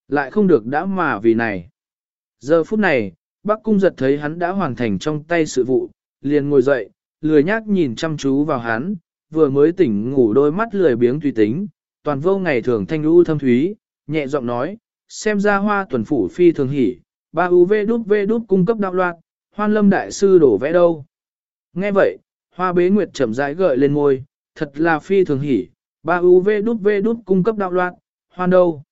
lại không được đã mà vì này. Giờ phút này, Bắc Cung giật thấy hắn đã hoàn thành trong tay sự vụ, liền ngồi dậy, lười nhác nhìn chăm chú vào hắn, vừa mới tỉnh ngủ đôi mắt lười biếng tùy tính, toàn vô ngày thường thanh u thâm thúy, nhẹ giọng nói, xem ra hoa tuần phủ phi thường hỉ, ba UV đút vê đút cung cấp đạo loạn, hoan lâm đại sư đổ vẽ đâu. Nghe vậy, hoa bế nguyệt chậm rãi gợi lên ngôi, thật là phi thường hỉ, ba UV đút vê đút cung cấp đạo loạn, hoan đâu.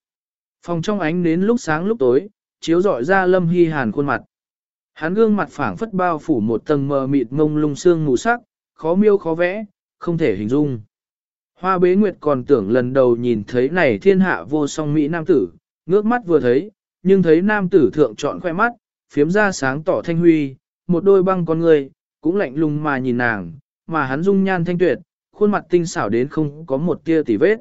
Phòng trong ánh đến lúc sáng lúc tối, chiếu rọi ra lâm hy hàn khuôn mặt. Hắn gương mặt phảng phất bao phủ một tầng mờ mịt mông lung xương mù sắc, khó miêu khó vẽ, không thể hình dung. Hoa bế nguyệt còn tưởng lần đầu nhìn thấy này thiên hạ vô song Mỹ nam tử, ngước mắt vừa thấy, nhưng thấy nam tử thượng trọn khoe mắt, phiếm ra sáng tỏ thanh huy, một đôi băng con người, cũng lạnh lùng mà nhìn nàng, mà hắn dung nhan thanh tuyệt, khuôn mặt tinh xảo đến không có một tia tỉ vết.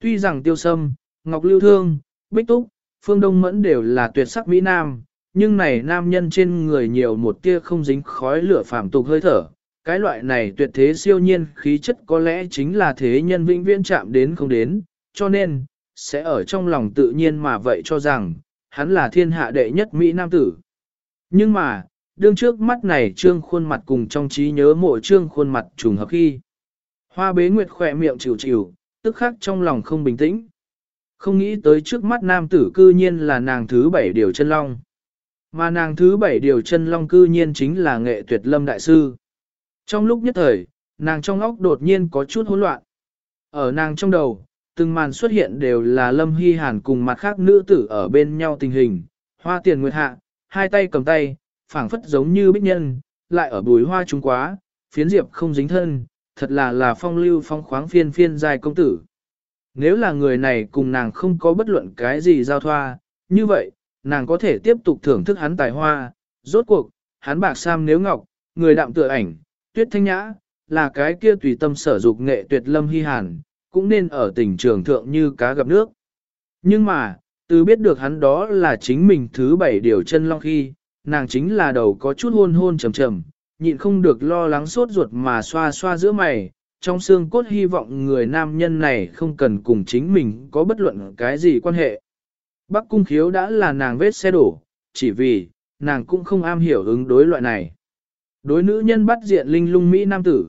Tuy rằng tiêu sâm, ngọc lưu thương, bích túc, phương đông mẫn đều là tuyệt sắc Mỹ Nam, nhưng này nam nhân trên người nhiều một tia không dính khói lửa phạm tục hơi thở. Cái loại này tuyệt thế siêu nhiên khí chất có lẽ chính là thế nhân vĩnh viễn chạm đến không đến, cho nên, sẽ ở trong lòng tự nhiên mà vậy cho rằng, hắn là thiên hạ đệ nhất Mỹ Nam tử. Nhưng mà, đương trước mắt này trương khuôn mặt cùng trong trí nhớ mộ trương khuôn mặt trùng hợp khi. Hoa bế nguyệt khỏe miệng chịu chịu, tức khắc trong lòng không bình tĩnh. Không nghĩ tới trước mắt nam tử cư nhiên là nàng thứ bảy điều chân long. Mà nàng thứ bảy điều chân long cư nhiên chính là nghệ tuyệt lâm đại sư. Trong lúc nhất thời, nàng trong óc đột nhiên có chút hỗn loạn. Ở nàng trong đầu, từng màn xuất hiện đều là lâm hy hàn cùng mặt khác nữ tử ở bên nhau tình hình. Hoa tiền nguyệt hạ, hai tay cầm tay, phảng phất giống như bích nhân, lại ở bùi hoa trúng quá, phiến diệp không dính thân, thật là là phong lưu phong khoáng phiên phiên dài công tử. Nếu là người này cùng nàng không có bất luận cái gì giao thoa, như vậy, nàng có thể tiếp tục thưởng thức hắn tài hoa, rốt cuộc, hắn bạc sam nếu ngọc, người đạm tựa ảnh, tuyết thanh nhã, là cái kia tùy tâm sở dục nghệ tuyệt lâm hy hàn, cũng nên ở tình trường thượng như cá gặp nước. Nhưng mà, từ biết được hắn đó là chính mình thứ bảy điều chân long khi, nàng chính là đầu có chút hôn hôn trầm trầm, nhịn không được lo lắng sốt ruột mà xoa xoa giữa mày, trong xương cốt hy vọng người nam nhân này không cần cùng chính mình có bất luận cái gì quan hệ. Bắc cung khiếu đã là nàng vết xe đổ, chỉ vì, nàng cũng không am hiểu ứng đối loại này. Đối nữ nhân bắt diện linh lung Mỹ nam tử.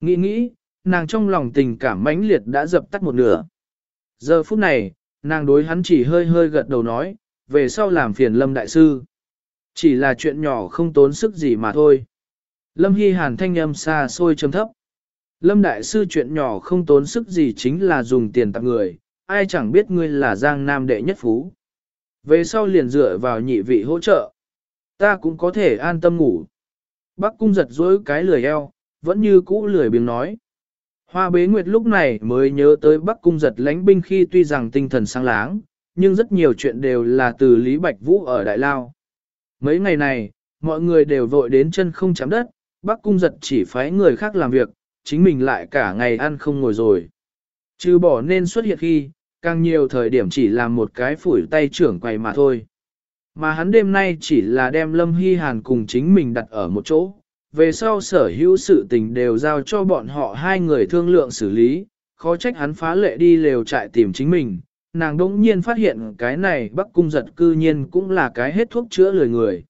Nghĩ nghĩ, nàng trong lòng tình cảm mãnh liệt đã dập tắt một nửa. Giờ phút này, nàng đối hắn chỉ hơi hơi gật đầu nói, về sau làm phiền lâm đại sư. Chỉ là chuyện nhỏ không tốn sức gì mà thôi. Lâm Hy Hàn thanh âm xa xôi trầm thấp. Lâm Đại Sư chuyện nhỏ không tốn sức gì chính là dùng tiền tặng người, ai chẳng biết ngươi là giang nam đệ nhất phú. Về sau liền dựa vào nhị vị hỗ trợ. Ta cũng có thể an tâm ngủ. Bác cung giật dối cái lười eo, vẫn như cũ lười biếng nói. Hoa bế nguyệt lúc này mới nhớ tới Bắc cung giật lãnh binh khi tuy rằng tinh thần sáng láng, nhưng rất nhiều chuyện đều là từ Lý Bạch Vũ ở Đại Lao. Mấy ngày này, mọi người đều vội đến chân không chạm đất, Bắc cung giật chỉ phái người khác làm việc, chính mình lại cả ngày ăn không ngồi rồi. Trừ bỏ nên xuất hiện khi, càng nhiều thời điểm chỉ làm một cái phủi tay trưởng quầy mà thôi. Mà hắn đêm nay chỉ là đem Lâm Hy Hàn cùng chính mình đặt ở một chỗ, về sau sở hữu sự tình đều giao cho bọn họ hai người thương lượng xử lý, khó trách hắn phá lệ đi lều trại tìm chính mình, nàng đỗng nhiên phát hiện cái này bắc cung giật cư nhiên cũng là cái hết thuốc chữa lười người.